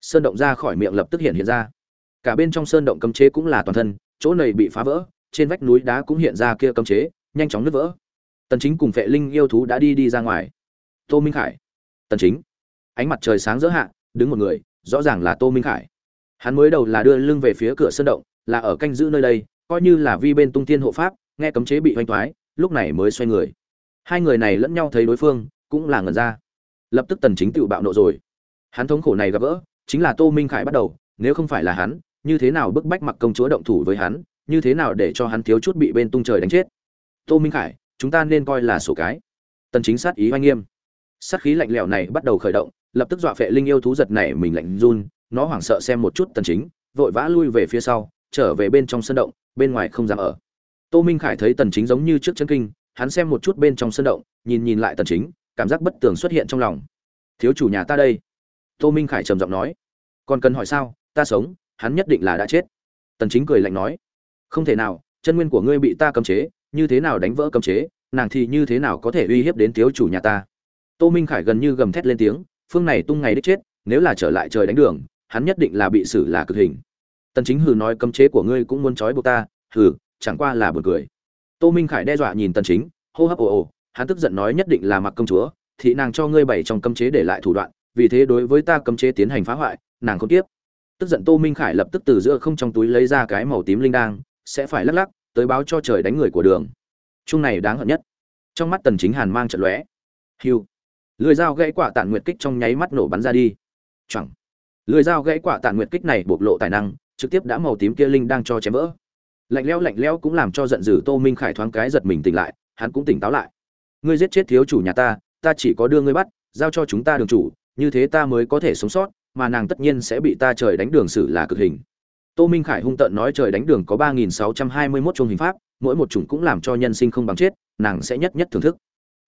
Sơn động ra khỏi miệng lập tức hiện hiện ra. Cả bên trong sơn động cấm chế cũng là toàn thân, chỗ này bị phá vỡ, trên vách núi đá cũng hiện ra kia cấm chế, nhanh chóng nứt vỡ. Tần chính cùng phệ linh yêu thú đã đi đi ra ngoài. Tô minh khải. Tần chính. Ánh mặt trời sáng rỡ hạ, đứng một người, rõ ràng là tô minh khải. Hắn mới đầu là đưa lưng về phía cửa sơn động, là ở canh giữ nơi đây, coi như là vi bên tung tiên hộ pháp, nghe cấm chế bị hoành thoái, lúc này mới xoay người. Hai người này lẫn nhau thấy đối phương cũng là ngẩn ra. Lập tức tần chính tự bạo nộ rồi. Hắn thống khổ này gặp gỡ, chính là tô minh khải bắt đầu, nếu không phải là hắn, như thế nào bức bách mặc công chúa động thủ với hắn, như thế nào để cho hắn thiếu chút bị bên tung trời đánh chết? Tô minh khải, chúng ta nên coi là sổ cái. Tần chính sát ý oanh nghiêm. Sát khí lạnh lẽo này bắt đầu khởi động, lập tức dọa phệ linh yêu thú giật này mình lạnh run, nó hoảng sợ xem một chút tần chính, vội vã lui về phía sau, trở về bên trong sân động, bên ngoài không dám ở. Tô minh khải thấy tần chính giống như trước chân kinh, hắn xem một chút bên trong sân động, nhìn nhìn lại tần chính cảm giác bất tường xuất hiện trong lòng. Thiếu chủ nhà ta đây. Tô minh khải trầm giọng nói. Còn cần hỏi sao? Ta sống, hắn nhất định là đã chết. Tần chính cười lạnh nói. Không thể nào, chân nguyên của ngươi bị ta cấm chế, như thế nào đánh vỡ cấm chế, nàng thì như thế nào có thể uy hiếp đến thiếu chủ nhà ta? Tô minh khải gần như gầm thét lên tiếng. Phương này tung ngày đích chết, nếu là trở lại trời đánh đường, hắn nhất định là bị xử là cực hình. Tần chính hừ nói, cấm chế của ngươi cũng muốn trói buộc ta, hừ, chẳng qua là buồn cười. Tô minh khải đe dọa nhìn tần chính, hô hấp ồ ồ hắn tức giận nói nhất định là mặc công chúa thị nàng cho ngươi bảy trong cấm chế để lại thủ đoạn, vì thế đối với ta cấm chế tiến hành phá hoại, nàng không tiếp. Tức giận tô minh khải lập tức từ giữa không trong túi lấy ra cái màu tím linh đang sẽ phải lắc lắc, tới báo cho trời đánh người của đường. Chung này đáng hận nhất. Trong mắt tần chính hàn mang trận lóe. Hiu lưỡi dao gãy quả tản nguyệt kích trong nháy mắt nổ bắn ra đi. Chẳng lưỡi dao gãy quả tản nguyệt kích này bộc lộ tài năng, trực tiếp đã màu tím kia linh đang cho chém vỡ. Lạnh lẽo lạnh lẽo cũng làm cho giận dữ tô minh khải thoáng cái giật mình tỉnh lại, hắn cũng tỉnh táo lại ngươi giết chết thiếu chủ nhà ta ta chỉ có đưa ngươi bắt, giao cho chúng ta đường chủ, như thế ta mới có thể sống sót, mà nàng tất nhiên sẽ bị ta trời đánh đường xử là cực hình. Tô minh khải hung tợn nói trời đánh đường có ba nghìn sáu trăm hai mươi mốt chung hình pháp, mỗi một chủng cũng làm cho nhân sinh không bằng chết, nàng sẽ nhất nhất thưởng thức.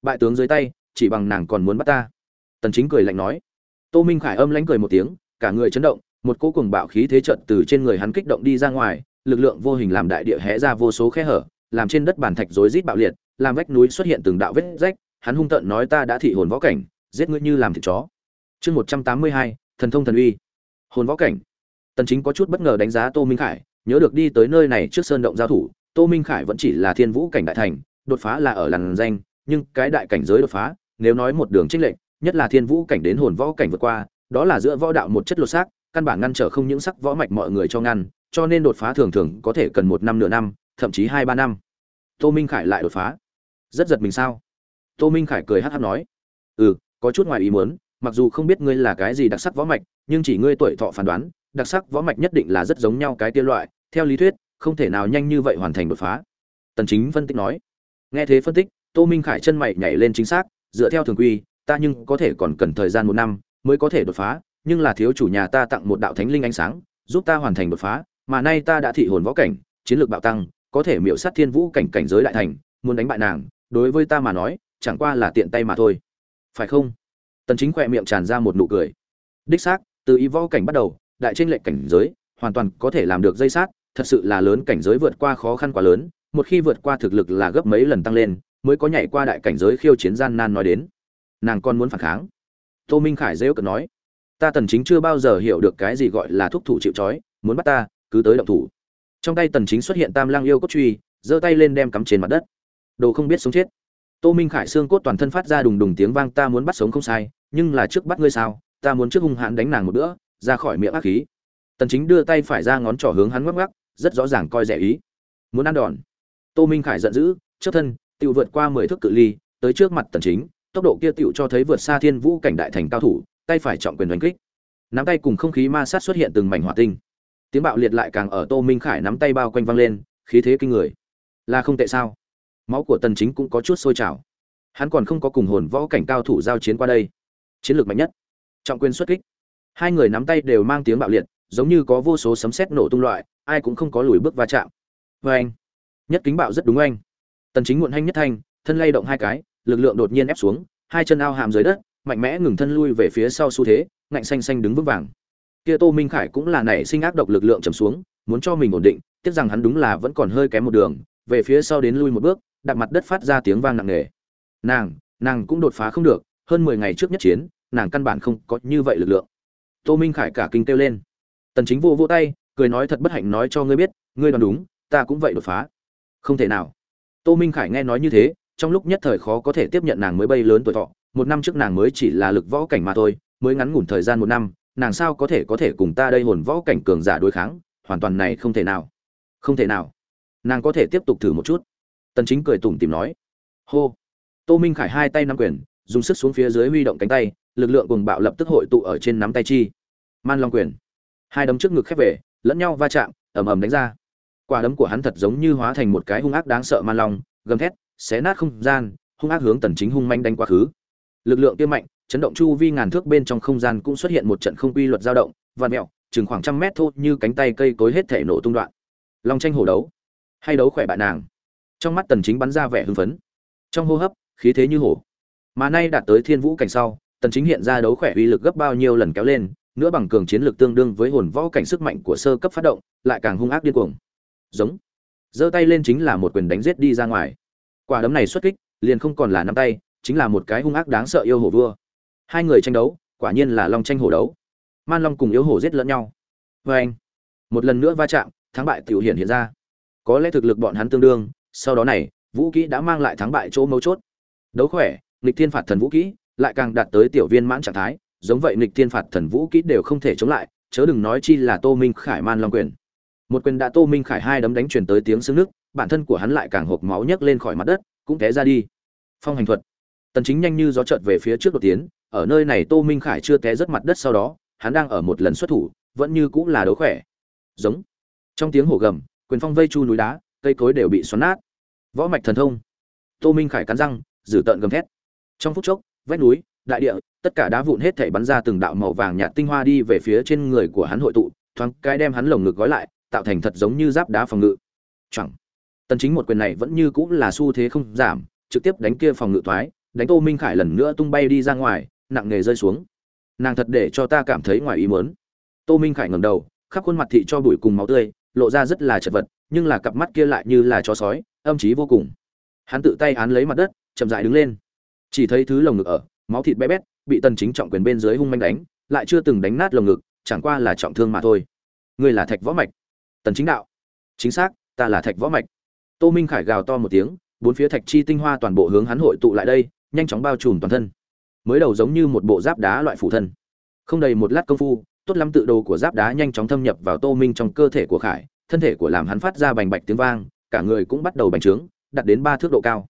Bại tướng dưới tay, chỉ bằng nàng còn muốn bắt ta. Tần chính cười lạnh nói. Tô minh khải âm lánh cười một tiếng, cả người chấn động, một cỗ cùng bạo khí thế trận từ trên người hắn kích động đi ra ngoài, lực lượng vô hình làm đại địa hé ra vô số khe hở, làm trên đất bản thạch rối rít bạo liệt làm vách núi xuất hiện từng đạo vết rách, hắn hung tợn nói ta đã thị hồn võ cảnh, giết ngươi như làm thịt chó. Chương một trăm tám mươi hai, thần thông thần uy. Hồn võ cảnh. Tần chính có chút bất ngờ đánh giá tô minh khải, nhớ được đi tới nơi này trước sơn động giao thủ, tô minh khải vẫn chỉ là thiên vũ cảnh đại thành, đột phá là ở làn danh, nhưng cái đại cảnh giới đột phá, nếu nói một đường trích lệnh nhất là thiên vũ cảnh đến hồn võ cảnh vượt qua, đó là giữa võ đạo một chất lột xác, căn bản ngăn trở không những sắc võ mạch mọi người cho ngăn, cho nên đột phá thường thường có thể cần một năm nửa năm, thậm chí hai ba năm. Tô minh khải lại đột phá rất giật mình sao? Tô minh khải cười hát hát nói. Ừ có chút ngoài ý muốn, mặc dù không biết ngươi là cái gì đặc sắc võ mạch, nhưng chỉ ngươi tuổi thọ phán đoán, đặc sắc võ mạch nhất định là rất giống nhau cái kia loại. Theo lý thuyết, không thể nào nhanh như vậy hoàn thành đột phá. Tần chính phân tích nói. Nghe thế phân tích, tô minh khải chân mày nhảy lên chính xác, dựa theo thường quy, ta nhưng có thể còn cần thời gian một năm mới có thể đột phá, nhưng là thiếu chủ nhà ta tặng một đạo thánh linh ánh sáng, giúp ta hoàn thành đột phá, mà nay ta đã thị hồn võ cảnh, chiến lược bạo tăng, có thể miệu sát thiên vũ cảnh cảnh giới đại thành, muốn đánh bại nàng đối với ta mà nói, chẳng qua là tiện tay mà thôi. Phải không? Tần chính khỏe miệng tràn ra một nụ cười. Đích xác, từ ý võ cảnh bắt đầu, đại trên lệnh cảnh giới, hoàn toàn có thể làm được dây sát, thật sự là lớn cảnh giới vượt qua khó khăn quá lớn, một khi vượt qua thực lực là gấp mấy lần tăng lên, mới có nhảy qua đại cảnh giới khiêu chiến gian nan nói đến. Nàng còn muốn phản kháng. Tô minh khải dễ cợt nói, ta tần chính chưa bao giờ hiểu được cái gì gọi là thúc thủ chịu trói, muốn bắt ta, cứ tới động thủ. Trong tay tần chính xuất hiện tam lang yêu cốt truy, giơ tay lên đem cắm trên mặt đất đồ không biết sống chết. Tô minh khải xương cốt toàn thân phát ra đùng đùng tiếng vang, ta muốn bắt sống không sai, nhưng là trước bắt ngươi sao? Ta muốn trước hung hãn đánh nàng một bữa, ra khỏi miệng ác khí. Tần chính đưa tay phải ra ngón trỏ hướng hắn ngoắc ngoắc, rất rõ ràng coi rẻ ý. Muốn ăn đòn. Tô minh khải giận dữ trước thân tự vượt qua 10 thước cự ly, tới trước mặt tần chính, tốc độ kia tiểu cho thấy vượt xa thiên vũ cảnh đại thành cao thủ, tay phải trọng quyền đánh kích. Nắm tay cùng không khí ma sát xuất hiện từng mảnh hỏa tinh. Tiếng bạo liệt lại càng ở tô minh khải nắm tay bao quanh văng lên, khí thế kinh người. Là không tệ sao? Máu của tần chính cũng có chút sôi trào. Hắn còn không có cùng hồn võ cảnh cao thủ giao chiến qua đây. Chiến lược mạnh nhất. Trọng quyền xuất kích. Hai người nắm tay đều mang tiếng bạo liệt, giống như có vô số sấm sét nổ tung loại, ai cũng không có lùi bước va chạm. Với anh, nhất kính bạo rất đúng anh. Tần chính muộn hanh nhất thanh, thân lay động hai cái, lực lượng đột nhiên ép xuống, hai chân ao hàm dưới đất, mạnh mẽ ngừng thân lui về phía sau xu thế, ngạnh xanh xanh đứng vững vàng. Kia tô minh khải cũng là nảy sinh ác độc lực lượng trầm xuống, muốn cho mình ổn định, tiếc rằng hắn đúng là vẫn còn hơi kém một đường, về phía sau đến lui một bước đặt mặt đất phát ra tiếng vang nặng nề. Nàng nàng cũng đột phá không được, hơn mười ngày trước nhất chiến, nàng căn bản không có như vậy lực lượng. Tô minh khải cả kinh kêu lên. Tần chính vô vô tay, cười nói thật bất hạnh nói cho ngươi biết, ngươi đoán đúng, ta cũng vậy đột phá. Không thể nào. Tô minh khải nghe nói như thế, trong lúc nhất thời khó có thể tiếp nhận nàng mới bay lớn tuổi thọ, một năm trước nàng mới chỉ là lực võ cảnh mà thôi, mới ngắn ngủn thời gian một năm, nàng sao có thể có thể cùng ta đây hồn võ cảnh cường giả đối kháng, hoàn toàn này không thể nào. Không thể nào. Nàng có thể tiếp tục thử một chút tần chính cười tủm tỉm nói, hô. Tô minh khải hai tay nắm quyền, dùng sức xuống phía dưới huy động cánh tay, lực lượng cùng bạo lập tức hội tụ ở trên nắm tay chi. Man long quyền. Hai đấm trước ngực khép về, lẫn nhau va chạm, ầm ầm đánh ra. Quả đấm của hắn thật giống như hóa thành một cái hung ác đáng sợ man long, gầm thét, xé nát không gian, hung ác hướng tần chính hung manh đánh quá khứ. Lực lượng kia mạnh, chấn động chu vi ngàn thước bên trong không gian cũng xuất hiện một trận không quy luật dao động và mèo chừng khoảng trăm mét thô như cánh tay cây cối hết thể nổ tung đoạn. Long tranh hổ đấu. Hay đấu khỏe bạn nàng trong mắt tần chính bắn ra vẻ hưng phấn. Trong hô hấp, khí thế như hổ. Mà nay đạt tới thiên vũ cảnh sau, tần chính hiện ra đấu khỏe uy lực gấp bao nhiêu lần kéo lên, nữa bằng cường chiến lực tương đương với hồn võ cảnh sức mạnh của sơ cấp phát động, lại càng hung ác điên cuồng. Giống. Giơ tay lên chính là một quyền đánh giết đi ra ngoài. Quả đấm này xuất kích, liền không còn là nắm tay, chính là một cái hung ác đáng sợ yêu hổ vua. Hai người tranh đấu, quả nhiên là long tranh hổ đấu. Man long cùng yêu hổ giết lẫn nhau. Với anh một lần nữa va chạm, thắng bại tiểu hiện hiện ra. Có lẽ thực lực bọn hắn tương đương sau đó này, vũ kỹ đã mang lại thắng bại chỗ mấu chốt. Đấu khỏe, nghịch thiên phạt thần vũ kỹ lại càng đạt tới tiểu viên mãn trạng thái, giống vậy nghịch thiên phạt thần vũ kỹ đều không thể chống lại, chớ đừng nói chi là tô minh khải man long quyền. Một quyền đã tô minh khải hai đấm đánh truyền tới tiếng xương nước, bản thân của hắn lại càng hộp máu nhấc lên khỏi mặt đất, cũng té ra đi. Phong hành thuật. Tần chính nhanh như gió chợt về phía trước đột tiến, ở nơi này tô minh khải chưa té rất mặt đất sau đó, hắn đang ở một lần xuất thủ, vẫn như cũng là đấu khỏe. Giống. Trong tiếng hổ gầm, quyền phong vây chu núi đá cây cối đều bị xoắn nát. Võ mạch thần thông. Tô minh khải cắn răng giữ tợn gầm thét. Trong phút chốc, vách núi, đại địa, tất cả đá vụn hết thảy bắn ra từng đạo màu vàng nhạt tinh hoa đi về phía trên người của hắn hội tụ, thoáng cái đem hắn lồng ngực gói lại, tạo thành thật giống như giáp đá phòng ngự. Chẳng tần chính một quyền này vẫn như cũng là xu thế không giảm, trực tiếp đánh kia phòng ngự thoái, đánh tô minh khải lần nữa tung bay đi ra ngoài, nặng nề rơi xuống. Nàng thật để cho ta cảm thấy ngoài ý muốn. Tô minh khải ngẩng đầu, khắp khuôn mặt thị cho bụi cùng máu tươi, lộ ra rất là chật vật nhưng là cặp mắt kia lại như là chó sói, âm trí vô cùng. Hắn tự tay án lấy mặt đất, chậm dại đứng lên. Chỉ thấy thứ lồng ngực ở, máu thịt bé bét, bị tần chính trọng quyền bên dưới hung manh đánh, lại chưa từng đánh nát lồng ngực, chẳng qua là trọng thương mà thôi. Ngươi là thạch võ mạch. Tần chính đạo. Chính xác, ta là thạch võ mạch. Tô minh khải gào to một tiếng, bốn phía thạch chi tinh hoa toàn bộ hướng hắn hội tụ lại đây, nhanh chóng bao trùm toàn thân. Mới đầu giống như một bộ giáp đá loại phủ thân. Không đầy một lát công phu, tốt lắm tự đồ của giáp đá nhanh chóng thâm nhập vào tô minh trong cơ thể của khải thân thể của làm hắn phát ra bành bạch tiếng vang, cả người cũng bắt đầu bành trướng, đạt đến ba thước độ cao.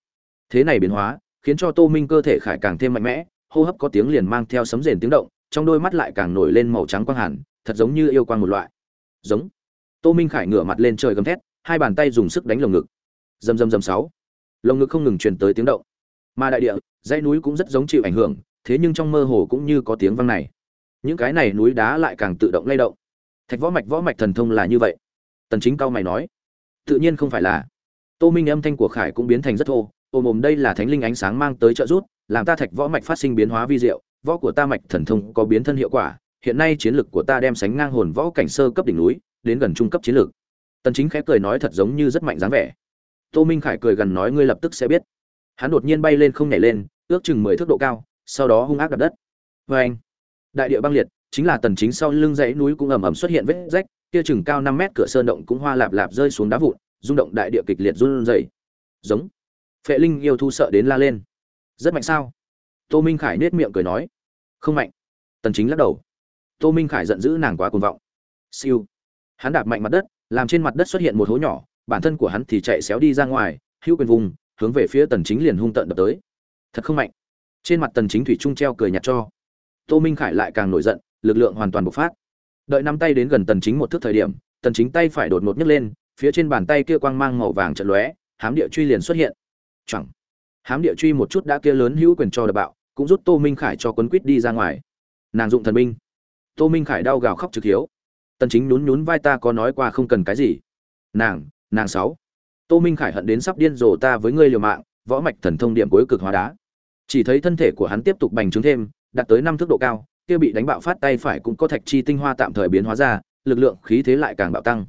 Thế này biến hóa, khiến cho tô minh cơ thể khải càng thêm mạnh mẽ, hô hấp có tiếng liền mang theo sấm rền tiếng động, trong đôi mắt lại càng nổi lên màu trắng quang hẳn thật giống như yêu quang một loại. Giống. Tô minh khải ngửa mặt lên trời gầm thét, hai bàn tay dùng sức đánh lồng ngực. Dầm dầm dầm sáu. Lồng ngực không ngừng truyền tới tiếng động. Mà đại địa, dãy núi cũng rất giống chịu ảnh hưởng, thế nhưng trong mơ hồ cũng như có tiếng vang này. Những cái này núi đá lại càng tự động lay động. Thạch võ mạch võ mạch thần thông là như vậy tần chính cao mày nói, tự nhiên không phải là. Tô minh âm thanh của khải cũng biến thành rất thô ôm ôm đây là thánh linh ánh sáng mang tới trợ giúp, làm ta thạch võ mạch phát sinh biến hóa vi diệu, võ của ta mạch thần thông có biến thân hiệu quả, hiện nay chiến lực của ta đem sánh ngang hồn võ cảnh sơ cấp đỉnh núi, đến gần trung cấp chiến lực. tần chính khẽ cười nói thật giống như rất mạnh dáng vẻ. Tô minh khải cười gần nói ngươi lập tức sẽ biết. Hắn đột nhiên bay lên không nhảy lên, ước chừng 10 thước độ cao, sau đó hung ác đập đất. Với anh đại địa băng liệt, chính là tần chính sau lưng dãy núi cũng ầm ầm xuất hiện vết rách kia chừng cao 5 mét cửa sơn động cũng hoa lạp lạp rơi xuống đá vụn, rung động đại địa kịch liệt run rẩy. Giống. Phệ linh yêu thu sợ đến la lên. Rất mạnh sao? Tô minh khải nhếch miệng cười nói. Không mạnh. Tần chính lắc đầu. Tô minh khải giận dữ nàng quá cuồng vọng. Siêu. Hắn đạp mạnh mặt đất, làm trên mặt đất xuất hiện một hố nhỏ, bản thân của hắn thì chạy xéo đi ra ngoài, hữu quyền vùng, hướng về phía tần chính liền hung tận đập tới. Thật không mạnh. Trên mặt tần chính thủy trung treo cười nhạt cho. Tô minh khải lại càng nổi giận, lực lượng hoàn toàn bộc phát đợi nắm tay đến gần tần chính một thước thời điểm, tần chính tay phải đột ngột nhấc lên, phía trên bàn tay kia quang mang màu vàng trận lóe, hám địa truy liền xuất hiện. Chẳng hám địa truy một chút đã kia lớn hữu quyền cho đập bạo, cũng rút tô minh khải cho quấn quýt đi ra ngoài. Nàng dụng thần binh. Tô minh khải đau gào khóc trực hiếu. Tần chính nhún nhún vai ta có nói qua không cần cái gì. Nàng nàng sáu. Tô minh khải hận đến sắp điên rồ ta với ngươi liều mạng, võ mạch thần thông điểm cuối cực hóa đá. Chỉ thấy thân thể của hắn tiếp tục bành trướng thêm, đạt tới năm thước độ cao kia bị đánh bạo phát tay phải cũng có thạch chi tinh hoa tạm thời biến hóa ra, lực lượng khí thế lại càng bạo tăng.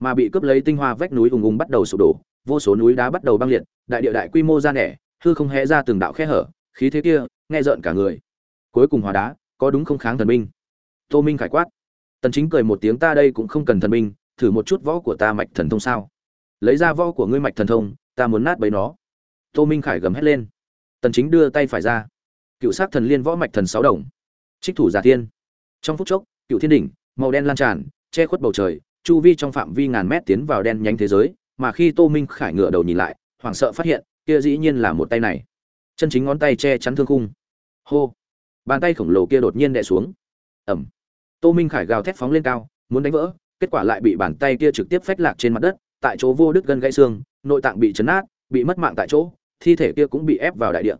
Mà bị cướp lấy tinh hoa vách núi ùng ùng bắt đầu sụp đổ, vô số núi đá bắt đầu băng liệt, đại địa đại quy mô ra nẻ, hư không hé ra từng đạo khe hở, khí thế kia, nghe rợn cả người. Cuối cùng hóa đá, có đúng không kháng thần minh tô minh khải quát. Tần chính cười một tiếng, ta đây cũng không cần thần minh thử một chút võ của ta mạch thần thông sao? Lấy ra võ của ngươi mạch thần thông, ta muốn nát bấy nó. Tô minh khải gầm hét lên. Tần chính đưa tay phải ra. Cựu sát thần liên võ mạch thần sáu đồng trích thủ giả thiên. Trong phút chốc, cựu thiên đỉnh, màu đen lan tràn, che khuất bầu trời, chu vi trong phạm vi ngàn mét tiến vào đen nhánh thế giới, mà khi tô minh khải ngửa đầu nhìn lại, hoảng sợ phát hiện, kia dĩ nhiên là một tay này. Chân chính ngón tay che chắn thương khung. Hô! Bàn tay khổng lồ kia đột nhiên đè xuống. Ẩm! Tô minh khải gào thét phóng lên cao, muốn đánh vỡ, kết quả lại bị bàn tay kia trực tiếp phách lạc trên mặt đất, tại chỗ vô đứt gân gãy xương, nội tạng bị chấn át bị mất mạng tại chỗ, thi thể kia cũng bị ép vào đại địa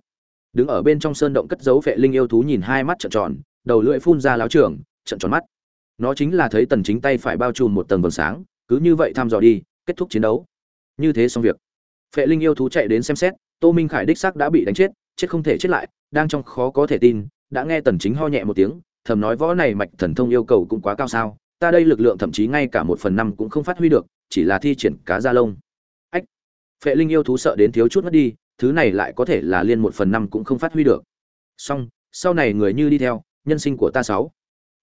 đứng ở bên trong sơn động cất giấu vệ linh yêu thú nhìn hai mắt trợn tròn, đầu lưỡi phun ra láo trường trợn tròn mắt. Nó chính là thấy tần chính tay phải bao trùm một tầng vầng sáng, cứ như vậy thăm dò đi, kết thúc chiến đấu. Như thế xong việc. Vệ linh yêu thú chạy đến xem xét, tô minh khải đích xác đã bị đánh chết chết không thể chết lại, đang trong khó có thể tin, đã nghe tần chính ho nhẹ một tiếng, thầm nói võ này mạch thần thông yêu cầu cũng quá cao sao, ta đây lực lượng thậm chí ngay cả một phần năm cũng không phát huy được, chỉ là thi triển cá da lông. Ách. Phệ linh yêu thú sợ đến thiếu chút mất đi thứ này lại có thể là liên một phần năm cũng không phát huy được. Song sau này người như đi theo, nhân sinh của ta sáu.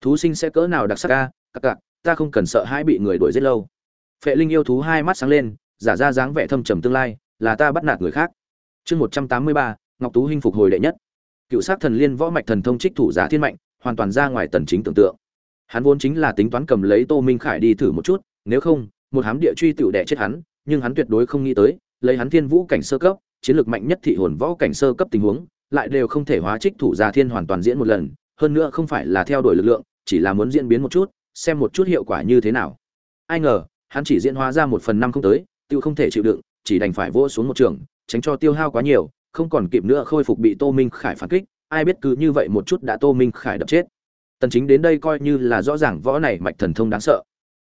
Thú sinh sẽ cỡ nào đặc sắc ca các cặc ta không cần sợ hãi bị người đuổi giết lâu. Phệ linh yêu thú hai mắt sáng lên, giả ra dáng vẻ thâm trầm tương lai, là ta bắt nạt người khác. Chương một trăm tám mươi ba, ngọc tú hinh phục hồi đệ nhất. Cựu sát thần liên võ mạch thần thông trích thủ giả thiên mạnh hoàn toàn ra ngoài tần chính tưởng tượng. Hắn vốn chính là tính toán cầm lấy tô minh khải đi thử một chút, nếu không, một hám địa truy tiểu đẻ chết hắn, nhưng hắn tuyệt đối không nghĩ tới, lấy hắn thiên vũ cảnh sơ cấp chiến lược mạnh nhất thị hồn võ cảnh sơ cấp tình huống, lại đều không thể hóa trích thủ gia thiên hoàn toàn diễn một lần, hơn nữa không phải là theo đuổi lực lượng, chỉ là muốn diễn biến một chút, xem một chút hiệu quả như thế nào. Ai ngờ, hắn chỉ diễn hóa ra một phần năm không tới, tiêu không thể chịu đựng, chỉ đành phải vỗ xuống một trường, tránh cho tiêu hao quá nhiều, không còn kịp nữa khôi phục bị tô minh khải phản kích, ai biết cứ như vậy một chút đã tô minh khải đập chết. Tần chính đến đây coi như là rõ ràng võ này mạch thần thông đáng sợ.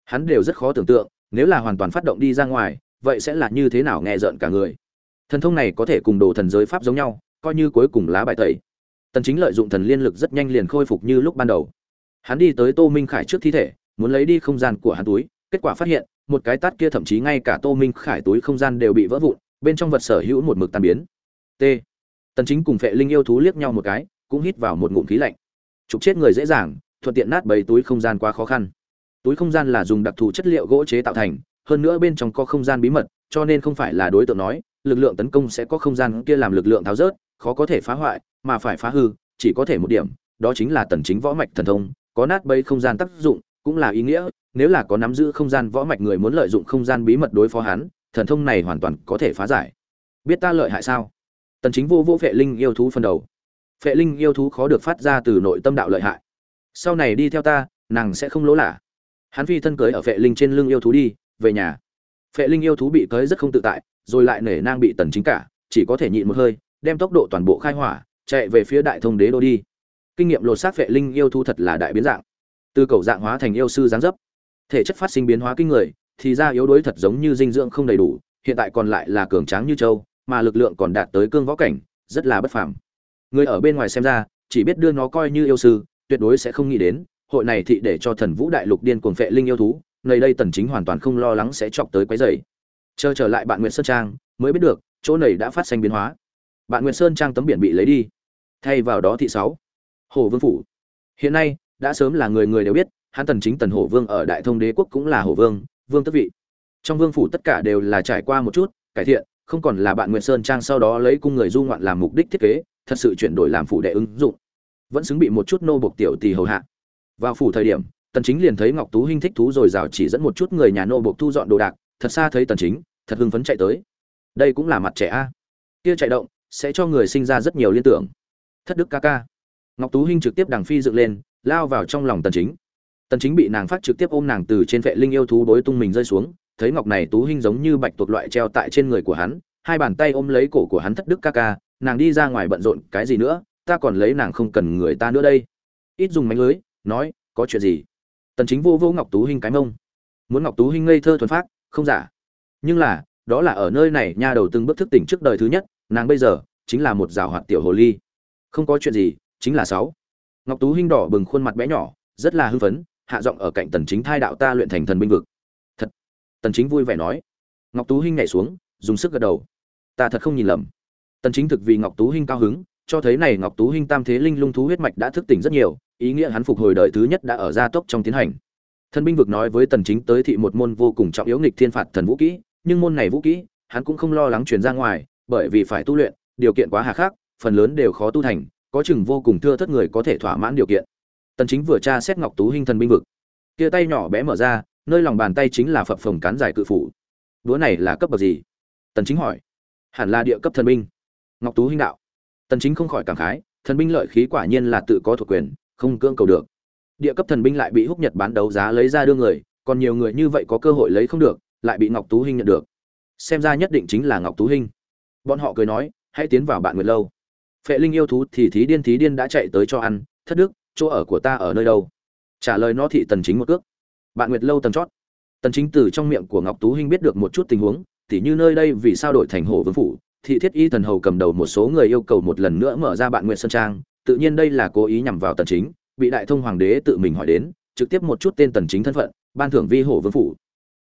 Hắn đều rất khó tưởng tượng, nếu là hoàn toàn phát động đi ra ngoài, vậy sẽ là như thế nào nghe rợn cả người thần thông này có thể cùng đồ thần giới pháp giống nhau, coi như cuối cùng lá bài tẩy. Tần chính lợi dụng thần liên lực rất nhanh liền khôi phục như lúc ban đầu. Hắn đi tới tô minh khải trước thi thể, muốn lấy đi không gian của hắn túi, kết quả phát hiện, một cái tát kia thậm chí ngay cả tô minh khải túi không gian đều bị vỡ vụn, bên trong vật sở hữu một mực tan biến. T. Tần chính cùng phệ linh yêu thú liếc nhau một cái, cũng hít vào một ngụm khí lạnh. Trục chết người dễ dàng, thuận tiện nát bấy túi không gian quá khó khăn. Túi không gian là dùng đặc thù chất liệu gỗ chế tạo thành, hơn nữa bên trong có không gian bí mật, cho nên không phải là đối tượng nói lực lượng tấn công sẽ có không gian kia làm lực lượng tháo rớt, khó có thể phá hoại, mà phải phá hư, chỉ có thể một điểm, đó chính là tần chính võ mạch thần thông, có nát bấy không gian tác dụng, cũng là ý nghĩa, nếu là có nắm giữ không gian võ mạch người muốn lợi dụng không gian bí mật đối phó hắn, thần thông này hoàn toàn có thể phá giải. Biết ta lợi hại sao? Tần chính vô vô vệ linh yêu thú phần đầu. Phệ linh yêu thú khó được phát ra từ nội tâm đạo lợi hại. Sau này đi theo ta, nàng sẽ không lỗ lạ. Hắn phi thân cưới ở phệ linh trên lưng yêu thú đi, về nhà. Phệ linh yêu thú bị cưới rất không tự tại rồi lại nể nang bị tần chính cả, chỉ có thể nhịn một hơi, đem tốc độ toàn bộ khai hỏa, chạy về phía đại thông đế đô đi. Kinh nghiệm lột xác vệ linh yêu thú thật là đại biến dạng. Từ cầu dạng hóa thành yêu sư dáng dấp, thể chất phát sinh biến hóa kinh người, thì ra yếu đuối thật giống như dinh dưỡng không đầy đủ, hiện tại còn lại là cường tráng như châu, mà lực lượng còn đạt tới cương võ cảnh, rất là bất phàm. Người ở bên ngoài xem ra, chỉ biết đưa nó coi như yêu sư, tuyệt đối sẽ không nghĩ đến, hội này thị để cho thần vũ đại lục điên cuồng phệ linh yêu thú, nơi đây tần chính hoàn toàn không lo lắng sẽ chọc tới quấy rầy chờ trở lại bạn nguyệt sơn trang, mới biết được, chỗ này đã phát sinh biến hóa. Bạn nguyệt sơn trang tấm biển bị lấy đi. Thay vào đó thị sáu. Hồ vương phủ. Hiện nay, đã sớm là người người đều biết, hắn tần chính tần hổ vương ở đại thông đế quốc cũng là hổ vương vương tước vị. Trong vương phủ tất cả đều là trải qua một chút, cải thiện, không còn là bạn nguyệt sơn trang sau đó lấy cung người du ngoạn làm mục đích thiết kế, thật sự chuyển đổi làm phủ đệ ứng dụng. Vẫn xứng bị một chút nô bộc tiểu tỳ hầu hạ. Vào phủ thời điểm, tần chính liền thấy ngọc tú hinh thích thú rồi rào chỉ dẫn một chút người nhà nô bộc thu dọn đồ đạc thật xa thấy tần chính, thật hưng phấn chạy tới. Đây cũng là mặt trẻ a. Kia chạy động, sẽ cho người sinh ra rất nhiều liên tưởng. Thất đức ca ca. Ngọc tú hinh trực tiếp đằng phi dựng lên, lao vào trong lòng tần chính. Tần chính bị nàng phát trực tiếp ôm nàng từ trên vệ linh yêu thú đối tung mình rơi xuống, thấy ngọc này tú hinh giống như bạch tuộc loại treo tại trên người của hắn, hai bàn tay ôm lấy cổ của hắn thất đức ca ca, nàng đi ra ngoài bận rộn, cái gì nữa? Ta còn lấy nàng không cần người ta nữa đây. Ít dùng mánh lưới, nói, có chuyện gì? Tần chính vô vô ngọc tú hinh cái mông. Muốn ngọc tú hinh ngây thơ thuần phát không giả. Nhưng là, đó là ở nơi này nha đầu từng bước thức tỉnh trước đời thứ nhất, nàng bây giờ chính là một rào hoạt tiểu hồ ly. Không có chuyện gì, chính là sáu. Ngọc tú hinh đỏ bừng khuôn mặt bé nhỏ, rất là hưng phấn, hạ giọng ở cạnh tần chính thai đạo ta luyện thành thần binh vực. Thật. Tần chính vui vẻ nói. Ngọc tú hinh nhảy xuống, dùng sức gật đầu. Ta thật không nhìn lầm. Tần chính thực vì ngọc tú hinh cao hứng, cho thấy này ngọc tú hinh tam thế linh lung thú huyết mạch đã thức tỉnh rất nhiều, ý nghĩa hắn phục hồi đời thứ nhất đã ở gia tốc trong tiến hành thần binh vực nói với tần chính tới thị một môn vô cùng trọng yếu nghịch thiên phạt thần vũ kỹ, nhưng môn này vũ kỹ, hắn cũng không lo lắng truyền ra ngoài, bởi vì phải tu luyện, điều kiện quá hà khắc, phần lớn đều khó tu thành, có chừng vô cùng thưa thất người có thể thỏa mãn điều kiện. Tần chính vừa tra xét ngọc tú hinh thần binh vực, kia tay nhỏ bé mở ra, nơi lòng bàn tay chính là phập phồng cán dài cự phủ. Đũa này là cấp bậc gì? Tần chính hỏi. Hẳn là địa cấp thần binh. Ngọc tú hinh đạo. Tần chính không khỏi cảm khái, thần binh lợi khí quả nhiên là tự có thuộc quyền, không cưỡng cầu được địa cấp thần binh lại bị húc nhật bán đấu giá lấy ra đưa người, còn nhiều người như vậy có cơ hội lấy không được, lại bị ngọc tú hinh nhận được. Xem ra nhất định chính là ngọc tú hinh. Bọn họ cười nói, hãy tiến vào bạn nguyệt lâu. Phệ linh yêu thú thì thí điên thí điên đã chạy tới cho ăn, thất đức, chỗ ở của ta ở nơi đâu? Trả lời nó thị tần chính một cước. Bạn nguyệt lâu tần chót. Tần chính từ trong miệng của ngọc tú hinh biết được một chút tình huống, tỉ như nơi đây vì sao đổi thành hổ vương phủ, thị thiết y thần hầu cầm đầu một số người yêu cầu một lần nữa mở ra bạn nguyệt sơn trang, tự nhiên đây là cố ý nhằm vào tần chính bị đại thông hoàng đế tự mình hỏi đến, trực tiếp một chút tên tần chính thân phận, ban thưởng vi hổ vương phủ.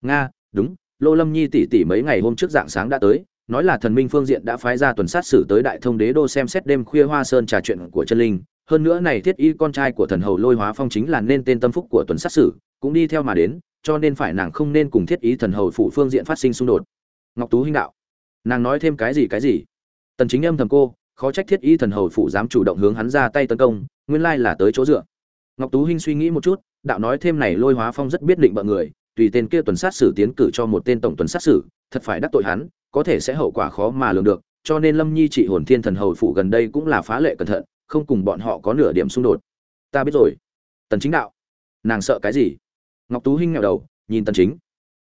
Nga, đúng, lô lâm nhi tỷ tỷ mấy ngày hôm trước dạng sáng đã tới, nói là thần minh phương diện đã phái ra tuần sát xử tới đại thông đế đô xem xét đêm khuya hoa sơn trà chuyện của chân linh. Hơn nữa này thiết y con trai của thần hầu lôi hóa phong chính là nên tên tâm phúc của tuần sát xử, cũng đi theo mà đến, cho nên phải nàng không nên cùng thiết ý thần hầu phụ phương diện phát sinh xung đột. Ngọc tú huynh đạo, nàng nói thêm cái gì cái gì? Tần chính âm thầm cô, khó trách thiết y thần hầu phụ dám chủ động hướng hắn ra tay tấn công nguyên lai là tới chỗ dựa. Ngọc tú huynh suy nghĩ một chút, đạo nói thêm này lôi hóa phong rất biết định bợ người, tùy tên kia tuần sát xử tiến cử cho một tên tổng tuần sát xử, thật phải đắc tội hắn, có thể sẽ hậu quả khó mà lường được, cho nên lâm nhi trị hồn thiên thần hầu phụ gần đây cũng là phá lệ cẩn thận, không cùng bọn họ có nửa điểm xung đột. Ta biết rồi. Tần chính đạo. Nàng sợ cái gì? Ngọc tú hinh nghèo đầu, nhìn tần chính.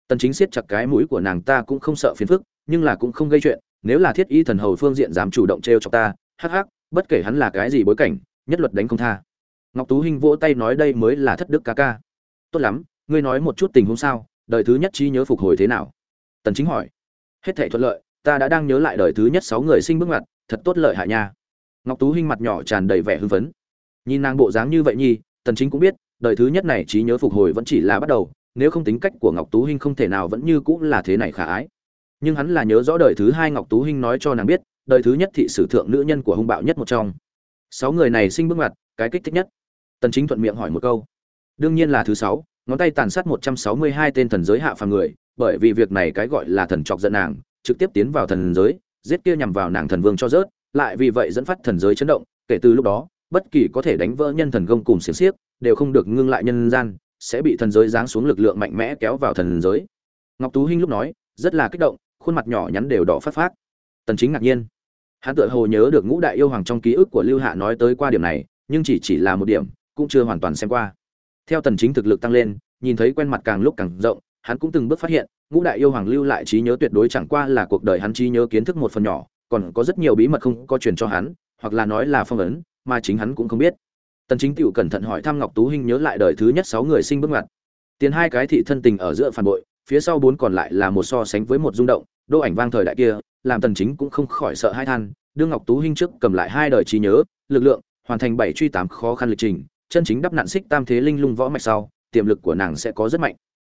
Tần chính siết chặt cái mũi của nàng ta cũng không sợ phiền phức, nhưng là cũng không gây chuyện, nếu là thiết y thần hầu phương diện dám chủ động treo cho ta, hắc hắc, bất kể hắn là cái gì bối cảnh nhất luật đánh không tha. Ngọc tú hinh vỗ tay nói đây mới là thất đức ca ca. Tốt lắm, ngươi nói một chút tình huống sao, đời thứ nhất trí nhớ phục hồi thế nào? Tần chính hỏi. Hết thảy thuận lợi, ta đã đang nhớ lại đời thứ nhất sáu người sinh bước ngoặt, thật tốt lợi hại nha. Ngọc tú hinh mặt nhỏ tràn đầy vẻ hưng phấn. Nhìn nàng bộ dáng như vậy nhi tần chính cũng biết, đời thứ nhất này trí nhớ phục hồi vẫn chỉ là bắt đầu, nếu không tính cách của ngọc tú hinh không thể nào vẫn như cũng là thế này khả ái. Nhưng hắn là nhớ rõ đời thứ hai ngọc tú hinh nói cho nàng biết, đời thứ nhất thị sử thượng nữ nhân của hung bạo nhất một trong sáu người này sinh bước mặt cái kích thích nhất. Tần chính thuận miệng hỏi một câu. Đương nhiên là thứ sáu, ngón tay tàn sát 162 tên thần giới hạ phàm người, bởi vì việc này cái gọi là thần chọc giận nàng, trực tiếp tiến vào thần giới, giết kia nhằm vào nàng thần vương cho rớt, lại vì vậy dẫn phát thần giới chấn động, kể từ lúc đó, bất kỳ có thể đánh vỡ nhân thần công cùng xiềng xiếc, đều không được ngưng lại nhân gian, sẽ bị thần giới giáng xuống lực lượng mạnh mẽ kéo vào thần giới. Ngọc tú hinh lúc nói, rất là kích động, khuôn mặt nhỏ nhắn đều đỏ phát phát tần chính ngạc nhiên hắn tự hồ nhớ được ngũ đại yêu hoàng trong ký ức của lưu hạ nói tới qua điểm này, nhưng chỉ chỉ là một điểm, cũng chưa hoàn toàn xem qua. Theo tần chính thực lực tăng lên, nhìn thấy quen mặt càng lúc càng rộng, hắn cũng từng bước phát hiện, ngũ đại yêu hoàng lưu lại trí nhớ tuyệt đối chẳng qua là cuộc đời hắn trí nhớ kiến thức một phần nhỏ, còn có rất nhiều bí mật không có truyền cho hắn, hoặc là nói là phong ấn, mà chính hắn cũng không biết. Tần chính tiểu cẩn thận hỏi thăm ngọc tú hinh nhớ lại đời thứ nhất sáu người sinh bước ngoặt. Tiền hai cái thị thân tình ở giữa phản bội, phía sau bốn còn lại là một so sánh với một rung động, đô ảnh vang thời đại kia làm tần chính cũng không khỏi sợ hai than, đương ngọc tú hinh trước cầm lại hai đời trí nhớ, lực lượng, hoàn thành bảy truy tám khó khăn lịch trình, chân chính đắp nạn xích tam thế linh lung võ mạch sau, tiềm lực của nàng sẽ có rất mạnh.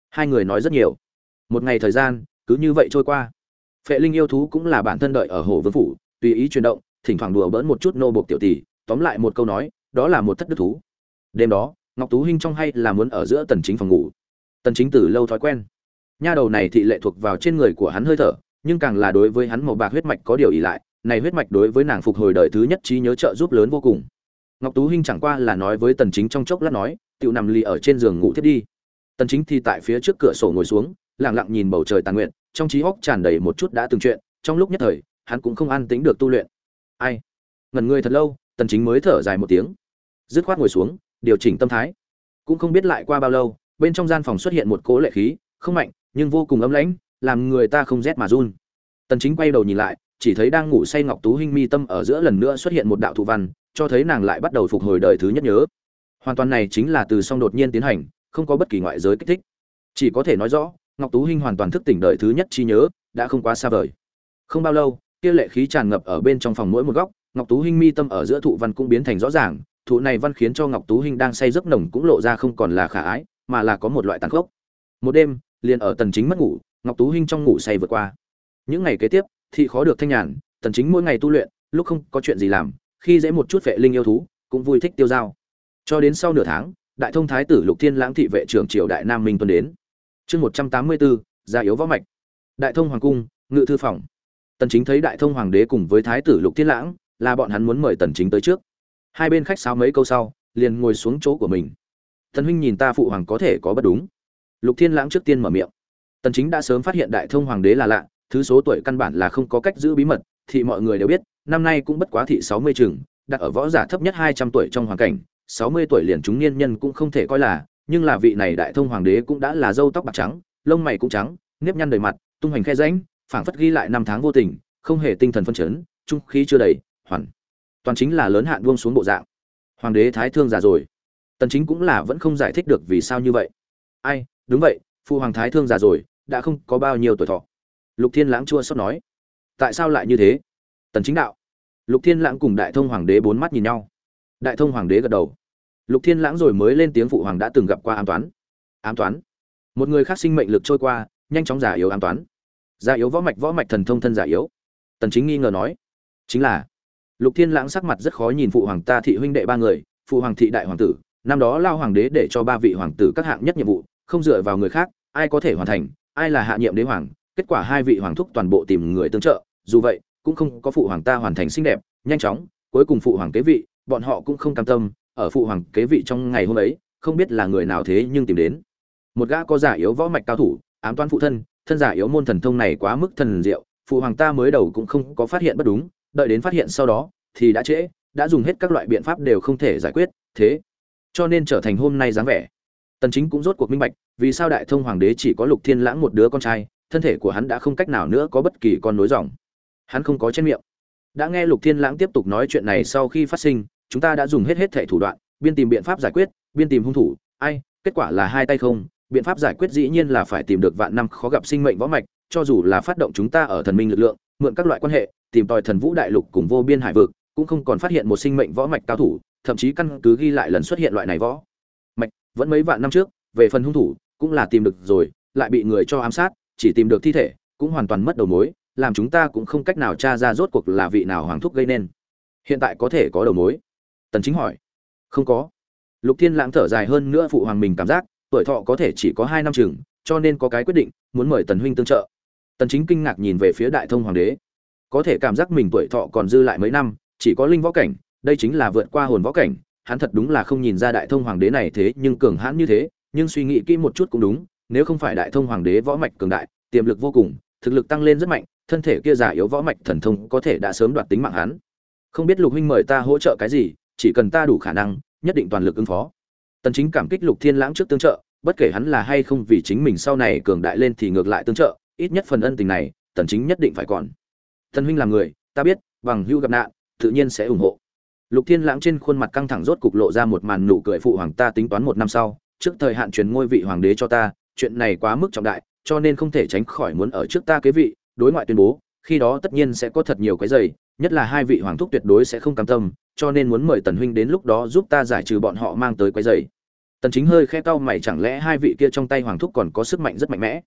Hai người nói rất nhiều. Một ngày thời gian, cứ như vậy trôi qua. Phệ linh yêu thú cũng là bản thân đợi ở hồ vương phủ, tùy ý chuyển động, thỉnh thoảng đùa bỡn một chút nô buộc tiểu tỷ, tóm lại một câu nói, đó là một thất đức thú. Đêm đó, ngọc tú hinh trong hay là muốn ở giữa tần chính phòng ngủ. Tần chính từ lâu thói quen. Nha đầu này thị lệ thuộc vào trên người của hắn hơi thở nhưng càng là đối với hắn màu bạc huyết mạch có điều ỷ lại, này huyết mạch đối với nàng phục hồi đời thứ nhất trí nhớ trợ giúp lớn vô cùng. Ngọc tú hinh chẳng qua là nói với tần chính trong chốc lát nói, tiểu nằm lì ở trên giường ngủ thiết đi. Tần chính thì tại phía trước cửa sổ ngồi xuống, lặng lặng nhìn bầu trời tàn nguyện, trong trí óc tràn đầy một chút đã từng chuyện, trong lúc nhất thời, hắn cũng không an tĩnh được tu luyện. Ai? Ngẩn người thật lâu. Tần chính mới thở dài một tiếng. Dứt khoát ngồi xuống, điều chỉnh tâm thái. Cũng không biết lại qua bao lâu, bên trong gian phòng xuất hiện một cỗ lệ khí, không mạnh, nhưng vô cùng ấm lãnh làm người ta không rét mà run. Tần chính quay đầu nhìn lại, chỉ thấy đang ngủ say ngọc tú hinh mi tâm ở giữa lần nữa xuất hiện một đạo thụ văn, cho thấy nàng lại bắt đầu phục hồi đời thứ nhất nhớ. Hoàn toàn này chính là từ song đột nhiên tiến hành, không có bất kỳ ngoại giới kích thích. Chỉ có thể nói rõ, ngọc tú hinh hoàn toàn thức tỉnh đời thứ nhất chi nhớ, đã không quá xa vời. Không bao lâu, kia lệ khí tràn ngập ở bên trong phòng mỗi một góc, ngọc tú hinh mi tâm ở giữa thụ văn cũng biến thành rõ ràng, thụ này văn khiến cho ngọc tú hinh đang say giấc nồng cũng lộ ra không còn là khả ái, mà là có một loại tàn khốc. Một đêm, liền ở tần chính mất ngủ ngọc tú hinh trong ngủ say vượt qua. Những ngày kế tiếp thị khó được thanh nhàn tần chính mỗi ngày tu luyện lúc không có chuyện gì làm khi dễ một chút vệ linh yêu thú cũng vui thích tiêu dao. Cho đến sau nửa tháng đại thông thái tử lục thiên lãng thị vệ trưởng triều đại nam minh tuần đến. Chương 184, gia yếu võ mạch. Đại thông hoàng cung ngự thư phòng. Tần chính thấy đại thông hoàng đế cùng với thái tử lục thiên lãng là bọn hắn muốn mời tần chính tới trước. Hai bên khách sáo mấy câu sau liền ngồi xuống chỗ của mình. Tần huynh nhìn ta phụ hoàng có thể có bất đúng. Lục thiên lãng trước tiên mở miệng tần chính đã sớm phát hiện đại thông hoàng đế là lạ, thứ số tuổi căn bản là không có cách giữ bí mật, thì mọi người đều biết, năm nay cũng bất quá thị 60 chừng, đặt ở võ giả thấp nhất 200 tuổi trong hoàn cảnh 60 tuổi liền chúng niên nhân cũng không thể coi là, nhưng là vị này đại thông hoàng đế cũng đã là râu tóc bạc trắng, lông mày cũng trắng, nếp nhăn đầy mặt, tung hoành khe rãnh, phảng phất ghi lại năm tháng vô tình, không hề tinh thần phân chấn, trung khí chưa đầy, hoàn. Toàn chính là lớn hạn buông xuống bộ dạng. Hoàng đế thái thương già rồi. Tần chính cũng là vẫn không giải thích được vì sao như vậy. Ai, đúng vậy phụ hoàng thái thương già rồi, đã không có bao nhiêu tuổi thọ. Lục thiên lãng chua xót nói, tại sao lại như thế? Tần chính đạo. Lục thiên lãng cùng đại thông hoàng đế bốn mắt nhìn nhau. Đại thông hoàng đế gật đầu. Lục thiên lãng rồi mới lên tiếng phụ hoàng đã từng gặp qua ám toán. Ám toán. Một người khác sinh mệnh lực trôi qua, nhanh chóng giả yếu ám toán. Giả yếu võ mạch võ mạch thần thông thân giả yếu. Tần chính nghi ngờ nói, chính là, lục thiên lãng sắc mặt rất khó nhìn phụ hoàng ta thị huynh đệ ba người, phụ hoàng thị đại hoàng tử, năm đó lao hoàng đế để cho ba vị hoàng tử các hạng nhất nhiệm vụ, không dựa vào người khác ai có thể hoàn thành, ai là hạ nhiệm đế hoàng, kết quả hai vị hoàng thúc toàn bộ tìm người tương trợ, dù vậy, cũng không có phụ hoàng ta hoàn thành xinh đẹp, nhanh chóng, cuối cùng phụ hoàng kế vị, bọn họ cũng không cam tâm, ở phụ hoàng kế vị trong ngày hôm ấy, không biết là người nào thế nhưng tìm đến. Một gã có giả yếu võ mạch cao thủ, ám toán phụ thân thân giả yếu môn thần thông này quá mức thần diệu, phụ hoàng ta mới đầu cũng không có phát hiện bất đúng, đợi đến phát hiện sau đó, thì đã trễ, đã dùng hết các loại biện pháp đều không thể giải quyết, thế, cho nên trở thành hôm nay dáng vẻ. Tần chính cũng rốt cuộc minh bạch vì sao đại thông hoàng đế chỉ có lục thiên lãng một đứa con trai, thân thể của hắn đã không cách nào nữa có bất kỳ con nối dòng. Hắn không có trên miệng. Đã nghe lục thiên lãng tiếp tục nói chuyện này sau khi phát sinh, chúng ta đã dùng hết hết thẻ thủ đoạn, biên tìm biện pháp giải quyết, biên tìm hung thủ, ai, kết quả là hai tay không, biện pháp giải quyết dĩ nhiên là phải tìm được vạn năm khó gặp sinh mệnh võ mạch, cho dù là phát động chúng ta ở thần minh lực lượng, mượn các loại quan hệ, tìm tòi thần vũ đại lục cùng vô biên hải vực, cũng không còn phát hiện một sinh mệnh võ mạch cao thủ, thậm chí căn cứ ghi lại lần xuất hiện loại này võ mạch, vẫn mấy vạn năm trước, về phần hung thủ cũng là tìm được rồi, lại bị người cho ám sát, chỉ tìm được thi thể, cũng hoàn toàn mất đầu mối, làm chúng ta cũng không cách nào tra ra rốt cuộc là vị nào hoàng thúc gây nên. Hiện tại có thể có đầu mối? Tần chính hỏi. Không có. Lục thiên lãng thở dài hơn nữa phụ hoàng mình cảm giác, tuổi thọ có thể chỉ có hai năm chừng, cho nên có cái quyết định, muốn mời tần huynh tương trợ. Tần chính kinh ngạc nhìn về phía đại thông hoàng đế. Có thể cảm giác mình tuổi thọ còn dư lại mấy năm, chỉ có linh võ cảnh, đây chính là vượt qua hồn võ cảnh, hắn thật đúng là không nhìn ra đại thông hoàng đế này thế, nhưng cường hãn như thế nhưng suy nghĩ kỹ một chút cũng đúng, nếu không phải đại thông hoàng đế võ mạch cường đại, tiềm lực vô cùng, thực lực tăng lên rất mạnh, thân thể kia giả yếu võ mạch thần thông có thể đã sớm đoạt tính mạng hắn. Không biết lục huynh mời ta hỗ trợ cái gì, chỉ cần ta đủ khả năng, nhất định toàn lực ứng phó. Tần chính cảm kích lục thiên lãng trước tương trợ, bất kể hắn là hay không vì chính mình sau này cường đại lên thì ngược lại tương trợ, ít nhất phần ân tình này, tần chính nhất định phải còn. Tần huynh là người, ta biết, bằng hưu gặp nạn, tự nhiên sẽ ủng hộ. Lục thiên lãng trên khuôn mặt căng thẳng rốt cục lộ ra một màn nụ cười phụ hoàng ta tính toán một năm sau trước thời hạn truyền ngôi vị hoàng đế cho ta, chuyện này quá mức trọng đại, cho nên không thể tránh khỏi muốn ở trước ta kế vị, đối ngoại tuyên bố, khi đó tất nhiên sẽ có thật nhiều cái giày nhất là hai vị hoàng thúc tuyệt đối sẽ không cam tâm, cho nên muốn mời tần huynh đến lúc đó giúp ta giải trừ bọn họ mang tới quấy giày tần chính hơi khẽ cau mày, chẳng lẽ hai vị kia trong tay hoàng thúc còn có sức mạnh rất mạnh mẽ?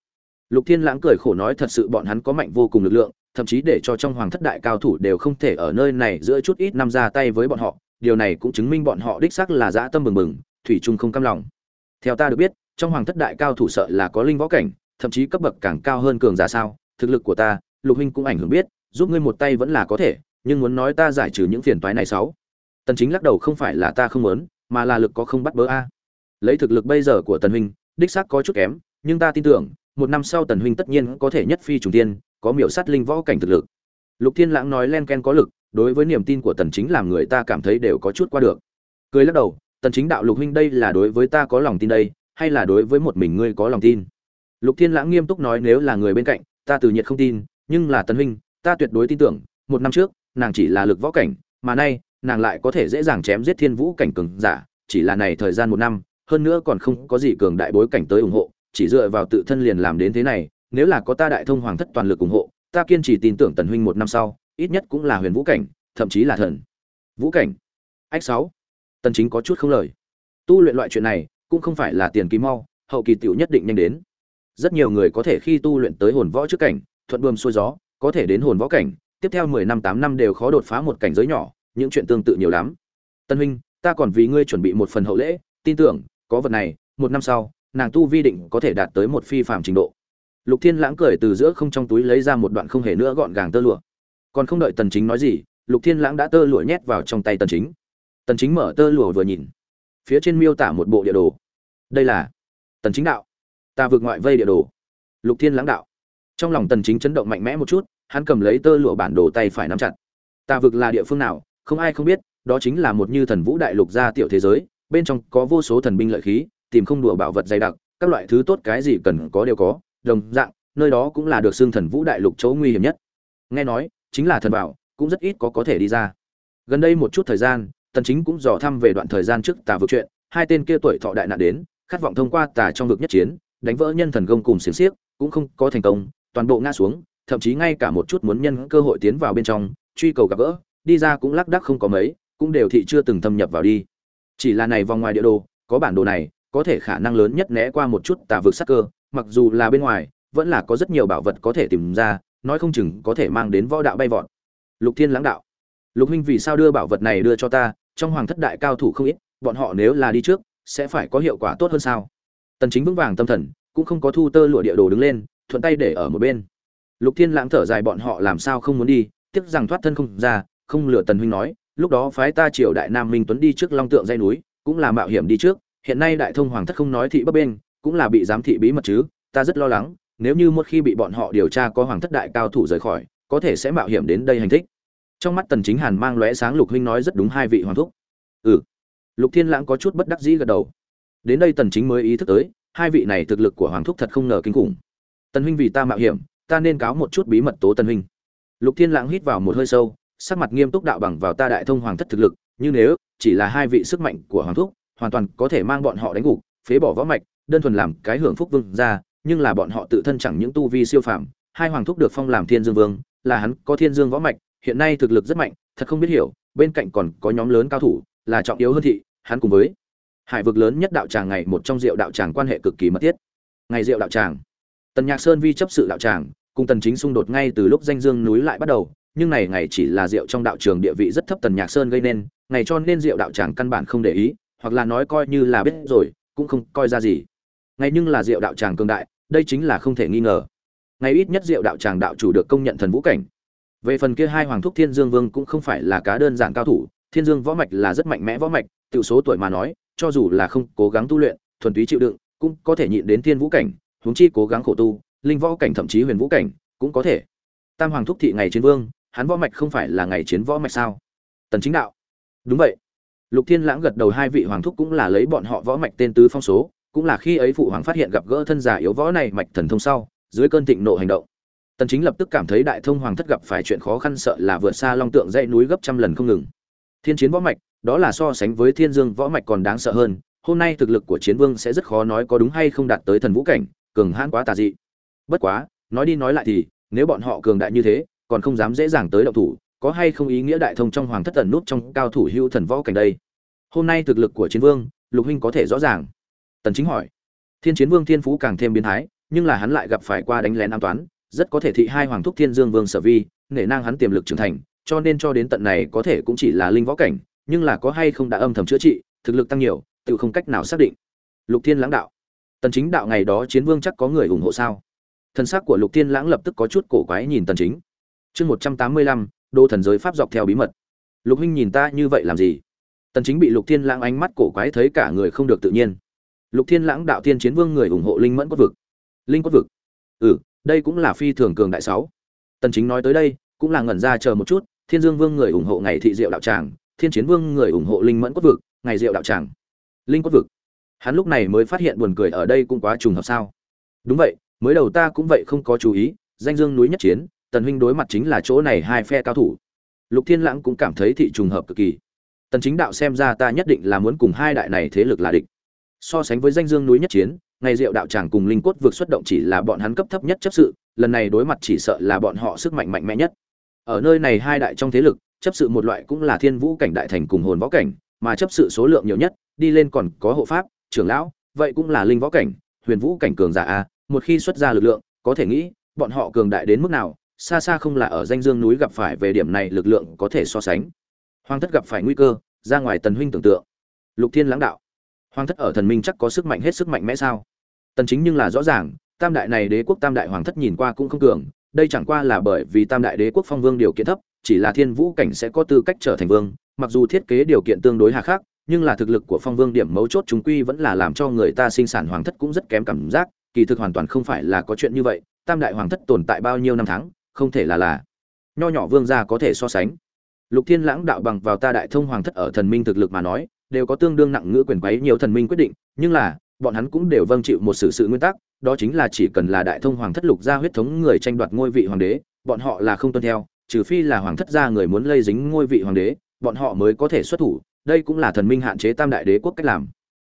Lục thiên lãng cười khổ nói, thật sự bọn hắn có mạnh vô cùng lực lượng, thậm chí để cho trong hoàng thất đại cao thủ đều không thể ở nơi này giữa chút ít năm ra tay với bọn họ, điều này cũng chứng minh bọn họ đích xác là dã tâm bừng bừng, thủy chung không cam lòng theo ta được biết, trong hoàng thất đại cao thủ sợ là có linh võ cảnh, thậm chí cấp bậc càng cao hơn cường giả sao? Thực lực của ta, lục huynh cũng ảnh hưởng biết, giúp ngươi một tay vẫn là có thể, nhưng muốn nói ta giải trừ những phiền toái này sáu. Tần chính lắc đầu, không phải là ta không muốn, mà là lực có không bắt bớ a. Lấy thực lực bây giờ của tần huynh, đích xác có chút kém, nhưng ta tin tưởng, một năm sau tần huynh tất nhiên có thể nhất phi trùng tiên, có miểu sát linh võ cảnh thực lực. Lục thiên lãng nói len ken có lực, đối với niềm tin của tần chính làm người ta cảm thấy đều có chút qua được. Cười lắc đầu tần chính đạo lục huynh đây là đối với ta có lòng tin đây, hay là đối với một mình ngươi có lòng tin? Lục thiên lãng nghiêm túc nói nếu là người bên cạnh, ta từ nhiệt không tin, nhưng là tần huynh, ta tuyệt đối tin tưởng, một năm trước, nàng chỉ là lực võ cảnh, mà nay, nàng lại có thể dễ dàng chém giết thiên vũ cảnh cường giả, chỉ là này thời gian một năm, hơn nữa còn không có gì cường đại bối cảnh tới ủng hộ, chỉ dựa vào tự thân liền làm đến thế này, nếu là có ta đại thông hoàng thất toàn lực ủng hộ, ta kiên trì tin tưởng tần huynh một năm sau, ít nhất cũng là huyền vũ cảnh, thậm chí là thần vũ cảnh. Ách sáu tần chính có chút không lời. Tu luyện loại chuyện này, cũng không phải là tiền kỳ mau, hậu kỳ tiểu nhất định nhanh đến. Rất nhiều người có thể khi tu luyện tới hồn võ trước cảnh, thuận buồm xuôi gió, có thể đến hồn võ cảnh, tiếp theo 10 năm 8 năm đều khó đột phá một cảnh giới nhỏ, những chuyện tương tự nhiều lắm. Tân huynh, ta còn vì ngươi chuẩn bị một phần hậu lễ, tin tưởng, có vật này, một năm sau, nàng tu vi định có thể đạt tới một phi phàm trình độ. Lục thiên lãng cười từ giữa không trong túi lấy ra một đoạn không hề nữa gọn gàng tơ lụa. Còn không đợi tần chính nói gì, lục thiên lãng đã tơ lụa nhét vào trong tay tần chính tần chính mở tơ lụa vừa nhìn. Phía trên miêu tả một bộ địa đồ. Đây là tần chính đạo. Ta vượt ngoại vây địa đồ. Lục thiên lãng đạo. Trong lòng tần chính chấn động mạnh mẽ một chút, hắn cầm lấy tơ lụa bản đồ tay phải nắm chặt. Ta vực là địa phương nào, không ai không biết, đó chính là một như thần vũ đại lục gia tiểu thế giới, bên trong có vô số thần binh lợi khí, tìm không đùa bảo vật dày đặc, các loại thứ tốt cái gì cần có đều có, đồng dạng, nơi đó cũng là được xương thần vũ đại lục chỗ nguy hiểm nhất. Nghe nói, chính là thần bảo, cũng rất ít có có thể đi ra. Gần đây một chút thời gian tần chính cũng dò thăm về đoạn thời gian trước tà vực chuyện, hai tên kia tuổi thọ đại nạn đến, khát vọng thông qua tà trong vực nhất chiến, đánh vỡ nhân thần công cùng xiển xiếc, cũng không có thành công, toàn bộ ngã xuống, thậm chí ngay cả một chút muốn nhân cơ hội tiến vào bên trong, truy cầu gặp gỡ, đi ra cũng lắc đắc không có mấy, cũng đều thị chưa từng thâm nhập vào đi. Chỉ là này vòng ngoài địa đồ, có bản đồ này, có thể khả năng lớn nhất né qua một chút tà vực sắc cơ, mặc dù là bên ngoài, vẫn là có rất nhiều bảo vật có thể tìm ra, nói không chừng có thể mang đến võ đạo bay vọt. Lục thiên lãng đạo lục huynh vì sao đưa bảo vật này đưa cho ta? Trong hoàng thất đại cao thủ không ít, bọn họ nếu là đi trước, sẽ phải có hiệu quả tốt hơn sao? Tần chính vững vàng tâm thần, cũng không có thu tơ lụa địa đồ đứng lên, thuận tay để ở một bên. Lục thiên lãng thở dài bọn họ làm sao không muốn đi? Tiếc rằng thoát thân không ra, không lừa tần huynh nói, lúc đó phái ta triều đại nam minh tuấn đi trước long tượng dây núi, cũng là mạo hiểm đi trước. Hiện nay đại thông hoàng thất không nói thị bấp bên cũng là bị giám thị bí mật chứ, ta rất lo lắng, nếu như một khi bị bọn họ điều tra có hoàng thất đại cao thủ rời khỏi, có thể sẽ mạo hiểm đến đây hành thích trong mắt tần chính hàn mang lóe sáng, lục huynh nói rất đúng, hai vị hoàng thúc. Ừ. Lục thiên lãng có chút bất đắc dĩ gật đầu. Đến đây tần chính mới ý thức tới, hai vị này thực lực của hoàng thúc thật không ngờ kinh khủng. Tần huynh vì ta mạo hiểm, ta nên cáo một chút bí mật tố tần huynh. Lục thiên lãng hít vào một hơi sâu, sắc mặt nghiêm túc đạo bằng vào ta đại thông hoàng thất thực lực nhưng nếu chỉ là hai vị sức mạnh của hoàng thúc, hoàn toàn có thể mang bọn họ đánh gục, phế bỏ võ mạch, đơn thuần làm cái hưởng phúc vương ra, nhưng là bọn họ tự thân chẳng những tu vi siêu phàm, hai hoàng thúc được phong làm thiên dương vương, là hắn có thiên dương võ mạch hiện nay thực lực rất mạnh, thật không biết hiểu, bên cạnh còn có nhóm lớn cao thủ, là trọng yếu hơn thị, hắn cùng với hải vực lớn nhất đạo tràng ngày một trong diệu đạo tràng quan hệ cực kỳ mật thiết. Ngày diệu đạo tràng, tần nhạc sơn vi chấp sự đạo tràng, cùng tần chính xung đột ngay từ lúc danh dương núi lại bắt đầu, nhưng này ngày chỉ là diệu trong đạo trường địa vị rất thấp tần nhạc sơn gây nên, ngày cho nên diệu đạo tràng căn bản không để ý, hoặc là nói coi như là biết rồi, cũng không coi ra gì. Ngày nhưng là diệu đạo tràng cường đại, đây chính là không thể nghi ngờ. Ngày ít nhất diệu đạo tràng đạo chủ được công nhận thần vũ cảnh về phần kia hai hoàng thúc thiên dương vương cũng không phải là cá đơn giản cao thủ, thiên dương võ mạch là rất mạnh mẽ võ mạch, tiểu số tuổi mà nói, cho dù là không cố gắng tu luyện, thuần túy chịu đựng, cũng có thể nhịn đến thiên vũ cảnh, huống chi cố gắng khổ tu, linh võ cảnh thậm chí huyền vũ cảnh cũng có thể. Tam hoàng thúc thị ngày chiến vương, hắn võ mạch không phải là ngày chiến võ mạch sao? Tần chính đạo. Đúng vậy. Lục thiên lãng gật đầu hai vị hoàng thúc cũng là lấy bọn họ võ mạch tên tứ phong số, cũng là khi ấy phụ hoàng phát hiện gặp gỡ thân giả yếu võ này mạch thần thông sau, dưới cơn thịnh nộ hành động tần chính lập tức cảm thấy đại thông hoàng thất gặp phải chuyện khó khăn sợ là vượt xa long tượng dãy núi gấp trăm lần không ngừng. Thiên chiến võ mạch, đó là so sánh với thiên dương võ mạch còn đáng sợ hơn, hôm nay thực lực của chiến vương sẽ rất khó nói có đúng hay không đạt tới thần vũ cảnh, cường hãn quá tà dị. Bất quá, nói đi nói lại thì, nếu bọn họ cường đại như thế, còn không dám dễ dàng tới động thủ, có hay không ý nghĩa đại thông trong hoàng thất tần nút trong cao thủ hưu thần võ cảnh đây? Hôm nay thực lực của chiến vương, lục huynh có thể rõ ràng. Tần chính hỏi. Thiên chiến vương thiên phú càng thêm biến thái, nhưng là hắn lại gặp phải qua đánh lén an toán rất có thể thị hai hoàng thúc thiên dương vương sở vi nể nang hắn tiềm lực trưởng thành cho nên cho đến tận này có thể cũng chỉ là linh võ cảnh nhưng là có hay không đã âm thầm chữa trị thực lực tăng nhiều tự không cách nào xác định. Lục thiên lãng đạo. Tần chính đạo ngày đó chiến vương chắc có người ủng hộ sao? Thân xác của lục thiên lãng lập tức có chút cổ quái nhìn tần chính. Chương 185, đô thần giới pháp dọc theo bí mật. Lục huynh nhìn ta như vậy làm gì? Tần chính bị lục thiên lãng ánh mắt cổ quái thấy cả người không được tự nhiên. Lục thiên lãng đạo thiên chiến vương người ủng hộ linh mẫn quốc vực. Linh quốc vực? Ừ đây cũng là phi thường cường đại sáu. Tần chính nói tới đây, cũng là ngẩn ra chờ một chút, thiên dương vương người ủng hộ ngày thị diệu đạo tràng, thiên chiến vương người ủng hộ linh mẫn quốc vực, ngày diệu đạo tràng. Linh quốc vực. Hắn lúc này mới phát hiện buồn cười ở đây cũng quá trùng hợp sao. Đúng vậy, mới đầu ta cũng vậy không có chú ý, danh dương núi nhất chiến, tần huynh đối mặt chính là chỗ này hai phe cao thủ. Lục thiên lãng cũng cảm thấy thị trùng hợp cực kỳ. Tần chính đạo xem ra ta nhất định là muốn cùng hai đại này thế lực là địch. So sánh với danh dương núi nhất chiến ngày rượu đạo tràng cùng linh cốt vượt xuất động chỉ là bọn hắn cấp thấp nhất chấp sự, lần này đối mặt chỉ sợ là bọn họ sức mạnh mạnh mẽ nhất. Ở nơi này hai đại trong thế lực, chấp sự một loại cũng là thiên vũ cảnh đại thành cùng hồn võ cảnh, mà chấp sự số lượng nhiều nhất, đi lên còn có hộ pháp, trưởng lão, vậy cũng là linh võ cảnh, huyền vũ cảnh cường giả a, một khi xuất ra lực lượng, có thể nghĩ, bọn họ cường đại đến mức nào, xa xa không là ở danh dương núi gặp phải về điểm này lực lượng có thể so sánh. Hoàng thất gặp phải nguy cơ, ra ngoài tần huynh tưởng tượng. Lục thiên lãng đạo. Hoàng thất ở thần minh chắc có sức mạnh hết sức mạnh mẽ sao? Tần chính nhưng là rõ ràng, tam đại này đế quốc tam đại hoàng thất nhìn qua cũng không cường, đây chẳng qua là bởi vì tam đại đế quốc phong vương điều kiện thấp, chỉ là thiên vũ cảnh sẽ có tư cách trở thành vương, mặc dù thiết kế điều kiện tương đối hà khắc, nhưng là thực lực của phong vương điểm mấu chốt chúng quy vẫn là làm cho người ta sinh sản hoàng thất cũng rất kém cảm giác, kỳ thực hoàn toàn không phải là có chuyện như vậy, tam đại hoàng thất tồn tại bao nhiêu năm tháng, không thể là là nho nhỏ vương gia có thể so sánh. Lục thiên lãng đạo bằng vào ta đại thông hoàng thất ở thần minh thực lực mà nói, đều có tương đương nặng ngữ quyền quấy nhiều thần minh quyết định, nhưng là bọn hắn cũng đều vâng chịu một sự sự nguyên tắc, đó chính là chỉ cần là đại thông hoàng thất lục gia huyết thống người tranh đoạt ngôi vị hoàng đế, bọn họ là không tuân theo, trừ phi là hoàng thất gia người muốn lây dính ngôi vị hoàng đế, bọn họ mới có thể xuất thủ, đây cũng là thần minh hạn chế tam đại đế quốc cách làm.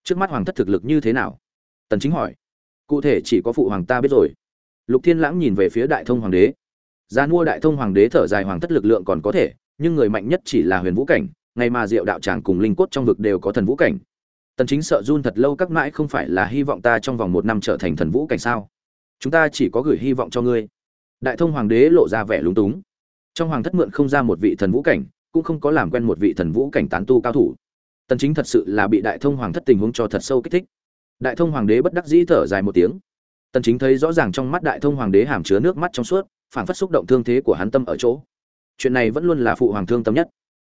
Trước mắt hoàng thất thực lực như thế nào? Tần chính hỏi. Cụ thể chỉ có phụ hoàng ta biết rồi. Lục thiên lãng nhìn về phía đại thông hoàng đế. Gia mua đại thông hoàng đế thở dài hoàng thất lực lượng còn có thể, nhưng người mạnh nhất chỉ là huyền vũ cảnh, ngày mà diệu đạo tràng cùng linh cốt trong vực đều có thần vũ cảnh tần chính sợ run thật lâu, các mãi không phải là hy vọng ta trong vòng một năm trở thành thần vũ cảnh sao? Chúng ta chỉ có gửi hy vọng cho ngươi. Đại thông hoàng đế lộ ra vẻ lúng túng. Trong hoàng thất mượn không ra một vị thần vũ cảnh, cũng không có làm quen một vị thần vũ cảnh tán tu cao thủ. Tần chính thật sự là bị đại thông hoàng thất tình huống cho thật sâu kích thích. Đại thông hoàng đế bất đắc dĩ thở dài một tiếng. Tần chính thấy rõ ràng trong mắt đại thông hoàng đế hàm chứa nước mắt trong suốt phản phất xúc động thương thế của hắn tâm ở chỗ. Chuyện này vẫn luôn là phụ hoàng thương tâm nhất.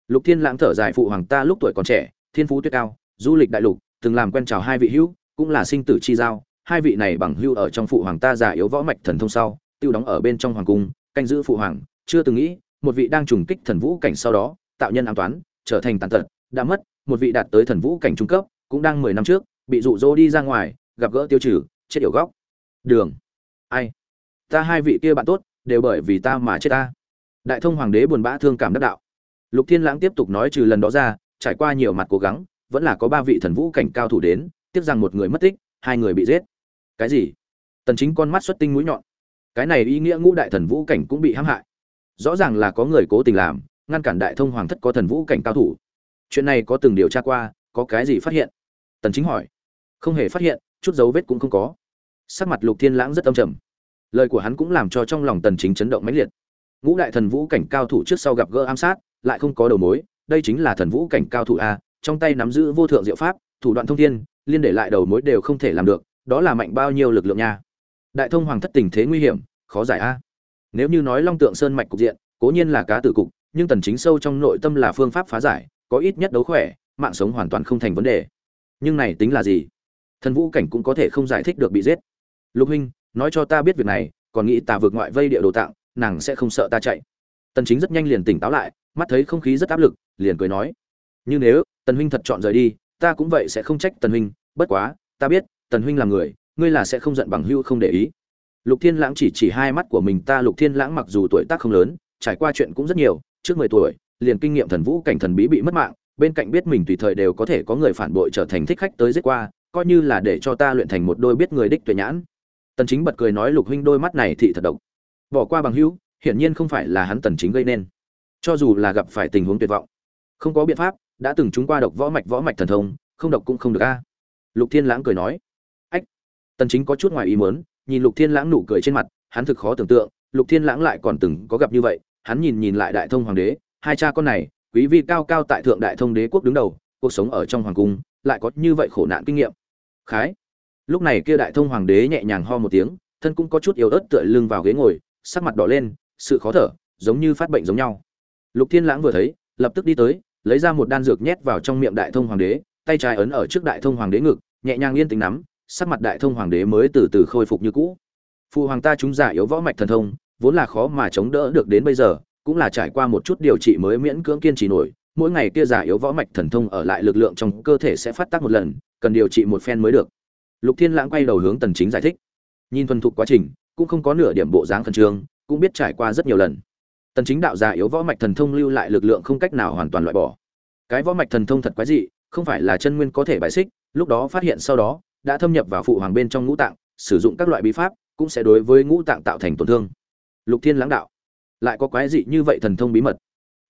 Lục thiên lãng thở dài, phụ hoàng ta lúc tuổi còn trẻ, thiên phú tuyệt cao du lịch đại lục, từng làm quen chào hai vị hữu, cũng là sinh tử chi giao. Hai vị này bằng hữu ở trong phụ hoàng ta già yếu võ mạch thần thông sau, tiêu đóng ở bên trong hoàng cung, canh giữ phụ hoàng. Chưa từng nghĩ, một vị đang trùng kích thần vũ cảnh sau đó, tạo nhân an toán, trở thành tàn tật, đã mất. Một vị đạt tới thần vũ cảnh trung cấp, cũng đang mười năm trước, bị dụ dỗ đi ra ngoài, gặp gỡ tiêu trừ, chết yểu góc. Đường. Ai? Ta hai vị kia bạn tốt, đều bởi vì ta mà chết ta. Đại thông hoàng đế buồn bã thương cảm đắc đạo. Lục thiên lãng tiếp tục nói trừ lần đó ra, trải qua nhiều mặt cố gắng vẫn là có ba vị thần vũ cảnh cao thủ đến, tiếc rằng một người mất tích, hai người bị giết. Cái gì? Tần chính con mắt xuất tinh mũi nhọn. Cái này ý nghĩa ngũ đại thần vũ cảnh cũng bị hãm hại. Rõ ràng là có người cố tình làm, ngăn cản đại thông hoàng thất có thần vũ cảnh cao thủ. Chuyện này có từng điều tra qua, có cái gì phát hiện? Tần chính hỏi. Không hề phát hiện, chút dấu vết cũng không có. Sắc mặt lục thiên lãng rất âm trầm. Lời của hắn cũng làm cho trong lòng tần chính chấn động mãnh liệt. Ngũ đại thần vũ cảnh cao thủ trước sau gặp gỡ ám sát, lại không có đầu mối, đây chính là thần vũ cảnh cao thủ a trong tay nắm giữ vô thượng diệu pháp, thủ đoạn thông thiên, liên để lại đầu mối đều không thể làm được, đó là mạnh bao nhiêu lực lượng nha. Đại thông hoàng thất tình thế nguy hiểm, khó giải a. Nếu như nói long tượng sơn mạch cục diện, cố nhiên là cá tử cục, nhưng tần chính sâu trong nội tâm là phương pháp phá giải, có ít nhất đấu khỏe, mạng sống hoàn toàn không thành vấn đề. Nhưng này tính là gì? Thần vũ cảnh cũng có thể không giải thích được bị giết. Lục huynh, nói cho ta biết việc này, còn nghĩ ta vượt ngoại vây địa đồ tặng nàng sẽ không sợ ta chạy. Tần chính rất nhanh liền tỉnh táo lại, mắt thấy không khí rất áp lực, liền cười nói. Như nếu tần huynh thật chọn rời đi, ta cũng vậy sẽ không trách tần huynh, bất quá, ta biết, tần huynh là người, ngươi là sẽ không giận bằng hưu không để ý. Lục thiên lãng chỉ chỉ hai mắt của mình, ta lục thiên lãng mặc dù tuổi tác không lớn, trải qua chuyện cũng rất nhiều, trước 10 tuổi, liền kinh nghiệm thần vũ cảnh thần bí bị mất mạng, bên cạnh biết mình tùy thời đều có thể có người phản bội trở thành thích khách tới giết qua, coi như là để cho ta luyện thành một đôi biết người đích tuyệt nhãn. Tần chính bật cười nói lục huynh đôi mắt này thị thật độc. Bỏ qua bằng hữu, hiển nhiên không phải là hắn tần chính gây nên. Cho dù là gặp phải tình huống tuyệt vọng, không có biện pháp đã từng chúng qua độc võ mạch võ mạch thần thông, không độc cũng không được a. Lục thiên lãng cười nói. Ách, tần chính có chút ngoài ý muốn, nhìn lục thiên lãng nụ cười trên mặt, hắn thực khó tưởng tượng, lục thiên lãng lại còn từng có gặp như vậy, hắn nhìn nhìn lại đại thông hoàng đế, hai cha con này, quý vi cao cao tại thượng đại thông đế quốc đứng đầu, cuộc sống ở trong hoàng cung, lại có như vậy khổ nạn kinh nghiệm. Khái. Lúc này kia đại thông hoàng đế nhẹ nhàng ho một tiếng, thân cũng có chút yếu ớt tựa lưng vào ghế ngồi, sắc mặt đỏ lên, sự khó thở, giống như phát bệnh giống nhau. Lục thiên lãng vừa thấy, lập tức đi tới lấy ra một đan dược nhét vào trong miệng đại thông hoàng đế, tay trái ấn ở trước đại thông hoàng đế ngực, nhẹ nhàng yên tĩnh nắm, sắc mặt đại thông hoàng đế mới từ từ khôi phục như cũ. Phụ hoàng ta chúng giả yếu võ mạch thần thông, vốn là khó mà chống đỡ được đến bây giờ, cũng là trải qua một chút điều trị mới miễn cưỡng kiên trì nổi, mỗi ngày kia giả yếu võ mạch thần thông ở lại lực lượng trong cơ thể sẽ phát tác một lần, cần điều trị một phen mới được. Lục thiên lãng quay đầu hướng tần chính giải thích. Nhìn thuần thục quá trình, cũng không có nửa điểm bộ dáng khẩn trương, cũng biết trải qua rất nhiều lần tần chính đạo già yếu võ mạch thần thông lưu lại lực lượng không cách nào hoàn toàn loại bỏ. Cái võ mạch thần thông thật quái dị, không phải là chân nguyên có thể bài xích, lúc đó phát hiện sau đó, đã thâm nhập vào phụ hoàng bên trong ngũ tạng, sử dụng các loại bí pháp, cũng sẽ đối với ngũ tạng tạo thành tổn thương. Lục thiên lãng đạo. Lại có quái dị như vậy thần thông bí mật.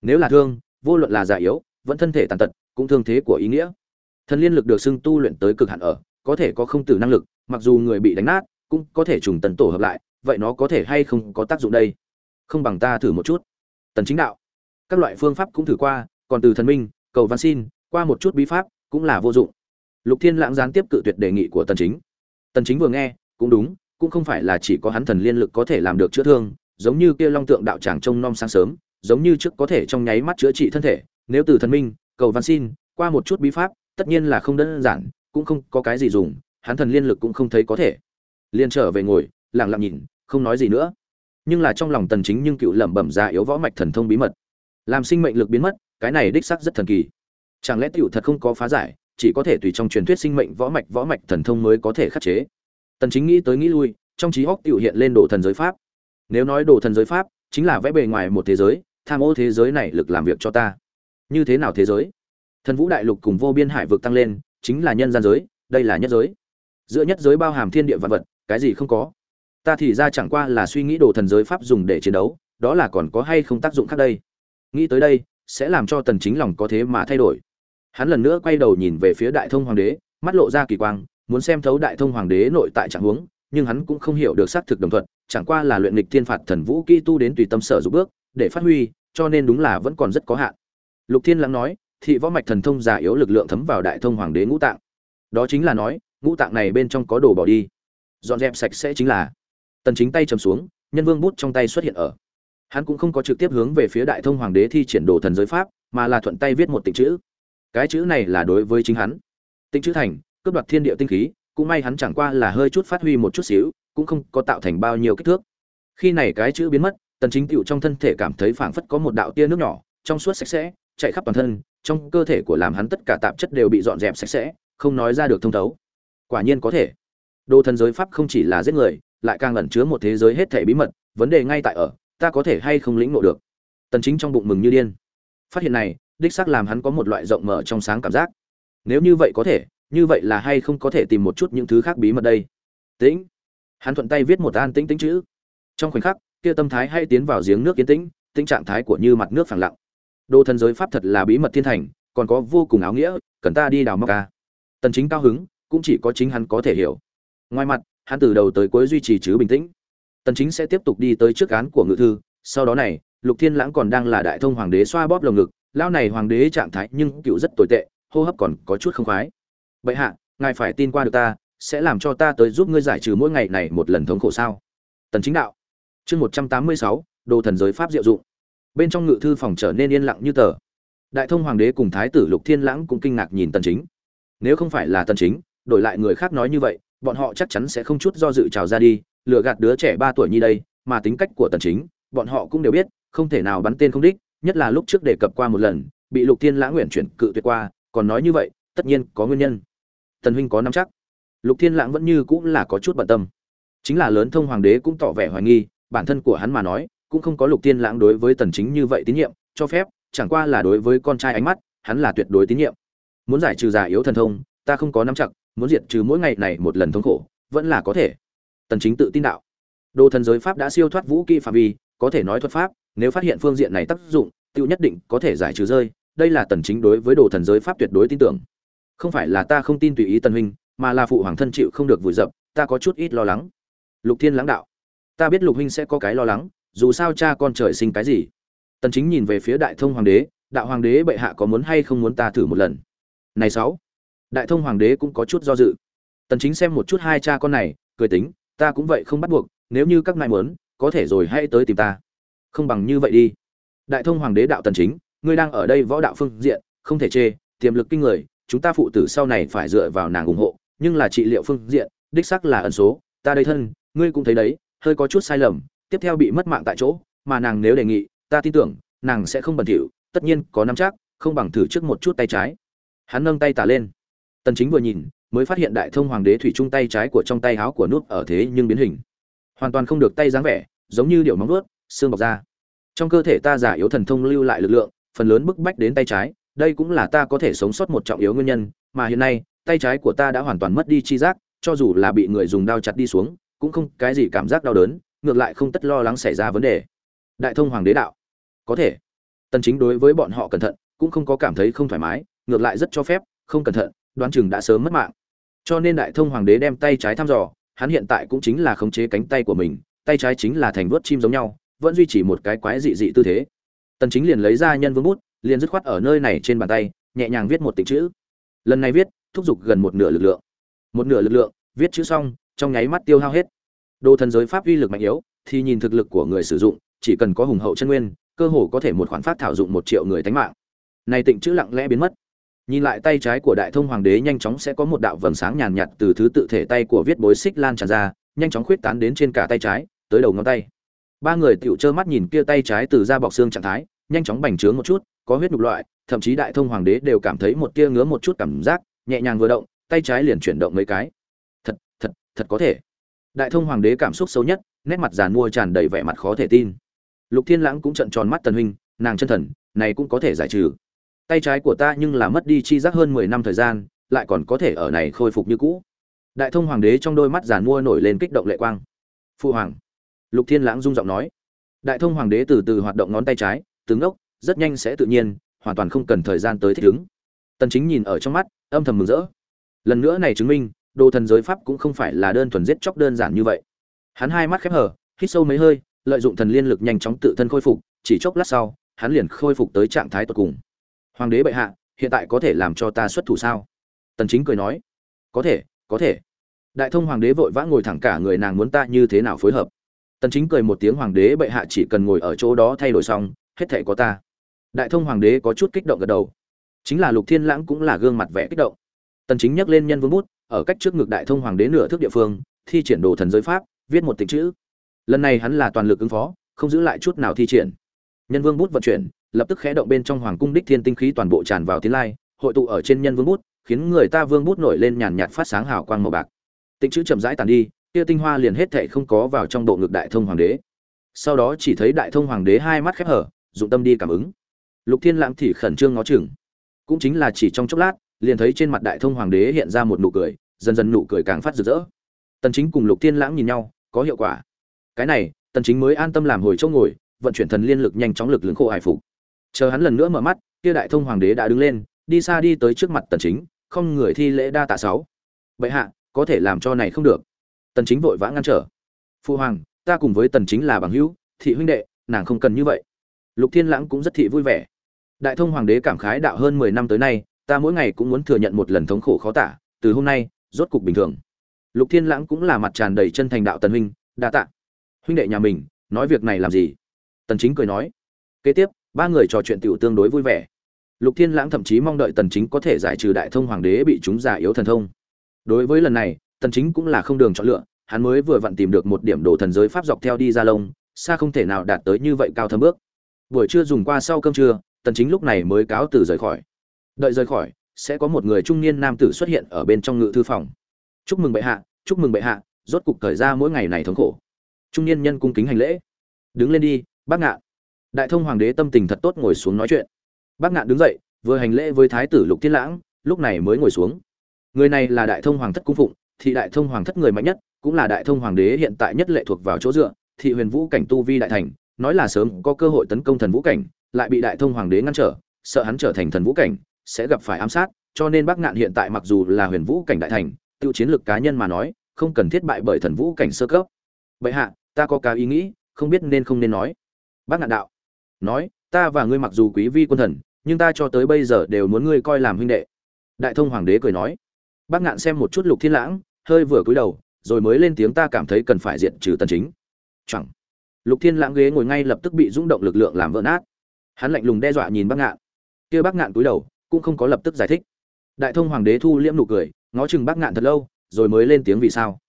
Nếu là thương, vô luận là già yếu, vẫn thân thể tàn tật, cũng thương thế của ý nghĩa. Thần liên lực được xưng tu luyện tới cực hạn ở, có thể có không tử năng lực, mặc dù người bị đánh nát, cũng có thể trùng tần tổ hợp lại, vậy nó có thể hay không có tác dụng đây? Không bằng ta thử một chút. Tần chính đạo, các loại phương pháp cũng thử qua, còn từ thần minh, cầu văn xin, qua một chút bí pháp, cũng là vô dụng. Lục thiên lãng gián tiếp cự tuyệt đề nghị của tần chính. Tần chính vừa nghe, cũng đúng, cũng không phải là chỉ có hắn thần liên lực có thể làm được chữa thương, giống như kia long tượng đạo tràng trông nom sáng sớm, giống như trước có thể trong nháy mắt chữa trị thân thể, nếu từ thần minh, cầu văn xin, qua một chút bí pháp, tất nhiên là không đơn giản, cũng không có cái gì dùng, hắn thần liên lực cũng không thấy có thể. Liên trở về ngồi, lặng lặng nhìn, không nói gì nữa nhưng là trong lòng tần chính nhưng cựu lẩm bẩm ra yếu võ mạch thần thông bí mật. Làm sinh mệnh lực biến mất, cái này đích xác rất thần kỳ. Chẳng lẽ tiểu thật không có phá giải, chỉ có thể tùy trong truyền thuyết sinh mệnh võ mạch võ mạch thần thông mới có thể khắc chế? Tần chính nghĩ tới nghĩ lui, trong trí óc tiểu hiện lên đồ thần giới pháp. Nếu nói đồ thần giới pháp, chính là vẽ bề ngoài một thế giới, tham ô thế giới này lực làm việc cho ta. Như thế nào thế giới? Thần vũ đại lục cùng vô biên hải vực tăng lên, chính là nhân gian giới, đây là nhất giới. Giữa nhất giới bao hàm thiên địa vạn vật, cái gì không có? Ta thì ra chẳng qua là suy nghĩ đồ thần giới pháp dùng để chiến đấu, đó là còn có hay không tác dụng khác đây? Nghĩ tới đây, sẽ làm cho tần chính lòng có thế mà thay đổi. Hắn lần nữa quay đầu nhìn về phía đại thông hoàng đế, mắt lộ ra kỳ quang, muốn xem thấu đại thông hoàng đế nội tại trạng huống, nhưng hắn cũng không hiểu được xác thực đồng thuận, chẳng qua là luyện nghịch thiên phạt thần vũ kỹ tu đến tùy tâm sở dục bước, để phát huy, cho nên đúng là vẫn còn rất có hạn. Lục thiên lắng nói, thị võ mạch thần thông già yếu lực lượng thấm vào đại thông hoàng đế ngũ tạng. Đó chính là nói, ngũ tạng này bên trong có đồ bỏ đi. Dọn dẹp sạch sẽ chính là tần chính tay chầm xuống, nhân vương bút trong tay xuất hiện ở. Hắn cũng không có trực tiếp hướng về phía đại thông hoàng đế thi triển đồ thần giới pháp, mà là thuận tay viết một tịnh chữ. Cái chữ này là đối với chính hắn. Tịnh chữ thành, cướp đoạt thiên địa tinh khí, cũng may hắn chẳng qua là hơi chút phát huy một chút xíu, cũng không có tạo thành bao nhiêu kích thước. Khi này cái chữ biến mất, tần chính tựu trong thân thể cảm thấy phảng phất có một đạo tia nước nhỏ, trong suốt sạch sẽ, chạy khắp toàn thân, trong cơ thể của làm hắn tất cả tạp chất đều bị dọn dẹp sạch sẽ, không nói ra được thông thấu. Quả nhiên có thể. Đồ thần giới pháp không chỉ là giết người lại càng ẩn chứa một thế giới hết thể bí mật, vấn đề ngay tại ở, ta có thể hay không lĩnh ngộ được? Tần chính trong bụng mừng như điên. Phát hiện này, đích xác làm hắn có một loại rộng mở trong sáng cảm giác. Nếu như vậy có thể, như vậy là hay không có thể tìm một chút những thứ khác bí mật đây? Tĩnh. Hắn thuận tay viết một an tĩnh tĩnh chữ. Trong khoảnh khắc, kia tâm thái hay tiến vào giếng nước yên tĩnh tĩnh trạng thái của như mặt nước phẳng lặng. Đô thần giới pháp thật là bí mật thiên thành, còn có vô cùng áo nghĩa, cần ta đi đào móc ca tần chính cao hứng, cũng chỉ có chính hắn có thể hiểu. Ngoài mặt hắn từ đầu tới cuối duy trì chứ bình tĩnh. Tần chính sẽ tiếp tục đi tới trước án của ngự thư sau đó này lục thiên lãng còn đang là đại thông hoàng đế xoa bóp lồng ngực lão này hoàng đế trạng thái nhưng cựu rất tồi tệ hô hấp còn có chút không khoái. Bệ hạ ngài phải tin qua được ta sẽ làm cho ta tới giúp ngươi giải trừ mỗi ngày này một lần thống khổ sao? Tần chính đạo. Chương 186, đồ thần giới pháp diệu dụng. Bên trong ngự thư phòng trở nên yên lặng như tờ. Đại thông hoàng đế cùng thái tử lục thiên lãng cũng kinh ngạc nhìn tần chính. Nếu không phải là tần chính đổi lại người khác nói như vậy bọn họ chắc chắn sẽ không chút do dự trào ra đi, lừa gạt đứa trẻ ba tuổi như đây, mà tính cách của tần chính, bọn họ cũng đều biết, không thể nào bắn tên không đích, nhất là lúc trước đề cập qua một lần, bị lục thiên lãng nguyện chuyển cự tuyệt qua, còn nói như vậy, tất nhiên có nguyên nhân. Tần huynh có nắm chắc. Lục thiên lãng vẫn như cũng là có chút bận tâm. Chính là lớn thông hoàng đế cũng tỏ vẻ hoài nghi, bản thân của hắn mà nói, cũng không có lục thiên lãng đối với tần chính như vậy tín nhiệm, cho phép, chẳng qua là đối với con trai ánh mắt, hắn là tuyệt đối tín nhiệm. Muốn giải trừ giả yếu thần thông, ta không có nắm chặt muốn diệt trừ mỗi ngày này một lần thống khổ, vẫn là có thể. Tần chính tự tin đạo. Đồ thần giới pháp đã siêu thoát vũ kỹ phạm vi, có thể nói thuật pháp, nếu phát hiện phương diện này tác dụng, tiêu nhất định có thể giải trừ rơi. Đây là tần chính đối với đồ thần giới pháp tuyệt đối tin tưởng. Không phải là ta không tin tùy ý tần huynh, mà là phụ hoàng thân chịu không được vùi dập, ta có chút ít lo lắng. Lục thiên lãng đạo. Ta biết lục huynh sẽ có cái lo lắng, dù sao cha con trời sinh cái gì. Tần chính nhìn về phía đại thông hoàng đế, đạo hoàng đế bệ hạ có muốn hay không muốn ta thử một lần. Này sáu đại thông hoàng đế cũng có chút do dự. Tần chính xem một chút hai cha con này, cười tính, ta cũng vậy không bắt buộc, nếu như các ngài muốn, có thể rồi hãy tới tìm ta. Không bằng như vậy đi. Đại thông hoàng đế đạo tần chính, ngươi đang ở đây võ đạo phương diện, không thể chê, tiềm lực kinh người, chúng ta phụ tử sau này phải dựa vào nàng ủng hộ, nhưng là trị liệu phương diện, đích xác là ẩn số, ta đây thân, ngươi cũng thấy đấy, hơi có chút sai lầm, tiếp theo bị mất mạng tại chỗ, mà nàng nếu đề nghị, ta tin tưởng, nàng sẽ không bẩn thỉu, tất nhiên có nắm chắc, không bằng thử trước một chút tay trái. Hắn nâng tay tả lên tần chính vừa nhìn mới phát hiện đại thông hoàng đế thủy trung tay trái của trong tay áo của nút ở thế nhưng biến hình. Hoàn toàn không được tay dáng vẻ giống như điệu móng nuốt, xương bọc ra trong cơ thể ta giả yếu thần thông lưu lại lực lượng phần lớn bức bách đến tay trái đây cũng là ta có thể sống sót một trọng yếu nguyên nhân mà hiện nay tay trái của ta đã hoàn toàn mất đi chi giác cho dù là bị người dùng đao chặt đi xuống cũng không cái gì cảm giác đau đớn ngược lại không tất lo lắng xảy ra vấn đề. Đại thông hoàng đế đạo. Có thể. Tần chính đối với bọn họ cẩn thận cũng không có cảm thấy không thoải mái ngược lại rất cho phép không cẩn thận đoán chừng đã sớm mất mạng. Cho nên đại thông hoàng đế đem tay trái thăm dò, hắn hiện tại cũng chính là khống chế cánh tay của mình, tay trái chính là thành vuốt chim giống nhau, vẫn duy trì một cái quái dị dị tư thế. Tần chính liền lấy ra nhân vương bút, liền dứt khoát ở nơi này trên bàn tay, nhẹ nhàng viết một tịch chữ. Lần này viết, thúc giục gần một nửa lực lượng. Một nửa lực lượng, viết chữ xong, trong nháy mắt tiêu hao hết. Đồ thần giới pháp uy lực mạnh yếu, thì nhìn thực lực của người sử dụng, chỉ cần có hùng hậu chân nguyên, cơ hồ có thể một khoản phát thảo dụng một triệu người tánh mạng. Này tịnh chữ lặng lẽ biến mất nhìn lại tay trái của đại thông hoàng đế nhanh chóng sẽ có một đạo vầng sáng nhàn nhạt từ thứ tự thể tay của viết bối xích lan tràn ra, nhanh chóng khuyết tán đến trên cả tay trái, tới đầu ngón tay. Ba người tựu trơ mắt nhìn kia tay trái từ da bọc xương trạng thái, nhanh chóng bành trướng một chút, có huyết nhục loại, thậm chí đại thông hoàng đế đều cảm thấy một tia ngứa một chút cảm giác, nhẹ nhàng vừa động, tay trái liền chuyển động mấy cái. Thật thật thật có thể. Đại thông hoàng đế cảm xúc xấu nhất, nét mặt giàn mua tràn đầy vẻ mặt khó thể tin. Lục thiên lãng cũng trận tròn mắt tần huynh, nàng chân thần, này cũng có thể giải trừ tay trái của ta nhưng là mất đi chi giác hơn mười năm thời gian, lại còn có thể ở này khôi phục như cũ. Đại thông hoàng đế trong đôi mắt giàn mua nổi lên kích động lệ quang. Phu hoàng. Lục thiên lãng rung giọng nói. Đại thông hoàng đế từ từ hoạt động ngón tay trái tướng ốc rất nhanh sẽ tự nhiên, hoàn toàn không cần thời gian tới thích ứng. Tần chính nhìn ở trong mắt, âm thầm mừng rỡ. Lần nữa này chứng minh, đồ thần giới pháp cũng không phải là đơn thuần giết chóc đơn giản như vậy. Hắn hai mắt khép hờ, hít sâu mấy hơi, lợi dụng thần liên lực nhanh chóng tự thân khôi phục, chỉ chốc lát sau, hắn liền khôi phục tới trạng thái tột cùng hoàng đế bệ hạ, hiện tại có thể làm cho ta xuất thủ sao? Tần chính cười nói, có thể có thể. Đại thông hoàng đế vội vã ngồi thẳng cả người nàng muốn ta như thế nào phối hợp. Tần chính cười một tiếng, hoàng đế bệ hạ chỉ cần ngồi ở chỗ đó thay đổi xong, hết thảy có ta. Đại thông hoàng đế có chút kích động gật đầu. Chính là lục thiên lãng cũng là gương mặt vẻ kích động. Tần chính nhắc lên nhân vương bút, ở cách trước ngực đại thông hoàng đế nửa thước địa phương, thi triển đồ thần giới pháp, viết một tịch chữ. Lần này hắn là toàn lực ứng phó, không giữ lại chút nào thi triển. Nhân vương bút vận chuyển lập tức khẽ động bên trong hoàng cung đích thiên tinh khí toàn bộ tràn vào tiến lai, hội tụ ở trên nhân vương bút, khiến người ta vương bút nổi lên nhàn nhạt phát sáng hào quang màu bạc. Tịnh chữ chậm rãi tàn đi, kia tinh hoa liền hết thảy không có vào trong bộ ngực đại thông hoàng đế. Sau đó chỉ thấy đại thông hoàng đế hai mắt khép hở, dụng tâm đi cảm ứng. Lục thiên lãng thì khẩn trương ngó chừng. Cũng chính là chỉ trong chốc lát, liền thấy trên mặt đại thông hoàng đế hiện ra một nụ cười, dần dần nụ cười càng phát rực rỡ. Tần chính cùng lục thiên lãng nhìn nhau, có hiệu quả. Cái này, tần chính mới an tâm làm hồi chỗ ngồi, vận chuyển thần liên lực nhanh chóng lực lượng khô hải phục chờ hắn lần nữa mở mắt, kia đại thông hoàng đế đã đứng lên, đi xa đi tới trước mặt tần chính, không người thi lễ đa tạ sáu. Vậy hạ, có thể làm cho này không được. Tần chính vội vã ngăn trở. Phu hoàng, ta cùng với tần chính là bằng hữu, thị huynh đệ, nàng không cần như vậy. Lục thiên lãng cũng rất thị vui vẻ. Đại thông hoàng đế cảm khái đạo hơn 10 năm tới nay, ta mỗi ngày cũng muốn thừa nhận một lần thống khổ khó tả, từ hôm nay, rốt cục bình thường. Lục thiên lãng cũng là mặt tràn đầy chân thành đạo tần huynh, đa tạ. Huynh đệ nhà mình, nói việc này làm gì? Tần chính cười nói. Kế tiếp ba người trò chuyện tiểu tương đối vui vẻ. Lục thiên lãng thậm chí mong đợi tần chính có thể giải trừ đại thông hoàng đế bị chúng giả yếu thần thông. Đối với lần này, tần chính cũng là không đường chọn lựa, hắn mới vừa vặn tìm được một điểm đồ thần giới pháp dọc theo đi ra lông, xa không thể nào đạt tới như vậy cao thâm bước. Buổi trưa dùng qua sau cơm trưa, tần chính lúc này mới cáo từ rời khỏi. Đợi rời khỏi, sẽ có một người trung niên nam tử xuất hiện ở bên trong ngự thư phòng. Chúc mừng bệ hạ, chúc mừng bệ hạ, rốt cục thời ra mỗi ngày này thống khổ. Trung niên nhân cung kính hành lễ. Đứng lên đi, bác ngạ đại thông hoàng đế tâm tình thật tốt ngồi xuống nói chuyện. Bác ngạn đứng dậy, vừa hành lễ với thái tử lục thiên lãng, lúc này mới ngồi xuống. Người này là đại thông hoàng thất cung phụng, thị đại thông hoàng thất người mạnh nhất, cũng là đại thông hoàng đế hiện tại nhất lệ thuộc vào chỗ dựa, thị huyền vũ cảnh tu vi đại thành, nói là sớm có cơ hội tấn công thần vũ cảnh, lại bị đại thông hoàng đế ngăn trở, sợ hắn trở thành thần vũ cảnh, sẽ gặp phải ám sát, cho nên bác ngạn hiện tại mặc dù là huyền vũ cảnh đại thành, tiêu chiến lược cá nhân mà nói, không cần thiết bại bởi thần vũ cảnh sơ cấp. Vậy hạ, ta có cá ý nghĩ, không biết nên không nên nói. Bác ngạn đạo nói, ta và ngươi mặc dù quý vi quân thần, nhưng ta cho tới bây giờ đều muốn ngươi coi làm huynh đệ. Đại thông hoàng đế cười nói. Bác ngạn xem một chút lục thiên lãng, hơi vừa cúi đầu, rồi mới lên tiếng ta cảm thấy cần phải diện trừ tần chính. Chẳng. Lục thiên lãng ghế ngồi ngay lập tức bị rung động lực lượng làm vỡ nát. Hắn lạnh lùng đe dọa nhìn bác ngạn. Kia bác ngạn cúi đầu, cũng không có lập tức giải thích. Đại thông hoàng đế thu liễm nụ cười, ngó chừng bác ngạn thật lâu, rồi mới lên tiếng vì sao.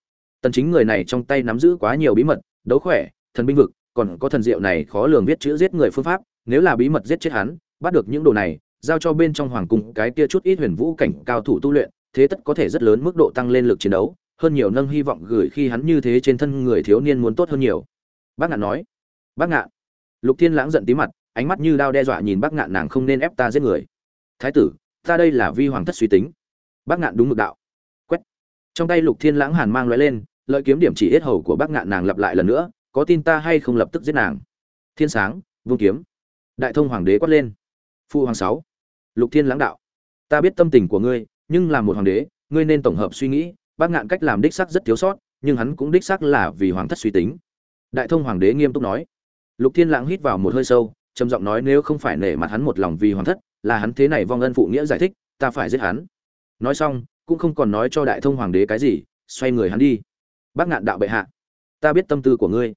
Tần chính người này trong tay nắm giữ quá nhiều bí mật, đấu khỏe, thần binh vực còn có thần diệu này khó lường viết chữ giết người phương pháp, nếu là bí mật giết chết hắn, bắt được những đồ này, giao cho bên trong hoàng cung cái kia chút ít huyền vũ cảnh cao thủ tu luyện, thế tất có thể rất lớn mức độ tăng lên lực chiến đấu, hơn nhiều nâng hy vọng gửi khi hắn như thế trên thân người thiếu niên muốn tốt hơn nhiều. Bác ngạn nói, bác ngạn. Lục thiên lãng giận tí mặt, ánh mắt như đao đe dọa nhìn bác ngạn nàng không nên ép ta giết người. Thái tử, ta đây là vi hoàng thất suy tính. Bác ngạn đúng mực đạo. Quét. Trong tay lục thiên lãng hàn mang loại lên, lợi kiếm điểm chỉ hết hầu của bác ngạn nàng lặp lại lần nữa có tin ta hay không lập tức giết nàng. Thiên sáng vung kiếm. Đại thông hoàng đế quát lên. Phu hoàng sáu. Lục thiên lãng đạo. Ta biết tâm tình của ngươi, nhưng làm một hoàng đế, ngươi nên tổng hợp suy nghĩ, bác ngạn cách làm đích sắc rất thiếu sót, nhưng hắn cũng đích sắc là vì hoàng thất suy tính. Đại thông hoàng đế nghiêm túc nói. Lục thiên lãng hít vào một hơi sâu, trầm giọng nói nếu không phải nể mặt hắn một lòng vì hoàng thất, là hắn thế này vong ân phụ nghĩa giải thích, ta phải giết hắn. Nói xong, cũng không còn nói cho đại thông hoàng đế cái gì, xoay người hắn đi. Bác ngạn đạo bệ hạ ta biết tâm tư của ngươi.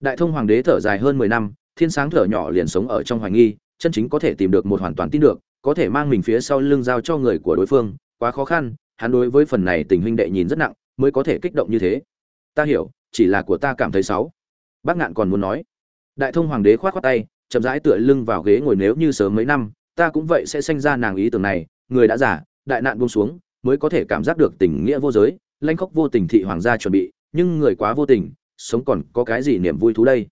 Đại thông hoàng đế thở dài hơn mười năm, thiên sáng thở nhỏ liền sống ở trong hoài nghi, chân chính có thể tìm được một hoàn toàn tin được, có thể mang mình phía sau lưng giao cho người của đối phương, quá khó khăn, hắn đối với phần này tình huynh đệ nhìn rất nặng, mới có thể kích động như thế. Ta hiểu, chỉ là của ta cảm thấy xấu. Bác ngạn còn muốn nói. Đại thông hoàng đế khoát khoát tay, chậm rãi tựa lưng vào ghế ngồi nếu như sớm mấy năm, ta cũng vậy sẽ sinh ra nàng ý tưởng này, người đã giả đại nạn buông xuống, mới có thể cảm giác được tình nghĩa vô giới, lanh khóc vô tình thị hoàng gia chuẩn bị, nhưng người quá vô tình sống còn có cái gì niềm vui thú đây?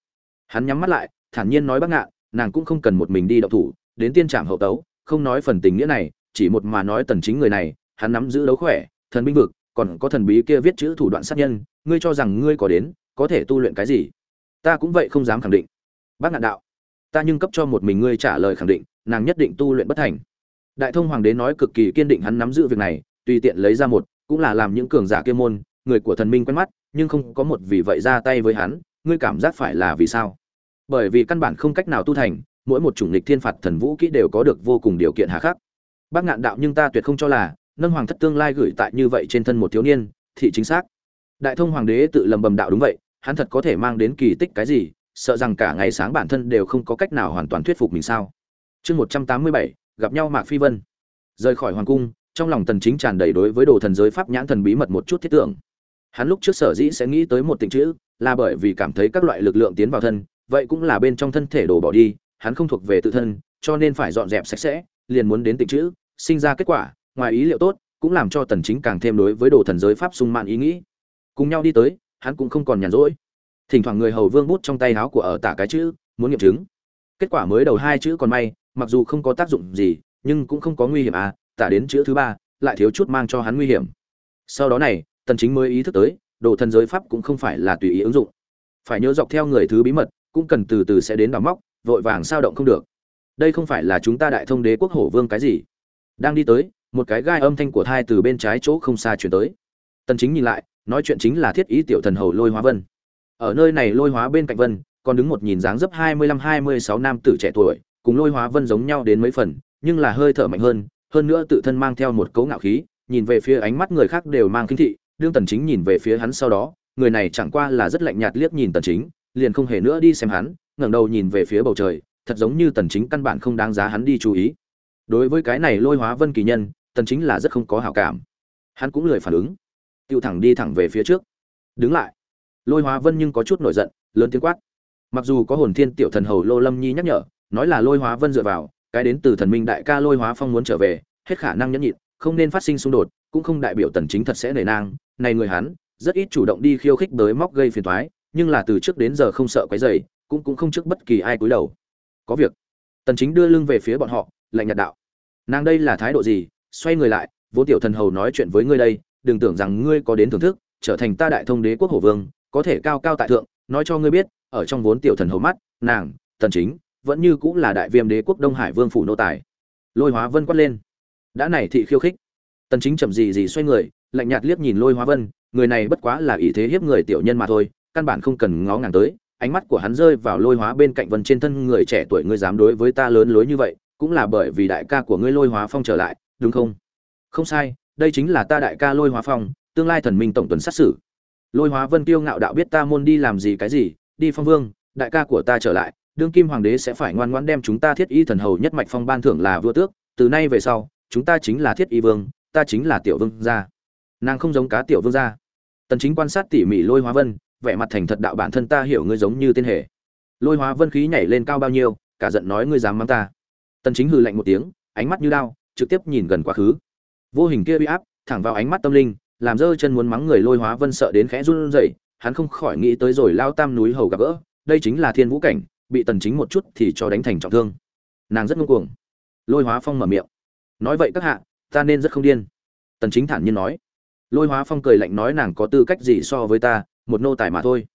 Hắn nhắm mắt lại, thản nhiên nói bác ngạn nàng cũng không cần một mình đi đậu thủ, đến tiên trạm hậu tấu, không nói phần tình nghĩa này, chỉ một mà nói tần chính người này, hắn nắm giữ đấu khỏe, thần binh vực, còn có thần bí kia viết chữ thủ đoạn sát nhân, ngươi cho rằng ngươi có đến, có thể tu luyện cái gì? Ta cũng vậy không dám khẳng định. Bác ngạn đạo, ta nhưng cấp cho một mình ngươi trả lời khẳng định, nàng nhất định tu luyện bất thành. Đại thông hoàng đế nói cực kỳ kiên định hắn nắm giữ việc này, tùy tiện lấy ra một, cũng là làm những cường giả kia môn, người của thần minh quen mắt nhưng không có một vì vậy ra tay với hắn, ngươi cảm giác phải là vì sao? Bởi vì căn bản không cách nào tu thành, mỗi một chủng lịch thiên phạt thần vũ kỹ đều có được vô cùng điều kiện hà khắc. Bác ngạn đạo nhưng ta tuyệt không cho là, nâng hoàng thất tương lai gửi tại như vậy trên thân một thiếu niên thị chính xác. Đại thông hoàng đế tự lầm bầm đạo đúng vậy, hắn thật có thể mang đến kỳ tích cái gì, sợ rằng cả ngày sáng bản thân đều không có cách nào hoàn toàn thuyết phục mình sao? Chương một trăm tám mươi bảy, gặp nhau mạc phi vân. Rời khỏi hoàng cung, trong lòng tần chính tràn đầy đối với đồ thần giới pháp nhãn thần bí mật một chút thiết tưởng hắn lúc trước sở dĩ sẽ nghĩ tới một tình chữ, là bởi vì cảm thấy các loại lực lượng tiến vào thân, vậy cũng là bên trong thân thể đổ bỏ đi, hắn không thuộc về tự thân, cho nên phải dọn dẹp sạch sẽ, liền muốn đến tình chữ, sinh ra kết quả, ngoài ý liệu tốt, cũng làm cho tần chính càng thêm đối với đồ thần giới pháp sung mạn ý nghĩ. Cùng nhau đi tới, hắn cũng không còn nhàn rỗi. Thỉnh thoảng người hầu vương bút trong tay áo của ở tả cái chữ, muốn nghiệm chứng. Kết quả mới đầu hai chữ còn may, mặc dù không có tác dụng gì, nhưng cũng không có nguy hiểm à tả đến chữ thứ ba, lại thiếu chút mang cho hắn nguy hiểm. Sau đó này tần chính mới ý thức tới, đồ thần giới pháp cũng không phải là tùy ý ứng dụng. Phải nhớ dọc theo người thứ bí mật, cũng cần từ từ sẽ đến đào móc, vội vàng sao động không được. Đây không phải là chúng ta đại thông đế quốc hổ vương cái gì. Đang đi tới, một cái gai âm thanh của thai từ bên trái chỗ không xa chuyển tới. Tần chính nhìn lại, nói chuyện chính là thiết ý tiểu thần hầu lôi hóa vân. Ở nơi này lôi hóa bên cạnh vân, còn đứng một nhìn dáng dấp 25-26 nam tử trẻ tuổi, cùng lôi hóa vân giống nhau đến mấy phần, nhưng là hơi thở mạnh hơn hơn nữa tự thân mang theo một cấu ngạo khí, nhìn về phía ánh mắt người khác đều mang kinh thị đương tần chính nhìn về phía hắn sau đó, người này chẳng qua là rất lạnh nhạt liếc nhìn tần chính, liền không hề nữa đi xem hắn, ngẩng đầu nhìn về phía bầu trời, thật giống như tần chính căn bản không đáng giá hắn đi chú ý. Đối với cái này lôi hóa vân kỳ nhân, tần chính là rất không có hảo cảm. Hắn cũng lười phản ứng. Tiêu thẳng đi thẳng về phía trước. Đứng lại. Lôi hóa vân nhưng có chút nổi giận, lớn tiếng quát. Mặc dù có hồn thiên tiểu thần hầu lô lâm nhi nhắc nhở, nói là lôi hóa vân dựa vào, cái đến từ thần minh đại ca lôi hóa phong muốn trở về, hết khả năng nhẫn nhịn không nên phát sinh xung đột, cũng không đại biểu tần chính thật sẽ nể nang. Này người hắn, rất ít chủ động đi khiêu khích tới móc gây phiền toái, nhưng là từ trước đến giờ không sợ quấy rầy, cũng cũng không trước bất kỳ ai cúi đầu. Có việc. Tần chính đưa lưng về phía bọn họ, lạnh nhạt đạo. Nàng đây là thái độ gì? Xoay người lại vô tiểu thần hầu nói chuyện với ngươi đây, đừng tưởng rằng ngươi có đến thưởng thức, trở thành ta đại thông đế quốc hổ vương, có thể cao cao tại thượng, nói cho ngươi biết, ở trong vốn tiểu thần hầu mắt, nàng, tần chính, vẫn như cũng là đại viêm đế quốc đông hải vương phủ nô tài. Lôi hóa vân quát lên đã này thị khiêu khích. Tần chính chậm gì gì xoay người, lạnh nhạt liếc nhìn lôi hóa vân, người này bất quá là ý thế hiếp người tiểu nhân mà thôi, căn bản không cần ngó ngàng tới, ánh mắt của hắn rơi vào lôi hóa bên cạnh vân trên thân người trẻ tuổi ngươi dám đối với ta lớn lối như vậy, cũng là bởi vì đại ca của ngươi lôi hóa phong trở lại, đúng không? Không sai, đây chính là ta đại ca lôi hóa phong, tương lai thần minh tổng tuần sát xử. Lôi hóa vân tiêu ngạo đạo biết ta môn đi làm gì cái gì, đi phong vương, đại ca của ta trở lại, đương kim hoàng đế sẽ phải ngoan ngoãn đem chúng ta thiết y thần hầu nhất mạch phong ban thưởng là vua tước, từ nay về sau chúng ta chính là thiết y vương, ta chính là tiểu vương gia. Nàng không giống cá tiểu vương gia. Tần chính quan sát tỉ mỉ lôi hóa vân, vẻ mặt thành thật đạo bản thân ta hiểu ngươi giống như tên hệ lôi hóa vân khí nhảy lên cao bao nhiêu, cả giận nói ngươi dám mắng ta. Tần chính hừ lạnh một tiếng, ánh mắt như đao, trực tiếp nhìn gần quá khứ. Vô hình kia uy áp, thẳng vào ánh mắt tâm linh, làm dơ chân muốn mắng người lôi hóa vân sợ đến khẽ run rẩy, hắn không khỏi nghĩ tới rồi lao tam núi hầu gặp gỡ, đây chính là thiên vũ cảnh, bị tần chính một chút thì cho đánh thành trọng thương. Nàng rất ngông cuồng. Lôi hóa phong mở miệng nói vậy các hạ, ta nên rất không điên. Tần chính thản nhiên nói. Lôi hóa phong cười lạnh nói nàng có tư cách gì so với ta, một nô tài mà thôi.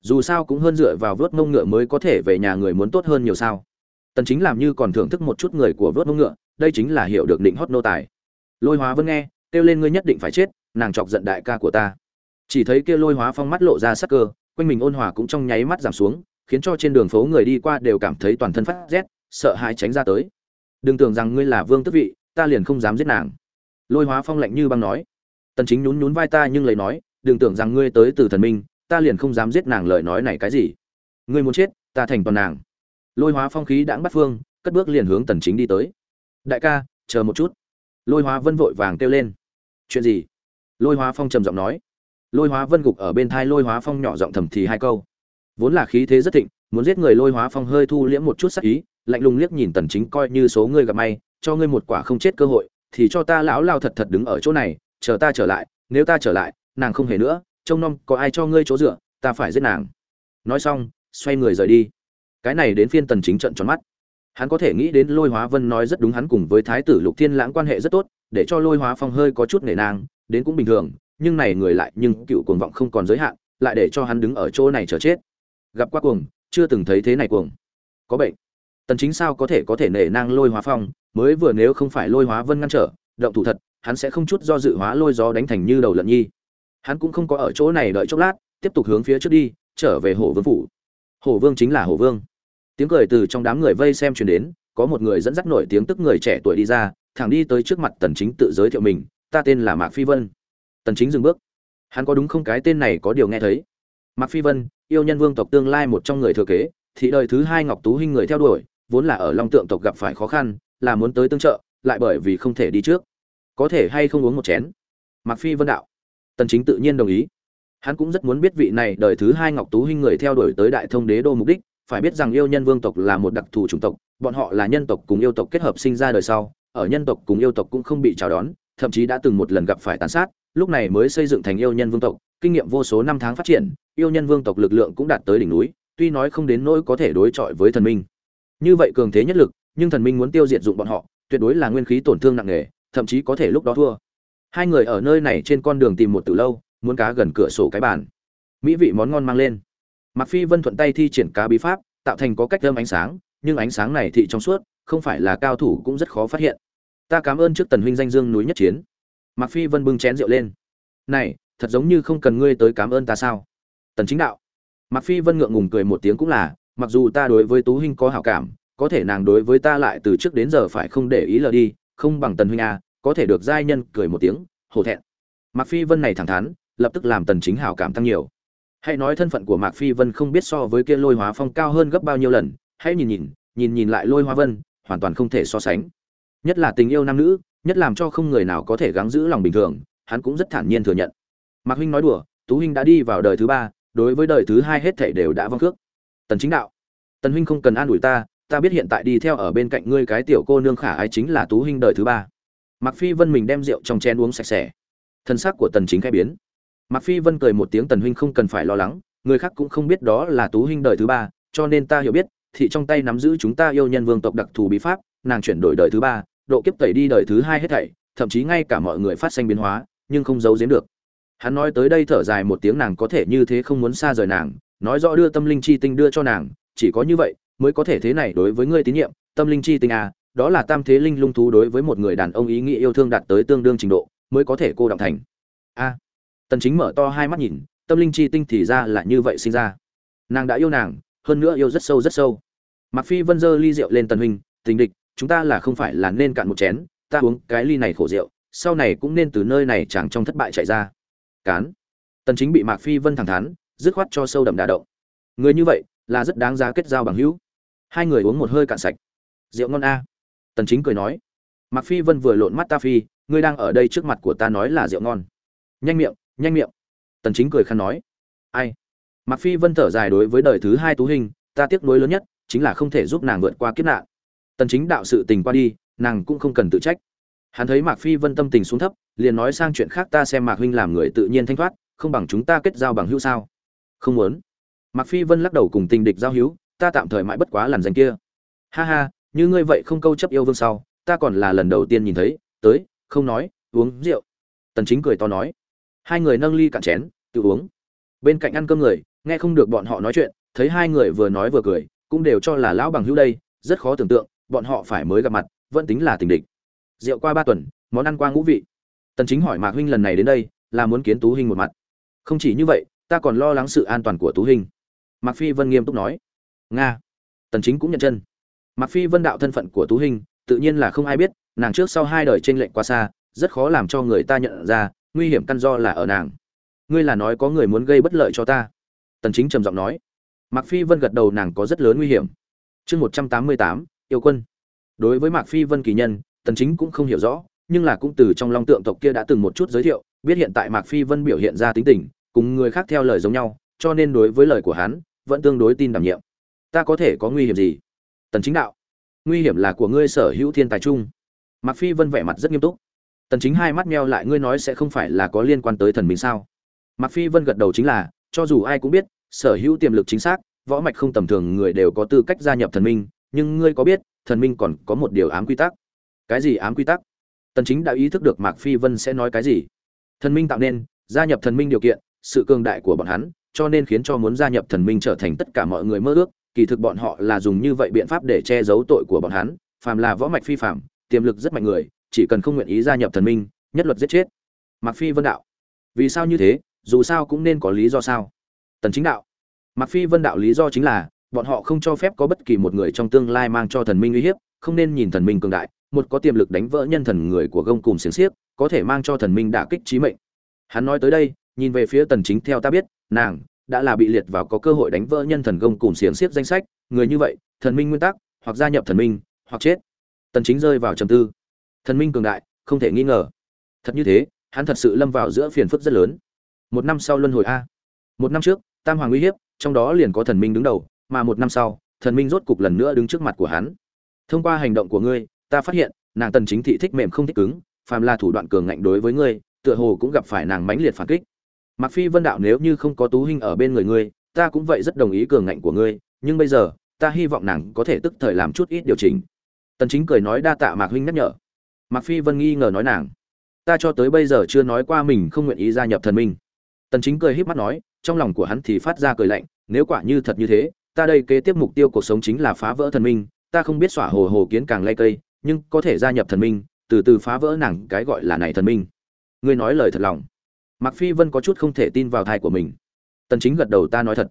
Dù sao cũng hơn dựa vào vớt mông ngựa mới có thể về nhà người muốn tốt hơn nhiều sao. Tần chính làm như còn thưởng thức một chút người của vớt mông ngựa, đây chính là hiểu được định hót nô tài. Lôi hóa vẫn nghe, kêu lên ngươi nhất định phải chết, nàng chọc giận đại ca của ta. Chỉ thấy kia lôi hóa phong mắt lộ ra sắc cơ, quanh mình ôn hòa cũng trong nháy mắt giảm xuống, khiến cho trên đường phố người đi qua đều cảm thấy toàn thân phát rét, sợ hãi tránh ra tới. Đừng tưởng rằng ngươi là vương tước vị ta liền không dám giết nàng. Lôi hóa phong lạnh như băng nói. Tần chính nhún nhún vai ta nhưng lời nói, đừng tưởng rằng ngươi tới từ thần minh, ta liền không dám giết nàng lời nói này cái gì. Ngươi muốn chết, ta thành toàn nàng. Lôi hóa phong khí đãng bắt phương, cất bước liền hướng tần chính đi tới. Đại ca, chờ một chút. Lôi hóa vân vội vàng kêu lên. Chuyện gì? Lôi hóa phong trầm giọng nói. Lôi hóa vân gục ở bên thai lôi hóa phong nhỏ giọng thầm thì hai câu. Vốn là khí thế rất thịnh, muốn giết người lôi hóa phong hơi thu liễm một chút sắc ý, lạnh lùng liếc nhìn tần chính coi như số ngươi gặp may cho ngươi một quả không chết cơ hội, thì cho ta lão lao thật thật đứng ở chỗ này, chờ ta trở lại, nếu ta trở lại, nàng không hề nữa, trông nom có ai cho ngươi chỗ dựa, ta phải giết nàng. Nói xong, xoay người rời đi. Cái này đến phiên tần chính trận tròn mắt. Hắn có thể nghĩ đến lôi hóa vân nói rất đúng hắn cùng với thái tử lục thiên lãng quan hệ rất tốt, để cho lôi hóa phong hơi có chút nể nang, đến cũng bình thường, nhưng này người lại nhưng cựu cuồng vọng không còn giới hạn, lại để cho hắn đứng ở chỗ này chờ chết. Gặp qua cuồng, chưa từng thấy thế này cuồng. Có bệnh. Tần chính sao có thể có thể nể nang lôi hóa phong mới vừa nếu không phải lôi hóa vân ngăn trở, động thủ thật, hắn sẽ không chút do dự hóa lôi gió đánh thành như đầu lợn nhi. Hắn cũng không có ở chỗ này đợi chốc lát, tiếp tục hướng phía trước đi, trở về hổ vương phủ. Hổ vương chính là hổ vương. Tiếng cười từ trong đám người vây xem truyền đến, có một người dẫn dắt nổi tiếng tức người trẻ tuổi đi ra, thẳng đi tới trước mặt tần chính tự giới thiệu mình, ta tên là mạc phi vân. Tần chính dừng bước. Hắn có đúng không? Cái tên này có điều nghe thấy. Mạc phi vân, yêu nhân vương tộc tương lai một trong người thừa kế, thị đời thứ hai ngọc tú huynh người theo đuổi, vốn là ở long tượng tộc gặp phải khó khăn là muốn tới tương trợ, lại bởi vì không thể đi trước. Có thể hay không uống một chén? Mặc phi vân đạo. Tần chính tự nhiên đồng ý. Hắn cũng rất muốn biết vị này đời thứ hai ngọc tú huynh người theo đuổi tới đại thông đế đô mục đích, phải biết rằng yêu nhân vương tộc là một đặc thù chủng tộc, bọn họ là nhân tộc cùng yêu tộc kết hợp sinh ra đời sau, ở nhân tộc cùng yêu tộc cũng không bị chào đón, thậm chí đã từng một lần gặp phải tàn sát, lúc này mới xây dựng thành yêu nhân vương tộc, kinh nghiệm vô số năm tháng phát triển, yêu nhân vương tộc lực lượng cũng đạt tới đỉnh núi, tuy nói không đến nỗi có thể đối chọi với thần minh. Như vậy cường thế nhất lực nhưng thần minh muốn tiêu diệt dụng bọn họ, tuyệt đối là nguyên khí tổn thương nặng nề, thậm chí có thể lúc đó thua. Hai người ở nơi này trên con đường tìm một từ lâu, muốn cá gần cửa sổ cái bàn. Mỹ vị món ngon mang lên. Mặc phi vân thuận tay thi triển cá bí pháp, tạo thành có cách âm ánh sáng, nhưng ánh sáng này thị trong suốt, không phải là cao thủ cũng rất khó phát hiện. Ta cảm ơn trước tần huynh danh dương núi nhất chiến. Mặc phi vân bưng chén rượu lên. Này, thật giống như không cần ngươi tới cảm ơn ta sao? Tần chính đạo. Mặc phi vân ngượng ngùng cười một tiếng cũng là, mặc dù ta đối với tú huynh có hảo cảm có thể nàng đối với ta lại từ trước đến giờ phải không để ý lờ đi, không bằng tần huynh a có thể được giai nhân cười một tiếng, hổ thẹn. Mạc phi vân này thẳng thắn, lập tức làm tần chính hảo cảm tăng nhiều. Hãy nói thân phận của mạc phi vân không biết so với kia lôi hóa phong cao hơn gấp bao nhiêu lần, hãy nhìn nhìn nhìn nhìn lại lôi hóa vân, hoàn toàn không thể so sánh. Nhất là tình yêu nam nữ, nhất làm cho không người nào có thể gắng giữ lòng bình thường, hắn cũng rất thản nhiên thừa nhận. Mạc huynh nói đùa, tú huynh đã đi vào đời thứ ba, đối với đời thứ hai hết thảy đều đã vong cước tần chính đạo, tần huynh không cần an ủi ta ta biết hiện tại đi theo ở bên cạnh ngươi cái tiểu cô nương khả ái chính là tú huynh đời thứ ba Mặc Phi Vân mình đem rượu trong chén uống sạch sẽ. Thân xác của Tần Chính khai biến. Mặc Phi Vân cười một tiếng Tần huynh không cần phải lo lắng, người khác cũng không biết đó là Tú huynh đời thứ ba, cho nên ta hiểu biết, thị trong tay nắm giữ chúng ta yêu nhân vương tộc đặc thù bí pháp, nàng chuyển đổi đời thứ ba, độ kiếp tẩy đi đời thứ hai hết thảy, thậm chí ngay cả mọi người phát sinh biến hóa, nhưng không giấu giếm được. Hắn nói tới đây thở dài một tiếng nàng có thể như thế không muốn xa rời nàng, nói rõ đưa tâm linh chi tinh đưa cho nàng, chỉ có như vậy mới có thể thế này đối với ngươi tín nhiệm, tâm linh chi tinh à, đó là tam thế linh lung thú đối với một người đàn ông ý nghĩa yêu thương đạt tới tương đương trình độ mới có thể cô động thành. A. Tần chính mở to hai mắt nhìn tâm linh chi tinh thì ra là như vậy sinh ra. Nàng đã yêu nàng hơn nữa yêu rất sâu rất sâu. Mặc phi vân dơ ly rượu lên tần huynh tình địch chúng ta là không phải là nên cạn một chén ta uống cái ly này khổ rượu sau này cũng nên từ nơi này chẳng trong thất bại chạy ra. Cán. Tần chính bị mạc phi vân thẳng thắn dứt khoát cho sâu đậm đà động. Người như vậy là rất đáng giá kết giao bằng hữu hai người uống một hơi cạn sạch rượu ngon a tần chính cười nói mặc Phi Vân vừa lộn mắt ta phi, ngươi đang ở đây trước mặt của ta nói là rượu ngon. Nhanh miệng, nhanh miệng. Tần Chính cười khăn nói. Ai? mặc Phi Vân thở dài đối với đời thứ hai tú hình, ta tiếc nuối lớn nhất chính là không thể giúp nàng vượt qua kiếp nạn. Tần Chính đạo sự tình qua đi, nàng cũng không cần tự trách. Hắn thấy Mạc Phi Vân tâm tình xuống thấp, liền nói sang chuyện khác ta xem Mạc huynh làm người tự nhiên thanh thoát, không bằng chúng ta kết giao bằng hữu sao? Không muốn. Mạc Phi Vân lắc đầu cùng tình địch giao hữu, ta tạm thời mãi bất quá lần danh kia. Ha ha, như ngươi vậy không câu chấp yêu vương sau ta còn là lần đầu tiên nhìn thấy tới không nói uống rượu. Tần chính cười to nói. Hai người nâng ly cạn chén tự uống. Bên cạnh ăn cơm người nghe không được bọn họ nói chuyện thấy hai người vừa nói vừa cười cũng đều cho là lão bằng hữu đây rất khó tưởng tượng bọn họ phải mới gặp mặt vẫn tính là tình địch. Rượu qua ba tuần món ăn qua ngũ vị. Tần chính hỏi mạc huynh lần này đến đây là muốn kiến tú huynh một mặt. Không chỉ như vậy ta còn lo lắng sự an toàn của tú huynh mạc phi vân nghiêm túc nói nga tần chính cũng nhận chân Mặc Phi Vân đạo thân phận của Tú Hình, tự nhiên là không ai biết, nàng trước sau hai đời trên lệnh quá xa, rất khó làm cho người ta nhận ra, nguy hiểm căn do là ở nàng. Ngươi là nói có người muốn gây bất lợi cho ta? Tần Chính trầm giọng nói. Mặc Phi Vân gật đầu nàng có rất lớn nguy hiểm. Chương 188, yêu quân. Đối với Mạc Phi Vân kỳ nhân, Tần Chính cũng không hiểu rõ, nhưng là cũng từ trong long tượng tộc kia đã từng một chút giới thiệu, biết hiện tại Mạc Phi Vân biểu hiện ra tính tình, cùng người khác theo lời giống nhau, cho nên đối với lời của hắn, vẫn tương đối tin đảm nhiệm. Ta có thể có nguy hiểm gì? tần chính đạo. Nguy hiểm là của ngươi sở hữu thiên tài trung Mặc phi vân vẻ mặt rất nghiêm túc. Tần chính hai mắt meo lại, ngươi nói sẽ không phải là có liên quan tới thần minh sao? Mặc phi vân gật đầu chính là, cho dù ai cũng biết, sở hữu tiềm lực chính xác, võ mạch không tầm thường, người đều có tư cách gia nhập thần minh nhưng ngươi có biết, thần minh còn có một điều ám quy tắc. Cái gì ám quy tắc? Tần chính đã ý thức được mạc phi vân sẽ nói cái gì. Thần minh tạo nên, gia nhập thần minh điều kiện, sự cường đại của bọn hắn, cho nên khiến cho muốn gia nhập thần minh trở thành tất cả mọi người mơ ước kỳ thực bọn họ là dùng như vậy biện pháp để che giấu tội của bọn hắn, phàm là võ mạch phi phàm, tiềm lực rất mạnh người, chỉ cần không nguyện ý gia nhập thần minh, nhất luật giết chết. Mạc Phi Vân đạo. Vì sao như thế, dù sao cũng nên có lý do sao? Tần Chính đạo. Mạc Phi Vân đạo lý do chính là, bọn họ không cho phép có bất kỳ một người trong tương lai mang cho thần minh uy hiếp, không nên nhìn thần minh cường đại, một có tiềm lực đánh vỡ nhân thần người của gông cùng xiển xiếc, có thể mang cho thần minh đả kích chí mệnh. Hắn nói tới đây, nhìn về phía Tần Chính theo ta biết, nàng đã là bị liệt vào có cơ hội đánh vỡ nhân thần công cùng xiềng xiếp danh sách, người như vậy, thần minh nguyên tắc, hoặc gia nhập thần minh, hoặc chết. Tần chính rơi vào trầm tư. Thần minh cường đại, không thể nghi ngờ. Thật như thế, hắn thật sự lâm vào giữa phiền phức rất lớn. Một năm sau luân hồi a. Một năm trước, tam hoàng uy hiếp, trong đó liền có thần minh đứng đầu, mà một năm sau, thần minh rốt cục lần nữa đứng trước mặt của hắn. Thông qua hành động của ngươi, ta phát hiện, nàng tần chính thị thích mềm không thích cứng, phàm là thủ đoạn cường ngạnh đối với ngươi, tựa hồ cũng gặp phải nàng mãnh liệt phản kích. Mạc Phi Vân đạo nếu như không có Tú huynh ở bên người ngươi, ta cũng vậy rất đồng ý cường ngạnh của ngươi, nhưng bây giờ, ta hy vọng nàng có thể tức thời làm chút ít điều chỉnh. Tần Chính cười nói đa tạ Mạc huynh nhắc nhở. Mạc Phi Vân nghi ngờ nói nàng, ta cho tới bây giờ chưa nói qua mình không nguyện ý gia nhập thần minh. Tần Chính cười híp mắt nói, trong lòng của hắn thì phát ra cười lạnh, nếu quả như thật như thế, ta đây kế tiếp mục tiêu cuộc sống chính là phá vỡ thần minh, ta không biết xỏa hồ hồ kiến càng lay cây, nhưng có thể gia nhập thần minh, từ từ phá vỡ nàng cái gọi là này thần minh. Ngươi nói lời thật lòng. Mạc Phi Vân có chút không thể tin vào thai của mình. Tần Chính gật đầu ta nói thật.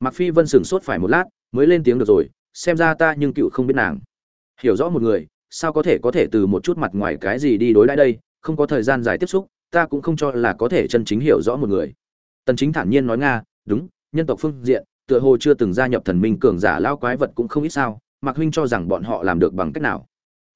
Mạc Phi Vân sửng sốt phải một lát, mới lên tiếng được rồi, xem ra ta nhưng cựu không biết nàng. Hiểu rõ một người, sao có thể có thể từ một chút mặt ngoài cái gì đi đối đãi đây, không có thời gian dài tiếp xúc, ta cũng không cho là có thể chân chính hiểu rõ một người. Tần Chính thản nhiên nói nga, đúng, nhân tộc phương diện, tựa hồ chưa từng gia nhập thần minh cường giả lao quái vật cũng không ít sao, Mạc huynh cho rằng bọn họ làm được bằng cách nào?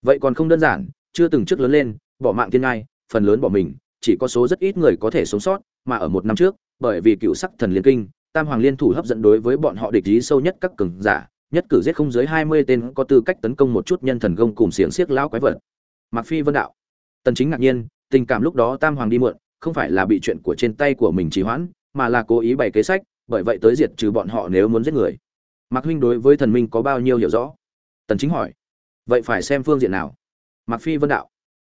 Vậy còn không đơn giản, chưa từng trước lớn lên, bỏ mạng thiên ngai, phần lớn bỏ mình, chỉ có số rất ít người có thể sống sót, mà ở một năm trước, bởi vì cựu sắc thần liên kinh, tam hoàng liên thủ hấp dẫn đối với bọn họ địch ý sâu nhất các cường giả nhất cử giết không dưới hai mươi tên có tư cách tấn công một chút nhân thần công cùng xiển xiếc lão quái vật. Mặc phi vân đạo. Tần chính ngạc nhiên tình cảm lúc đó tam hoàng đi muộn không phải là bị chuyện của trên tay của mình trì hoãn mà là cố ý bày kế sách bởi vậy tới diệt trừ bọn họ nếu muốn giết người. Mạc huynh đối với thần minh có bao nhiêu hiểu rõ? Tần chính hỏi. Vậy phải xem phương diện nào? Mạc phi vân đạo.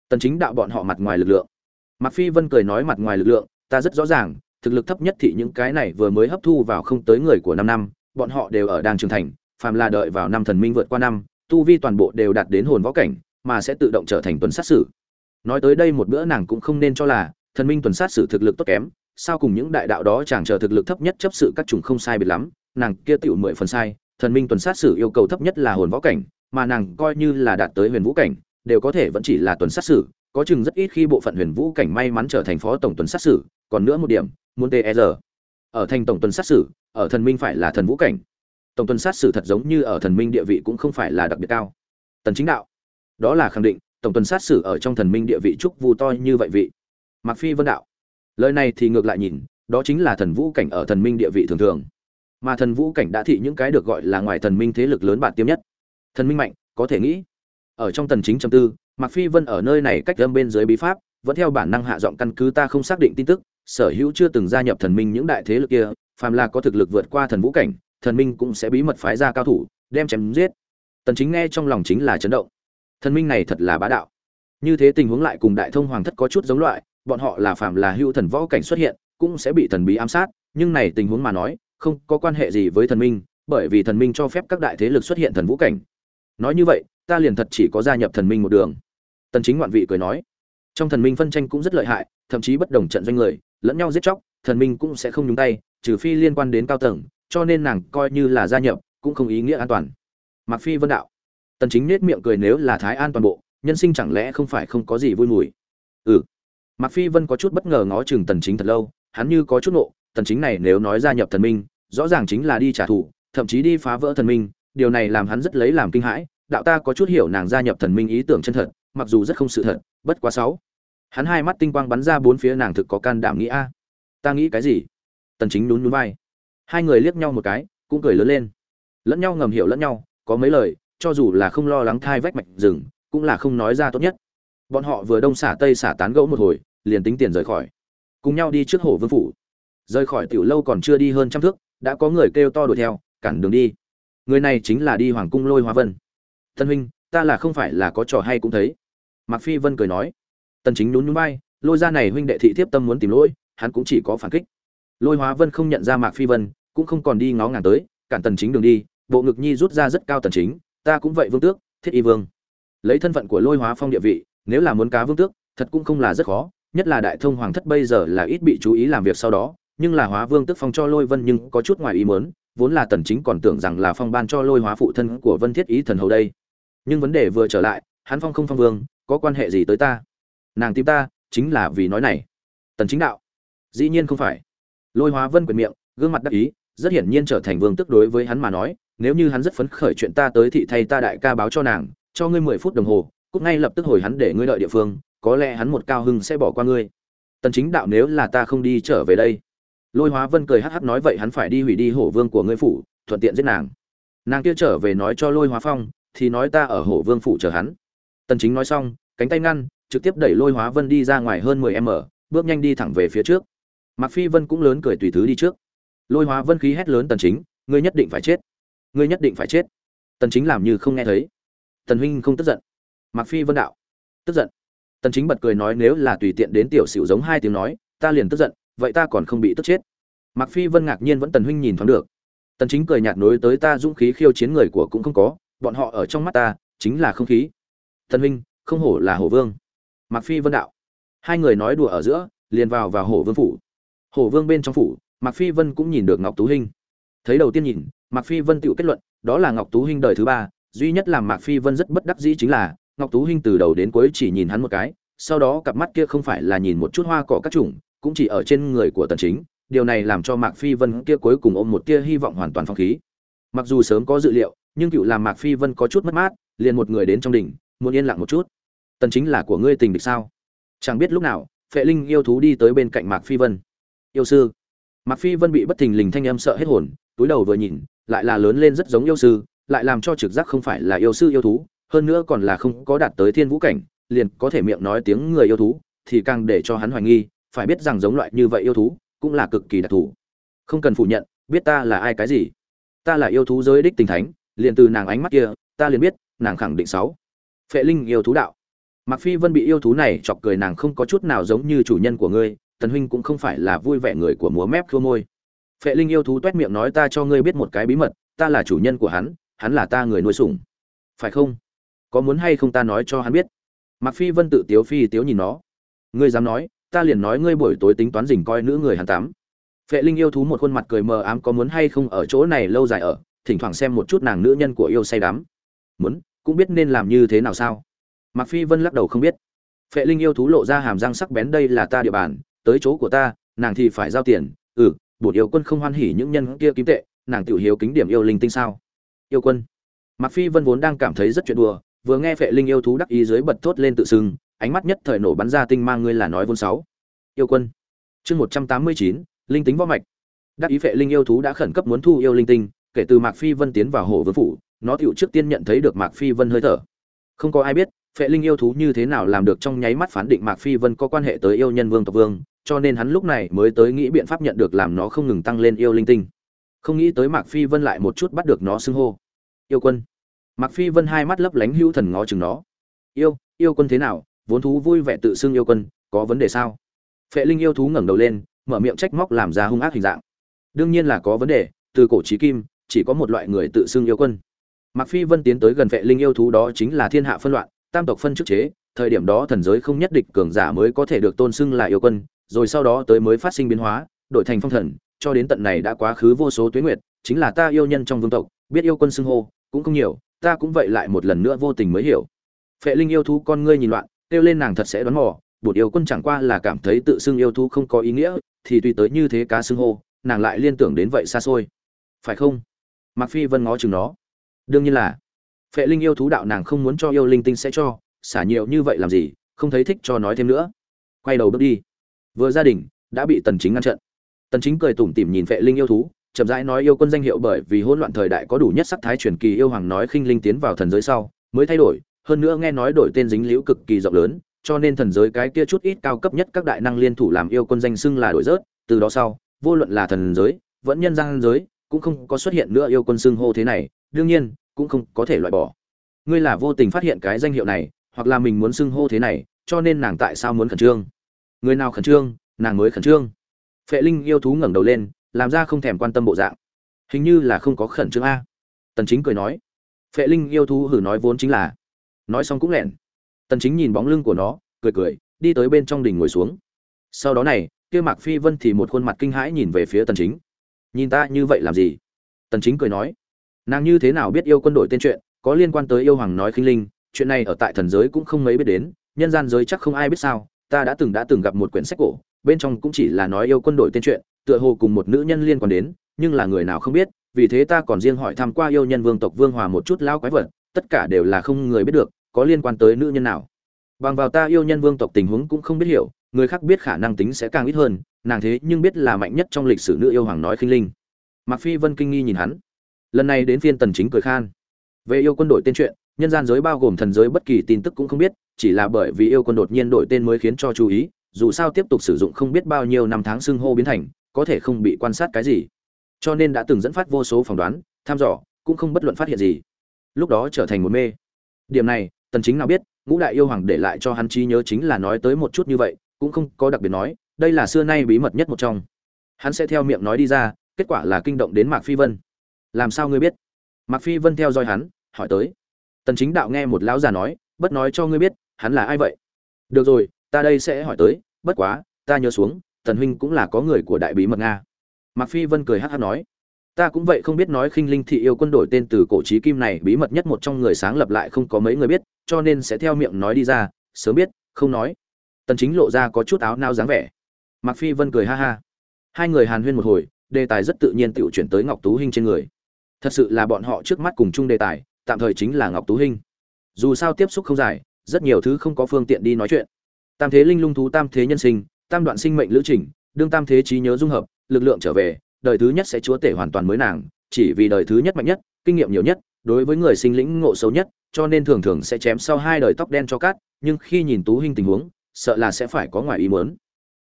Tần chính đạo bọn họ mặt ngoài lực lượng mạc phi vân cười nói mặt ngoài lực lượng, ta rất rõ ràng, thực lực thấp nhất thì những cái này vừa mới hấp thu vào không tới người của năm năm, bọn họ đều ở đang trưởng thành, phàm là đợi vào năm thần minh vượt qua năm, tu vi toàn bộ đều đạt đến hồn võ cảnh, mà sẽ tự động trở thành tuần sát sử. Nói tới đây một bữa nàng cũng không nên cho là, thần minh tuần sát sử thực lực tốt kém, sao cùng những đại đạo đó chẳng chờ thực lực thấp nhất chấp sự các chủng không sai biệt lắm, nàng kia tiểu mười phần sai, thần minh tuần sát sử yêu cầu thấp nhất là hồn võ cảnh, mà nàng coi như là đạt tới huyền vũ cảnh, đều có thể vẫn chỉ là tuần sát sử có chừng rất ít khi bộ phận huyền vũ cảnh may mắn trở thành phó tổng tuần sát sử, còn nữa một điểm, muốn tr e ở thành tổng tuần sát sử, ở thần minh phải là thần vũ cảnh. Tổng tuần sát sử thật giống như ở thần minh địa vị cũng không phải là đặc biệt cao. Tần chính đạo. Đó là khẳng định, tổng tuần sát sử ở trong thần minh địa vị trúc vu to như vậy vị. Mặc phi vân đạo. Lời này thì ngược lại nhìn, đó chính là thần vũ cảnh ở thần minh địa vị thường thường. Mà thần vũ cảnh đã thị những cái được gọi là ngoài thần minh thế lực lớn bản tiêm nhất. Thần minh mạnh, có thể nghĩ. Ở trong tần chính trầm tư mặc phi vân ở nơi này cách âm bên dưới bí pháp, vẫn theo bản năng hạ giọng căn cứ ta không xác định tin tức, sở hữu chưa từng gia nhập thần minh những đại thế lực kia, phàm là có thực lực vượt qua thần vũ cảnh, thần minh cũng sẽ bí mật phái ra cao thủ, đem chém giết. Tần chính nghe trong lòng chính là chấn động. Thần minh này thật là bá đạo. Như thế tình huống lại cùng đại thông hoàng thất có chút giống loại, bọn họ là phàm là hưu thần võ cảnh xuất hiện, cũng sẽ bị thần bí ám sát, nhưng này tình huống mà nói, không có quan hệ gì với thần minh, bởi vì thần minh cho phép các đại thế lực xuất hiện thần vũ cảnh. Nói như vậy ta liền thật chỉ có gia nhập thần minh một đường. Tần chính ngoạn vị cười nói, trong thần minh phân tranh cũng rất lợi hại, thậm chí bất đồng trận doanh người, lẫn nhau giết chóc, thần minh cũng sẽ không nhúng tay, trừ phi liên quan đến cao tầng, cho nên nàng coi như là gia nhập cũng không ý nghĩa an toàn. Mặc phi vân đạo, tần chính nết miệng cười nếu là thái an toàn bộ, nhân sinh chẳng lẽ không phải không có gì vui mùi? Ừ. Mặc phi vân có chút bất ngờ ngó chừng tần chính thật lâu, hắn như có chút nộ tần chính này nếu nói gia nhập thần minh, rõ ràng chính là đi trả thù, thậm chí đi phá vỡ thần minh, điều này làm hắn rất lấy làm kinh hãi đạo ta có chút hiểu nàng gia nhập thần minh ý tưởng chân thật, mặc dù rất không sự thật, bất quá sáu. Hắn hai mắt tinh quang bắn ra bốn phía nàng thực có can đảm nghĩ a. Ta nghĩ cái gì? Tần chính nhún nhún vai. Hai người liếc nhau một cái, cũng cười lớn lên. Lẫn nhau ngầm hiểu lẫn nhau, có mấy lời, cho dù là không lo lắng thai vách mạch rừng, cũng là không nói ra tốt nhất. Bọn họ vừa đông xả tây xả tán gẫu một hồi, liền tính tiền rời khỏi. Cùng nhau đi trước hồ vương phủ. Rời khỏi tiểu lâu còn chưa đi hơn trăm thước, đã có người kêu to đuổi theo, cản đường đi. Người này chính là đi hoàng cung lôi hóa vân tân huynh, ta là không phải là có trò hay cũng thấy. Mạc phi vân cười nói. Tần chính nhún nhún vai, lôi ra này huynh đệ thị thiếp tâm muốn tìm lỗi, hắn cũng chỉ có phản kích. Lôi hóa vân không nhận ra mạc phi vân, cũng không còn đi ngó ngàng tới, cản tần chính đường đi, bộ ngực nhi rút ra rất cao tần chính, ta cũng vậy vương tước, thiết y vương. Lấy thân phận của lôi hóa phong địa vị, nếu là muốn cá vương tước, thật cũng không là rất khó, nhất là đại thông hoàng thất bây giờ là ít bị chú ý làm việc sau đó, nhưng là hóa vương tức phong cho lôi vân nhưng có chút ngoài ý muốn, vốn là tần chính còn tưởng rằng là phong ban cho lôi hóa phụ thân của vân thiết ý thần hầu đây nhưng vấn đề vừa trở lại, hắn phong không phong vương, có quan hệ gì tới ta? Nàng tìm ta, chính là vì nói này. Tần chính đạo. Dĩ nhiên không phải. Lôi hóa vân quyền miệng, gương mặt đắc ý, rất hiển nhiên trở thành vương tức đối với hắn mà nói, nếu như hắn rất phấn khởi chuyện ta tới thị thay ta đại ca báo cho nàng, cho ngươi 10 phút đồng hồ, cút ngay lập tức hồi hắn để ngươi đợi địa phương, có lẽ hắn một cao hưng sẽ bỏ qua ngươi. Tần chính đạo nếu là ta không đi trở về đây. Lôi hóa vân cười hắc hắc nói vậy hắn phải đi hủy đi hổ vương của ngươi phủ, thuận tiện giết nàng. Nàng kia trở về nói cho lôi hóa phong thì nói ta ở hổ vương phủ chờ hắn. Tần chính nói xong, cánh tay ngăn, trực tiếp đẩy lôi hóa vân đi ra ngoài hơn 10 m bước nhanh đi thẳng về phía trước. Mặc phi vân cũng lớn cười tùy thứ đi trước. Lôi hóa vân khí hét lớn tần chính, ngươi nhất định phải chết. Ngươi nhất định phải chết. Tần chính làm như không nghe thấy. Tần huynh không tức giận. Mặc phi vân đạo, tức giận. Tần chính bật cười nói nếu là tùy tiện đến tiểu xỉu giống hai tiếng nói, ta liền tức giận, vậy ta còn không bị tức chết. Mặc phi vân ngạc nhiên vẫn tần huynh nhìn thoáng được. Tần chính cười nhạt nối tới ta dũng khí khiêu chiến người của cũng không có bọn họ ở trong mắt ta chính là không khí. Tần huynh, không hổ là hổ vương. Mạc phi vân đạo. Hai người nói đùa ở giữa, liền vào vào hổ vương phủ. Hổ vương bên trong phủ, mạc phi vân cũng nhìn được ngọc tú hinh. Thấy đầu tiên nhìn, mạc phi vân tự kết luận, đó là ngọc tú hinh đời thứ ba, duy nhất làm mạc phi vân rất bất đắc dĩ chính là, ngọc tú hinh từ đầu đến cuối chỉ nhìn hắn một cái, sau đó cặp mắt kia không phải là nhìn một chút hoa cỏ các chủng, cũng chỉ ở trên người của tần chính. Điều này làm cho mạc phi vân kia cuối cùng ôm một tia hy vọng hoàn toàn phong khí. Mặc dù sớm có dự liệu nhưng cựu làm mạc phi vân có chút mất mát liền một người đến trong đỉnh muốn yên lặng một chút tần chính là của ngươi tình địch sao chẳng biết lúc nào phệ linh yêu thú đi tới bên cạnh mạc phi vân yêu sư Mạc Phi Vân bị bất thình lình thanh âm sợ hết hồn, túi đầu vừa nhìn, lại là lớn lên rất giống yêu sư, lại làm cho trực giác không phải là yêu sư yêu thú, hơn nữa còn là không có đạt tới thiên vũ cảnh, liền có thể miệng nói tiếng người yêu thú, thì càng để cho hắn hoài nghi, phải biết rằng giống loại như vậy yêu thú, cũng là cực kỳ đặc thù. Không cần phủ nhận, biết ta là ai cái gì? Ta là yêu thú giới đích tình thánh, liền từ nàng ánh mắt kia, ta liền biết, nàng khẳng định sáu. Phệ linh yêu thú đạo. Mạc Phi Vân bị yêu thú này chọc cười nàng không có chút nào giống như chủ nhân của ngươi, Tần huynh cũng không phải là vui vẻ người của múa mép khua môi. Phệ Linh yêu thú toét miệng nói ta cho ngươi biết một cái bí mật, ta là chủ nhân của hắn, hắn là ta người nuôi sủng. Phải không? Có muốn hay không ta nói cho hắn biết? Mạc Phi Vân tự tiếu phi tiếu nhìn nó. Ngươi dám nói, ta liền nói ngươi buổi tối tính toán rình coi nữ người hắn tắm. Phệ Linh yêu thú một khuôn mặt cười mờ ám có muốn hay không ở chỗ này lâu dài ở, thỉnh thoảng xem một chút nàng nữ nhân của yêu say đắm. Muốn, cũng biết nên làm như thế nào sao? Mạc Phi Vân lắc đầu không biết. Phệ Linh yêu thú lộ ra hàm răng sắc bén đây là ta địa bàn, tới chỗ của ta, nàng thì phải giao tiền. Ừ, bổn yêu quân không hoan hỉ những nhân kia kiếm tệ, nàng tiểu hiếu kính điểm yêu linh tinh sao? Yêu quân. Mạc Phi Vân vốn đang cảm thấy rất chuyện đùa, vừa nghe Phệ Linh yêu thú đắc ý dưới bật thốt lên tự xưng ánh mắt nhất thời nổ bắn ra tinh mang ngươi là nói vốn sáu. Yêu quân. Chương 189, linh tính võ mạch. Đắc ý Phệ Linh yêu thú đã khẩn cấp muốn thu yêu linh tinh, kể từ Mạc Phi Vân tiến vào hộ vương phủ, nó tiểu trước tiên nhận thấy được Mạc Phi Vân hơi thở. Không có ai biết, phệ linh yêu thú như thế nào làm được trong nháy mắt phán định mạc phi vân có quan hệ tới yêu nhân vương tộc vương cho nên hắn lúc này mới tới nghĩ biện pháp nhận được làm nó không ngừng tăng lên yêu linh tinh. Không nghĩ tới mạc phi vân lại một chút bắt được nó xưng hô. Yêu quân. Mạc phi vân hai mắt lấp lánh hữu thần ngó chừng nó. Yêu yêu quân thế nào? Vốn thú vui vẻ tự xưng yêu quân có vấn đề sao? Phệ linh yêu thú ngẩng đầu lên mở miệng trách móc làm ra hung ác hình dạng. Đương nhiên là có vấn đề từ cổ trí kim chỉ có một loại người tự xưng yêu quân. Mạc phi vân tiến tới gần vệ linh yêu thú đó chính là thiên hạ phân loạn, tam tộc phân chức chế, thời điểm đó thần giới không nhất định cường giả mới có thể được tôn xưng là yêu quân, rồi sau đó tới mới phát sinh biến hóa, đổi thành phong thần, cho đến tận này đã quá khứ vô số tuyến nguyệt, chính là ta yêu nhân trong vương tộc, biết yêu quân xưng hô, cũng không nhiều, ta cũng vậy lại một lần nữa vô tình mới hiểu. Phệ linh yêu thú con ngươi nhìn loạn, kêu lên nàng thật sẽ đoán mò bột yêu quân chẳng qua là cảm thấy tự xưng yêu thú không có ý nghĩa, thì tùy tới như thế cá xưng hô, nàng lại liên tưởng đến vậy xa xôi. Phải không? Mặc phi vân ngó chừng nó. Đương nhiên là, phệ linh yêu thú đạo nàng không muốn cho yêu linh tinh sẽ cho, xả nhiều như vậy làm gì, không thấy thích cho nói thêm nữa. Quay đầu bước đi. Vừa gia đình đã bị tần chính ngăn trận tần chính cười tủm tỉm nhìn phệ linh yêu thú, chậm rãi nói yêu quân danh hiệu bởi vì hỗn loạn thời đại có đủ nhất sắc thái truyền kỳ yêu hoàng nói khinh linh tiến vào thần giới sau, mới thay đổi. Hơn nữa nghe nói đổi tên dính liễu cực kỳ rộng lớn, cho nên thần giới cái kia chút ít cao cấp nhất các đại năng liên thủ làm yêu quân danh xưng là đổi rớt. Từ đó sau, vô luận là thần giới, vẫn nhân gian giới cũng không có xuất hiện nữa yêu quân xưng hô thế này, đương nhiên, cũng không có thể loại bỏ. Ngươi là vô tình phát hiện cái danh hiệu này, hoặc là mình muốn xưng hô thế này, cho nên nàng tại sao muốn khẩn trương? Người nào khẩn trương, nàng mới khẩn trương. Phệ linh yêu thú ngẩng đầu lên, làm ra không thèm quan tâm bộ dạng. Hình như là không có khẩn trương a. Tần chính cười nói. Phệ linh yêu thú hử nói vốn chính là. Nói xong cũng lẹn. Tần chính nhìn bóng lưng của nó, cười cười, đi tới bên trong đình ngồi xuống. Sau đó này, kia mạc phi vân thì một khuôn mặt kinh hãi nhìn về phía tần chính nhìn ta như vậy làm gì? Tần chính cười nói. Nàng như thế nào biết yêu quân đội tên chuyện, có liên quan tới yêu hoàng nói khinh linh, chuyện này ở tại thần giới cũng không mấy biết đến, nhân gian giới chắc không ai biết sao, ta đã từng đã từng gặp một quyển sách cổ, bên trong cũng chỉ là nói yêu quân đội tên chuyện, tựa hồ cùng một nữ nhân liên quan đến, nhưng là người nào không biết, vì thế ta còn riêng hỏi thăm qua yêu nhân vương tộc vương hòa một chút lao quái vật, tất cả đều là không người biết được, có liên quan tới nữ nhân nào. Bằng vào ta yêu nhân vương tộc tình huống cũng không biết hiểu người khác biết khả năng tính sẽ càng ít hơn, nàng thế nhưng biết là mạnh nhất trong lịch sử nữ yêu hoàng nói khinh linh. Mặc phi vân kinh nghi nhìn hắn. Lần này đến phiên tần chính cười khan. Về yêu quân đội tên chuyện, nhân gian giới bao gồm thần giới bất kỳ tin tức cũng không biết, chỉ là bởi vì yêu quân đột nhiên đổi tên mới khiến cho chú ý, dù sao tiếp tục sử dụng không biết bao nhiêu năm tháng xưng hô biến thành, có thể không bị quan sát cái gì. Cho nên đã từng dẫn phát vô số phỏng đoán, tham dò, cũng không bất luận phát hiện gì. Lúc đó trở thành một mê. Điểm này, tần chính nào biết, ngũ đại yêu hoàng để lại cho hắn trí nhớ chính là nói tới một chút như vậy cũng không có đặc biệt nói, đây là xưa nay bí mật nhất một trong. Hắn sẽ theo miệng nói đi ra, kết quả là kinh động đến mạc phi vân. Làm sao ngươi biết? Mạc phi vân theo dõi hắn, hỏi tới. Tần chính đạo nghe một lão già nói, bất nói cho ngươi biết, hắn là ai vậy? Được rồi, ta đây sẽ hỏi tới, bất quá, ta nhớ xuống, tần huynh cũng là có người của đại bí mật nga. Mạc phi vân cười hát hát nói, ta cũng vậy không biết nói khinh linh thị yêu quân đổi tên từ cổ trí kim này bí mật nhất một trong người sáng lập lại không có mấy người biết, cho nên sẽ theo miệng nói đi ra, sớm biết, không nói tần chính lộ ra có chút áo nao dáng vẻ. Mạc phi vân cười ha ha. Hai người hàn huyên một hồi, đề tài rất tự nhiên tự chuyển tới ngọc tú hinh trên người. Thật sự là bọn họ trước mắt cùng chung đề tài, tạm thời chính là ngọc tú hinh. Dù sao tiếp xúc không dài, rất nhiều thứ không có phương tiện đi nói chuyện. Tam thế linh lung thú tam thế nhân sinh, tam đoạn sinh mệnh lữ trình, đương tam thế trí nhớ dung hợp, lực lượng trở về, đời thứ nhất sẽ chúa tể hoàn toàn mới nàng, chỉ vì đời thứ nhất mạnh nhất, kinh nghiệm nhiều nhất, đối với người sinh lĩnh ngộ xấu nhất, cho nên thường thường sẽ chém sau hai đời tóc đen cho cát, nhưng khi nhìn tú hình tình huống sợ là sẽ phải có ngoài ý muốn.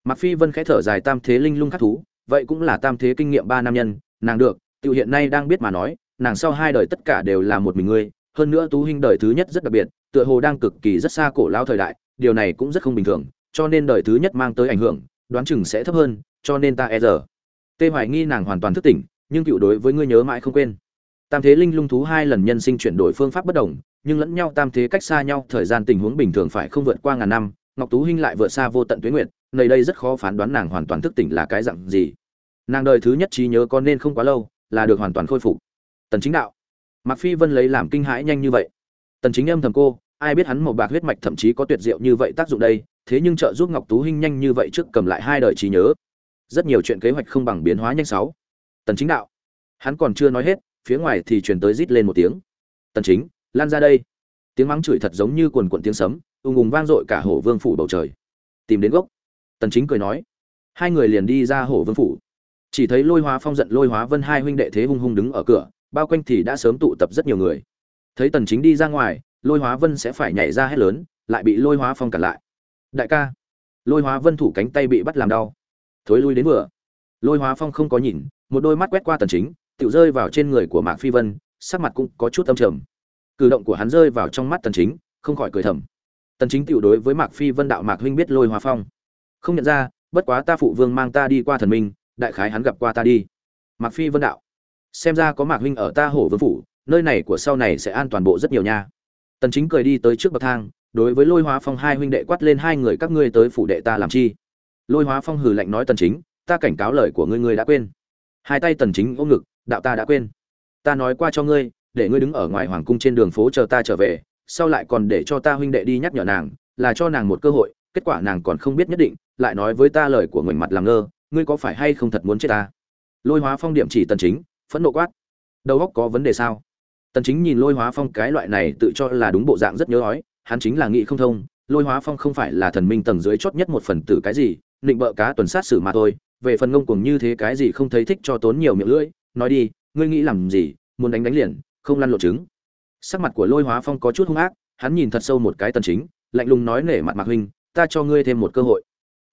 Mạc phi vân khẽ thở dài tam thế linh lung khắc thú, vậy cũng là tam thế kinh nghiệm ba nam nhân, nàng được, tiểu hiện nay đang biết mà nói, nàng sau hai đời tất cả đều là một mình ngươi, hơn nữa tú huynh đời thứ nhất rất đặc biệt, tựa hồ đang cực kỳ rất xa cổ lao thời đại, điều này cũng rất không bình thường, cho nên đời thứ nhất mang tới ảnh hưởng, đoán chừng sẽ thấp hơn, cho nên ta e giờ tê hoài nghi nàng hoàn toàn thức tỉnh, nhưng cựu đối với ngươi nhớ mãi không quên. Tam thế linh lung thú hai lần nhân sinh chuyển đổi phương pháp bất đồng, nhưng lẫn nhau tam thế cách xa nhau, thời gian tình huống bình thường phải không vượt qua ngàn năm ngọc tú hinh lại vượt xa vô tận tuyến nguyện nơi đây rất khó phán đoán nàng hoàn toàn thức tỉnh là cái dạng gì. Nàng đời thứ nhất trí nhớ có nên không quá lâu, là được hoàn toàn khôi phục. Tần chính đạo. Mặc phi vân lấy làm kinh hãi nhanh như vậy. Tần chính âm thầm cô, ai biết hắn một bạc huyết mạch thậm chí có tuyệt diệu như vậy tác dụng đây, thế nhưng trợ giúp ngọc tú hinh nhanh như vậy trước cầm lại hai đời trí nhớ. Rất nhiều chuyện kế hoạch không bằng biến hóa nhanh sáu. Tần chính đạo. Hắn còn chưa nói hết, phía ngoài thì truyền tới rít lên một tiếng. Tần chính, lan ra đây. Tiếng mắng chửi thật giống như cuồn cuộn tiếng sấm ùng ùng vang dội cả hổ vương phủ bầu trời. Tìm đến gốc. Tần chính cười nói, hai người liền đi ra hổ vương phủ. Chỉ thấy lôi hóa phong giận lôi hóa vân hai huynh đệ thế hung hung đứng ở cửa, bao quanh thì đã sớm tụ tập rất nhiều người. Thấy tần chính đi ra ngoài, lôi hóa vân sẽ phải nhảy ra hết lớn, lại bị lôi hóa phong cản lại. Đại ca. Lôi hóa vân thủ cánh tay bị bắt làm đau. Thối lui đến vừa. Lôi hóa phong không có nhìn, một đôi mắt quét qua tần chính tự rơi vào trên người của mạc phi vân, sắc mặt cũng có chút âm trầm. Cử động của hắn rơi vào trong mắt tần chính, không khỏi cười thầm tần chính tiểu đối với mạc phi vân đạo mạc huynh biết lôi Hoa phong. Không nhận ra, bất quá ta phụ vương mang ta đi qua thần minh, đại khái hắn gặp qua ta đi. Mạc phi vân đạo. Xem ra có mạc huynh ở ta hổ vương phủ, nơi này của sau này sẽ an toàn bộ rất nhiều nha. Tần chính cười đi tới trước bậc thang, đối với lôi hóa phong hai huynh đệ quát lên hai người, các ngươi tới phủ đệ ta làm chi? Lôi hóa phong hừ lạnh nói tần chính, ta cảnh cáo lời của ngươi ngươi đã quên. Hai tay tần chính ôm ngực, đạo ta đã quên. Ta nói qua cho ngươi, để ngươi đứng ở ngoài hoàng cung trên đường phố chờ ta trở về sau lại còn để cho ta huynh đệ đi nhắc nhở nàng, là cho nàng một cơ hội, kết quả nàng còn không biết nhất định, lại nói với ta lời của người mặt làm ngơ, ngươi có phải hay không thật muốn chết ta? Lôi hóa phong điểm chỉ tần chính, phẫn nộ quát. Đầu óc có vấn đề sao? Tần chính nhìn lôi hóa phong cái loại này tự cho là đúng bộ dạng rất nhớ ói, hắn chính là nghĩ không thông, lôi hóa phong không phải là thần minh tầng dưới chót nhất một phần tử cái gì định bợ cá tuần sát xử mà thôi, về phần ngông cuồng như thế cái gì không thấy thích cho tốn nhiều miệng lưỡi, nói đi, ngươi nghĩ làm gì, muốn đánh đánh liền, không lăn lộ trứng sắc mặt của lôi hóa phong có chút hung ác, hắn nhìn thật sâu một cái tần chính, lạnh lùng nói nể mặt mạc huynh, ta cho ngươi thêm một cơ hội.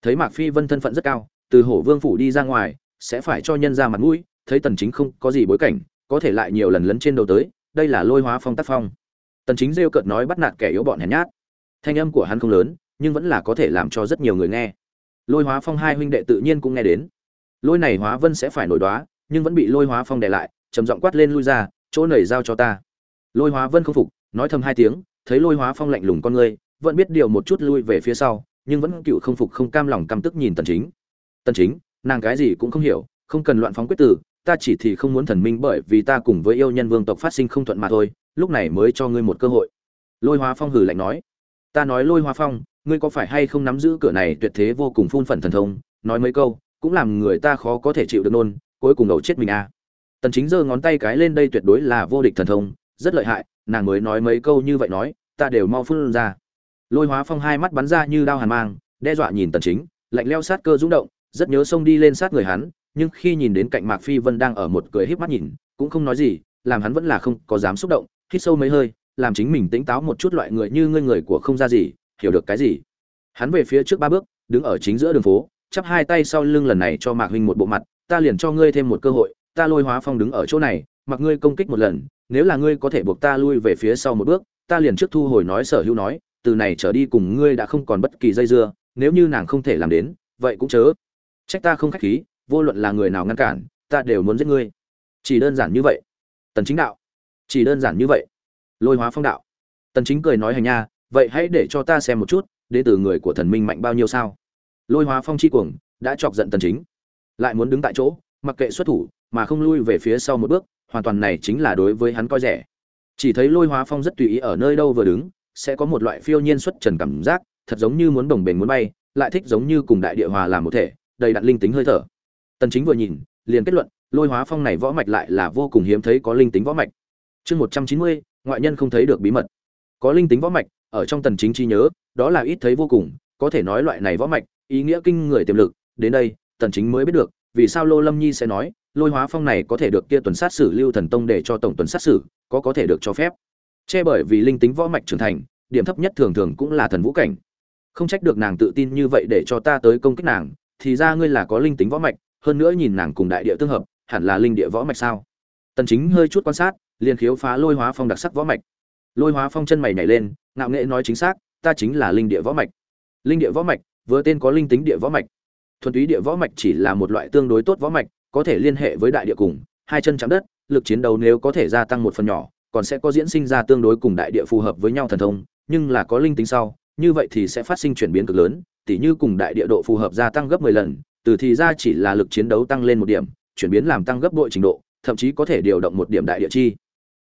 Thấy mạc phi vân thân phận rất cao, từ hổ vương phủ đi ra ngoài, sẽ phải cho nhân ra mặt mũi, thấy tần chính không có gì bối cảnh, có thể lại nhiều lần lấn trên đầu tới, đây là lôi hóa phong tác phong. Tần chính rêu cợt nói bắt nạt kẻ yếu bọn hèn nhát. Thanh âm của hắn không lớn, nhưng vẫn là có thể làm cho rất nhiều người nghe. Lôi hóa phong hai huynh đệ tự nhiên cũng nghe đến. Lôi này hóa vân sẽ phải nổi đoá, nhưng vẫn bị lôi hóa phong đè lại, trầm giọng quát lên lui ra, chỗ nảy giao cho ta lôi hóa vân không phục, nói thầm hai tiếng, thấy lôi hóa phong lạnh lùng con ngươi vẫn biết điều một chút lui về phía sau, nhưng vẫn cựu không phục không cam lòng căm tức nhìn tần chính. Tần chính, nàng cái gì cũng không hiểu, không cần loạn phóng quyết tử, ta chỉ thì không muốn thần minh bởi vì ta cùng với yêu nhân vương tộc phát sinh không thuận mà thôi, lúc này mới cho ngươi một cơ hội. Lôi hóa phong hừ lạnh nói, ta nói lôi hóa phong, ngươi có phải hay không nắm giữ cửa này tuyệt thế vô cùng phun phần thần thông, nói mấy câu, cũng làm người ta khó có thể chịu được nôn, cuối cùng đầu chết mình à. Tần chính giơ ngón tay cái lên, đây tuyệt đối là vô địch thần thông rất lợi hại, nàng mới nói mấy câu như vậy nói, ta đều mau phun ra. Lôi hóa phong hai mắt bắn ra như đao hàn mang, đe dọa nhìn tần chính, lạnh leo sát cơ rung động, rất nhớ xông đi lên sát người hắn, nhưng khi nhìn đến cạnh mạc phi vân đang ở một cười híp mắt nhìn, cũng không nói gì, làm hắn vẫn là không có dám xúc động, hít sâu mấy hơi, làm chính mình tỉnh táo một chút loại người như ngươi người của không ra gì, hiểu được cái gì. Hắn về phía trước ba bước, đứng ở chính giữa đường phố, chắp hai tay sau lưng lần này cho mạc huynh một bộ mặt, ta liền cho ngươi thêm một cơ hội, ta lôi hóa phong đứng ở chỗ này mặc ngươi công kích một lần nếu là ngươi có thể buộc ta lui về phía sau một bước, ta liền trước thu hồi nói sở hữu nói, từ này trở đi cùng ngươi đã không còn bất kỳ dây dưa, nếu như nàng không thể làm đến, vậy cũng chớ. Trách ta không khách khí, vô luận là người nào ngăn cản, ta đều muốn giết ngươi. Chỉ đơn giản như vậy. Tần chính đạo. Chỉ đơn giản như vậy. Lôi hóa phong đạo. Tần chính cười nói hành nha, vậy hãy để cho ta xem một chút, đến từ người của thần minh mạnh bao nhiêu sao? Lôi hóa phong chi cuồng, đã chọc giận tần chính. Lại muốn đứng tại chỗ, mặc kệ xuất thủ, mà không lui về phía sau một bước hoàn toàn này chính là đối với hắn coi rẻ. Chỉ thấy lôi hóa phong rất tùy ý ở nơi đâu vừa đứng sẽ có một loại phiêu nhiên xuất trần cảm giác thật giống như muốn đồng bền muốn bay lại thích giống như cùng đại địa hòa làm một thể đầy đặn linh tính hơi thở. Tần chính vừa nhìn liền kết luận lôi hóa phong này võ mạch lại là vô cùng hiếm thấy có linh tính võ mạch. Chương 190, ngoại nhân không thấy được bí mật. Có linh tính võ mạch ở trong tần chính chi nhớ đó là ít thấy vô cùng có thể nói loại này võ mạch ý nghĩa kinh người tiềm lực đến đây tần chính mới biết được vì sao lô lâm nhi sẽ nói lôi hóa phong này có thể được kia tuần sát xử lưu thần tông để cho tổng tuần sát xử có có thể được cho phép. Che bởi vì linh tính võ mạch trưởng thành, điểm thấp nhất thường thường cũng là thần vũ cảnh. Không trách được nàng tự tin như vậy để cho ta tới công kích nàng, thì ra ngươi là có linh tính võ mạch, hơn nữa nhìn nàng cùng đại địa tương hợp, hẳn là linh địa võ mạch sao? Tần chính hơi chút quan sát, liền khiếu phá lôi hóa phong đặc sắc võ mạch. Lôi hóa phong chân mày nhảy lên, ngạo nghệ nói chính xác, ta chính là linh địa võ mạch. Linh địa võ mạch, vừa tên có linh tính địa võ mạch. Thuần túy địa võ mạch chỉ là một loại tương đối tốt võ mạch có thể liên hệ với đại địa cùng, hai chân chạm đất, lực chiến đấu nếu có thể gia tăng một phần nhỏ, còn sẽ có diễn sinh ra tương đối cùng đại địa phù hợp với nhau thần thông, nhưng là có linh tính sau, như vậy thì sẽ phát sinh chuyển biến cực lớn, tỉ như cùng đại địa độ phù hợp gia tăng gấp 10 lần, từ thì ra chỉ là lực chiến đấu tăng lên một điểm, chuyển biến làm tăng gấp bội trình độ, thậm chí có thể điều động một điểm đại địa chi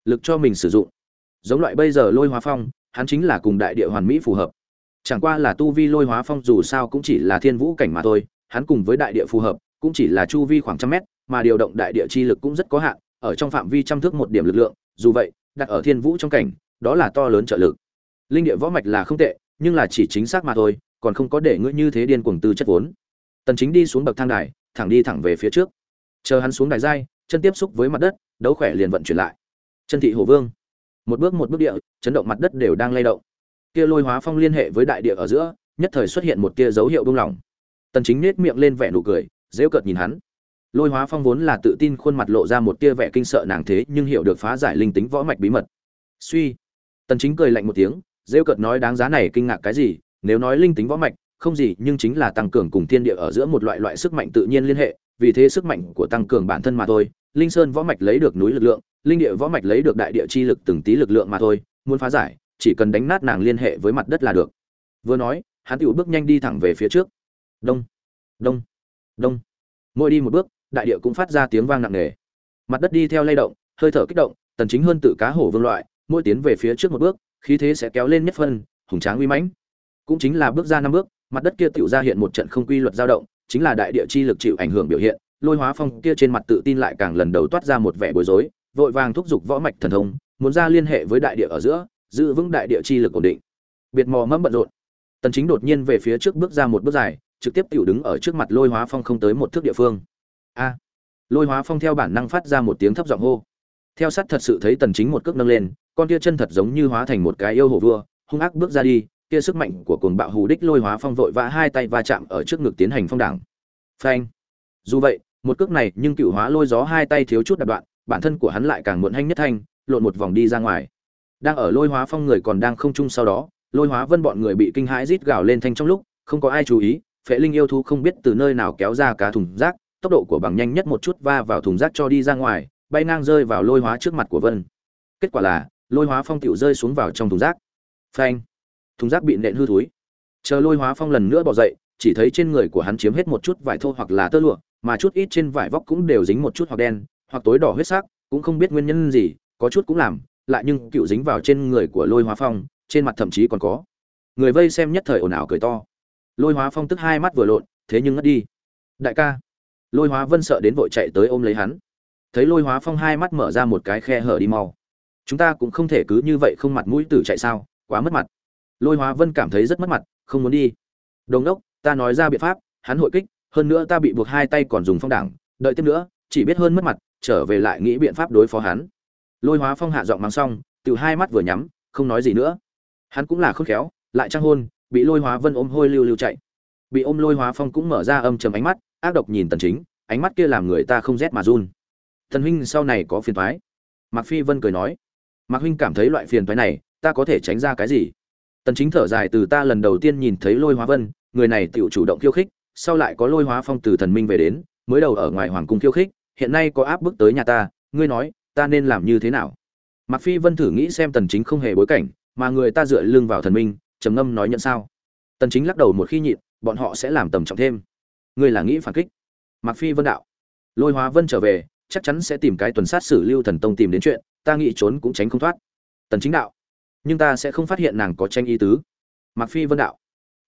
lực cho mình sử dụng. Giống loại bây giờ lôi hóa phong, hắn chính là cùng đại địa hoàn mỹ phù hợp. Chẳng qua là tu vi lôi hóa phong dù sao cũng chỉ là thiên vũ cảnh mà thôi, hắn cùng với đại địa phù hợp cũng chỉ là chu vi khoảng trăm mét, mà điều động đại địa chi lực cũng rất có hạn, ở trong phạm vi trăm thước một điểm lực lượng, dù vậy, đặt ở thiên vũ trong cảnh, đó là to lớn trợ lực. Linh địa võ mạch là không tệ, nhưng là chỉ chính xác mà thôi, còn không có để ngươi như thế điên cuồng tư chất vốn. Tần chính đi xuống bậc thang đài, thẳng đi thẳng về phía trước. Chờ hắn xuống đài dai chân tiếp xúc với mặt đất, đấu khỏe liền vận chuyển lại. Chân thị hồ vương. Một bước một bước địa, chấn động mặt đất đều đang lay động. Kia lôi hóa phong liên hệ với đại địa ở giữa, nhất thời xuất hiện một tia dấu hiệu buông lỏng. Tần chính nét miệng lên vẻ nụ cười dễ cợt nhìn hắn. Lôi hóa phong vốn là tự tin khuôn mặt lộ ra một tia vẻ kinh sợ nàng thế nhưng hiểu được phá giải linh tính võ mạch bí mật. Suy. Tần chính cười lạnh một tiếng dễ cợt nói đáng giá này kinh ngạc cái gì, nếu nói linh tính võ mạch, không gì, nhưng chính là tăng cường cùng thiên địa ở giữa một loại loại sức mạnh tự nhiên liên hệ, vì thế sức mạnh của tăng cường bản thân mà thôi, linh sơn võ mạch lấy được núi lực lượng, linh địa võ mạch lấy được đại địa chi lực từng tí lực lượng mà thôi, muốn phá giải, chỉ cần đánh nát nàng liên hệ với mặt đất là được. Vừa nói, hắn tiểu bước nhanh đi thẳng về phía trước. Đông. Đông đông. Mỗi đi một bước, đại địa cũng phát ra tiếng vang nặng nề. Mặt đất đi theo lay động, hơi thở kích động, tần chính hơn tự cá hổ vương loại, mỗi tiến về phía trước một bước, khí thế sẽ kéo lên nhất phân, hùng tráng uy mãnh. Cũng chính là bước ra năm bước, mặt đất kia tiểu ra hiện một trận không quy luật dao động, chính là đại địa chi lực chịu ảnh hưởng biểu hiện, lôi hóa phong kia trên mặt tự tin lại càng lần đầu toát ra một vẻ bối rối, vội vàng thúc giục võ mạch thần thông, muốn ra liên hệ với đại địa ở giữa, giữ vững đại địa chi lực ổn định. Biệt mò mẫm bận rộn. Tần chính đột nhiên về phía trước bước ra một bước dài trực tiếp tiểu đứng ở trước mặt lôi hóa phong không tới một thước địa phương. A! Lôi hóa phong theo bản năng phát ra một tiếng thấp giọng hô. Theo sát thật sự thấy tần chính một cước nâng lên, con kia chân thật giống như hóa thành một cái yêu hồ vua, hung ác bước ra đi, kia sức mạnh của cuồng bạo hù đích lôi hóa phong vội vã hai tay va chạm ở trước ngực tiến hành phong đảng. Phanh! Dù vậy, một cước này nhưng cựu hóa lôi gió hai tay thiếu chút đạp đoạn, bản thân của hắn lại càng muộn hanh nhất thanh, lộn một vòng đi ra ngoài. Đang ở lôi hóa phong người còn đang không chung sau đó, lôi hóa vân bọn người bị kinh hãi rít gào lên thanh trong lúc, không có ai chú ý phệ linh yêu thú không biết từ nơi nào kéo ra cá thùng rác, tốc độ của bằng nhanh nhất một chút va vào thùng rác cho đi ra ngoài, bay ngang rơi vào lôi hóa trước mặt của vân. Kết quả là, lôi hóa phong tiểu rơi xuống vào trong thùng rác. Phanh! Thùng rác bị nện hư thúi chờ lôi hóa phong lần nữa bỏ dậy, chỉ thấy trên người của hắn chiếm hết một chút vải thô hoặc là tơ lụa, mà chút ít trên vải vóc cũng đều dính một chút hoặc đen, hoặc tối đỏ huyết sắc, cũng không biết nguyên nhân gì, có chút cũng làm, lại nhưng cựu dính vào trên người của lôi hóa phong, trên mặt thậm chí còn có. Người vây xem nhất thời ồn ào cười to lôi hóa phong tức hai mắt vừa lộn, thế nhưng ngất đi. Đại ca. Lôi hóa vân sợ đến vội chạy tới ôm lấy hắn. Thấy lôi hóa phong hai mắt mở ra một cái khe hở đi mau. Chúng ta cũng không thể cứ như vậy không mặt mũi tử chạy sao, quá mất mặt. Lôi hóa vân cảm thấy rất mất mặt, không muốn đi. Đồng đốc, ta nói ra biện pháp, hắn hội kích, hơn nữa ta bị buộc hai tay còn dùng phong đảng, đợi tiếp nữa, chỉ biết hơn mất mặt, trở về lại nghĩ biện pháp đối phó hắn. Lôi hóa phong hạ giọng mang xong từ hai mắt vừa nhắm, không nói gì nữa. Hắn cũng là khôn khéo, lại trang hôn bị lôi hóa vân ôm hôi lưu lưu chạy. Bị ôm lôi hóa phong cũng mở ra âm trầm ánh mắt, ác độc nhìn tần chính, ánh mắt kia làm người ta không rét mà run. Thần huynh sau này có phiền toái? Mạc phi vân cười nói. Mạc huynh cảm thấy loại phiền toái này, ta có thể tránh ra cái gì? Tần chính thở dài từ ta lần đầu tiên nhìn thấy lôi hóa vân, người này tự chủ động khiêu khích, sau lại có lôi hóa phong từ thần minh về đến, mới đầu ở ngoài hoàng cung khiêu khích, hiện nay có áp bức tới nhà ta, ngươi nói, ta nên làm như thế nào? Mạc phi vân thử nghĩ xem tần chính không hề bối cảnh, mà người ta dựa lưng vào thần minh trầm ngâm nói nhận sao? Tần chính lắc đầu một khi nhịn, bọn họ sẽ làm tầm trọng thêm. Ngươi là nghĩ phản kích? Mặc phi vân đạo. Lôi hóa vân trở về, chắc chắn sẽ tìm cái tuần sát xử lưu thần tông tìm đến chuyện, ta nghĩ trốn cũng tránh không thoát. Tần chính đạo. Nhưng ta sẽ không phát hiện nàng có tranh ý tứ. Mặc phi vân đạo.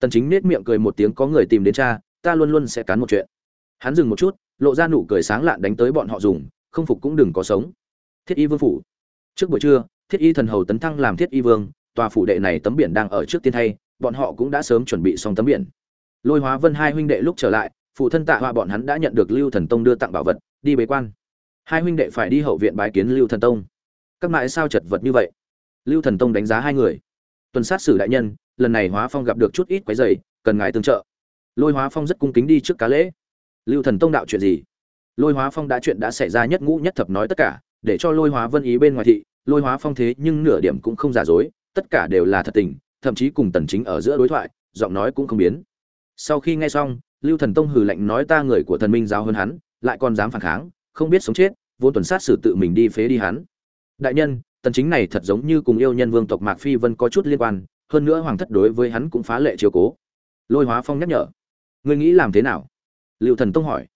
Tần chính nết miệng cười một tiếng có người tìm đến cha, ta luôn luôn sẽ cán một chuyện. Hắn dừng một chút, lộ ra nụ cười sáng lạn đánh tới bọn họ dùng, không phục cũng đừng có sống. Thiết y vương phủ. Trước buổi trưa, thiết y thần hầu tấn thăng làm thiết y vương tòa phủ đệ này tấm biển đang ở trước tiên thay, bọn họ cũng đã sớm chuẩn bị xong tấm biển. Lôi hóa vân hai huynh đệ lúc trở lại, phụ thân tạ hoa bọn hắn đã nhận được lưu thần tông đưa tặng bảo vật, đi bế quan. Hai huynh đệ phải đi hậu viện bái kiến lưu thần tông. Các mãi sao chật vật như vậy? Lưu thần tông đánh giá hai người. Tuần sát sử đại nhân, lần này hóa phong gặp được chút ít quái dày cần ngài tương trợ. Lôi hóa phong rất cung kính đi trước cá lễ. Lưu thần tông đạo chuyện gì? Lôi hóa phong đã chuyện đã xảy ra nhất ngũ nhất thập nói tất cả, để cho lôi hóa vân ý bên ngoài thị, lôi hóa phong thế nhưng nửa điểm cũng không giả dối tất cả đều là thật tình, thậm chí cùng tần chính ở giữa đối thoại, giọng nói cũng không biến. Sau khi nghe xong, lưu thần tông hừ lạnh nói ta người của thần minh giáo hơn hắn, lại còn dám phản kháng, không biết sống chết vốn tuần sát xử tự mình đi phế đi hắn. Đại nhân, tần chính này thật giống như cùng yêu nhân vương tộc mạc phi vân có chút liên quan, hơn nữa hoàng thất đối với hắn cũng phá lệ chiếu cố. Lôi hóa phong nhắc nhở. Ngươi nghĩ làm thế nào? Lưu thần tông hỏi.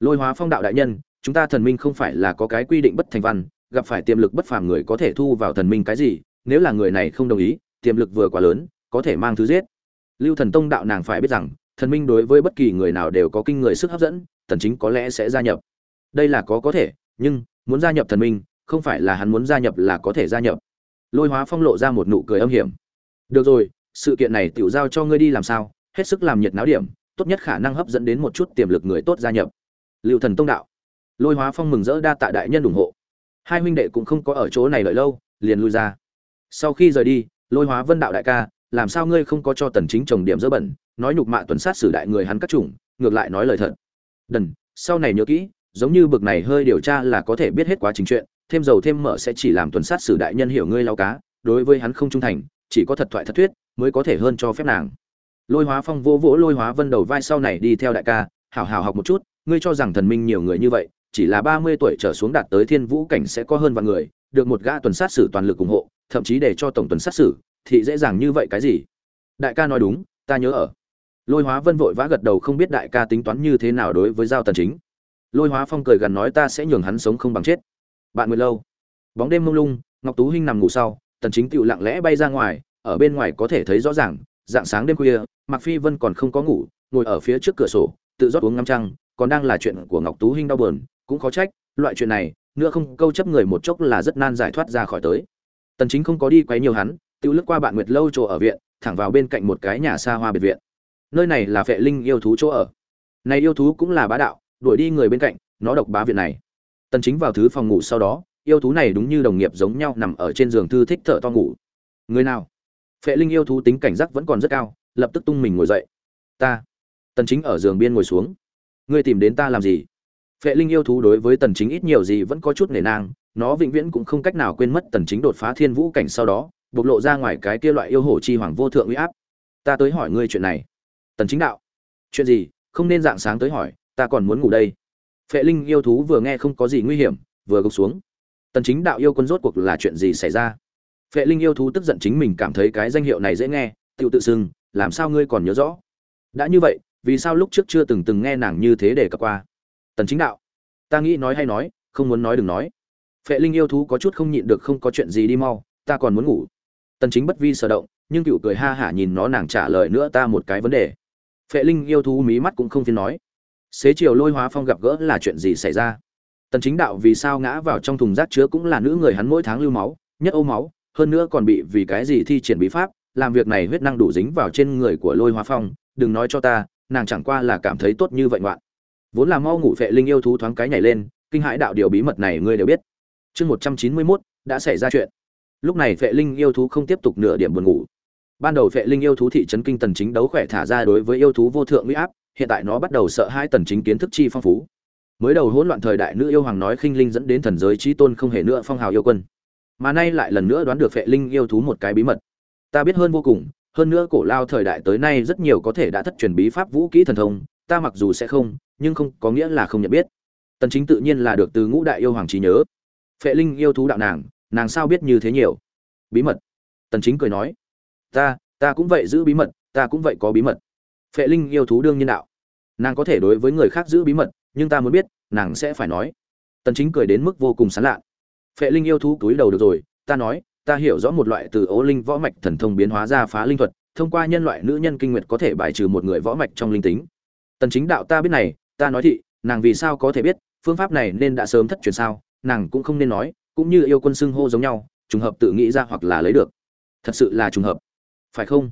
Lôi hóa phong đạo đại nhân, chúng ta thần minh không phải là có cái quy định bất thành văn, gặp phải tiềm lực bất phàm người có thể thu vào thần minh cái gì nếu là người này không đồng ý, tiềm lực vừa quá lớn, có thể mang thứ giết. Lưu thần tông đạo nàng phải biết rằng, thần minh đối với bất kỳ người nào đều có kinh người sức hấp dẫn thần chính có lẽ sẽ gia nhập. Đây là có có thể, nhưng, muốn gia nhập thần minh, không phải là hắn muốn gia nhập là có thể gia nhập. Lôi hóa phong lộ ra một nụ cười âm hiểm. Được rồi, sự kiện này tiểu giao cho ngươi đi làm sao, hết sức làm nhiệt náo điểm, tốt nhất khả năng hấp dẫn đến một chút tiềm lực người tốt gia nhập. Lưu thần tông đạo. Lôi hóa phong mừng rỡ đa tạ đại nhân ủng hộ. Hai huynh đệ cũng không có ở chỗ này đợi lâu, liền lui ra sau khi rời đi, lôi hóa vân đạo đại ca, làm sao ngươi không có cho tần chính trồng điểm dơ bẩn, nói nhục mạ tuần sát xử đại người hắn các chủng, ngược lại nói lời thật. Đần, sau này nhớ kỹ, giống như bực này hơi điều tra là có thể biết hết quá trình chuyện, thêm dầu thêm mỡ sẽ chỉ làm tuần sát xử đại nhân hiểu ngươi lao cá, đối với hắn không trung thành, chỉ có thật thoại thật thuyết, mới có thể hơn cho phép nàng. Lôi hóa phong vô vỗ lôi hóa vân đầu vai sau này đi theo đại ca, hảo hảo học một chút, ngươi cho rằng thần minh nhiều người như vậy, chỉ là ba mươi tuổi trở xuống đạt tới thiên vũ cảnh sẽ có hơn vạn người, được một gã tuần sát xử toàn lực ủng hộ thậm chí để cho tổng tuần xét xử, thì dễ dàng như vậy cái gì? Đại ca nói đúng, ta nhớ ở. Lôi hóa vân vội vã gật đầu không biết đại ca tính toán như thế nào đối với giao tần chính. Lôi hóa phong cười gần nói ta sẽ nhường hắn sống không bằng chết. Bạn nguyệt lâu. Bóng đêm mông lung, ngọc tú hinh nằm ngủ sau, tần chính tựu lặng lẽ bay ra ngoài, ở bên ngoài có thể thấy rõ ràng, dạng sáng đêm khuya, mạc phi vân còn không có ngủ, ngồi ở phía trước cửa sổ, tự rót uống ngắm trăng, còn đang là chuyện của ngọc tú hinh đau buồn, cũng khó trách, loại chuyện này nữa không, câu chấp người một chốc là rất nan giải thoát ra khỏi tới tần chính không có đi quấy nhiều hắn tiêu lướt qua bạn nguyệt lâu chỗ ở viện, thẳng vào bên cạnh một cái nhà xa hoa biệt viện. Nơi này là vệ linh yêu thú chỗ ở. Này yêu thú cũng là bá đạo, đuổi đi người bên cạnh, nó độc bá viện này. Tần chính vào thứ phòng ngủ sau đó, yêu thú này đúng như đồng nghiệp giống nhau nằm ở trên giường thư thích thở to ngủ. Người nào? Phệ linh yêu thú tính cảnh giác vẫn còn rất cao, lập tức tung mình ngồi dậy. Ta. Tần chính ở giường biên ngồi xuống. Ngươi tìm đến ta làm gì? Phệ linh yêu thú đối với tần chính ít nhiều gì vẫn có chút nể nang nó vĩnh viễn cũng không cách nào quên mất tần chính đột phá thiên vũ cảnh sau đó, bộc lộ ra ngoài cái kia loại yêu hổ chi hoàng vô thượng uy áp. Ta tới hỏi ngươi chuyện này. Tần chính đạo. Chuyện gì? Không nên dạng sáng tới hỏi, ta còn muốn ngủ đây. Phệ linh yêu thú vừa nghe không có gì nguy hiểm, vừa gục xuống. Tần chính đạo yêu quân rốt cuộc là chuyện gì xảy ra? Phệ linh yêu thú tức giận chính mình cảm thấy cái danh hiệu này dễ nghe tự tự xưng, làm sao ngươi còn nhớ rõ? Đã như vậy, vì sao lúc trước chưa từng từng nghe nàng như thế để cập qua? Tần chính đạo. Ta nghĩ nói hay nói, không muốn nói đừng nói phệ linh yêu thú có chút không nhịn được không có chuyện gì đi mau, ta còn muốn ngủ. Tần chính bất vi sở động, nhưng cựu cười ha hả nhìn nó nàng trả lời nữa ta một cái vấn đề. Phệ linh yêu thú mí mắt cũng không phiền nói. Xế chiều lôi hóa phong gặp gỡ là chuyện gì xảy ra? Tần chính đạo vì sao ngã vào trong thùng rác chứa cũng là nữ người hắn mỗi tháng lưu máu, nhất ô máu, hơn nữa còn bị vì cái gì thi triển bí pháp, làm việc này huyết năng đủ dính vào trên người của lôi hóa phong, đừng nói cho ta, nàng chẳng qua là cảm thấy tốt như vậy ngoạn. Vốn là mau ngủ phệ linh yêu thú thoáng cái nhảy lên, kinh hãi đạo điều bí mật này ngươi đều biết chương 191, đã xảy ra chuyện. Lúc này phệ linh yêu thú không tiếp tục nửa điểm buồn ngủ. Ban đầu phệ linh yêu thú thị trấn kinh tần chính đấu khỏe thả ra đối với yêu thú vô thượng uy áp hiện tại nó bắt đầu sợ hai tần chính kiến thức chi phong phú. Mới đầu hỗn loạn thời đại nữ yêu hoàng nói khinh linh dẫn đến thần giới trí tôn không hề nữa phong hào yêu quân. Mà nay lại lần nữa đoán được phệ linh yêu thú một cái bí mật. Ta biết hơn vô cùng hơn nữa cổ lao thời đại tới nay rất nhiều có thể đã thất truyền bí pháp vũ kỹ thần thông ta mặc dù sẽ không nhưng không có nghĩa là không nhận biết. Tần chính tự nhiên là được từ ngũ đại yêu hoàng trí nhớ phệ linh yêu thú đạo nàng nàng sao biết như thế nhiều? Bí mật. Tần chính cười nói, ta ta cũng vậy giữ bí mật, ta cũng vậy có bí mật. Phệ linh yêu thú đương nhiên đạo, nàng có thể đối với người khác giữ bí mật, nhưng ta muốn biết, nàng sẽ phải nói. Tần chính cười đến mức vô cùng sán lạ. Phệ linh yêu thú cúi đầu được rồi, ta nói, ta hiểu rõ một loại từ ố linh võ mạch thần thông biến hóa ra phá linh thuật, thông qua nhân loại nữ nhân kinh nguyệt có thể bài trừ một người võ mạch trong linh tính. Tần chính đạo, ta biết này, ta nói thị, nàng vì sao có thể biết, phương pháp này nên đã sớm thất truyền sao? Nàng cũng không nên nói, cũng như yêu quân xưng hô giống nhau, trùng hợp tự nghĩ ra hoặc là lấy được. Thật sự là trùng hợp. Phải không?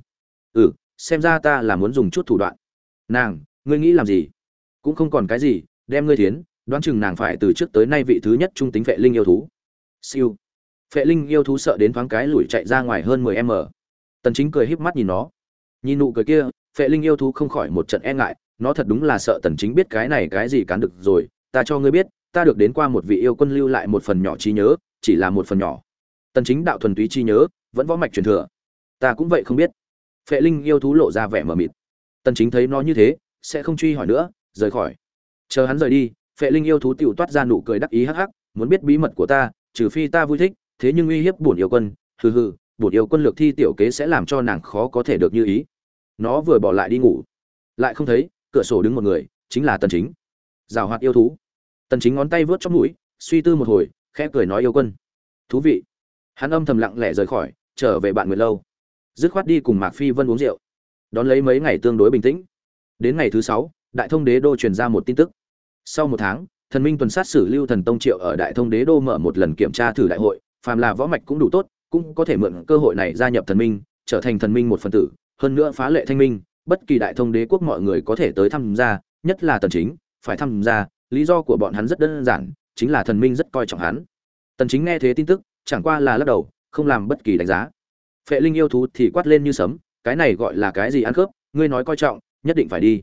Ừ xem ra ta là muốn dùng chút thủ đoạn. Nàng, ngươi nghĩ làm gì? Cũng không còn cái gì, đem ngươi thiến, đoán chừng nàng phải từ trước tới nay vị thứ nhất trung tính vệ linh yêu thú. Siêu. Vệ linh yêu thú sợ đến thoáng cái lủi chạy ra ngoài hơn mười m tần chính cười híp mắt nhìn nó. Nhìn nụ cười kia vệ linh yêu thú không khỏi một trận e ngại, nó thật đúng là sợ tần chính biết cái này cái gì cán được rồi, ta cho ngươi biết ta được đến qua một vị yêu quân lưu lại một phần nhỏ trí nhớ, chỉ là một phần nhỏ. Tần chính đạo thuần túy trí nhớ, vẫn võ mạch truyền thừa. Ta cũng vậy không biết. Phệ linh yêu thú lộ ra vẻ mờ mịt. Tần chính thấy nó như thế, sẽ không truy hỏi nữa, rời khỏi. Chờ hắn rời đi, phệ linh yêu thú tiểu toát ra nụ cười đắc ý hắc hắc, muốn biết bí mật của ta, trừ phi ta vui thích, thế nhưng uy hiếp bổn yêu quân, hừ hừ, bổn yêu quân lược thi tiểu kế sẽ làm cho nàng khó có thể được như ý. Nó vừa bỏ lại đi ngủ. Lại không thấy, cửa sổ đứng một người, chính là tần chính. Rào hoạt yêu thú tần chính ngón tay vớt trong mũi, suy tư một hồi, khẽ cười nói yêu quân. Thú vị. Hắn âm thầm lặng lẽ rời khỏi, trở về bạn nguyệt lâu. Dứt khoát đi cùng mạc phi vân uống rượu. Đón lấy mấy ngày tương đối bình tĩnh. Đến ngày thứ sáu, đại thông đế đô truyền ra một tin tức. Sau một tháng, thần minh tuần sát xử lưu thần tông triệu ở đại thông đế đô mở một lần kiểm tra thử đại hội, phàm là võ mạch cũng đủ tốt, cũng có thể mượn cơ hội này gia nhập thần minh, trở thành thần minh một phần tử, hơn nữa phá lệ thanh minh, bất kỳ đại thông đế quốc mọi người có thể tới tham gia, nhất là tần chính, phải tham gia lý do của bọn hắn rất đơn giản, chính là thần minh rất coi trọng hắn. Tần chính nghe thế tin tức, chẳng qua là lắc đầu, không làm bất kỳ đánh giá. Phệ linh yêu thú thì quát lên như sấm, cái này gọi là cái gì ăn cướp ngươi nói coi trọng, nhất định phải đi.